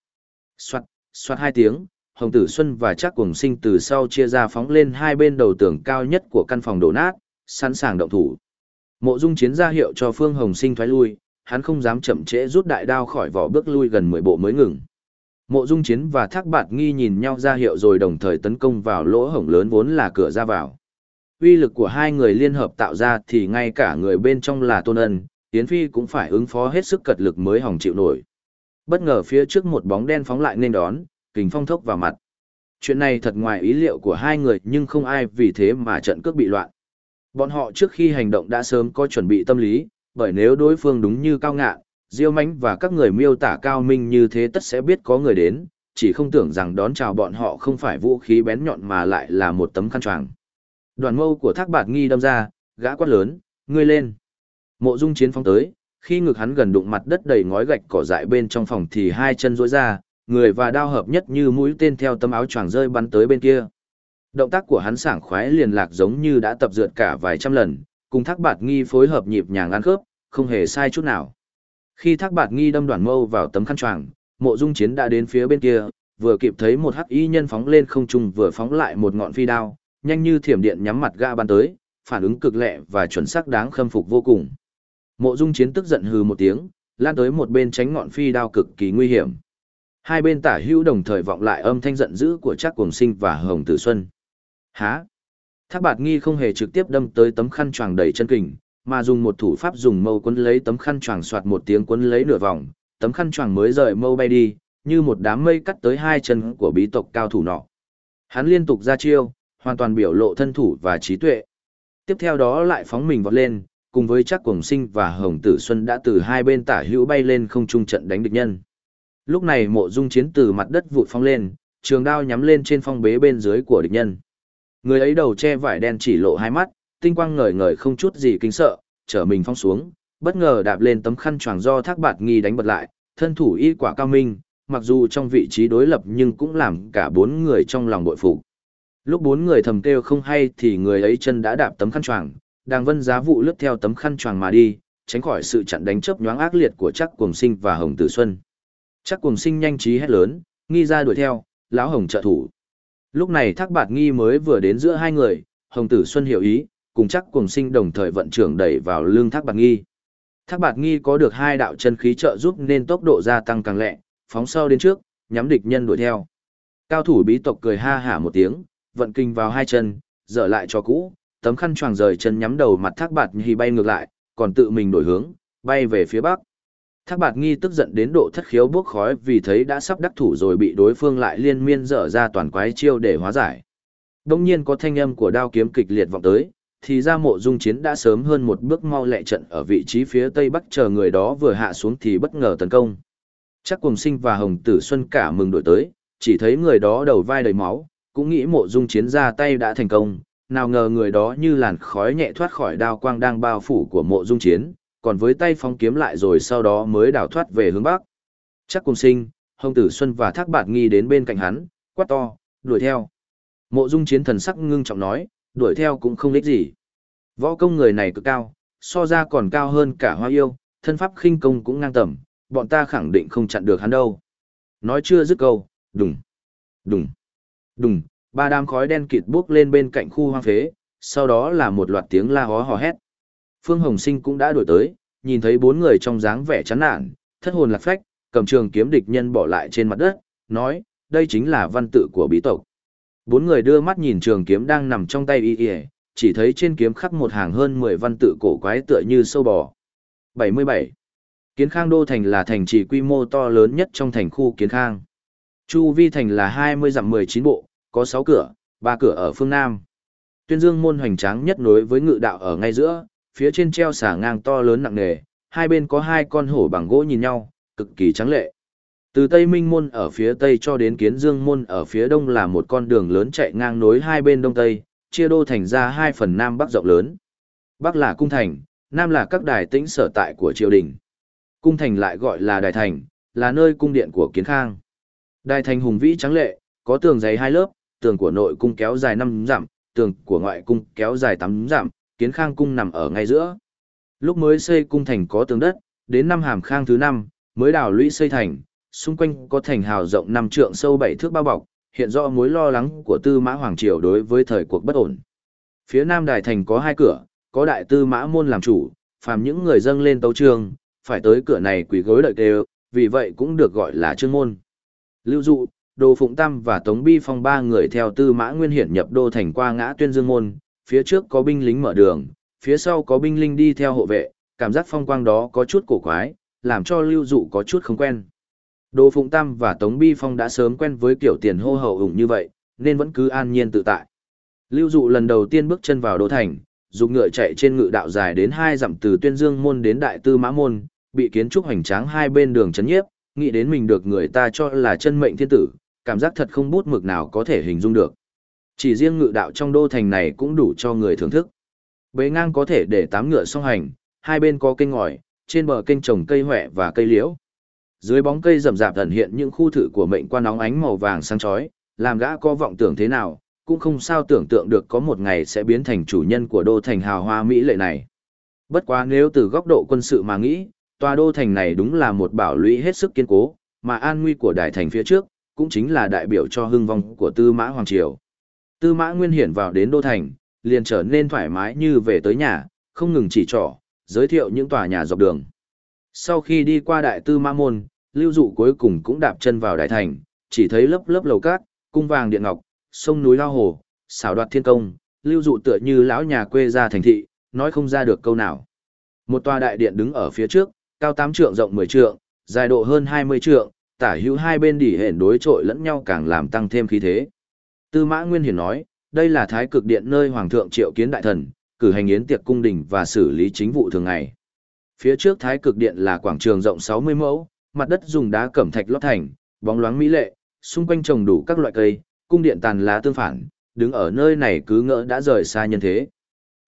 Xoát, xoát hai tiếng, Hồng Tử Xuân và Trác Cuồng Sinh từ sau chia ra phóng lên hai bên đầu tường cao nhất của căn phòng đổ nát, sẵn sàng động thủ. Mộ Dung Chiến ra hiệu cho Phương Hồng Sinh thoái lui, hắn không dám chậm trễ rút đại đao khỏi vỏ bước lui gần 10 bộ mới ngừng. Mộ Dung Chiến và Thác Bạt Nghi nhìn nhau ra hiệu rồi đồng thời tấn công vào lỗ hổng lớn vốn là cửa ra vào. Uy lực của hai người liên hợp tạo ra thì ngay cả người bên trong là Tôn Ân, Yến Phi cũng phải ứng phó hết sức cật lực mới hòng chịu nổi. Bất ngờ phía trước một bóng đen phóng lại nên đón, kình phong thốc vào mặt. Chuyện này thật ngoài ý liệu của hai người nhưng không ai vì thế mà trận cước bị loạn. Bọn họ trước khi hành động đã sớm có chuẩn bị tâm lý, bởi nếu đối phương đúng như cao ngạn, diêu mánh và các người miêu tả cao minh như thế tất sẽ biết có người đến, chỉ không tưởng rằng đón chào bọn họ không phải vũ khí bén nhọn mà lại là một tấm khăn choàng. Đoàn mâu của thác bạt nghi đâm ra, gã quát lớn, ngươi lên. Mộ dung chiến phóng tới, khi ngực hắn gần đụng mặt đất đầy ngói gạch cỏ dại bên trong phòng thì hai chân duỗi ra, người và đao hợp nhất như mũi tên theo tấm áo choàng rơi bắn tới bên kia. Động tác của hắn sảng khoái liền lạc giống như đã tập dượt cả vài trăm lần, cùng thác bạt nghi phối hợp nhịp nhàng ăn khớp, không hề sai chút nào. Khi thác bạt nghi đâm đoàn mâu vào tấm khăn choàng, mộ dung chiến đã đến phía bên kia, vừa kịp thấy một hắc y nhân phóng lên không trung vừa phóng lại một ngọn phi đao, nhanh như thiểm điện nhắm mặt ga ban tới, phản ứng cực lẹ và chuẩn xác đáng khâm phục vô cùng. Mộ dung chiến tức giận hừ một tiếng, lan tới một bên tránh ngọn phi đao cực kỳ nguy hiểm. Hai bên tả hữu đồng thời vọng lại âm thanh giận dữ của Trác Cuồng Sinh và Hồng Tử Xuân. Há! Thác bạt nghi không hề trực tiếp đâm tới tấm khăn choàng đầy chân kình, mà dùng một thủ pháp dùng mâu quấn lấy tấm khăn choàng soạt một tiếng quấn lấy nửa vòng, tấm khăn choàng mới rời mâu bay đi, như một đám mây cắt tới hai chân của bí tộc cao thủ nọ. Hắn liên tục ra chiêu, hoàn toàn biểu lộ thân thủ và trí tuệ. Tiếp theo đó lại phóng mình vọt lên, cùng với chắc cuồng sinh và hồng tử xuân đã từ hai bên tả hữu bay lên không trung trận đánh địch nhân. Lúc này mộ dung chiến từ mặt đất vụt phóng lên, trường đao nhắm lên trên phong bế bên dưới của địch nhân. Người ấy đầu che vải đen chỉ lộ hai mắt, tinh quang ngời ngời không chút gì kinh sợ, trở mình phong xuống, bất ngờ đạp lên tấm khăn choàng do thác bạt nghi đánh bật lại, thân thủ y quả cao minh, mặc dù trong vị trí đối lập nhưng cũng làm cả bốn người trong lòng bội phục. Lúc bốn người thầm kêu không hay thì người ấy chân đã đạp tấm khăn choàng, đang vân giá vụ lướt theo tấm khăn choàng mà đi, tránh khỏi sự chặn đánh chớp nhoáng ác liệt của chắc cuồng sinh và hồng tử xuân. Chắc cuồng sinh nhanh trí hét lớn, nghi ra đuổi theo, lão hồng trợ thủ. Lúc này thác bạt nghi mới vừa đến giữa hai người, hồng tử xuân hiểu ý, cùng chắc cùng sinh đồng thời vận trưởng đẩy vào lưng thác bạt nghi. Thác bạt nghi có được hai đạo chân khí trợ giúp nên tốc độ gia tăng càng lẹ, phóng sau đến trước, nhắm địch nhân đuổi theo. Cao thủ bí tộc cười ha hả một tiếng, vận kinh vào hai chân, dở lại cho cũ, tấm khăn choàng rời chân nhắm đầu mặt thác bạt nghi bay ngược lại, còn tự mình đổi hướng, bay về phía bắc. Thác bạt nghi tức giận đến độ thất khiếu bước khói vì thấy đã sắp đắc thủ rồi bị đối phương lại liên miên dở ra toàn quái chiêu để hóa giải. Đông nhiên có thanh âm của đao kiếm kịch liệt vọng tới, thì ra mộ dung chiến đã sớm hơn một bước mau lẹ trận ở vị trí phía tây bắc chờ người đó vừa hạ xuống thì bất ngờ tấn công. Chắc cùng sinh và hồng tử xuân cả mừng đổi tới, chỉ thấy người đó đầu vai đầy máu, cũng nghĩ mộ dung chiến ra tay đã thành công, nào ngờ người đó như làn khói nhẹ thoát khỏi đao quang đang bao phủ của mộ dung chiến, còn với tay phóng kiếm lại rồi sau đó mới đảo thoát về hướng bắc. Chắc cùng sinh, hồng tử xuân và thác bạt nghi đến bên cạnh hắn, quát to, đuổi theo. Mộ dung chiến thần sắc ngưng trọng nói, đuổi theo cũng không ích gì. Võ công người này cực cao, so ra còn cao hơn cả hoa yêu, thân pháp khinh công cũng ngang tầm, bọn ta khẳng định không chặn được hắn đâu. Nói chưa dứt câu, đùng, đùng, đùng, ba đám khói đen kịt bước lên bên cạnh khu hoang phế, sau đó là một loạt tiếng la hó hò hét. Phương Hồng Sinh cũng đã đuổi tới, nhìn thấy bốn người trong dáng vẻ chán nản, thất hồn lạc phách, cầm trường kiếm địch nhân bỏ lại trên mặt đất, nói, đây chính là văn tự của bí tộc. Bốn người đưa mắt nhìn trường kiếm đang nằm trong tay y y, chỉ thấy trên kiếm khắc một hàng hơn 10 văn tự cổ quái tựa như sâu bò. 77. Kiến Khang Đô Thành là thành trì quy mô to lớn nhất trong thành khu Kiến Khang. Chu Vi Thành là 20 dặm 19 bộ, có 6 cửa, 3 cửa ở phương Nam. Tuyên Dương môn hoành tráng nhất nối với ngự đạo ở ngay giữa, phía trên treo xả ngang to lớn nặng nề, hai bên có hai con hổ bằng gỗ nhìn nhau, cực kỳ trắng lệ. Từ Tây Minh Môn ở phía Tây cho đến Kiến Dương Môn ở phía Đông là một con đường lớn chạy ngang nối hai bên Đông Tây, chia đô thành ra hai phần Nam Bắc rộng lớn. Bắc là Cung Thành, Nam là các đài tĩnh sở tại của triều đình. Cung Thành lại gọi là Đài Thành, là nơi cung điện của Kiến Khang. Đài Thành hùng vĩ trắng lệ, có tường dày hai lớp, tường của nội cung kéo dài 5 dặm, tường của ngoại cung kéo dài 8 dặm, Kiến Khang cung nằm ở ngay giữa. Lúc mới xây cung thành có tường đất, đến năm Hàm Khang thứ năm mới đào lũy xây thành, xung quanh có thành hào rộng năm trượng sâu bảy thước bao bọc, hiện rõ mối lo lắng của Tư Mã Hoàng triều đối với thời cuộc bất ổn. Phía Nam Đài thành có hai cửa, có đại Tư Mã môn làm chủ, phàm những người dâng lên tấu trường, phải tới cửa này quỳ gối đợi đều, vì vậy cũng được gọi là trương môn. Lưu dụ, Đồ Phụng Tam và Tống Bi Phong ba người theo Tư Mã Nguyên Hiển nhập đô thành qua ngã Tuyên Dương môn, phía trước có binh lính mở đường, phía sau có binh linh đi theo hộ vệ, cảm giác phong quang đó có chút cổ quái, làm cho Lưu dụ có chút không quen. Đồ Phụng Tam và Tống Bi Phong đã sớm quen với kiểu tiền hô hậu ủng như vậy, nên vẫn cứ an nhiên tự tại. Lưu Dụ lần đầu tiên bước chân vào đô thành, dùng ngựa chạy trên ngự đạo dài đến hai dặm từ Tuyên Dương môn đến Đại Tư Mã môn, bị kiến trúc hoành tráng hai bên đường chấn nhiếp, nghĩ đến mình được người ta cho là chân mệnh thiên tử, cảm giác thật không bút mực nào có thể hình dung được. Chỉ riêng ngự đạo trong đô thành này cũng đủ cho người thưởng thức. Bế ngang có thể để tám ngựa song hành, hai bên có kênh ngòi, trên bờ kênh trồng cây huệ và cây liễu. Dưới bóng cây rậm rạp ẩn hiện những khu thự của mệnh quan nóng ánh màu vàng sáng chói, làm gã có vọng tưởng thế nào, cũng không sao tưởng tượng được có một ngày sẽ biến thành chủ nhân của đô thành hào hoa mỹ lệ này. Bất quá nếu từ góc độ quân sự mà nghĩ, tòa đô thành này đúng là một bảo lũy hết sức kiên cố, mà an nguy của đại thành phía trước, cũng chính là đại biểu cho hưng vong của Tư Mã Hoàng Triều. Tư Mã Nguyên Hiển vào đến đô thành, liền trở nên thoải mái như về tới nhà, không ngừng chỉ trỏ, giới thiệu những tòa nhà dọc đường. Sau khi đi qua đại tư mã môn, lưu dụ cuối cùng cũng đạp chân vào đại thành, chỉ thấy lớp lớp lầu cát, cung vàng điện ngọc, sông núi lao hồ, xảo đoạt thiên công, lưu dụ tựa như lão nhà quê ra thành thị, nói không ra được câu nào. Một tòa đại điện đứng ở phía trước, cao 8 trượng rộng 10 trượng, dài độ hơn 20 trượng, tả hữu hai bên đỉ hển đối trội lẫn nhau càng làm tăng thêm khí thế. Tư Mã Nguyên Hiển nói, đây là thái cực điện nơi hoàng thượng triệu kiến đại thần, cử hành yến tiệc cung đình và xử lý chính vụ thường ngày. Phía trước thái cực điện là quảng trường rộng 60 mẫu, mặt đất dùng đá cẩm thạch lót thành, bóng loáng mỹ lệ, xung quanh trồng đủ các loại cây, cung điện tàn lá tương phản, đứng ở nơi này cứ ngỡ đã rời xa nhân thế.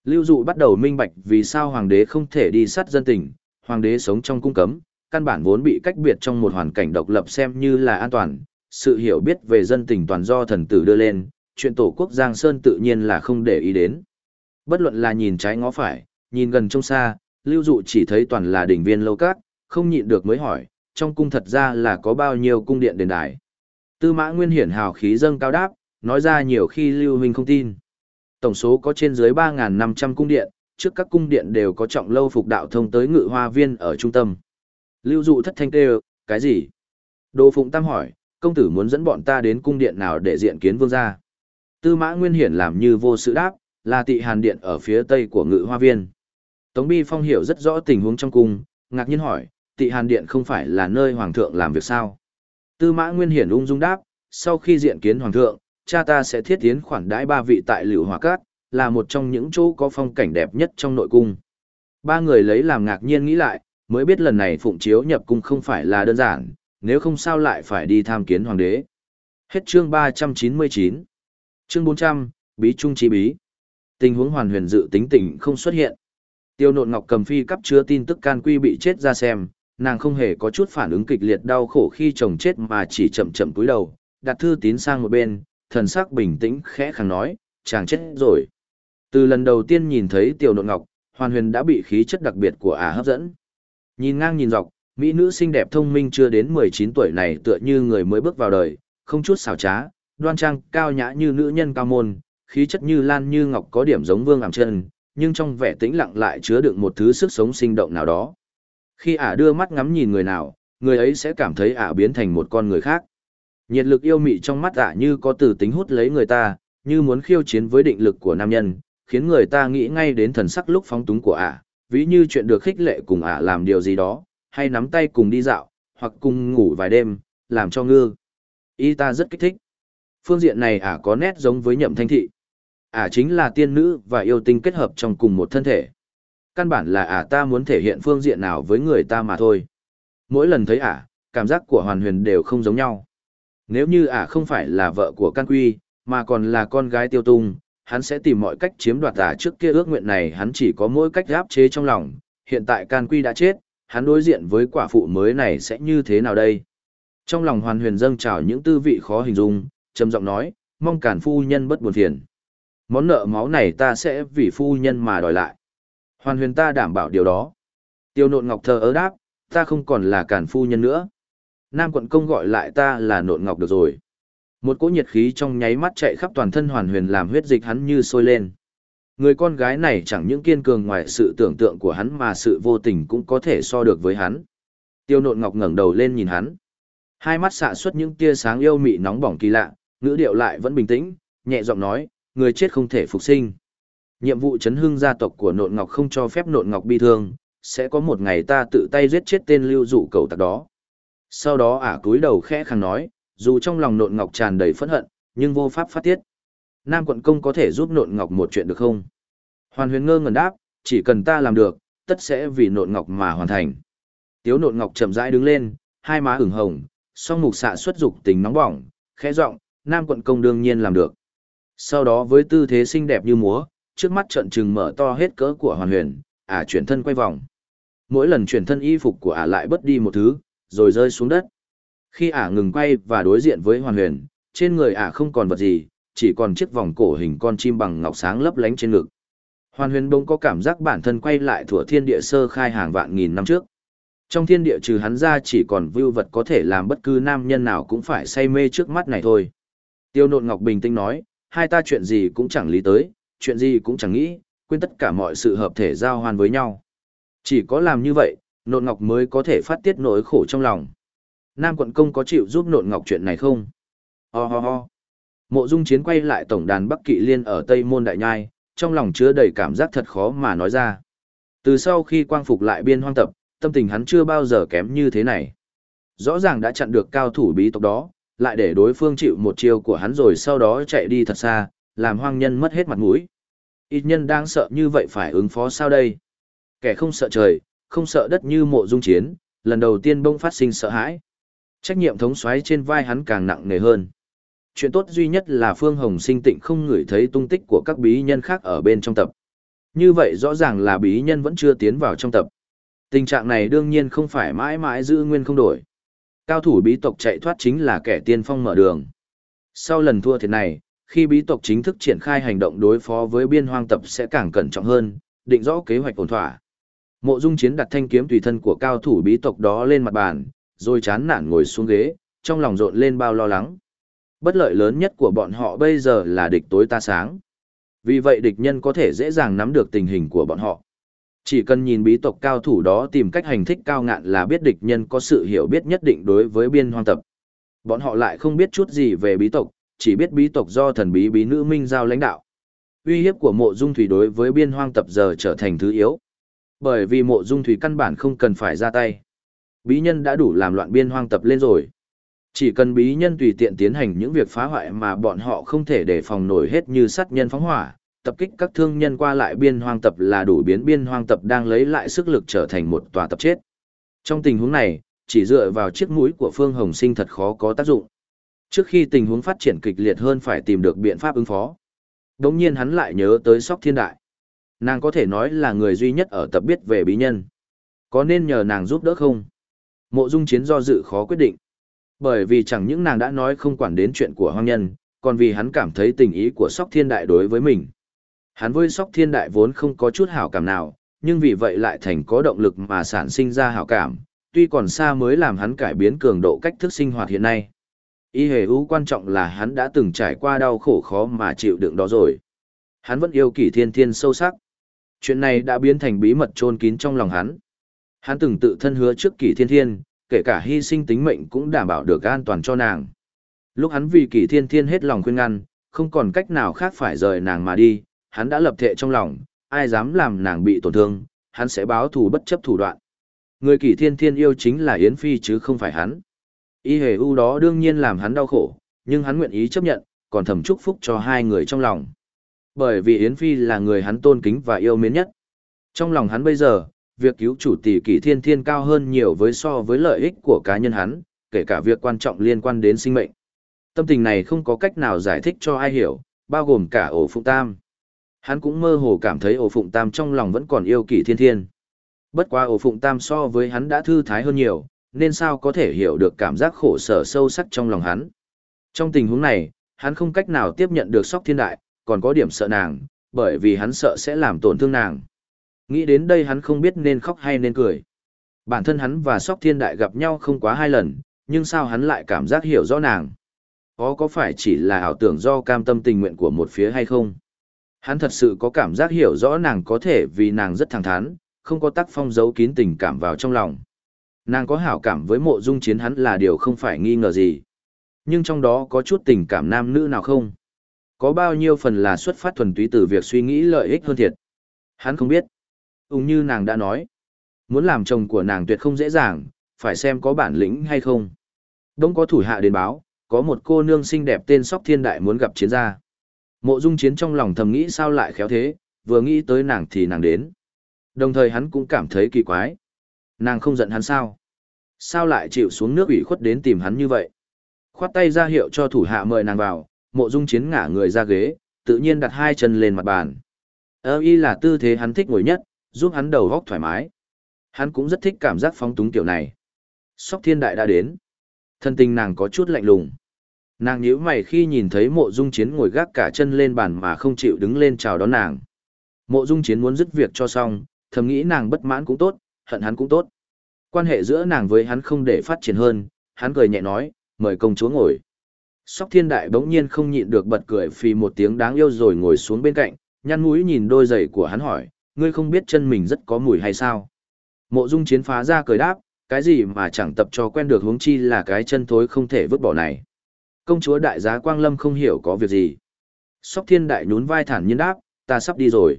Lưu dụ bắt đầu minh bạch vì sao hoàng đế không thể đi sát dân tình, hoàng đế sống trong cung cấm, căn bản vốn bị cách biệt trong một hoàn cảnh độc lập xem như là an toàn, sự hiểu biết về dân tình toàn do thần tử đưa lên, chuyện tổ quốc Giang Sơn tự nhiên là không để ý đến. Bất luận là nhìn trái ngó phải, nhìn gần trông xa, lưu dụ chỉ thấy toàn là đỉnh viên lâu cát, không nhịn được mới hỏi, trong cung thật ra là có bao nhiêu cung điện đền đài. Tư mã nguyên hiển hào khí dâng cao đáp, nói ra nhiều khi lưu huynh không tin. Tổng số có trên dưới 3.500 cung điện, trước các cung điện đều có trọng lâu phục đạo thông tới ngự hoa viên ở trung tâm. Lưu dụ thất thanh kêu, cái gì? Đồ Phụng Tam hỏi, công tử muốn dẫn bọn ta đến cung điện nào để diện kiến vương gia? Tư mã nguyên hiển làm như vô sự đáp, là tị hàn điện ở phía tây của ngự hoa viên. Tống Bi Phong hiểu rất rõ tình huống trong cung, ngạc nhiên hỏi, tị hàn điện không phải là nơi hoàng thượng làm việc sao? Tư mã nguyên hiển ung dung đáp, sau khi diện kiến hoàng thượng, cha ta sẽ thiết tiến khoản đãi ba vị tại liễu hòa cát, là một trong những chỗ có phong cảnh đẹp nhất trong nội cung. Ba người lấy làm ngạc nhiên nghĩ lại, mới biết lần này phụng chiếu nhập cung không phải là đơn giản, nếu không sao lại phải đi tham kiến hoàng đế. Hết chương 399. Chương 400, Bí Trung Chi Bí. Tình huống hoàn huyền dự tính tình không xuất hiện. Tiêu nộn ngọc cầm phi cấp chứa tin tức can quy bị chết ra xem, nàng không hề có chút phản ứng kịch liệt đau khổ khi chồng chết mà chỉ chậm chậm cúi đầu, đặt thư tín sang một bên, thần sắc bình tĩnh khẽ khàng nói, chàng chết rồi. Từ lần đầu tiên nhìn thấy tiểu nộn ngọc, hoàn huyền đã bị khí chất đặc biệt của ả hấp dẫn. Nhìn ngang nhìn dọc, mỹ nữ xinh đẹp thông minh chưa đến 19 tuổi này tựa như người mới bước vào đời, không chút xảo trá, đoan trang, cao nhã như nữ nhân cao môn, khí chất như lan như ngọc có điểm giống vương ảm chân, nhưng trong vẻ tĩnh lặng lại chứa đựng một thứ sức sống sinh động nào đó. Khi ả đưa mắt ngắm nhìn người nào, người ấy sẽ cảm thấy ả biến thành một con người khác. Nhiệt lực yêu mị trong mắt ả như có từ tính hút lấy người ta, như muốn khiêu chiến với định lực của nam nhân, khiến người ta nghĩ ngay đến thần sắc lúc phóng túng của ả, ví như chuyện được khích lệ cùng ả làm điều gì đó, hay nắm tay cùng đi dạo, hoặc cùng ngủ vài đêm, làm cho ngư. Y ta rất kích thích. Phương diện này ả có nét giống với nhậm thanh thị ả chính là tiên nữ và yêu tinh kết hợp trong cùng một thân thể. Căn bản là ả ta muốn thể hiện phương diện nào với người ta mà thôi. Mỗi lần thấy ả, cảm giác của hoàn huyền đều không giống nhau. Nếu như ả không phải là vợ của Can Quy, mà còn là con gái tiêu tung, hắn sẽ tìm mọi cách chiếm đoạt ả trước kia ước nguyện này hắn chỉ có mỗi cách áp chế trong lòng. Hiện tại Can Quy đã chết, hắn đối diện với quả phụ mới này sẽ như thế nào đây? Trong lòng hoàn huyền dâng trào những tư vị khó hình dung, trầm giọng nói, mong cản phu nhân bất buồn phiền. Món nợ máu này ta sẽ vì phu nhân mà đòi lại. Hoàn huyền ta đảm bảo điều đó. Tiêu nộn ngọc thờ ớ đáp, ta không còn là cản phu nhân nữa. Nam quận công gọi lại ta là nộn ngọc được rồi. Một cỗ nhiệt khí trong nháy mắt chạy khắp toàn thân hoàn huyền làm huyết dịch hắn như sôi lên. Người con gái này chẳng những kiên cường ngoài sự tưởng tượng của hắn mà sự vô tình cũng có thể so được với hắn. Tiêu nộn ngọc ngẩng đầu lên nhìn hắn. Hai mắt xạ xuất những tia sáng yêu mị nóng bỏng kỳ lạ, ngữ điệu lại vẫn bình tĩnh, nhẹ giọng nói, người chết không thể phục sinh. Nhiệm vụ chấn hưng gia tộc của nộn ngọc không cho phép nộn ngọc bi thương, sẽ có một ngày ta tự tay giết chết tên lưu dụ cầu tặc đó. Sau đó ả cúi đầu khẽ khàng nói, dù trong lòng nộn ngọc tràn đầy phẫn hận, nhưng vô pháp phát tiết. Nam quận công có thể giúp nộn ngọc một chuyện được không? Hoàn huyền ngơ ngẩn đáp, chỉ cần ta làm được, tất sẽ vì nộn ngọc mà hoàn thành. Tiếu nộn ngọc chậm rãi đứng lên, hai má ửng hồng, song mục xạ xuất dục tình nóng bỏng, khẽ giọng, Nam quận công đương nhiên làm được. Sau đó với tư thế xinh đẹp như múa, trước mắt trận trừng mở to hết cỡ của hoàn huyền, ả chuyển thân quay vòng. Mỗi lần chuyển thân y phục của ả lại bớt đi một thứ, rồi rơi xuống đất. Khi ả ngừng quay và đối diện với hoàn huyền, trên người ả không còn vật gì, chỉ còn chiếc vòng cổ hình con chim bằng ngọc sáng lấp lánh trên ngực. Hoàn huyền bỗng có cảm giác bản thân quay lại thủa thiên địa sơ khai hàng vạn nghìn năm trước. Trong thiên địa trừ hắn ra chỉ còn vưu vật có thể làm bất cứ nam nhân nào cũng phải say mê trước mắt này thôi. Tiêu nộn ngọc bình tĩnh nói, hai ta chuyện gì cũng chẳng lý tới, chuyện gì cũng chẳng nghĩ, quên tất cả mọi sự hợp thể giao hoàn với nhau. Chỉ có làm như vậy, nộn ngọc mới có thể phát tiết nỗi khổ trong lòng. Nam quận công có chịu giúp nộn ngọc chuyện này không? Ho ho ho. Mộ dung chiến quay lại tổng đàn Bắc Kỵ Liên ở Tây Môn Đại Nhai, trong lòng chứa đầy cảm giác thật khó mà nói ra. Từ sau khi quang phục lại biên hoang tập, tâm tình hắn chưa bao giờ kém như thế này. Rõ ràng đã chặn được cao thủ bí tộc đó, lại để đối phương chịu một chiêu của hắn rồi sau đó chạy đi thật xa, làm hoang nhân mất hết mặt mũi. Ít nhân đang sợ như vậy phải ứng phó sao đây? Kẻ không sợ trời, không sợ đất như mộ dung chiến, lần đầu tiên bông phát sinh sợ hãi. Trách nhiệm thống xoáy trên vai hắn càng nặng nề hơn. Chuyện tốt duy nhất là Phương Hồng sinh tịnh không ngửi thấy tung tích của các bí nhân khác ở bên trong tập. Như vậy rõ ràng là bí nhân vẫn chưa tiến vào trong tập. Tình trạng này đương nhiên không phải mãi mãi giữ nguyên không đổi. Cao thủ bí tộc chạy thoát chính là kẻ tiên phong mở đường. Sau lần thua thiệt này, khi bí tộc chính thức triển khai hành động đối phó với biên hoang tập sẽ càng cẩn trọng hơn, định rõ kế hoạch ổn thỏa. Mộ Dung Chiến đặt thanh kiếm tùy thân của cao thủ bí tộc đó lên mặt bàn, rồi chán nản ngồi xuống ghế, trong lòng rộn lên bao lo lắng. Bất lợi lớn nhất của bọn họ bây giờ là địch tối ta sáng. Vì vậy địch nhân có thể dễ dàng nắm được tình hình của bọn họ. Chỉ cần nhìn bí tộc cao thủ đó tìm cách hành thích cao ngạn là biết địch nhân có sự hiểu biết nhất định đối với biên hoang tập. Bọn họ lại không biết chút gì về bí tộc, chỉ biết bí tộc do thần bí bí nữ minh giao lãnh đạo. Uy hiếp của mộ dung thủy đối với biên hoang tập giờ trở thành thứ yếu. Bởi vì mộ dung thủy căn bản không cần phải ra tay. Bí nhân đã đủ làm loạn biên hoang tập lên rồi. Chỉ cần bí nhân tùy tiện tiến hành những việc phá hoại mà bọn họ không thể đề phòng nổi hết như sát nhân phóng hỏa, tập kích các thương nhân qua lại biên hoang tập là đủ biến biên hoang tập đang lấy lại sức lực trở thành một tòa tập chết. Trong tình huống này, chỉ dựa vào chiếc mũi của Phương Hồng Sinh thật khó có tác dụng. Trước khi tình huống phát triển kịch liệt hơn phải tìm được biện pháp ứng phó. đống nhiên hắn lại nhớ tới Sóc Thiên Đại. Nàng có thể nói là người duy nhất ở tập biết về bí nhân. Có nên nhờ nàng giúp đỡ không? Mộ dung chiến do dự khó quyết định. Bởi vì chẳng những nàng đã nói không quản đến chuyện của hoang nhân, còn vì hắn cảm thấy tình ý của Sóc Thiên Đại đối với mình. Hắn với Sóc Thiên Đại vốn không có chút hảo cảm nào, nhưng vì vậy lại thành có động lực mà sản sinh ra hảo cảm, tuy còn xa mới làm hắn cải biến cường độ cách thức sinh hoạt hiện nay. Y hề ưu quan trọng là hắn đã từng trải qua đau khổ khó mà chịu đựng đó rồi. Hắn vẫn yêu kỷ thiên thiên sâu sắc. Chuyện này đã biến thành bí mật chôn kín trong lòng hắn. Hắn từng tự thân hứa trước kỷ thiên thiên, kể cả hy sinh tính mệnh cũng đảm bảo được an toàn cho nàng. Lúc hắn vì kỷ thiên thiên hết lòng khuyên ngăn, không còn cách nào khác phải rời nàng mà đi, hắn đã lập thệ trong lòng, ai dám làm nàng bị tổn thương, hắn sẽ báo thù bất chấp thủ đoạn. Người kỷ thiên thiên yêu chính là Yến Phi chứ không phải hắn. Y hề u đó đương nhiên làm hắn đau khổ, nhưng hắn nguyện ý chấp nhận, còn thầm chúc phúc cho hai người trong lòng. Bởi vì Yến Phi là người hắn tôn kính và yêu mến nhất. Trong lòng hắn bây giờ, việc cứu chủ tỷ kỷ thiên thiên cao hơn nhiều với so với lợi ích của cá nhân hắn, kể cả việc quan trọng liên quan đến sinh mệnh. Tâm tình này không có cách nào giải thích cho ai hiểu, bao gồm cả ổ phụng tam. Hắn cũng mơ hồ cảm thấy ổ phụng tam trong lòng vẫn còn yêu kỷ thiên thiên. Bất quá ổ phụng tam so với hắn đã thư thái hơn nhiều, nên sao có thể hiểu được cảm giác khổ sở sâu sắc trong lòng hắn. Trong tình huống này, hắn không cách nào tiếp nhận được sóc thiên đại, còn có điểm sợ nàng, bởi vì hắn sợ sẽ làm tổn thương nàng. Nghĩ đến đây hắn không biết nên khóc hay nên cười. Bản thân hắn và sóc thiên đại gặp nhau không quá hai lần, nhưng sao hắn lại cảm giác hiểu rõ nàng. Có có phải chỉ là ảo tưởng do cam tâm tình nguyện của một phía hay không? Hắn thật sự có cảm giác hiểu rõ nàng có thể vì nàng rất thẳng thắn, không có tác phong giấu kín tình cảm vào trong lòng. Nàng có hảo cảm với mộ dung chiến hắn là điều không phải nghi ngờ gì. Nhưng trong đó có chút tình cảm nam nữ nào không? Có bao nhiêu phần là xuất phát thuần túy từ việc suy nghĩ lợi ích hơn thiệt? Hắn không biết. Úng như nàng đã nói. Muốn làm chồng của nàng tuyệt không dễ dàng, phải xem có bản lĩnh hay không. Đông có thủ hạ đến báo, có một cô nương xinh đẹp tên Sóc Thiên Đại muốn gặp chiến gia. Mộ Dung Chiến trong lòng thầm nghĩ sao lại khéo thế, vừa nghĩ tới nàng thì nàng đến. Đồng thời hắn cũng cảm thấy kỳ quái. Nàng không giận hắn sao? Sao lại chịu xuống nước ủy khuất đến tìm hắn như vậy? Khoát tay ra hiệu cho thủ hạ mời nàng vào, mộ dung chiến ngả người ra ghế, tự nhiên đặt hai chân lên mặt bàn. Ơ y là tư thế hắn thích ngồi nhất, giúp hắn đầu góc thoải mái. Hắn cũng rất thích cảm giác phóng túng tiểu này. Sóc thiên đại đã đến. Thân tình nàng có chút lạnh lùng. Nàng nhíu mày khi nhìn thấy mộ dung chiến ngồi gác cả chân lên bàn mà không chịu đứng lên chào đón nàng. Mộ dung chiến muốn dứt việc cho xong, thầm nghĩ nàng bất mãn cũng tốt, hận hắn cũng tốt. Quan hệ giữa nàng với hắn không để phát triển hơn, hắn cười nhẹ nói, mời công chúa ngồi. Sóc thiên đại bỗng nhiên không nhịn được bật cười phì một tiếng đáng yêu rồi ngồi xuống bên cạnh, nhăn mũi nhìn đôi giày của hắn hỏi, ngươi không biết chân mình rất có mùi hay sao? Mộ dung chiến phá ra cười đáp, cái gì mà chẳng tập cho quen được huống chi là cái chân thối không thể vứt bỏ này. Công chúa đại giá Quang Lâm không hiểu có việc gì. Sóc thiên đại nhún vai thản nhiên đáp, ta sắp đi rồi.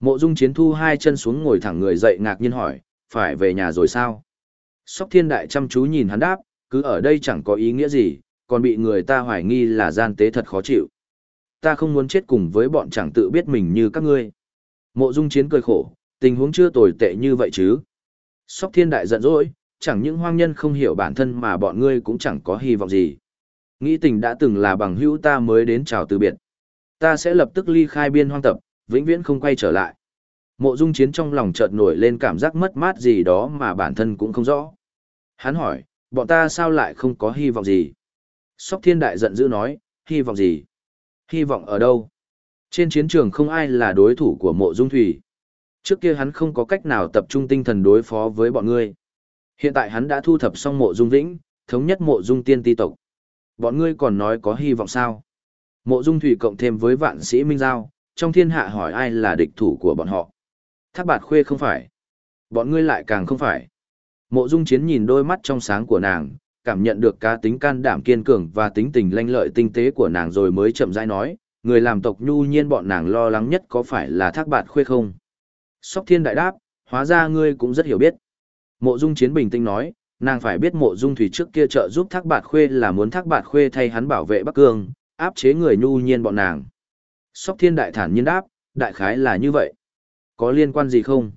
Mộ dung chiến thu hai chân xuống ngồi thẳng người dậy ngạc nhiên hỏi, phải về nhà rồi sao? Sóc thiên đại chăm chú nhìn hắn đáp, cứ ở đây chẳng có ý nghĩa gì, còn bị người ta hoài nghi là gian tế thật khó chịu. Ta không muốn chết cùng với bọn chẳng tự biết mình như các ngươi. Mộ dung chiến cười khổ, tình huống chưa tồi tệ như vậy chứ. Sóc thiên đại giận dỗi, chẳng những hoang nhân không hiểu bản thân mà bọn ngươi cũng chẳng có hy vọng gì. Nghĩ tình đã từng là bằng hữu ta mới đến chào từ biệt. Ta sẽ lập tức ly khai biên hoang tập, vĩnh viễn không quay trở lại. Mộ dung chiến trong lòng chợt nổi lên cảm giác mất mát gì đó mà bản thân cũng không rõ. Hắn hỏi, bọn ta sao lại không có hy vọng gì? Sóc thiên đại giận dữ nói, hy vọng gì? Hy vọng ở đâu? Trên chiến trường không ai là đối thủ của mộ dung thủy. Trước kia hắn không có cách nào tập trung tinh thần đối phó với bọn ngươi. Hiện tại hắn đã thu thập xong mộ dung vĩnh, thống nhất mộ dung tiên ti tộc. Bọn ngươi còn nói có hy vọng sao? Mộ dung thủy cộng thêm với vạn sĩ minh giao, trong thiên hạ hỏi ai là địch thủ của bọn họ. Thác bạt khuê không phải. Bọn ngươi lại càng không phải. Mộ dung chiến nhìn đôi mắt trong sáng của nàng, cảm nhận được cá tính can đảm kiên cường và tính tình lanh lợi tinh tế của nàng rồi mới chậm rãi nói, người làm tộc nhu nhiên bọn nàng lo lắng nhất có phải là thác bạt khuê không? Sóc thiên đại đáp, hóa ra ngươi cũng rất hiểu biết. Mộ dung chiến bình tĩnh nói, nàng phải biết mộ dung thủy trước kia trợ giúp thác bạt khuê là muốn thác bạt khuê thay hắn bảo vệ Bắc Cương, áp chế người nhu nhiên bọn nàng. Sóc thiên đại thản nhiên đáp, đại khái là như vậy. Có liên quan gì không?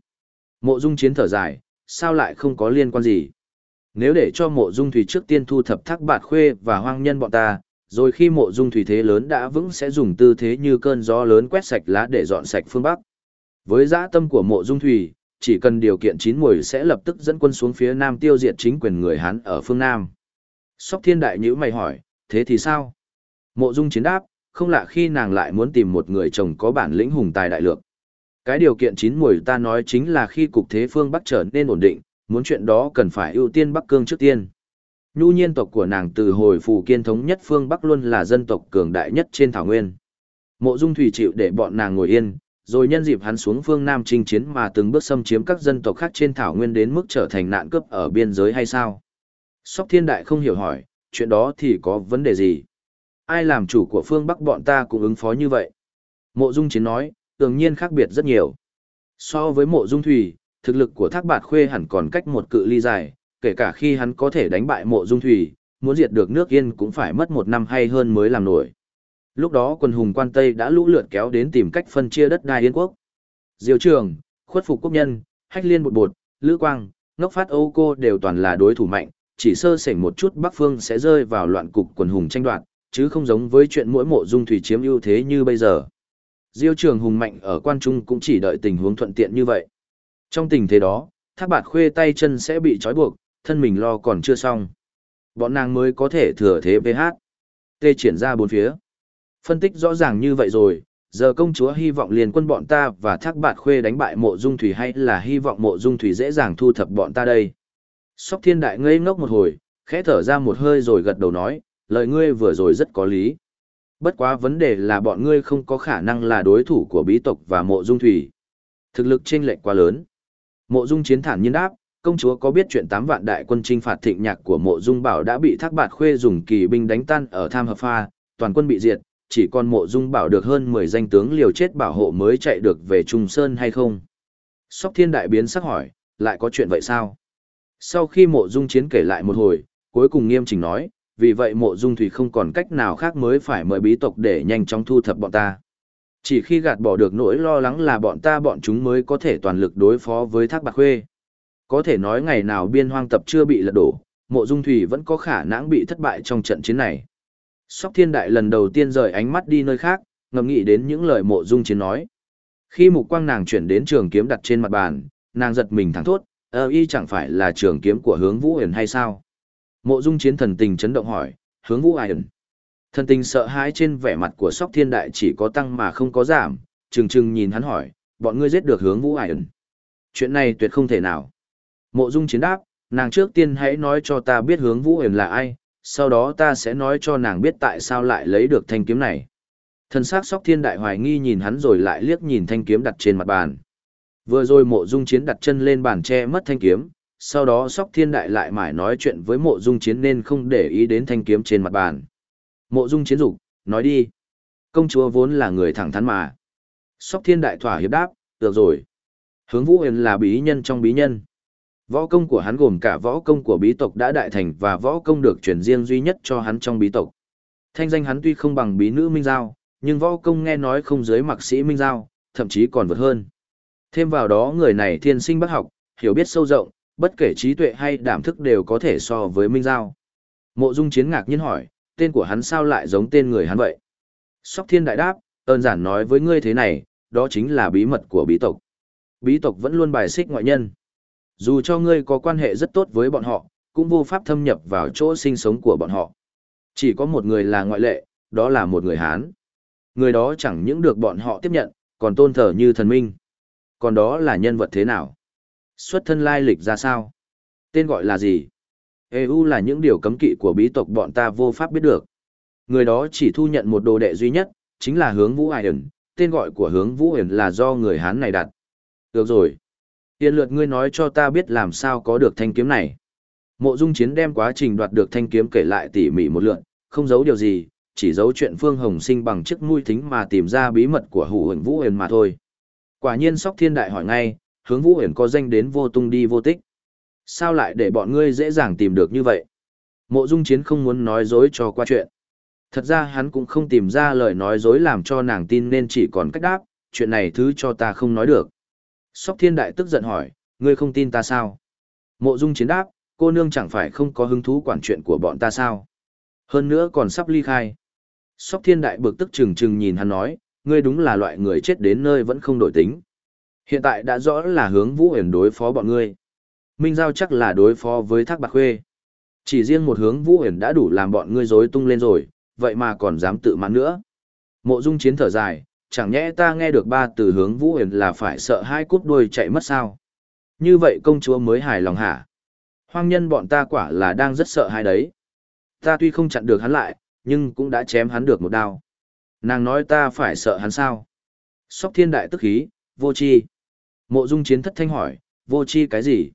Mộ dung chiến thở dài, sao lại không có liên quan gì? Nếu để cho mộ dung thủy trước tiên thu thập thác bạt khuê và hoang nhân bọn ta, rồi khi mộ dung thủy thế lớn đã vững sẽ dùng tư thế như cơn gió lớn quét sạch lá để dọn sạch phương Bắc. Với dã tâm của mộ dung thủy, chỉ cần điều kiện chín mùi sẽ lập tức dẫn quân xuống phía Nam tiêu diệt chính quyền người Hán ở phương Nam. Sóc thiên đại nhữ mày hỏi, thế thì sao? Mộ dung chiến đáp, không lạ khi nàng lại muốn tìm một người chồng có bản lĩnh hùng tài đại lược. Cái điều kiện chín mùi ta nói chính là khi cục thế phương Bắc trở nên ổn định, muốn chuyện đó cần phải ưu tiên Bắc Cương trước tiên. Nhu nhiên tộc của nàng từ hồi phù kiên thống nhất phương Bắc luôn là dân tộc cường đại nhất trên thảo nguyên. Mộ Dung Thủy chịu để bọn nàng ngồi yên, rồi nhân dịp hắn xuống phương Nam chinh chiến mà từng bước xâm chiếm các dân tộc khác trên thảo nguyên đến mức trở thành nạn cướp ở biên giới hay sao? Sóc Thiên Đại không hiểu hỏi, chuyện đó thì có vấn đề gì? Ai làm chủ của phương Bắc bọn ta cũng ứng phó như vậy? Mộ Dung Chiến nói, tự nhiên khác biệt rất nhiều. So với mộ Dung Thủy, thực lực của Thác Bạt Khuê hẳn còn cách một cự ly dài, kể cả khi hắn có thể đánh bại mộ Dung Thủy, muốn diệt được nước Yên cũng phải mất một năm hay hơn mới làm nổi. Lúc đó quân hùng quan Tây đã lũ lượt kéo đến tìm cách phân chia đất đai Yên quốc. Diêu trường, Khuất phục quốc nhân, hách liên bột bột, lữ quang, ngốc phát Âu cô đều toàn là đối thủ mạnh, chỉ sơ sảnh một chút Bắc Phương sẽ rơi vào loạn cục quần hùng tranh đoạt, chứ không giống với chuyện mỗi mộ dung thủy chiếm ưu thế như bây giờ. Diêu trường hùng mạnh ở quan trung cũng chỉ đợi tình huống thuận tiện như vậy. Trong tình thế đó, thác bạt khuê tay chân sẽ bị trói buộc, thân mình lo còn chưa xong. Bọn nàng mới có thể thừa thế VH. Tê triển ra bốn phía. Phân tích rõ ràng như vậy rồi, giờ công chúa hy vọng liền quân bọn ta và thác bạt khuê đánh bại mộ dung thủy hay là hy vọng mộ dung thủy dễ dàng thu thập bọn ta đây. Sóc thiên đại ngây ngốc một hồi, khẽ thở ra một hơi rồi gật đầu nói, lời ngươi vừa rồi rất có lý. Bất quá vấn đề là bọn ngươi không có khả năng là đối thủ của bí tộc và mộ dung thủy. Thực lực chênh lệch quá lớn. Mộ dung chiến thản nhiên đáp, công chúa có biết chuyện tám vạn đại quân trinh phạt thịnh nhạc của mộ dung bảo đã bị thác bạt khuê dùng kỳ binh đánh tan ở tham hợp pha, toàn quân bị diệt, chỉ còn mộ dung bảo được hơn 10 danh tướng liều chết bảo hộ mới chạy được về Trung Sơn hay không? Sóc thiên đại biến sắc hỏi, lại có chuyện vậy sao? Sau khi mộ dung chiến kể lại một hồi, cuối cùng nghiêm chỉnh nói, vì vậy mộ dung thủy không còn cách nào khác mới phải mời bí tộc để nhanh chóng thu thập bọn ta. Chỉ khi gạt bỏ được nỗi lo lắng là bọn ta bọn chúng mới có thể toàn lực đối phó với thác bạc khuê. Có thể nói ngày nào biên hoang tập chưa bị lật đổ, mộ dung thủy vẫn có khả năng bị thất bại trong trận chiến này. Sóc thiên đại lần đầu tiên rời ánh mắt đi nơi khác, ngầm nghĩ đến những lời mộ dung chiến nói. Khi mục quang nàng chuyển đến trường kiếm đặt trên mặt bàn, nàng giật mình thẳng thốt, ơ y chẳng phải là trường kiếm của hướng vũ huyền hay sao? Mộ dung chiến thần tình chấn động hỏi, hướng vũ huyền. Thần tình sợ hãi trên vẻ mặt của sóc thiên đại chỉ có tăng mà không có giảm, trừng trừng nhìn hắn hỏi, bọn ngươi giết được hướng vũ huyền. Chuyện này tuyệt không thể nào. Mộ dung chiến đáp, nàng trước tiên hãy nói cho ta biết hướng vũ huyền là ai, sau đó ta sẽ nói cho nàng biết tại sao lại lấy được thanh kiếm này. Thần sắc sóc thiên đại hoài nghi nhìn hắn rồi lại liếc nhìn thanh kiếm đặt trên mặt bàn. Vừa rồi mộ dung chiến đặt chân lên bàn che mất thanh kiếm, sau đó sóc thiên đại lại mải nói chuyện với mộ dung chiến nên không để ý đến thanh kiếm trên mặt bàn. Mộ dung chiến dục nói đi. Công chúa vốn là người thẳng thắn mà. Sóc thiên đại thỏa hiệp đáp, được rồi. Hướng vũ huyền là bí nhân trong bí nhân. Võ công của hắn gồm cả võ công của bí tộc đã đại thành và võ công được truyền riêng duy nhất cho hắn trong bí tộc. Thanh danh hắn tuy không bằng bí nữ Minh Giao, nhưng võ công nghe nói không dưới mặc sĩ Minh Giao, thậm chí còn vượt hơn. Thêm vào đó người này thiên sinh bác học, hiểu biết sâu rộng, bất kể trí tuệ hay đảm thức đều có thể so với Minh Giao. Mộ Dung Chiến ngạc nhiên hỏi, tên của hắn sao lại giống tên người hắn vậy? Sóc Thiên Đại đáp, ơn giản nói với ngươi thế này, đó chính là bí mật của bí tộc. Bí tộc vẫn luôn bài xích ngoại nhân. Dù cho ngươi có quan hệ rất tốt với bọn họ, cũng vô pháp thâm nhập vào chỗ sinh sống của bọn họ. Chỉ có một người là ngoại lệ, đó là một người Hán. Người đó chẳng những được bọn họ tiếp nhận, còn tôn thờ như thần minh. Còn đó là nhân vật thế nào? Xuất thân lai lịch ra sao? Tên gọi là gì? EU là những điều cấm kỵ của bí tộc bọn ta vô pháp biết được. Người đó chỉ thu nhận một đồ đệ duy nhất, chính là hướng Vũ Ải ẩn. Tên gọi của hướng Vũ Hiển là do người Hán này đặt. Được rồi. Tiên lượt ngươi nói cho ta biết làm sao có được thanh kiếm này. Mộ Dung Chiến đem quá trình đoạt được thanh kiếm kể lại tỉ mỉ một lượt, không giấu điều gì, chỉ giấu chuyện Phương Hồng Sinh bằng chiếc mũi thính mà tìm ra bí mật của Hủ Huyền Vũ Huyền mà thôi. Quả nhiên Sóc Thiên Đại hỏi ngay, hướng Vũ Huyền có danh đến vô tung đi vô tích. Sao lại để bọn ngươi dễ dàng tìm được như vậy? Mộ Dung Chiến không muốn nói dối cho qua chuyện. Thật ra hắn cũng không tìm ra lời nói dối làm cho nàng tin nên chỉ còn cách đáp, chuyện này thứ cho ta không nói được. Sóc thiên đại tức giận hỏi, ngươi không tin ta sao? Mộ dung chiến đáp, cô nương chẳng phải không có hứng thú quản chuyện của bọn ta sao? Hơn nữa còn sắp ly khai. Sóc thiên đại bực tức chừng chừng nhìn hắn nói, ngươi đúng là loại người chết đến nơi vẫn không đổi tính. Hiện tại đã rõ là hướng vũ huyền đối phó bọn ngươi. Minh Giao chắc là đối phó với thác bạc khuê. Chỉ riêng một hướng vũ huyền đã đủ làm bọn ngươi rối tung lên rồi, vậy mà còn dám tự mãn nữa. Mộ dung chiến thở dài, chẳng nhẽ ta nghe được ba từ hướng vũ huyền là phải sợ hai cút đuôi chạy mất sao. Như vậy công chúa mới hài lòng hả? Hoang nhân bọn ta quả là đang rất sợ hai đấy. Ta tuy không chặn được hắn lại, nhưng cũng đã chém hắn được một đao. Nàng nói ta phải sợ hắn sao? Sóc thiên đại tức khí, vô chi. Mộ dung chiến thất thanh hỏi, vô chi cái gì?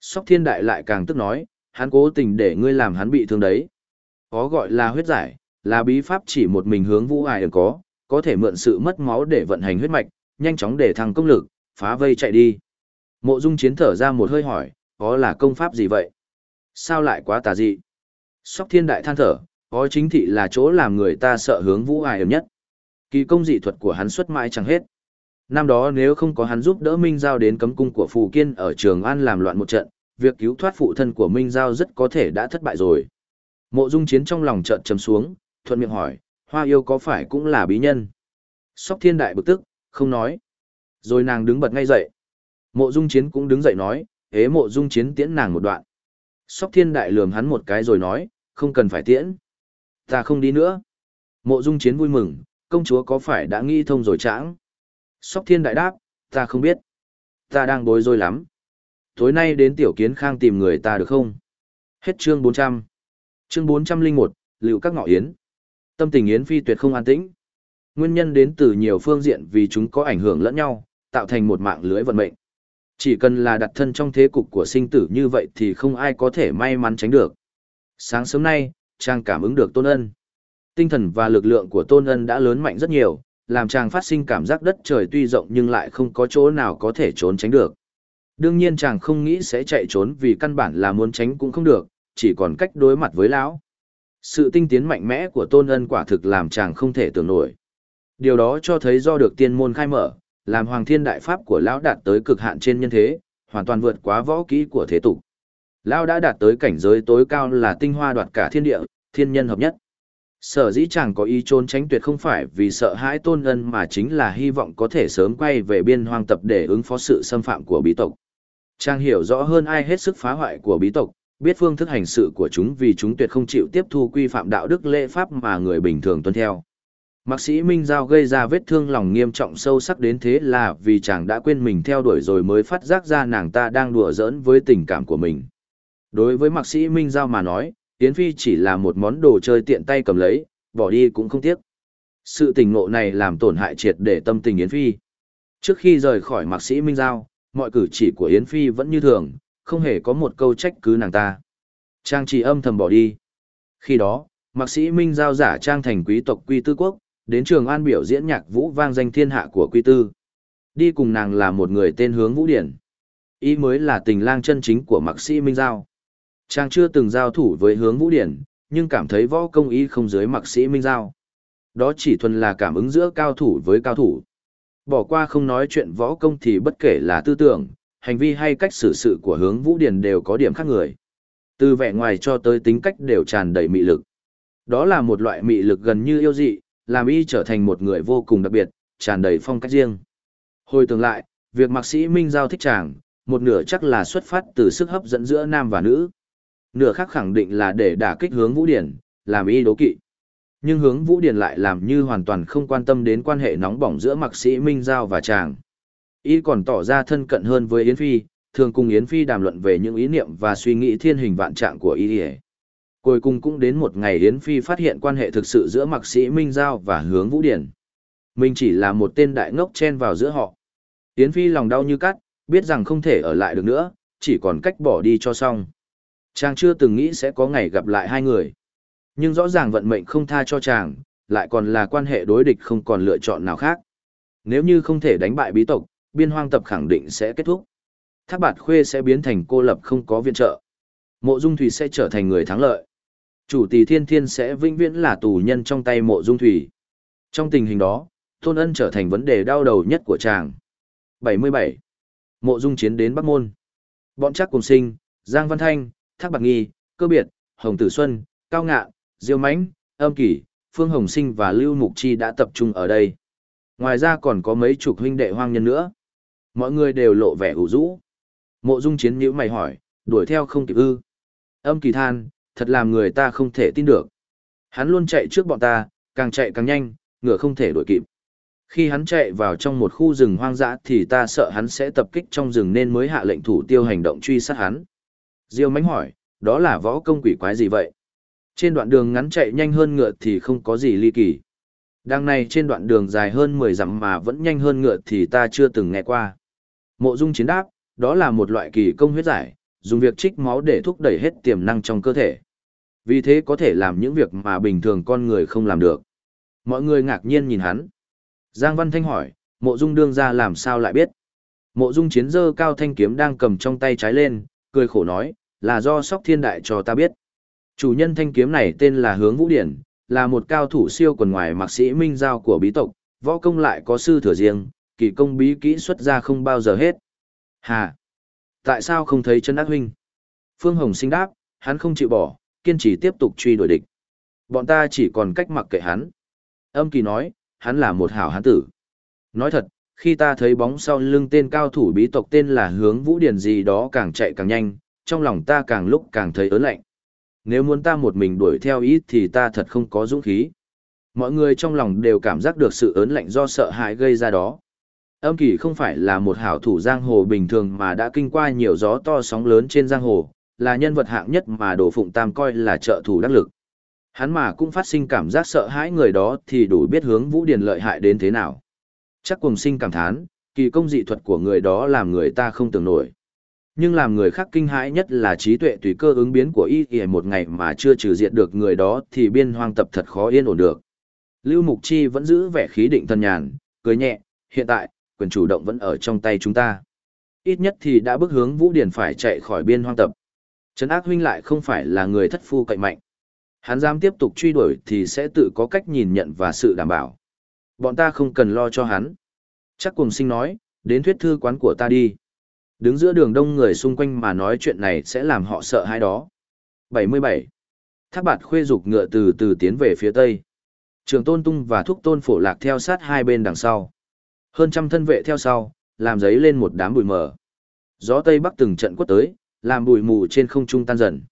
Sóc thiên đại lại càng tức nói, hắn cố tình để ngươi làm hắn bị thương đấy. Có gọi là huyết giải, là bí pháp chỉ một mình hướng vũ hải ải có, có thể mượn sự mất máu để vận hành huyết mạch, nhanh chóng để thăng công lực, phá vây chạy đi. Mộ Dung Chiến thở ra một hơi hỏi, có là công pháp gì vậy? Sao lại quá tà dị? Sóc Thiên Đại than thở, có chính thị là chỗ làm người ta sợ hướng Vũ Ai nhất. Kỳ công dị thuật của hắn xuất mãi chẳng hết. Năm đó nếu không có hắn giúp đỡ Minh Giao đến cấm cung của Phù Kiên ở Trường An làm loạn một trận, việc cứu thoát phụ thân của Minh Giao rất có thể đã thất bại rồi. Mộ Dung Chiến trong lòng chợt trầm xuống, thuận miệng hỏi, Hoa yêu có phải cũng là bí nhân? Sóc Thiên Đại bực tức, không nói. Rồi nàng đứng bật ngay dậy. Mộ Dung Chiến cũng đứng dậy nói, ế Mộ Dung Chiến tiễn nàng một đoạn. Sóc Thiên Đại lườm hắn một cái rồi nói, không cần phải tiễn. Ta không đi nữa. Mộ Dung Chiến vui mừng, công chúa có phải đã nghĩ thông rồi chãng? Sóc Thiên Đại đáp, ta không biết. Ta đang bối rối lắm. Tối nay đến Tiểu Kiến Khang tìm người ta được không? Hết chương 400. Chương 401, Lưu các ngọ yến. Tâm tình Yến Phi tuyệt không an tĩnh. Nguyên nhân đến từ nhiều phương diện vì chúng có ảnh hưởng lẫn nhau, tạo thành một mạng lưới vận mệnh. Chỉ cần là đặt thân trong thế cục của sinh tử như vậy thì không ai có thể may mắn tránh được. Sáng sớm nay, Trang cảm ứng được Tôn Ân. Tinh thần và lực lượng của Tôn Ân đã lớn mạnh rất nhiều, làm trang phát sinh cảm giác đất trời tuy rộng nhưng lại không có chỗ nào có thể trốn tránh được. Đương nhiên chàng không nghĩ sẽ chạy trốn vì căn bản là muốn tránh cũng không được, chỉ còn cách đối mặt với lão. Sự tinh tiến mạnh mẽ của Tôn Ân quả thực làm chàng không thể tưởng nổi. Điều đó cho thấy do được tiên môn khai mở, làm hoàng thiên đại pháp của lão đạt tới cực hạn trên nhân thế, hoàn toàn vượt quá võ kỹ của thế tục. Lão đã đạt tới cảnh giới tối cao là tinh hoa đoạt cả thiên địa, thiên nhân hợp nhất. Sở dĩ chàng có ý trốn tránh tuyệt không phải vì sợ hãi tôn ân mà chính là hy vọng có thể sớm quay về biên hoang tập để ứng phó sự xâm phạm của bí tộc. Chàng hiểu rõ hơn ai hết sức phá hoại của bí tộc, biết phương thức hành sự của chúng vì chúng tuyệt không chịu tiếp thu quy phạm đạo đức lễ pháp mà người bình thường tuân theo. Mạc sĩ Minh Giao gây ra vết thương lòng nghiêm trọng sâu sắc đến thế là vì chàng đã quên mình theo đuổi rồi mới phát giác ra nàng ta đang đùa giỡn với tình cảm của mình. Đối với mạc sĩ Minh Giao mà nói, Yến Phi chỉ là một món đồ chơi tiện tay cầm lấy, bỏ đi cũng không tiếc. Sự tình ngộ này làm tổn hại triệt để tâm tình Yến Phi. Trước khi rời khỏi mạc sĩ Minh Giao, mọi cử chỉ của Yến Phi vẫn như thường, không hề có một câu trách cứ nàng ta. Trang chỉ âm thầm bỏ đi. Khi đó, mạc sĩ Minh Giao giả trang thành quý tộc quy tư quốc, đến trường an biểu diễn nhạc vũ vang danh thiên hạ của quy tư. Đi cùng nàng là một người tên hướng vũ điển. Ý mới là tình lang chân chính của mạc sĩ Minh Giao. Trang chưa từng giao thủ với hướng vũ điển, nhưng cảm thấy võ công ý không dưới mạc sĩ Minh Giao. Đó chỉ thuần là cảm ứng giữa cao thủ với cao thủ. Bỏ qua không nói chuyện võ công thì bất kể là tư tưởng, hành vi hay cách xử sự của hướng vũ Điền đều có điểm khác người. Từ vẻ ngoài cho tới tính cách đều tràn đầy mị lực. Đó là một loại mị lực gần như yêu dị, làm y trở thành một người vô cùng đặc biệt, tràn đầy phong cách riêng. Hồi tưởng lại, việc mạc sĩ Minh Giao thích chàng, một nửa chắc là xuất phát từ sức hấp dẫn giữa nam và nữ. Nửa khác khẳng định là để đả kích hướng Vũ Điển, làm y đố kỵ. Nhưng hướng Vũ Điển lại làm như hoàn toàn không quan tâm đến quan hệ nóng bỏng giữa mạc sĩ Minh Giao và chàng. Y còn tỏ ra thân cận hơn với Yến Phi, thường cùng Yến Phi đàm luận về những ý niệm và suy nghĩ thiên hình vạn trạng của Y. Cuối cùng cũng đến một ngày Yến Phi phát hiện quan hệ thực sự giữa mạc sĩ Minh Giao và hướng Vũ Điển. Mình chỉ là một tên đại ngốc chen vào giữa họ. Yến Phi lòng đau như cắt, biết rằng không thể ở lại được nữa, chỉ còn cách bỏ đi cho xong. Chàng chưa từng nghĩ sẽ có ngày gặp lại hai người. Nhưng rõ ràng vận mệnh không tha cho chàng, lại còn là quan hệ đối địch không còn lựa chọn nào khác. Nếu như không thể đánh bại bí tộc, biên hoang tập khẳng định sẽ kết thúc. Thác bạt khuê sẽ biến thành cô lập không có viện trợ. Mộ Dung Thủy sẽ trở thành người thắng lợi. Chủ tỷ thiên thiên sẽ vĩnh viễn là tù nhân trong tay mộ Dung Thủy. Trong tình hình đó, Tôn Ân trở thành vấn đề đau đầu nhất của chàng. 77. Mộ Dung chiến đến Bắc Môn. Bọn chắc cùng sinh, Giang Văn Thanh, Thác Bạc Nghi, Cơ Biệt, Hồng Tử Xuân, Cao Ngạ, Diêu Mãnh, Âm Kỷ, Phương Hồng Sinh và Lưu Mục Chi đã tập trung ở đây. Ngoài ra còn có mấy chục huynh đệ hoang nhân nữa. Mọi người đều lộ vẻ ủ rũ. Mộ Dung Chiến nhíu mày hỏi, đuổi theo không kịp ư? Âm Kỳ than, thật làm người ta không thể tin được. Hắn luôn chạy trước bọn ta, càng chạy càng nhanh, ngựa không thể đuổi kịp. Khi hắn chạy vào trong một khu rừng hoang dã thì ta sợ hắn sẽ tập kích trong rừng nên mới hạ lệnh thủ tiêu hành động truy sát hắn. Diêu mánh hỏi, đó là võ công quỷ quái gì vậy? Trên đoạn đường ngắn chạy nhanh hơn ngựa thì không có gì ly kỳ. Đang này trên đoạn đường dài hơn 10 dặm mà vẫn nhanh hơn ngựa thì ta chưa từng nghe qua. Mộ dung chiến đáp, đó là một loại kỳ công huyết giải, dùng việc trích máu để thúc đẩy hết tiềm năng trong cơ thể. Vì thế có thể làm những việc mà bình thường con người không làm được. Mọi người ngạc nhiên nhìn hắn. Giang Văn Thanh hỏi, mộ dung đương ra làm sao lại biết. Mộ dung chiến dơ cao thanh kiếm đang cầm trong tay trái lên, cười khổ nói, là do sóc thiên đại cho ta biết. Chủ nhân thanh kiếm này tên là Hướng Vũ Điển, là một cao thủ siêu quần ngoài mạc sĩ minh giao của bí tộc, võ công lại có sư thừa riêng, kỳ công bí kỹ xuất ra không bao giờ hết. Hà! Tại sao không thấy chân ác huynh? Phương Hồng sinh đáp, hắn không chịu bỏ, kiên trì tiếp tục truy đuổi địch. Bọn ta chỉ còn cách mặc kệ hắn. Âm kỳ nói, hắn là một hảo hán tử. Nói thật, khi ta thấy bóng sau lưng tên cao thủ bí tộc tên là hướng vũ điển gì đó càng chạy càng nhanh, trong lòng ta càng lúc càng thấy ớn lạnh. Nếu muốn ta một mình đuổi theo ít thì ta thật không có dũng khí. Mọi người trong lòng đều cảm giác được sự ớn lạnh do sợ hãi gây ra đó. Âm kỳ không phải là một hảo thủ giang hồ bình thường mà đã kinh qua nhiều gió to sóng lớn trên giang hồ, là nhân vật hạng nhất mà Đồ Phụng Tam coi là trợ thủ đắc lực. Hắn mà cũng phát sinh cảm giác sợ hãi người đó thì đủ biết hướng Vũ Điền lợi hại đến thế nào. Chắc cùng sinh cảm thán, kỳ công dị thuật của người đó làm người ta không tưởng nổi. Nhưng làm người khác kinh hãi nhất là trí tuệ tùy cơ ứng biến của y y một ngày mà chưa trừ diệt được người đó thì biên hoang tập thật khó yên ổn được. Lưu Mục Chi vẫn giữ vẻ khí định thân nhàn, cười nhẹ, hiện tại, quyền chủ động vẫn ở trong tay chúng ta. Ít nhất thì đã bước hướng Vũ Điển phải chạy khỏi biên hoang tập. Trấn ác huynh lại không phải là người thất phu cậy mạnh. Hắn dám tiếp tục truy đuổi thì sẽ tự có cách nhìn nhận và sự đảm bảo. Bọn ta không cần lo cho hắn. Chắc cùng sinh nói, đến thuyết thư quán của ta đi. Đứng giữa đường đông người xung quanh mà nói chuyện này sẽ làm họ sợ hãi đó. 77. Thác bạt khuê dục ngựa từ từ tiến về phía tây. Trường tôn tung và thúc tôn phổ lạc theo sát hai bên đằng sau. Hơn trăm thân vệ theo sau, làm giấy lên một đám bụi mờ. Gió tây bắc từng trận quất tới, làm bụi mù trên không trung tan dần.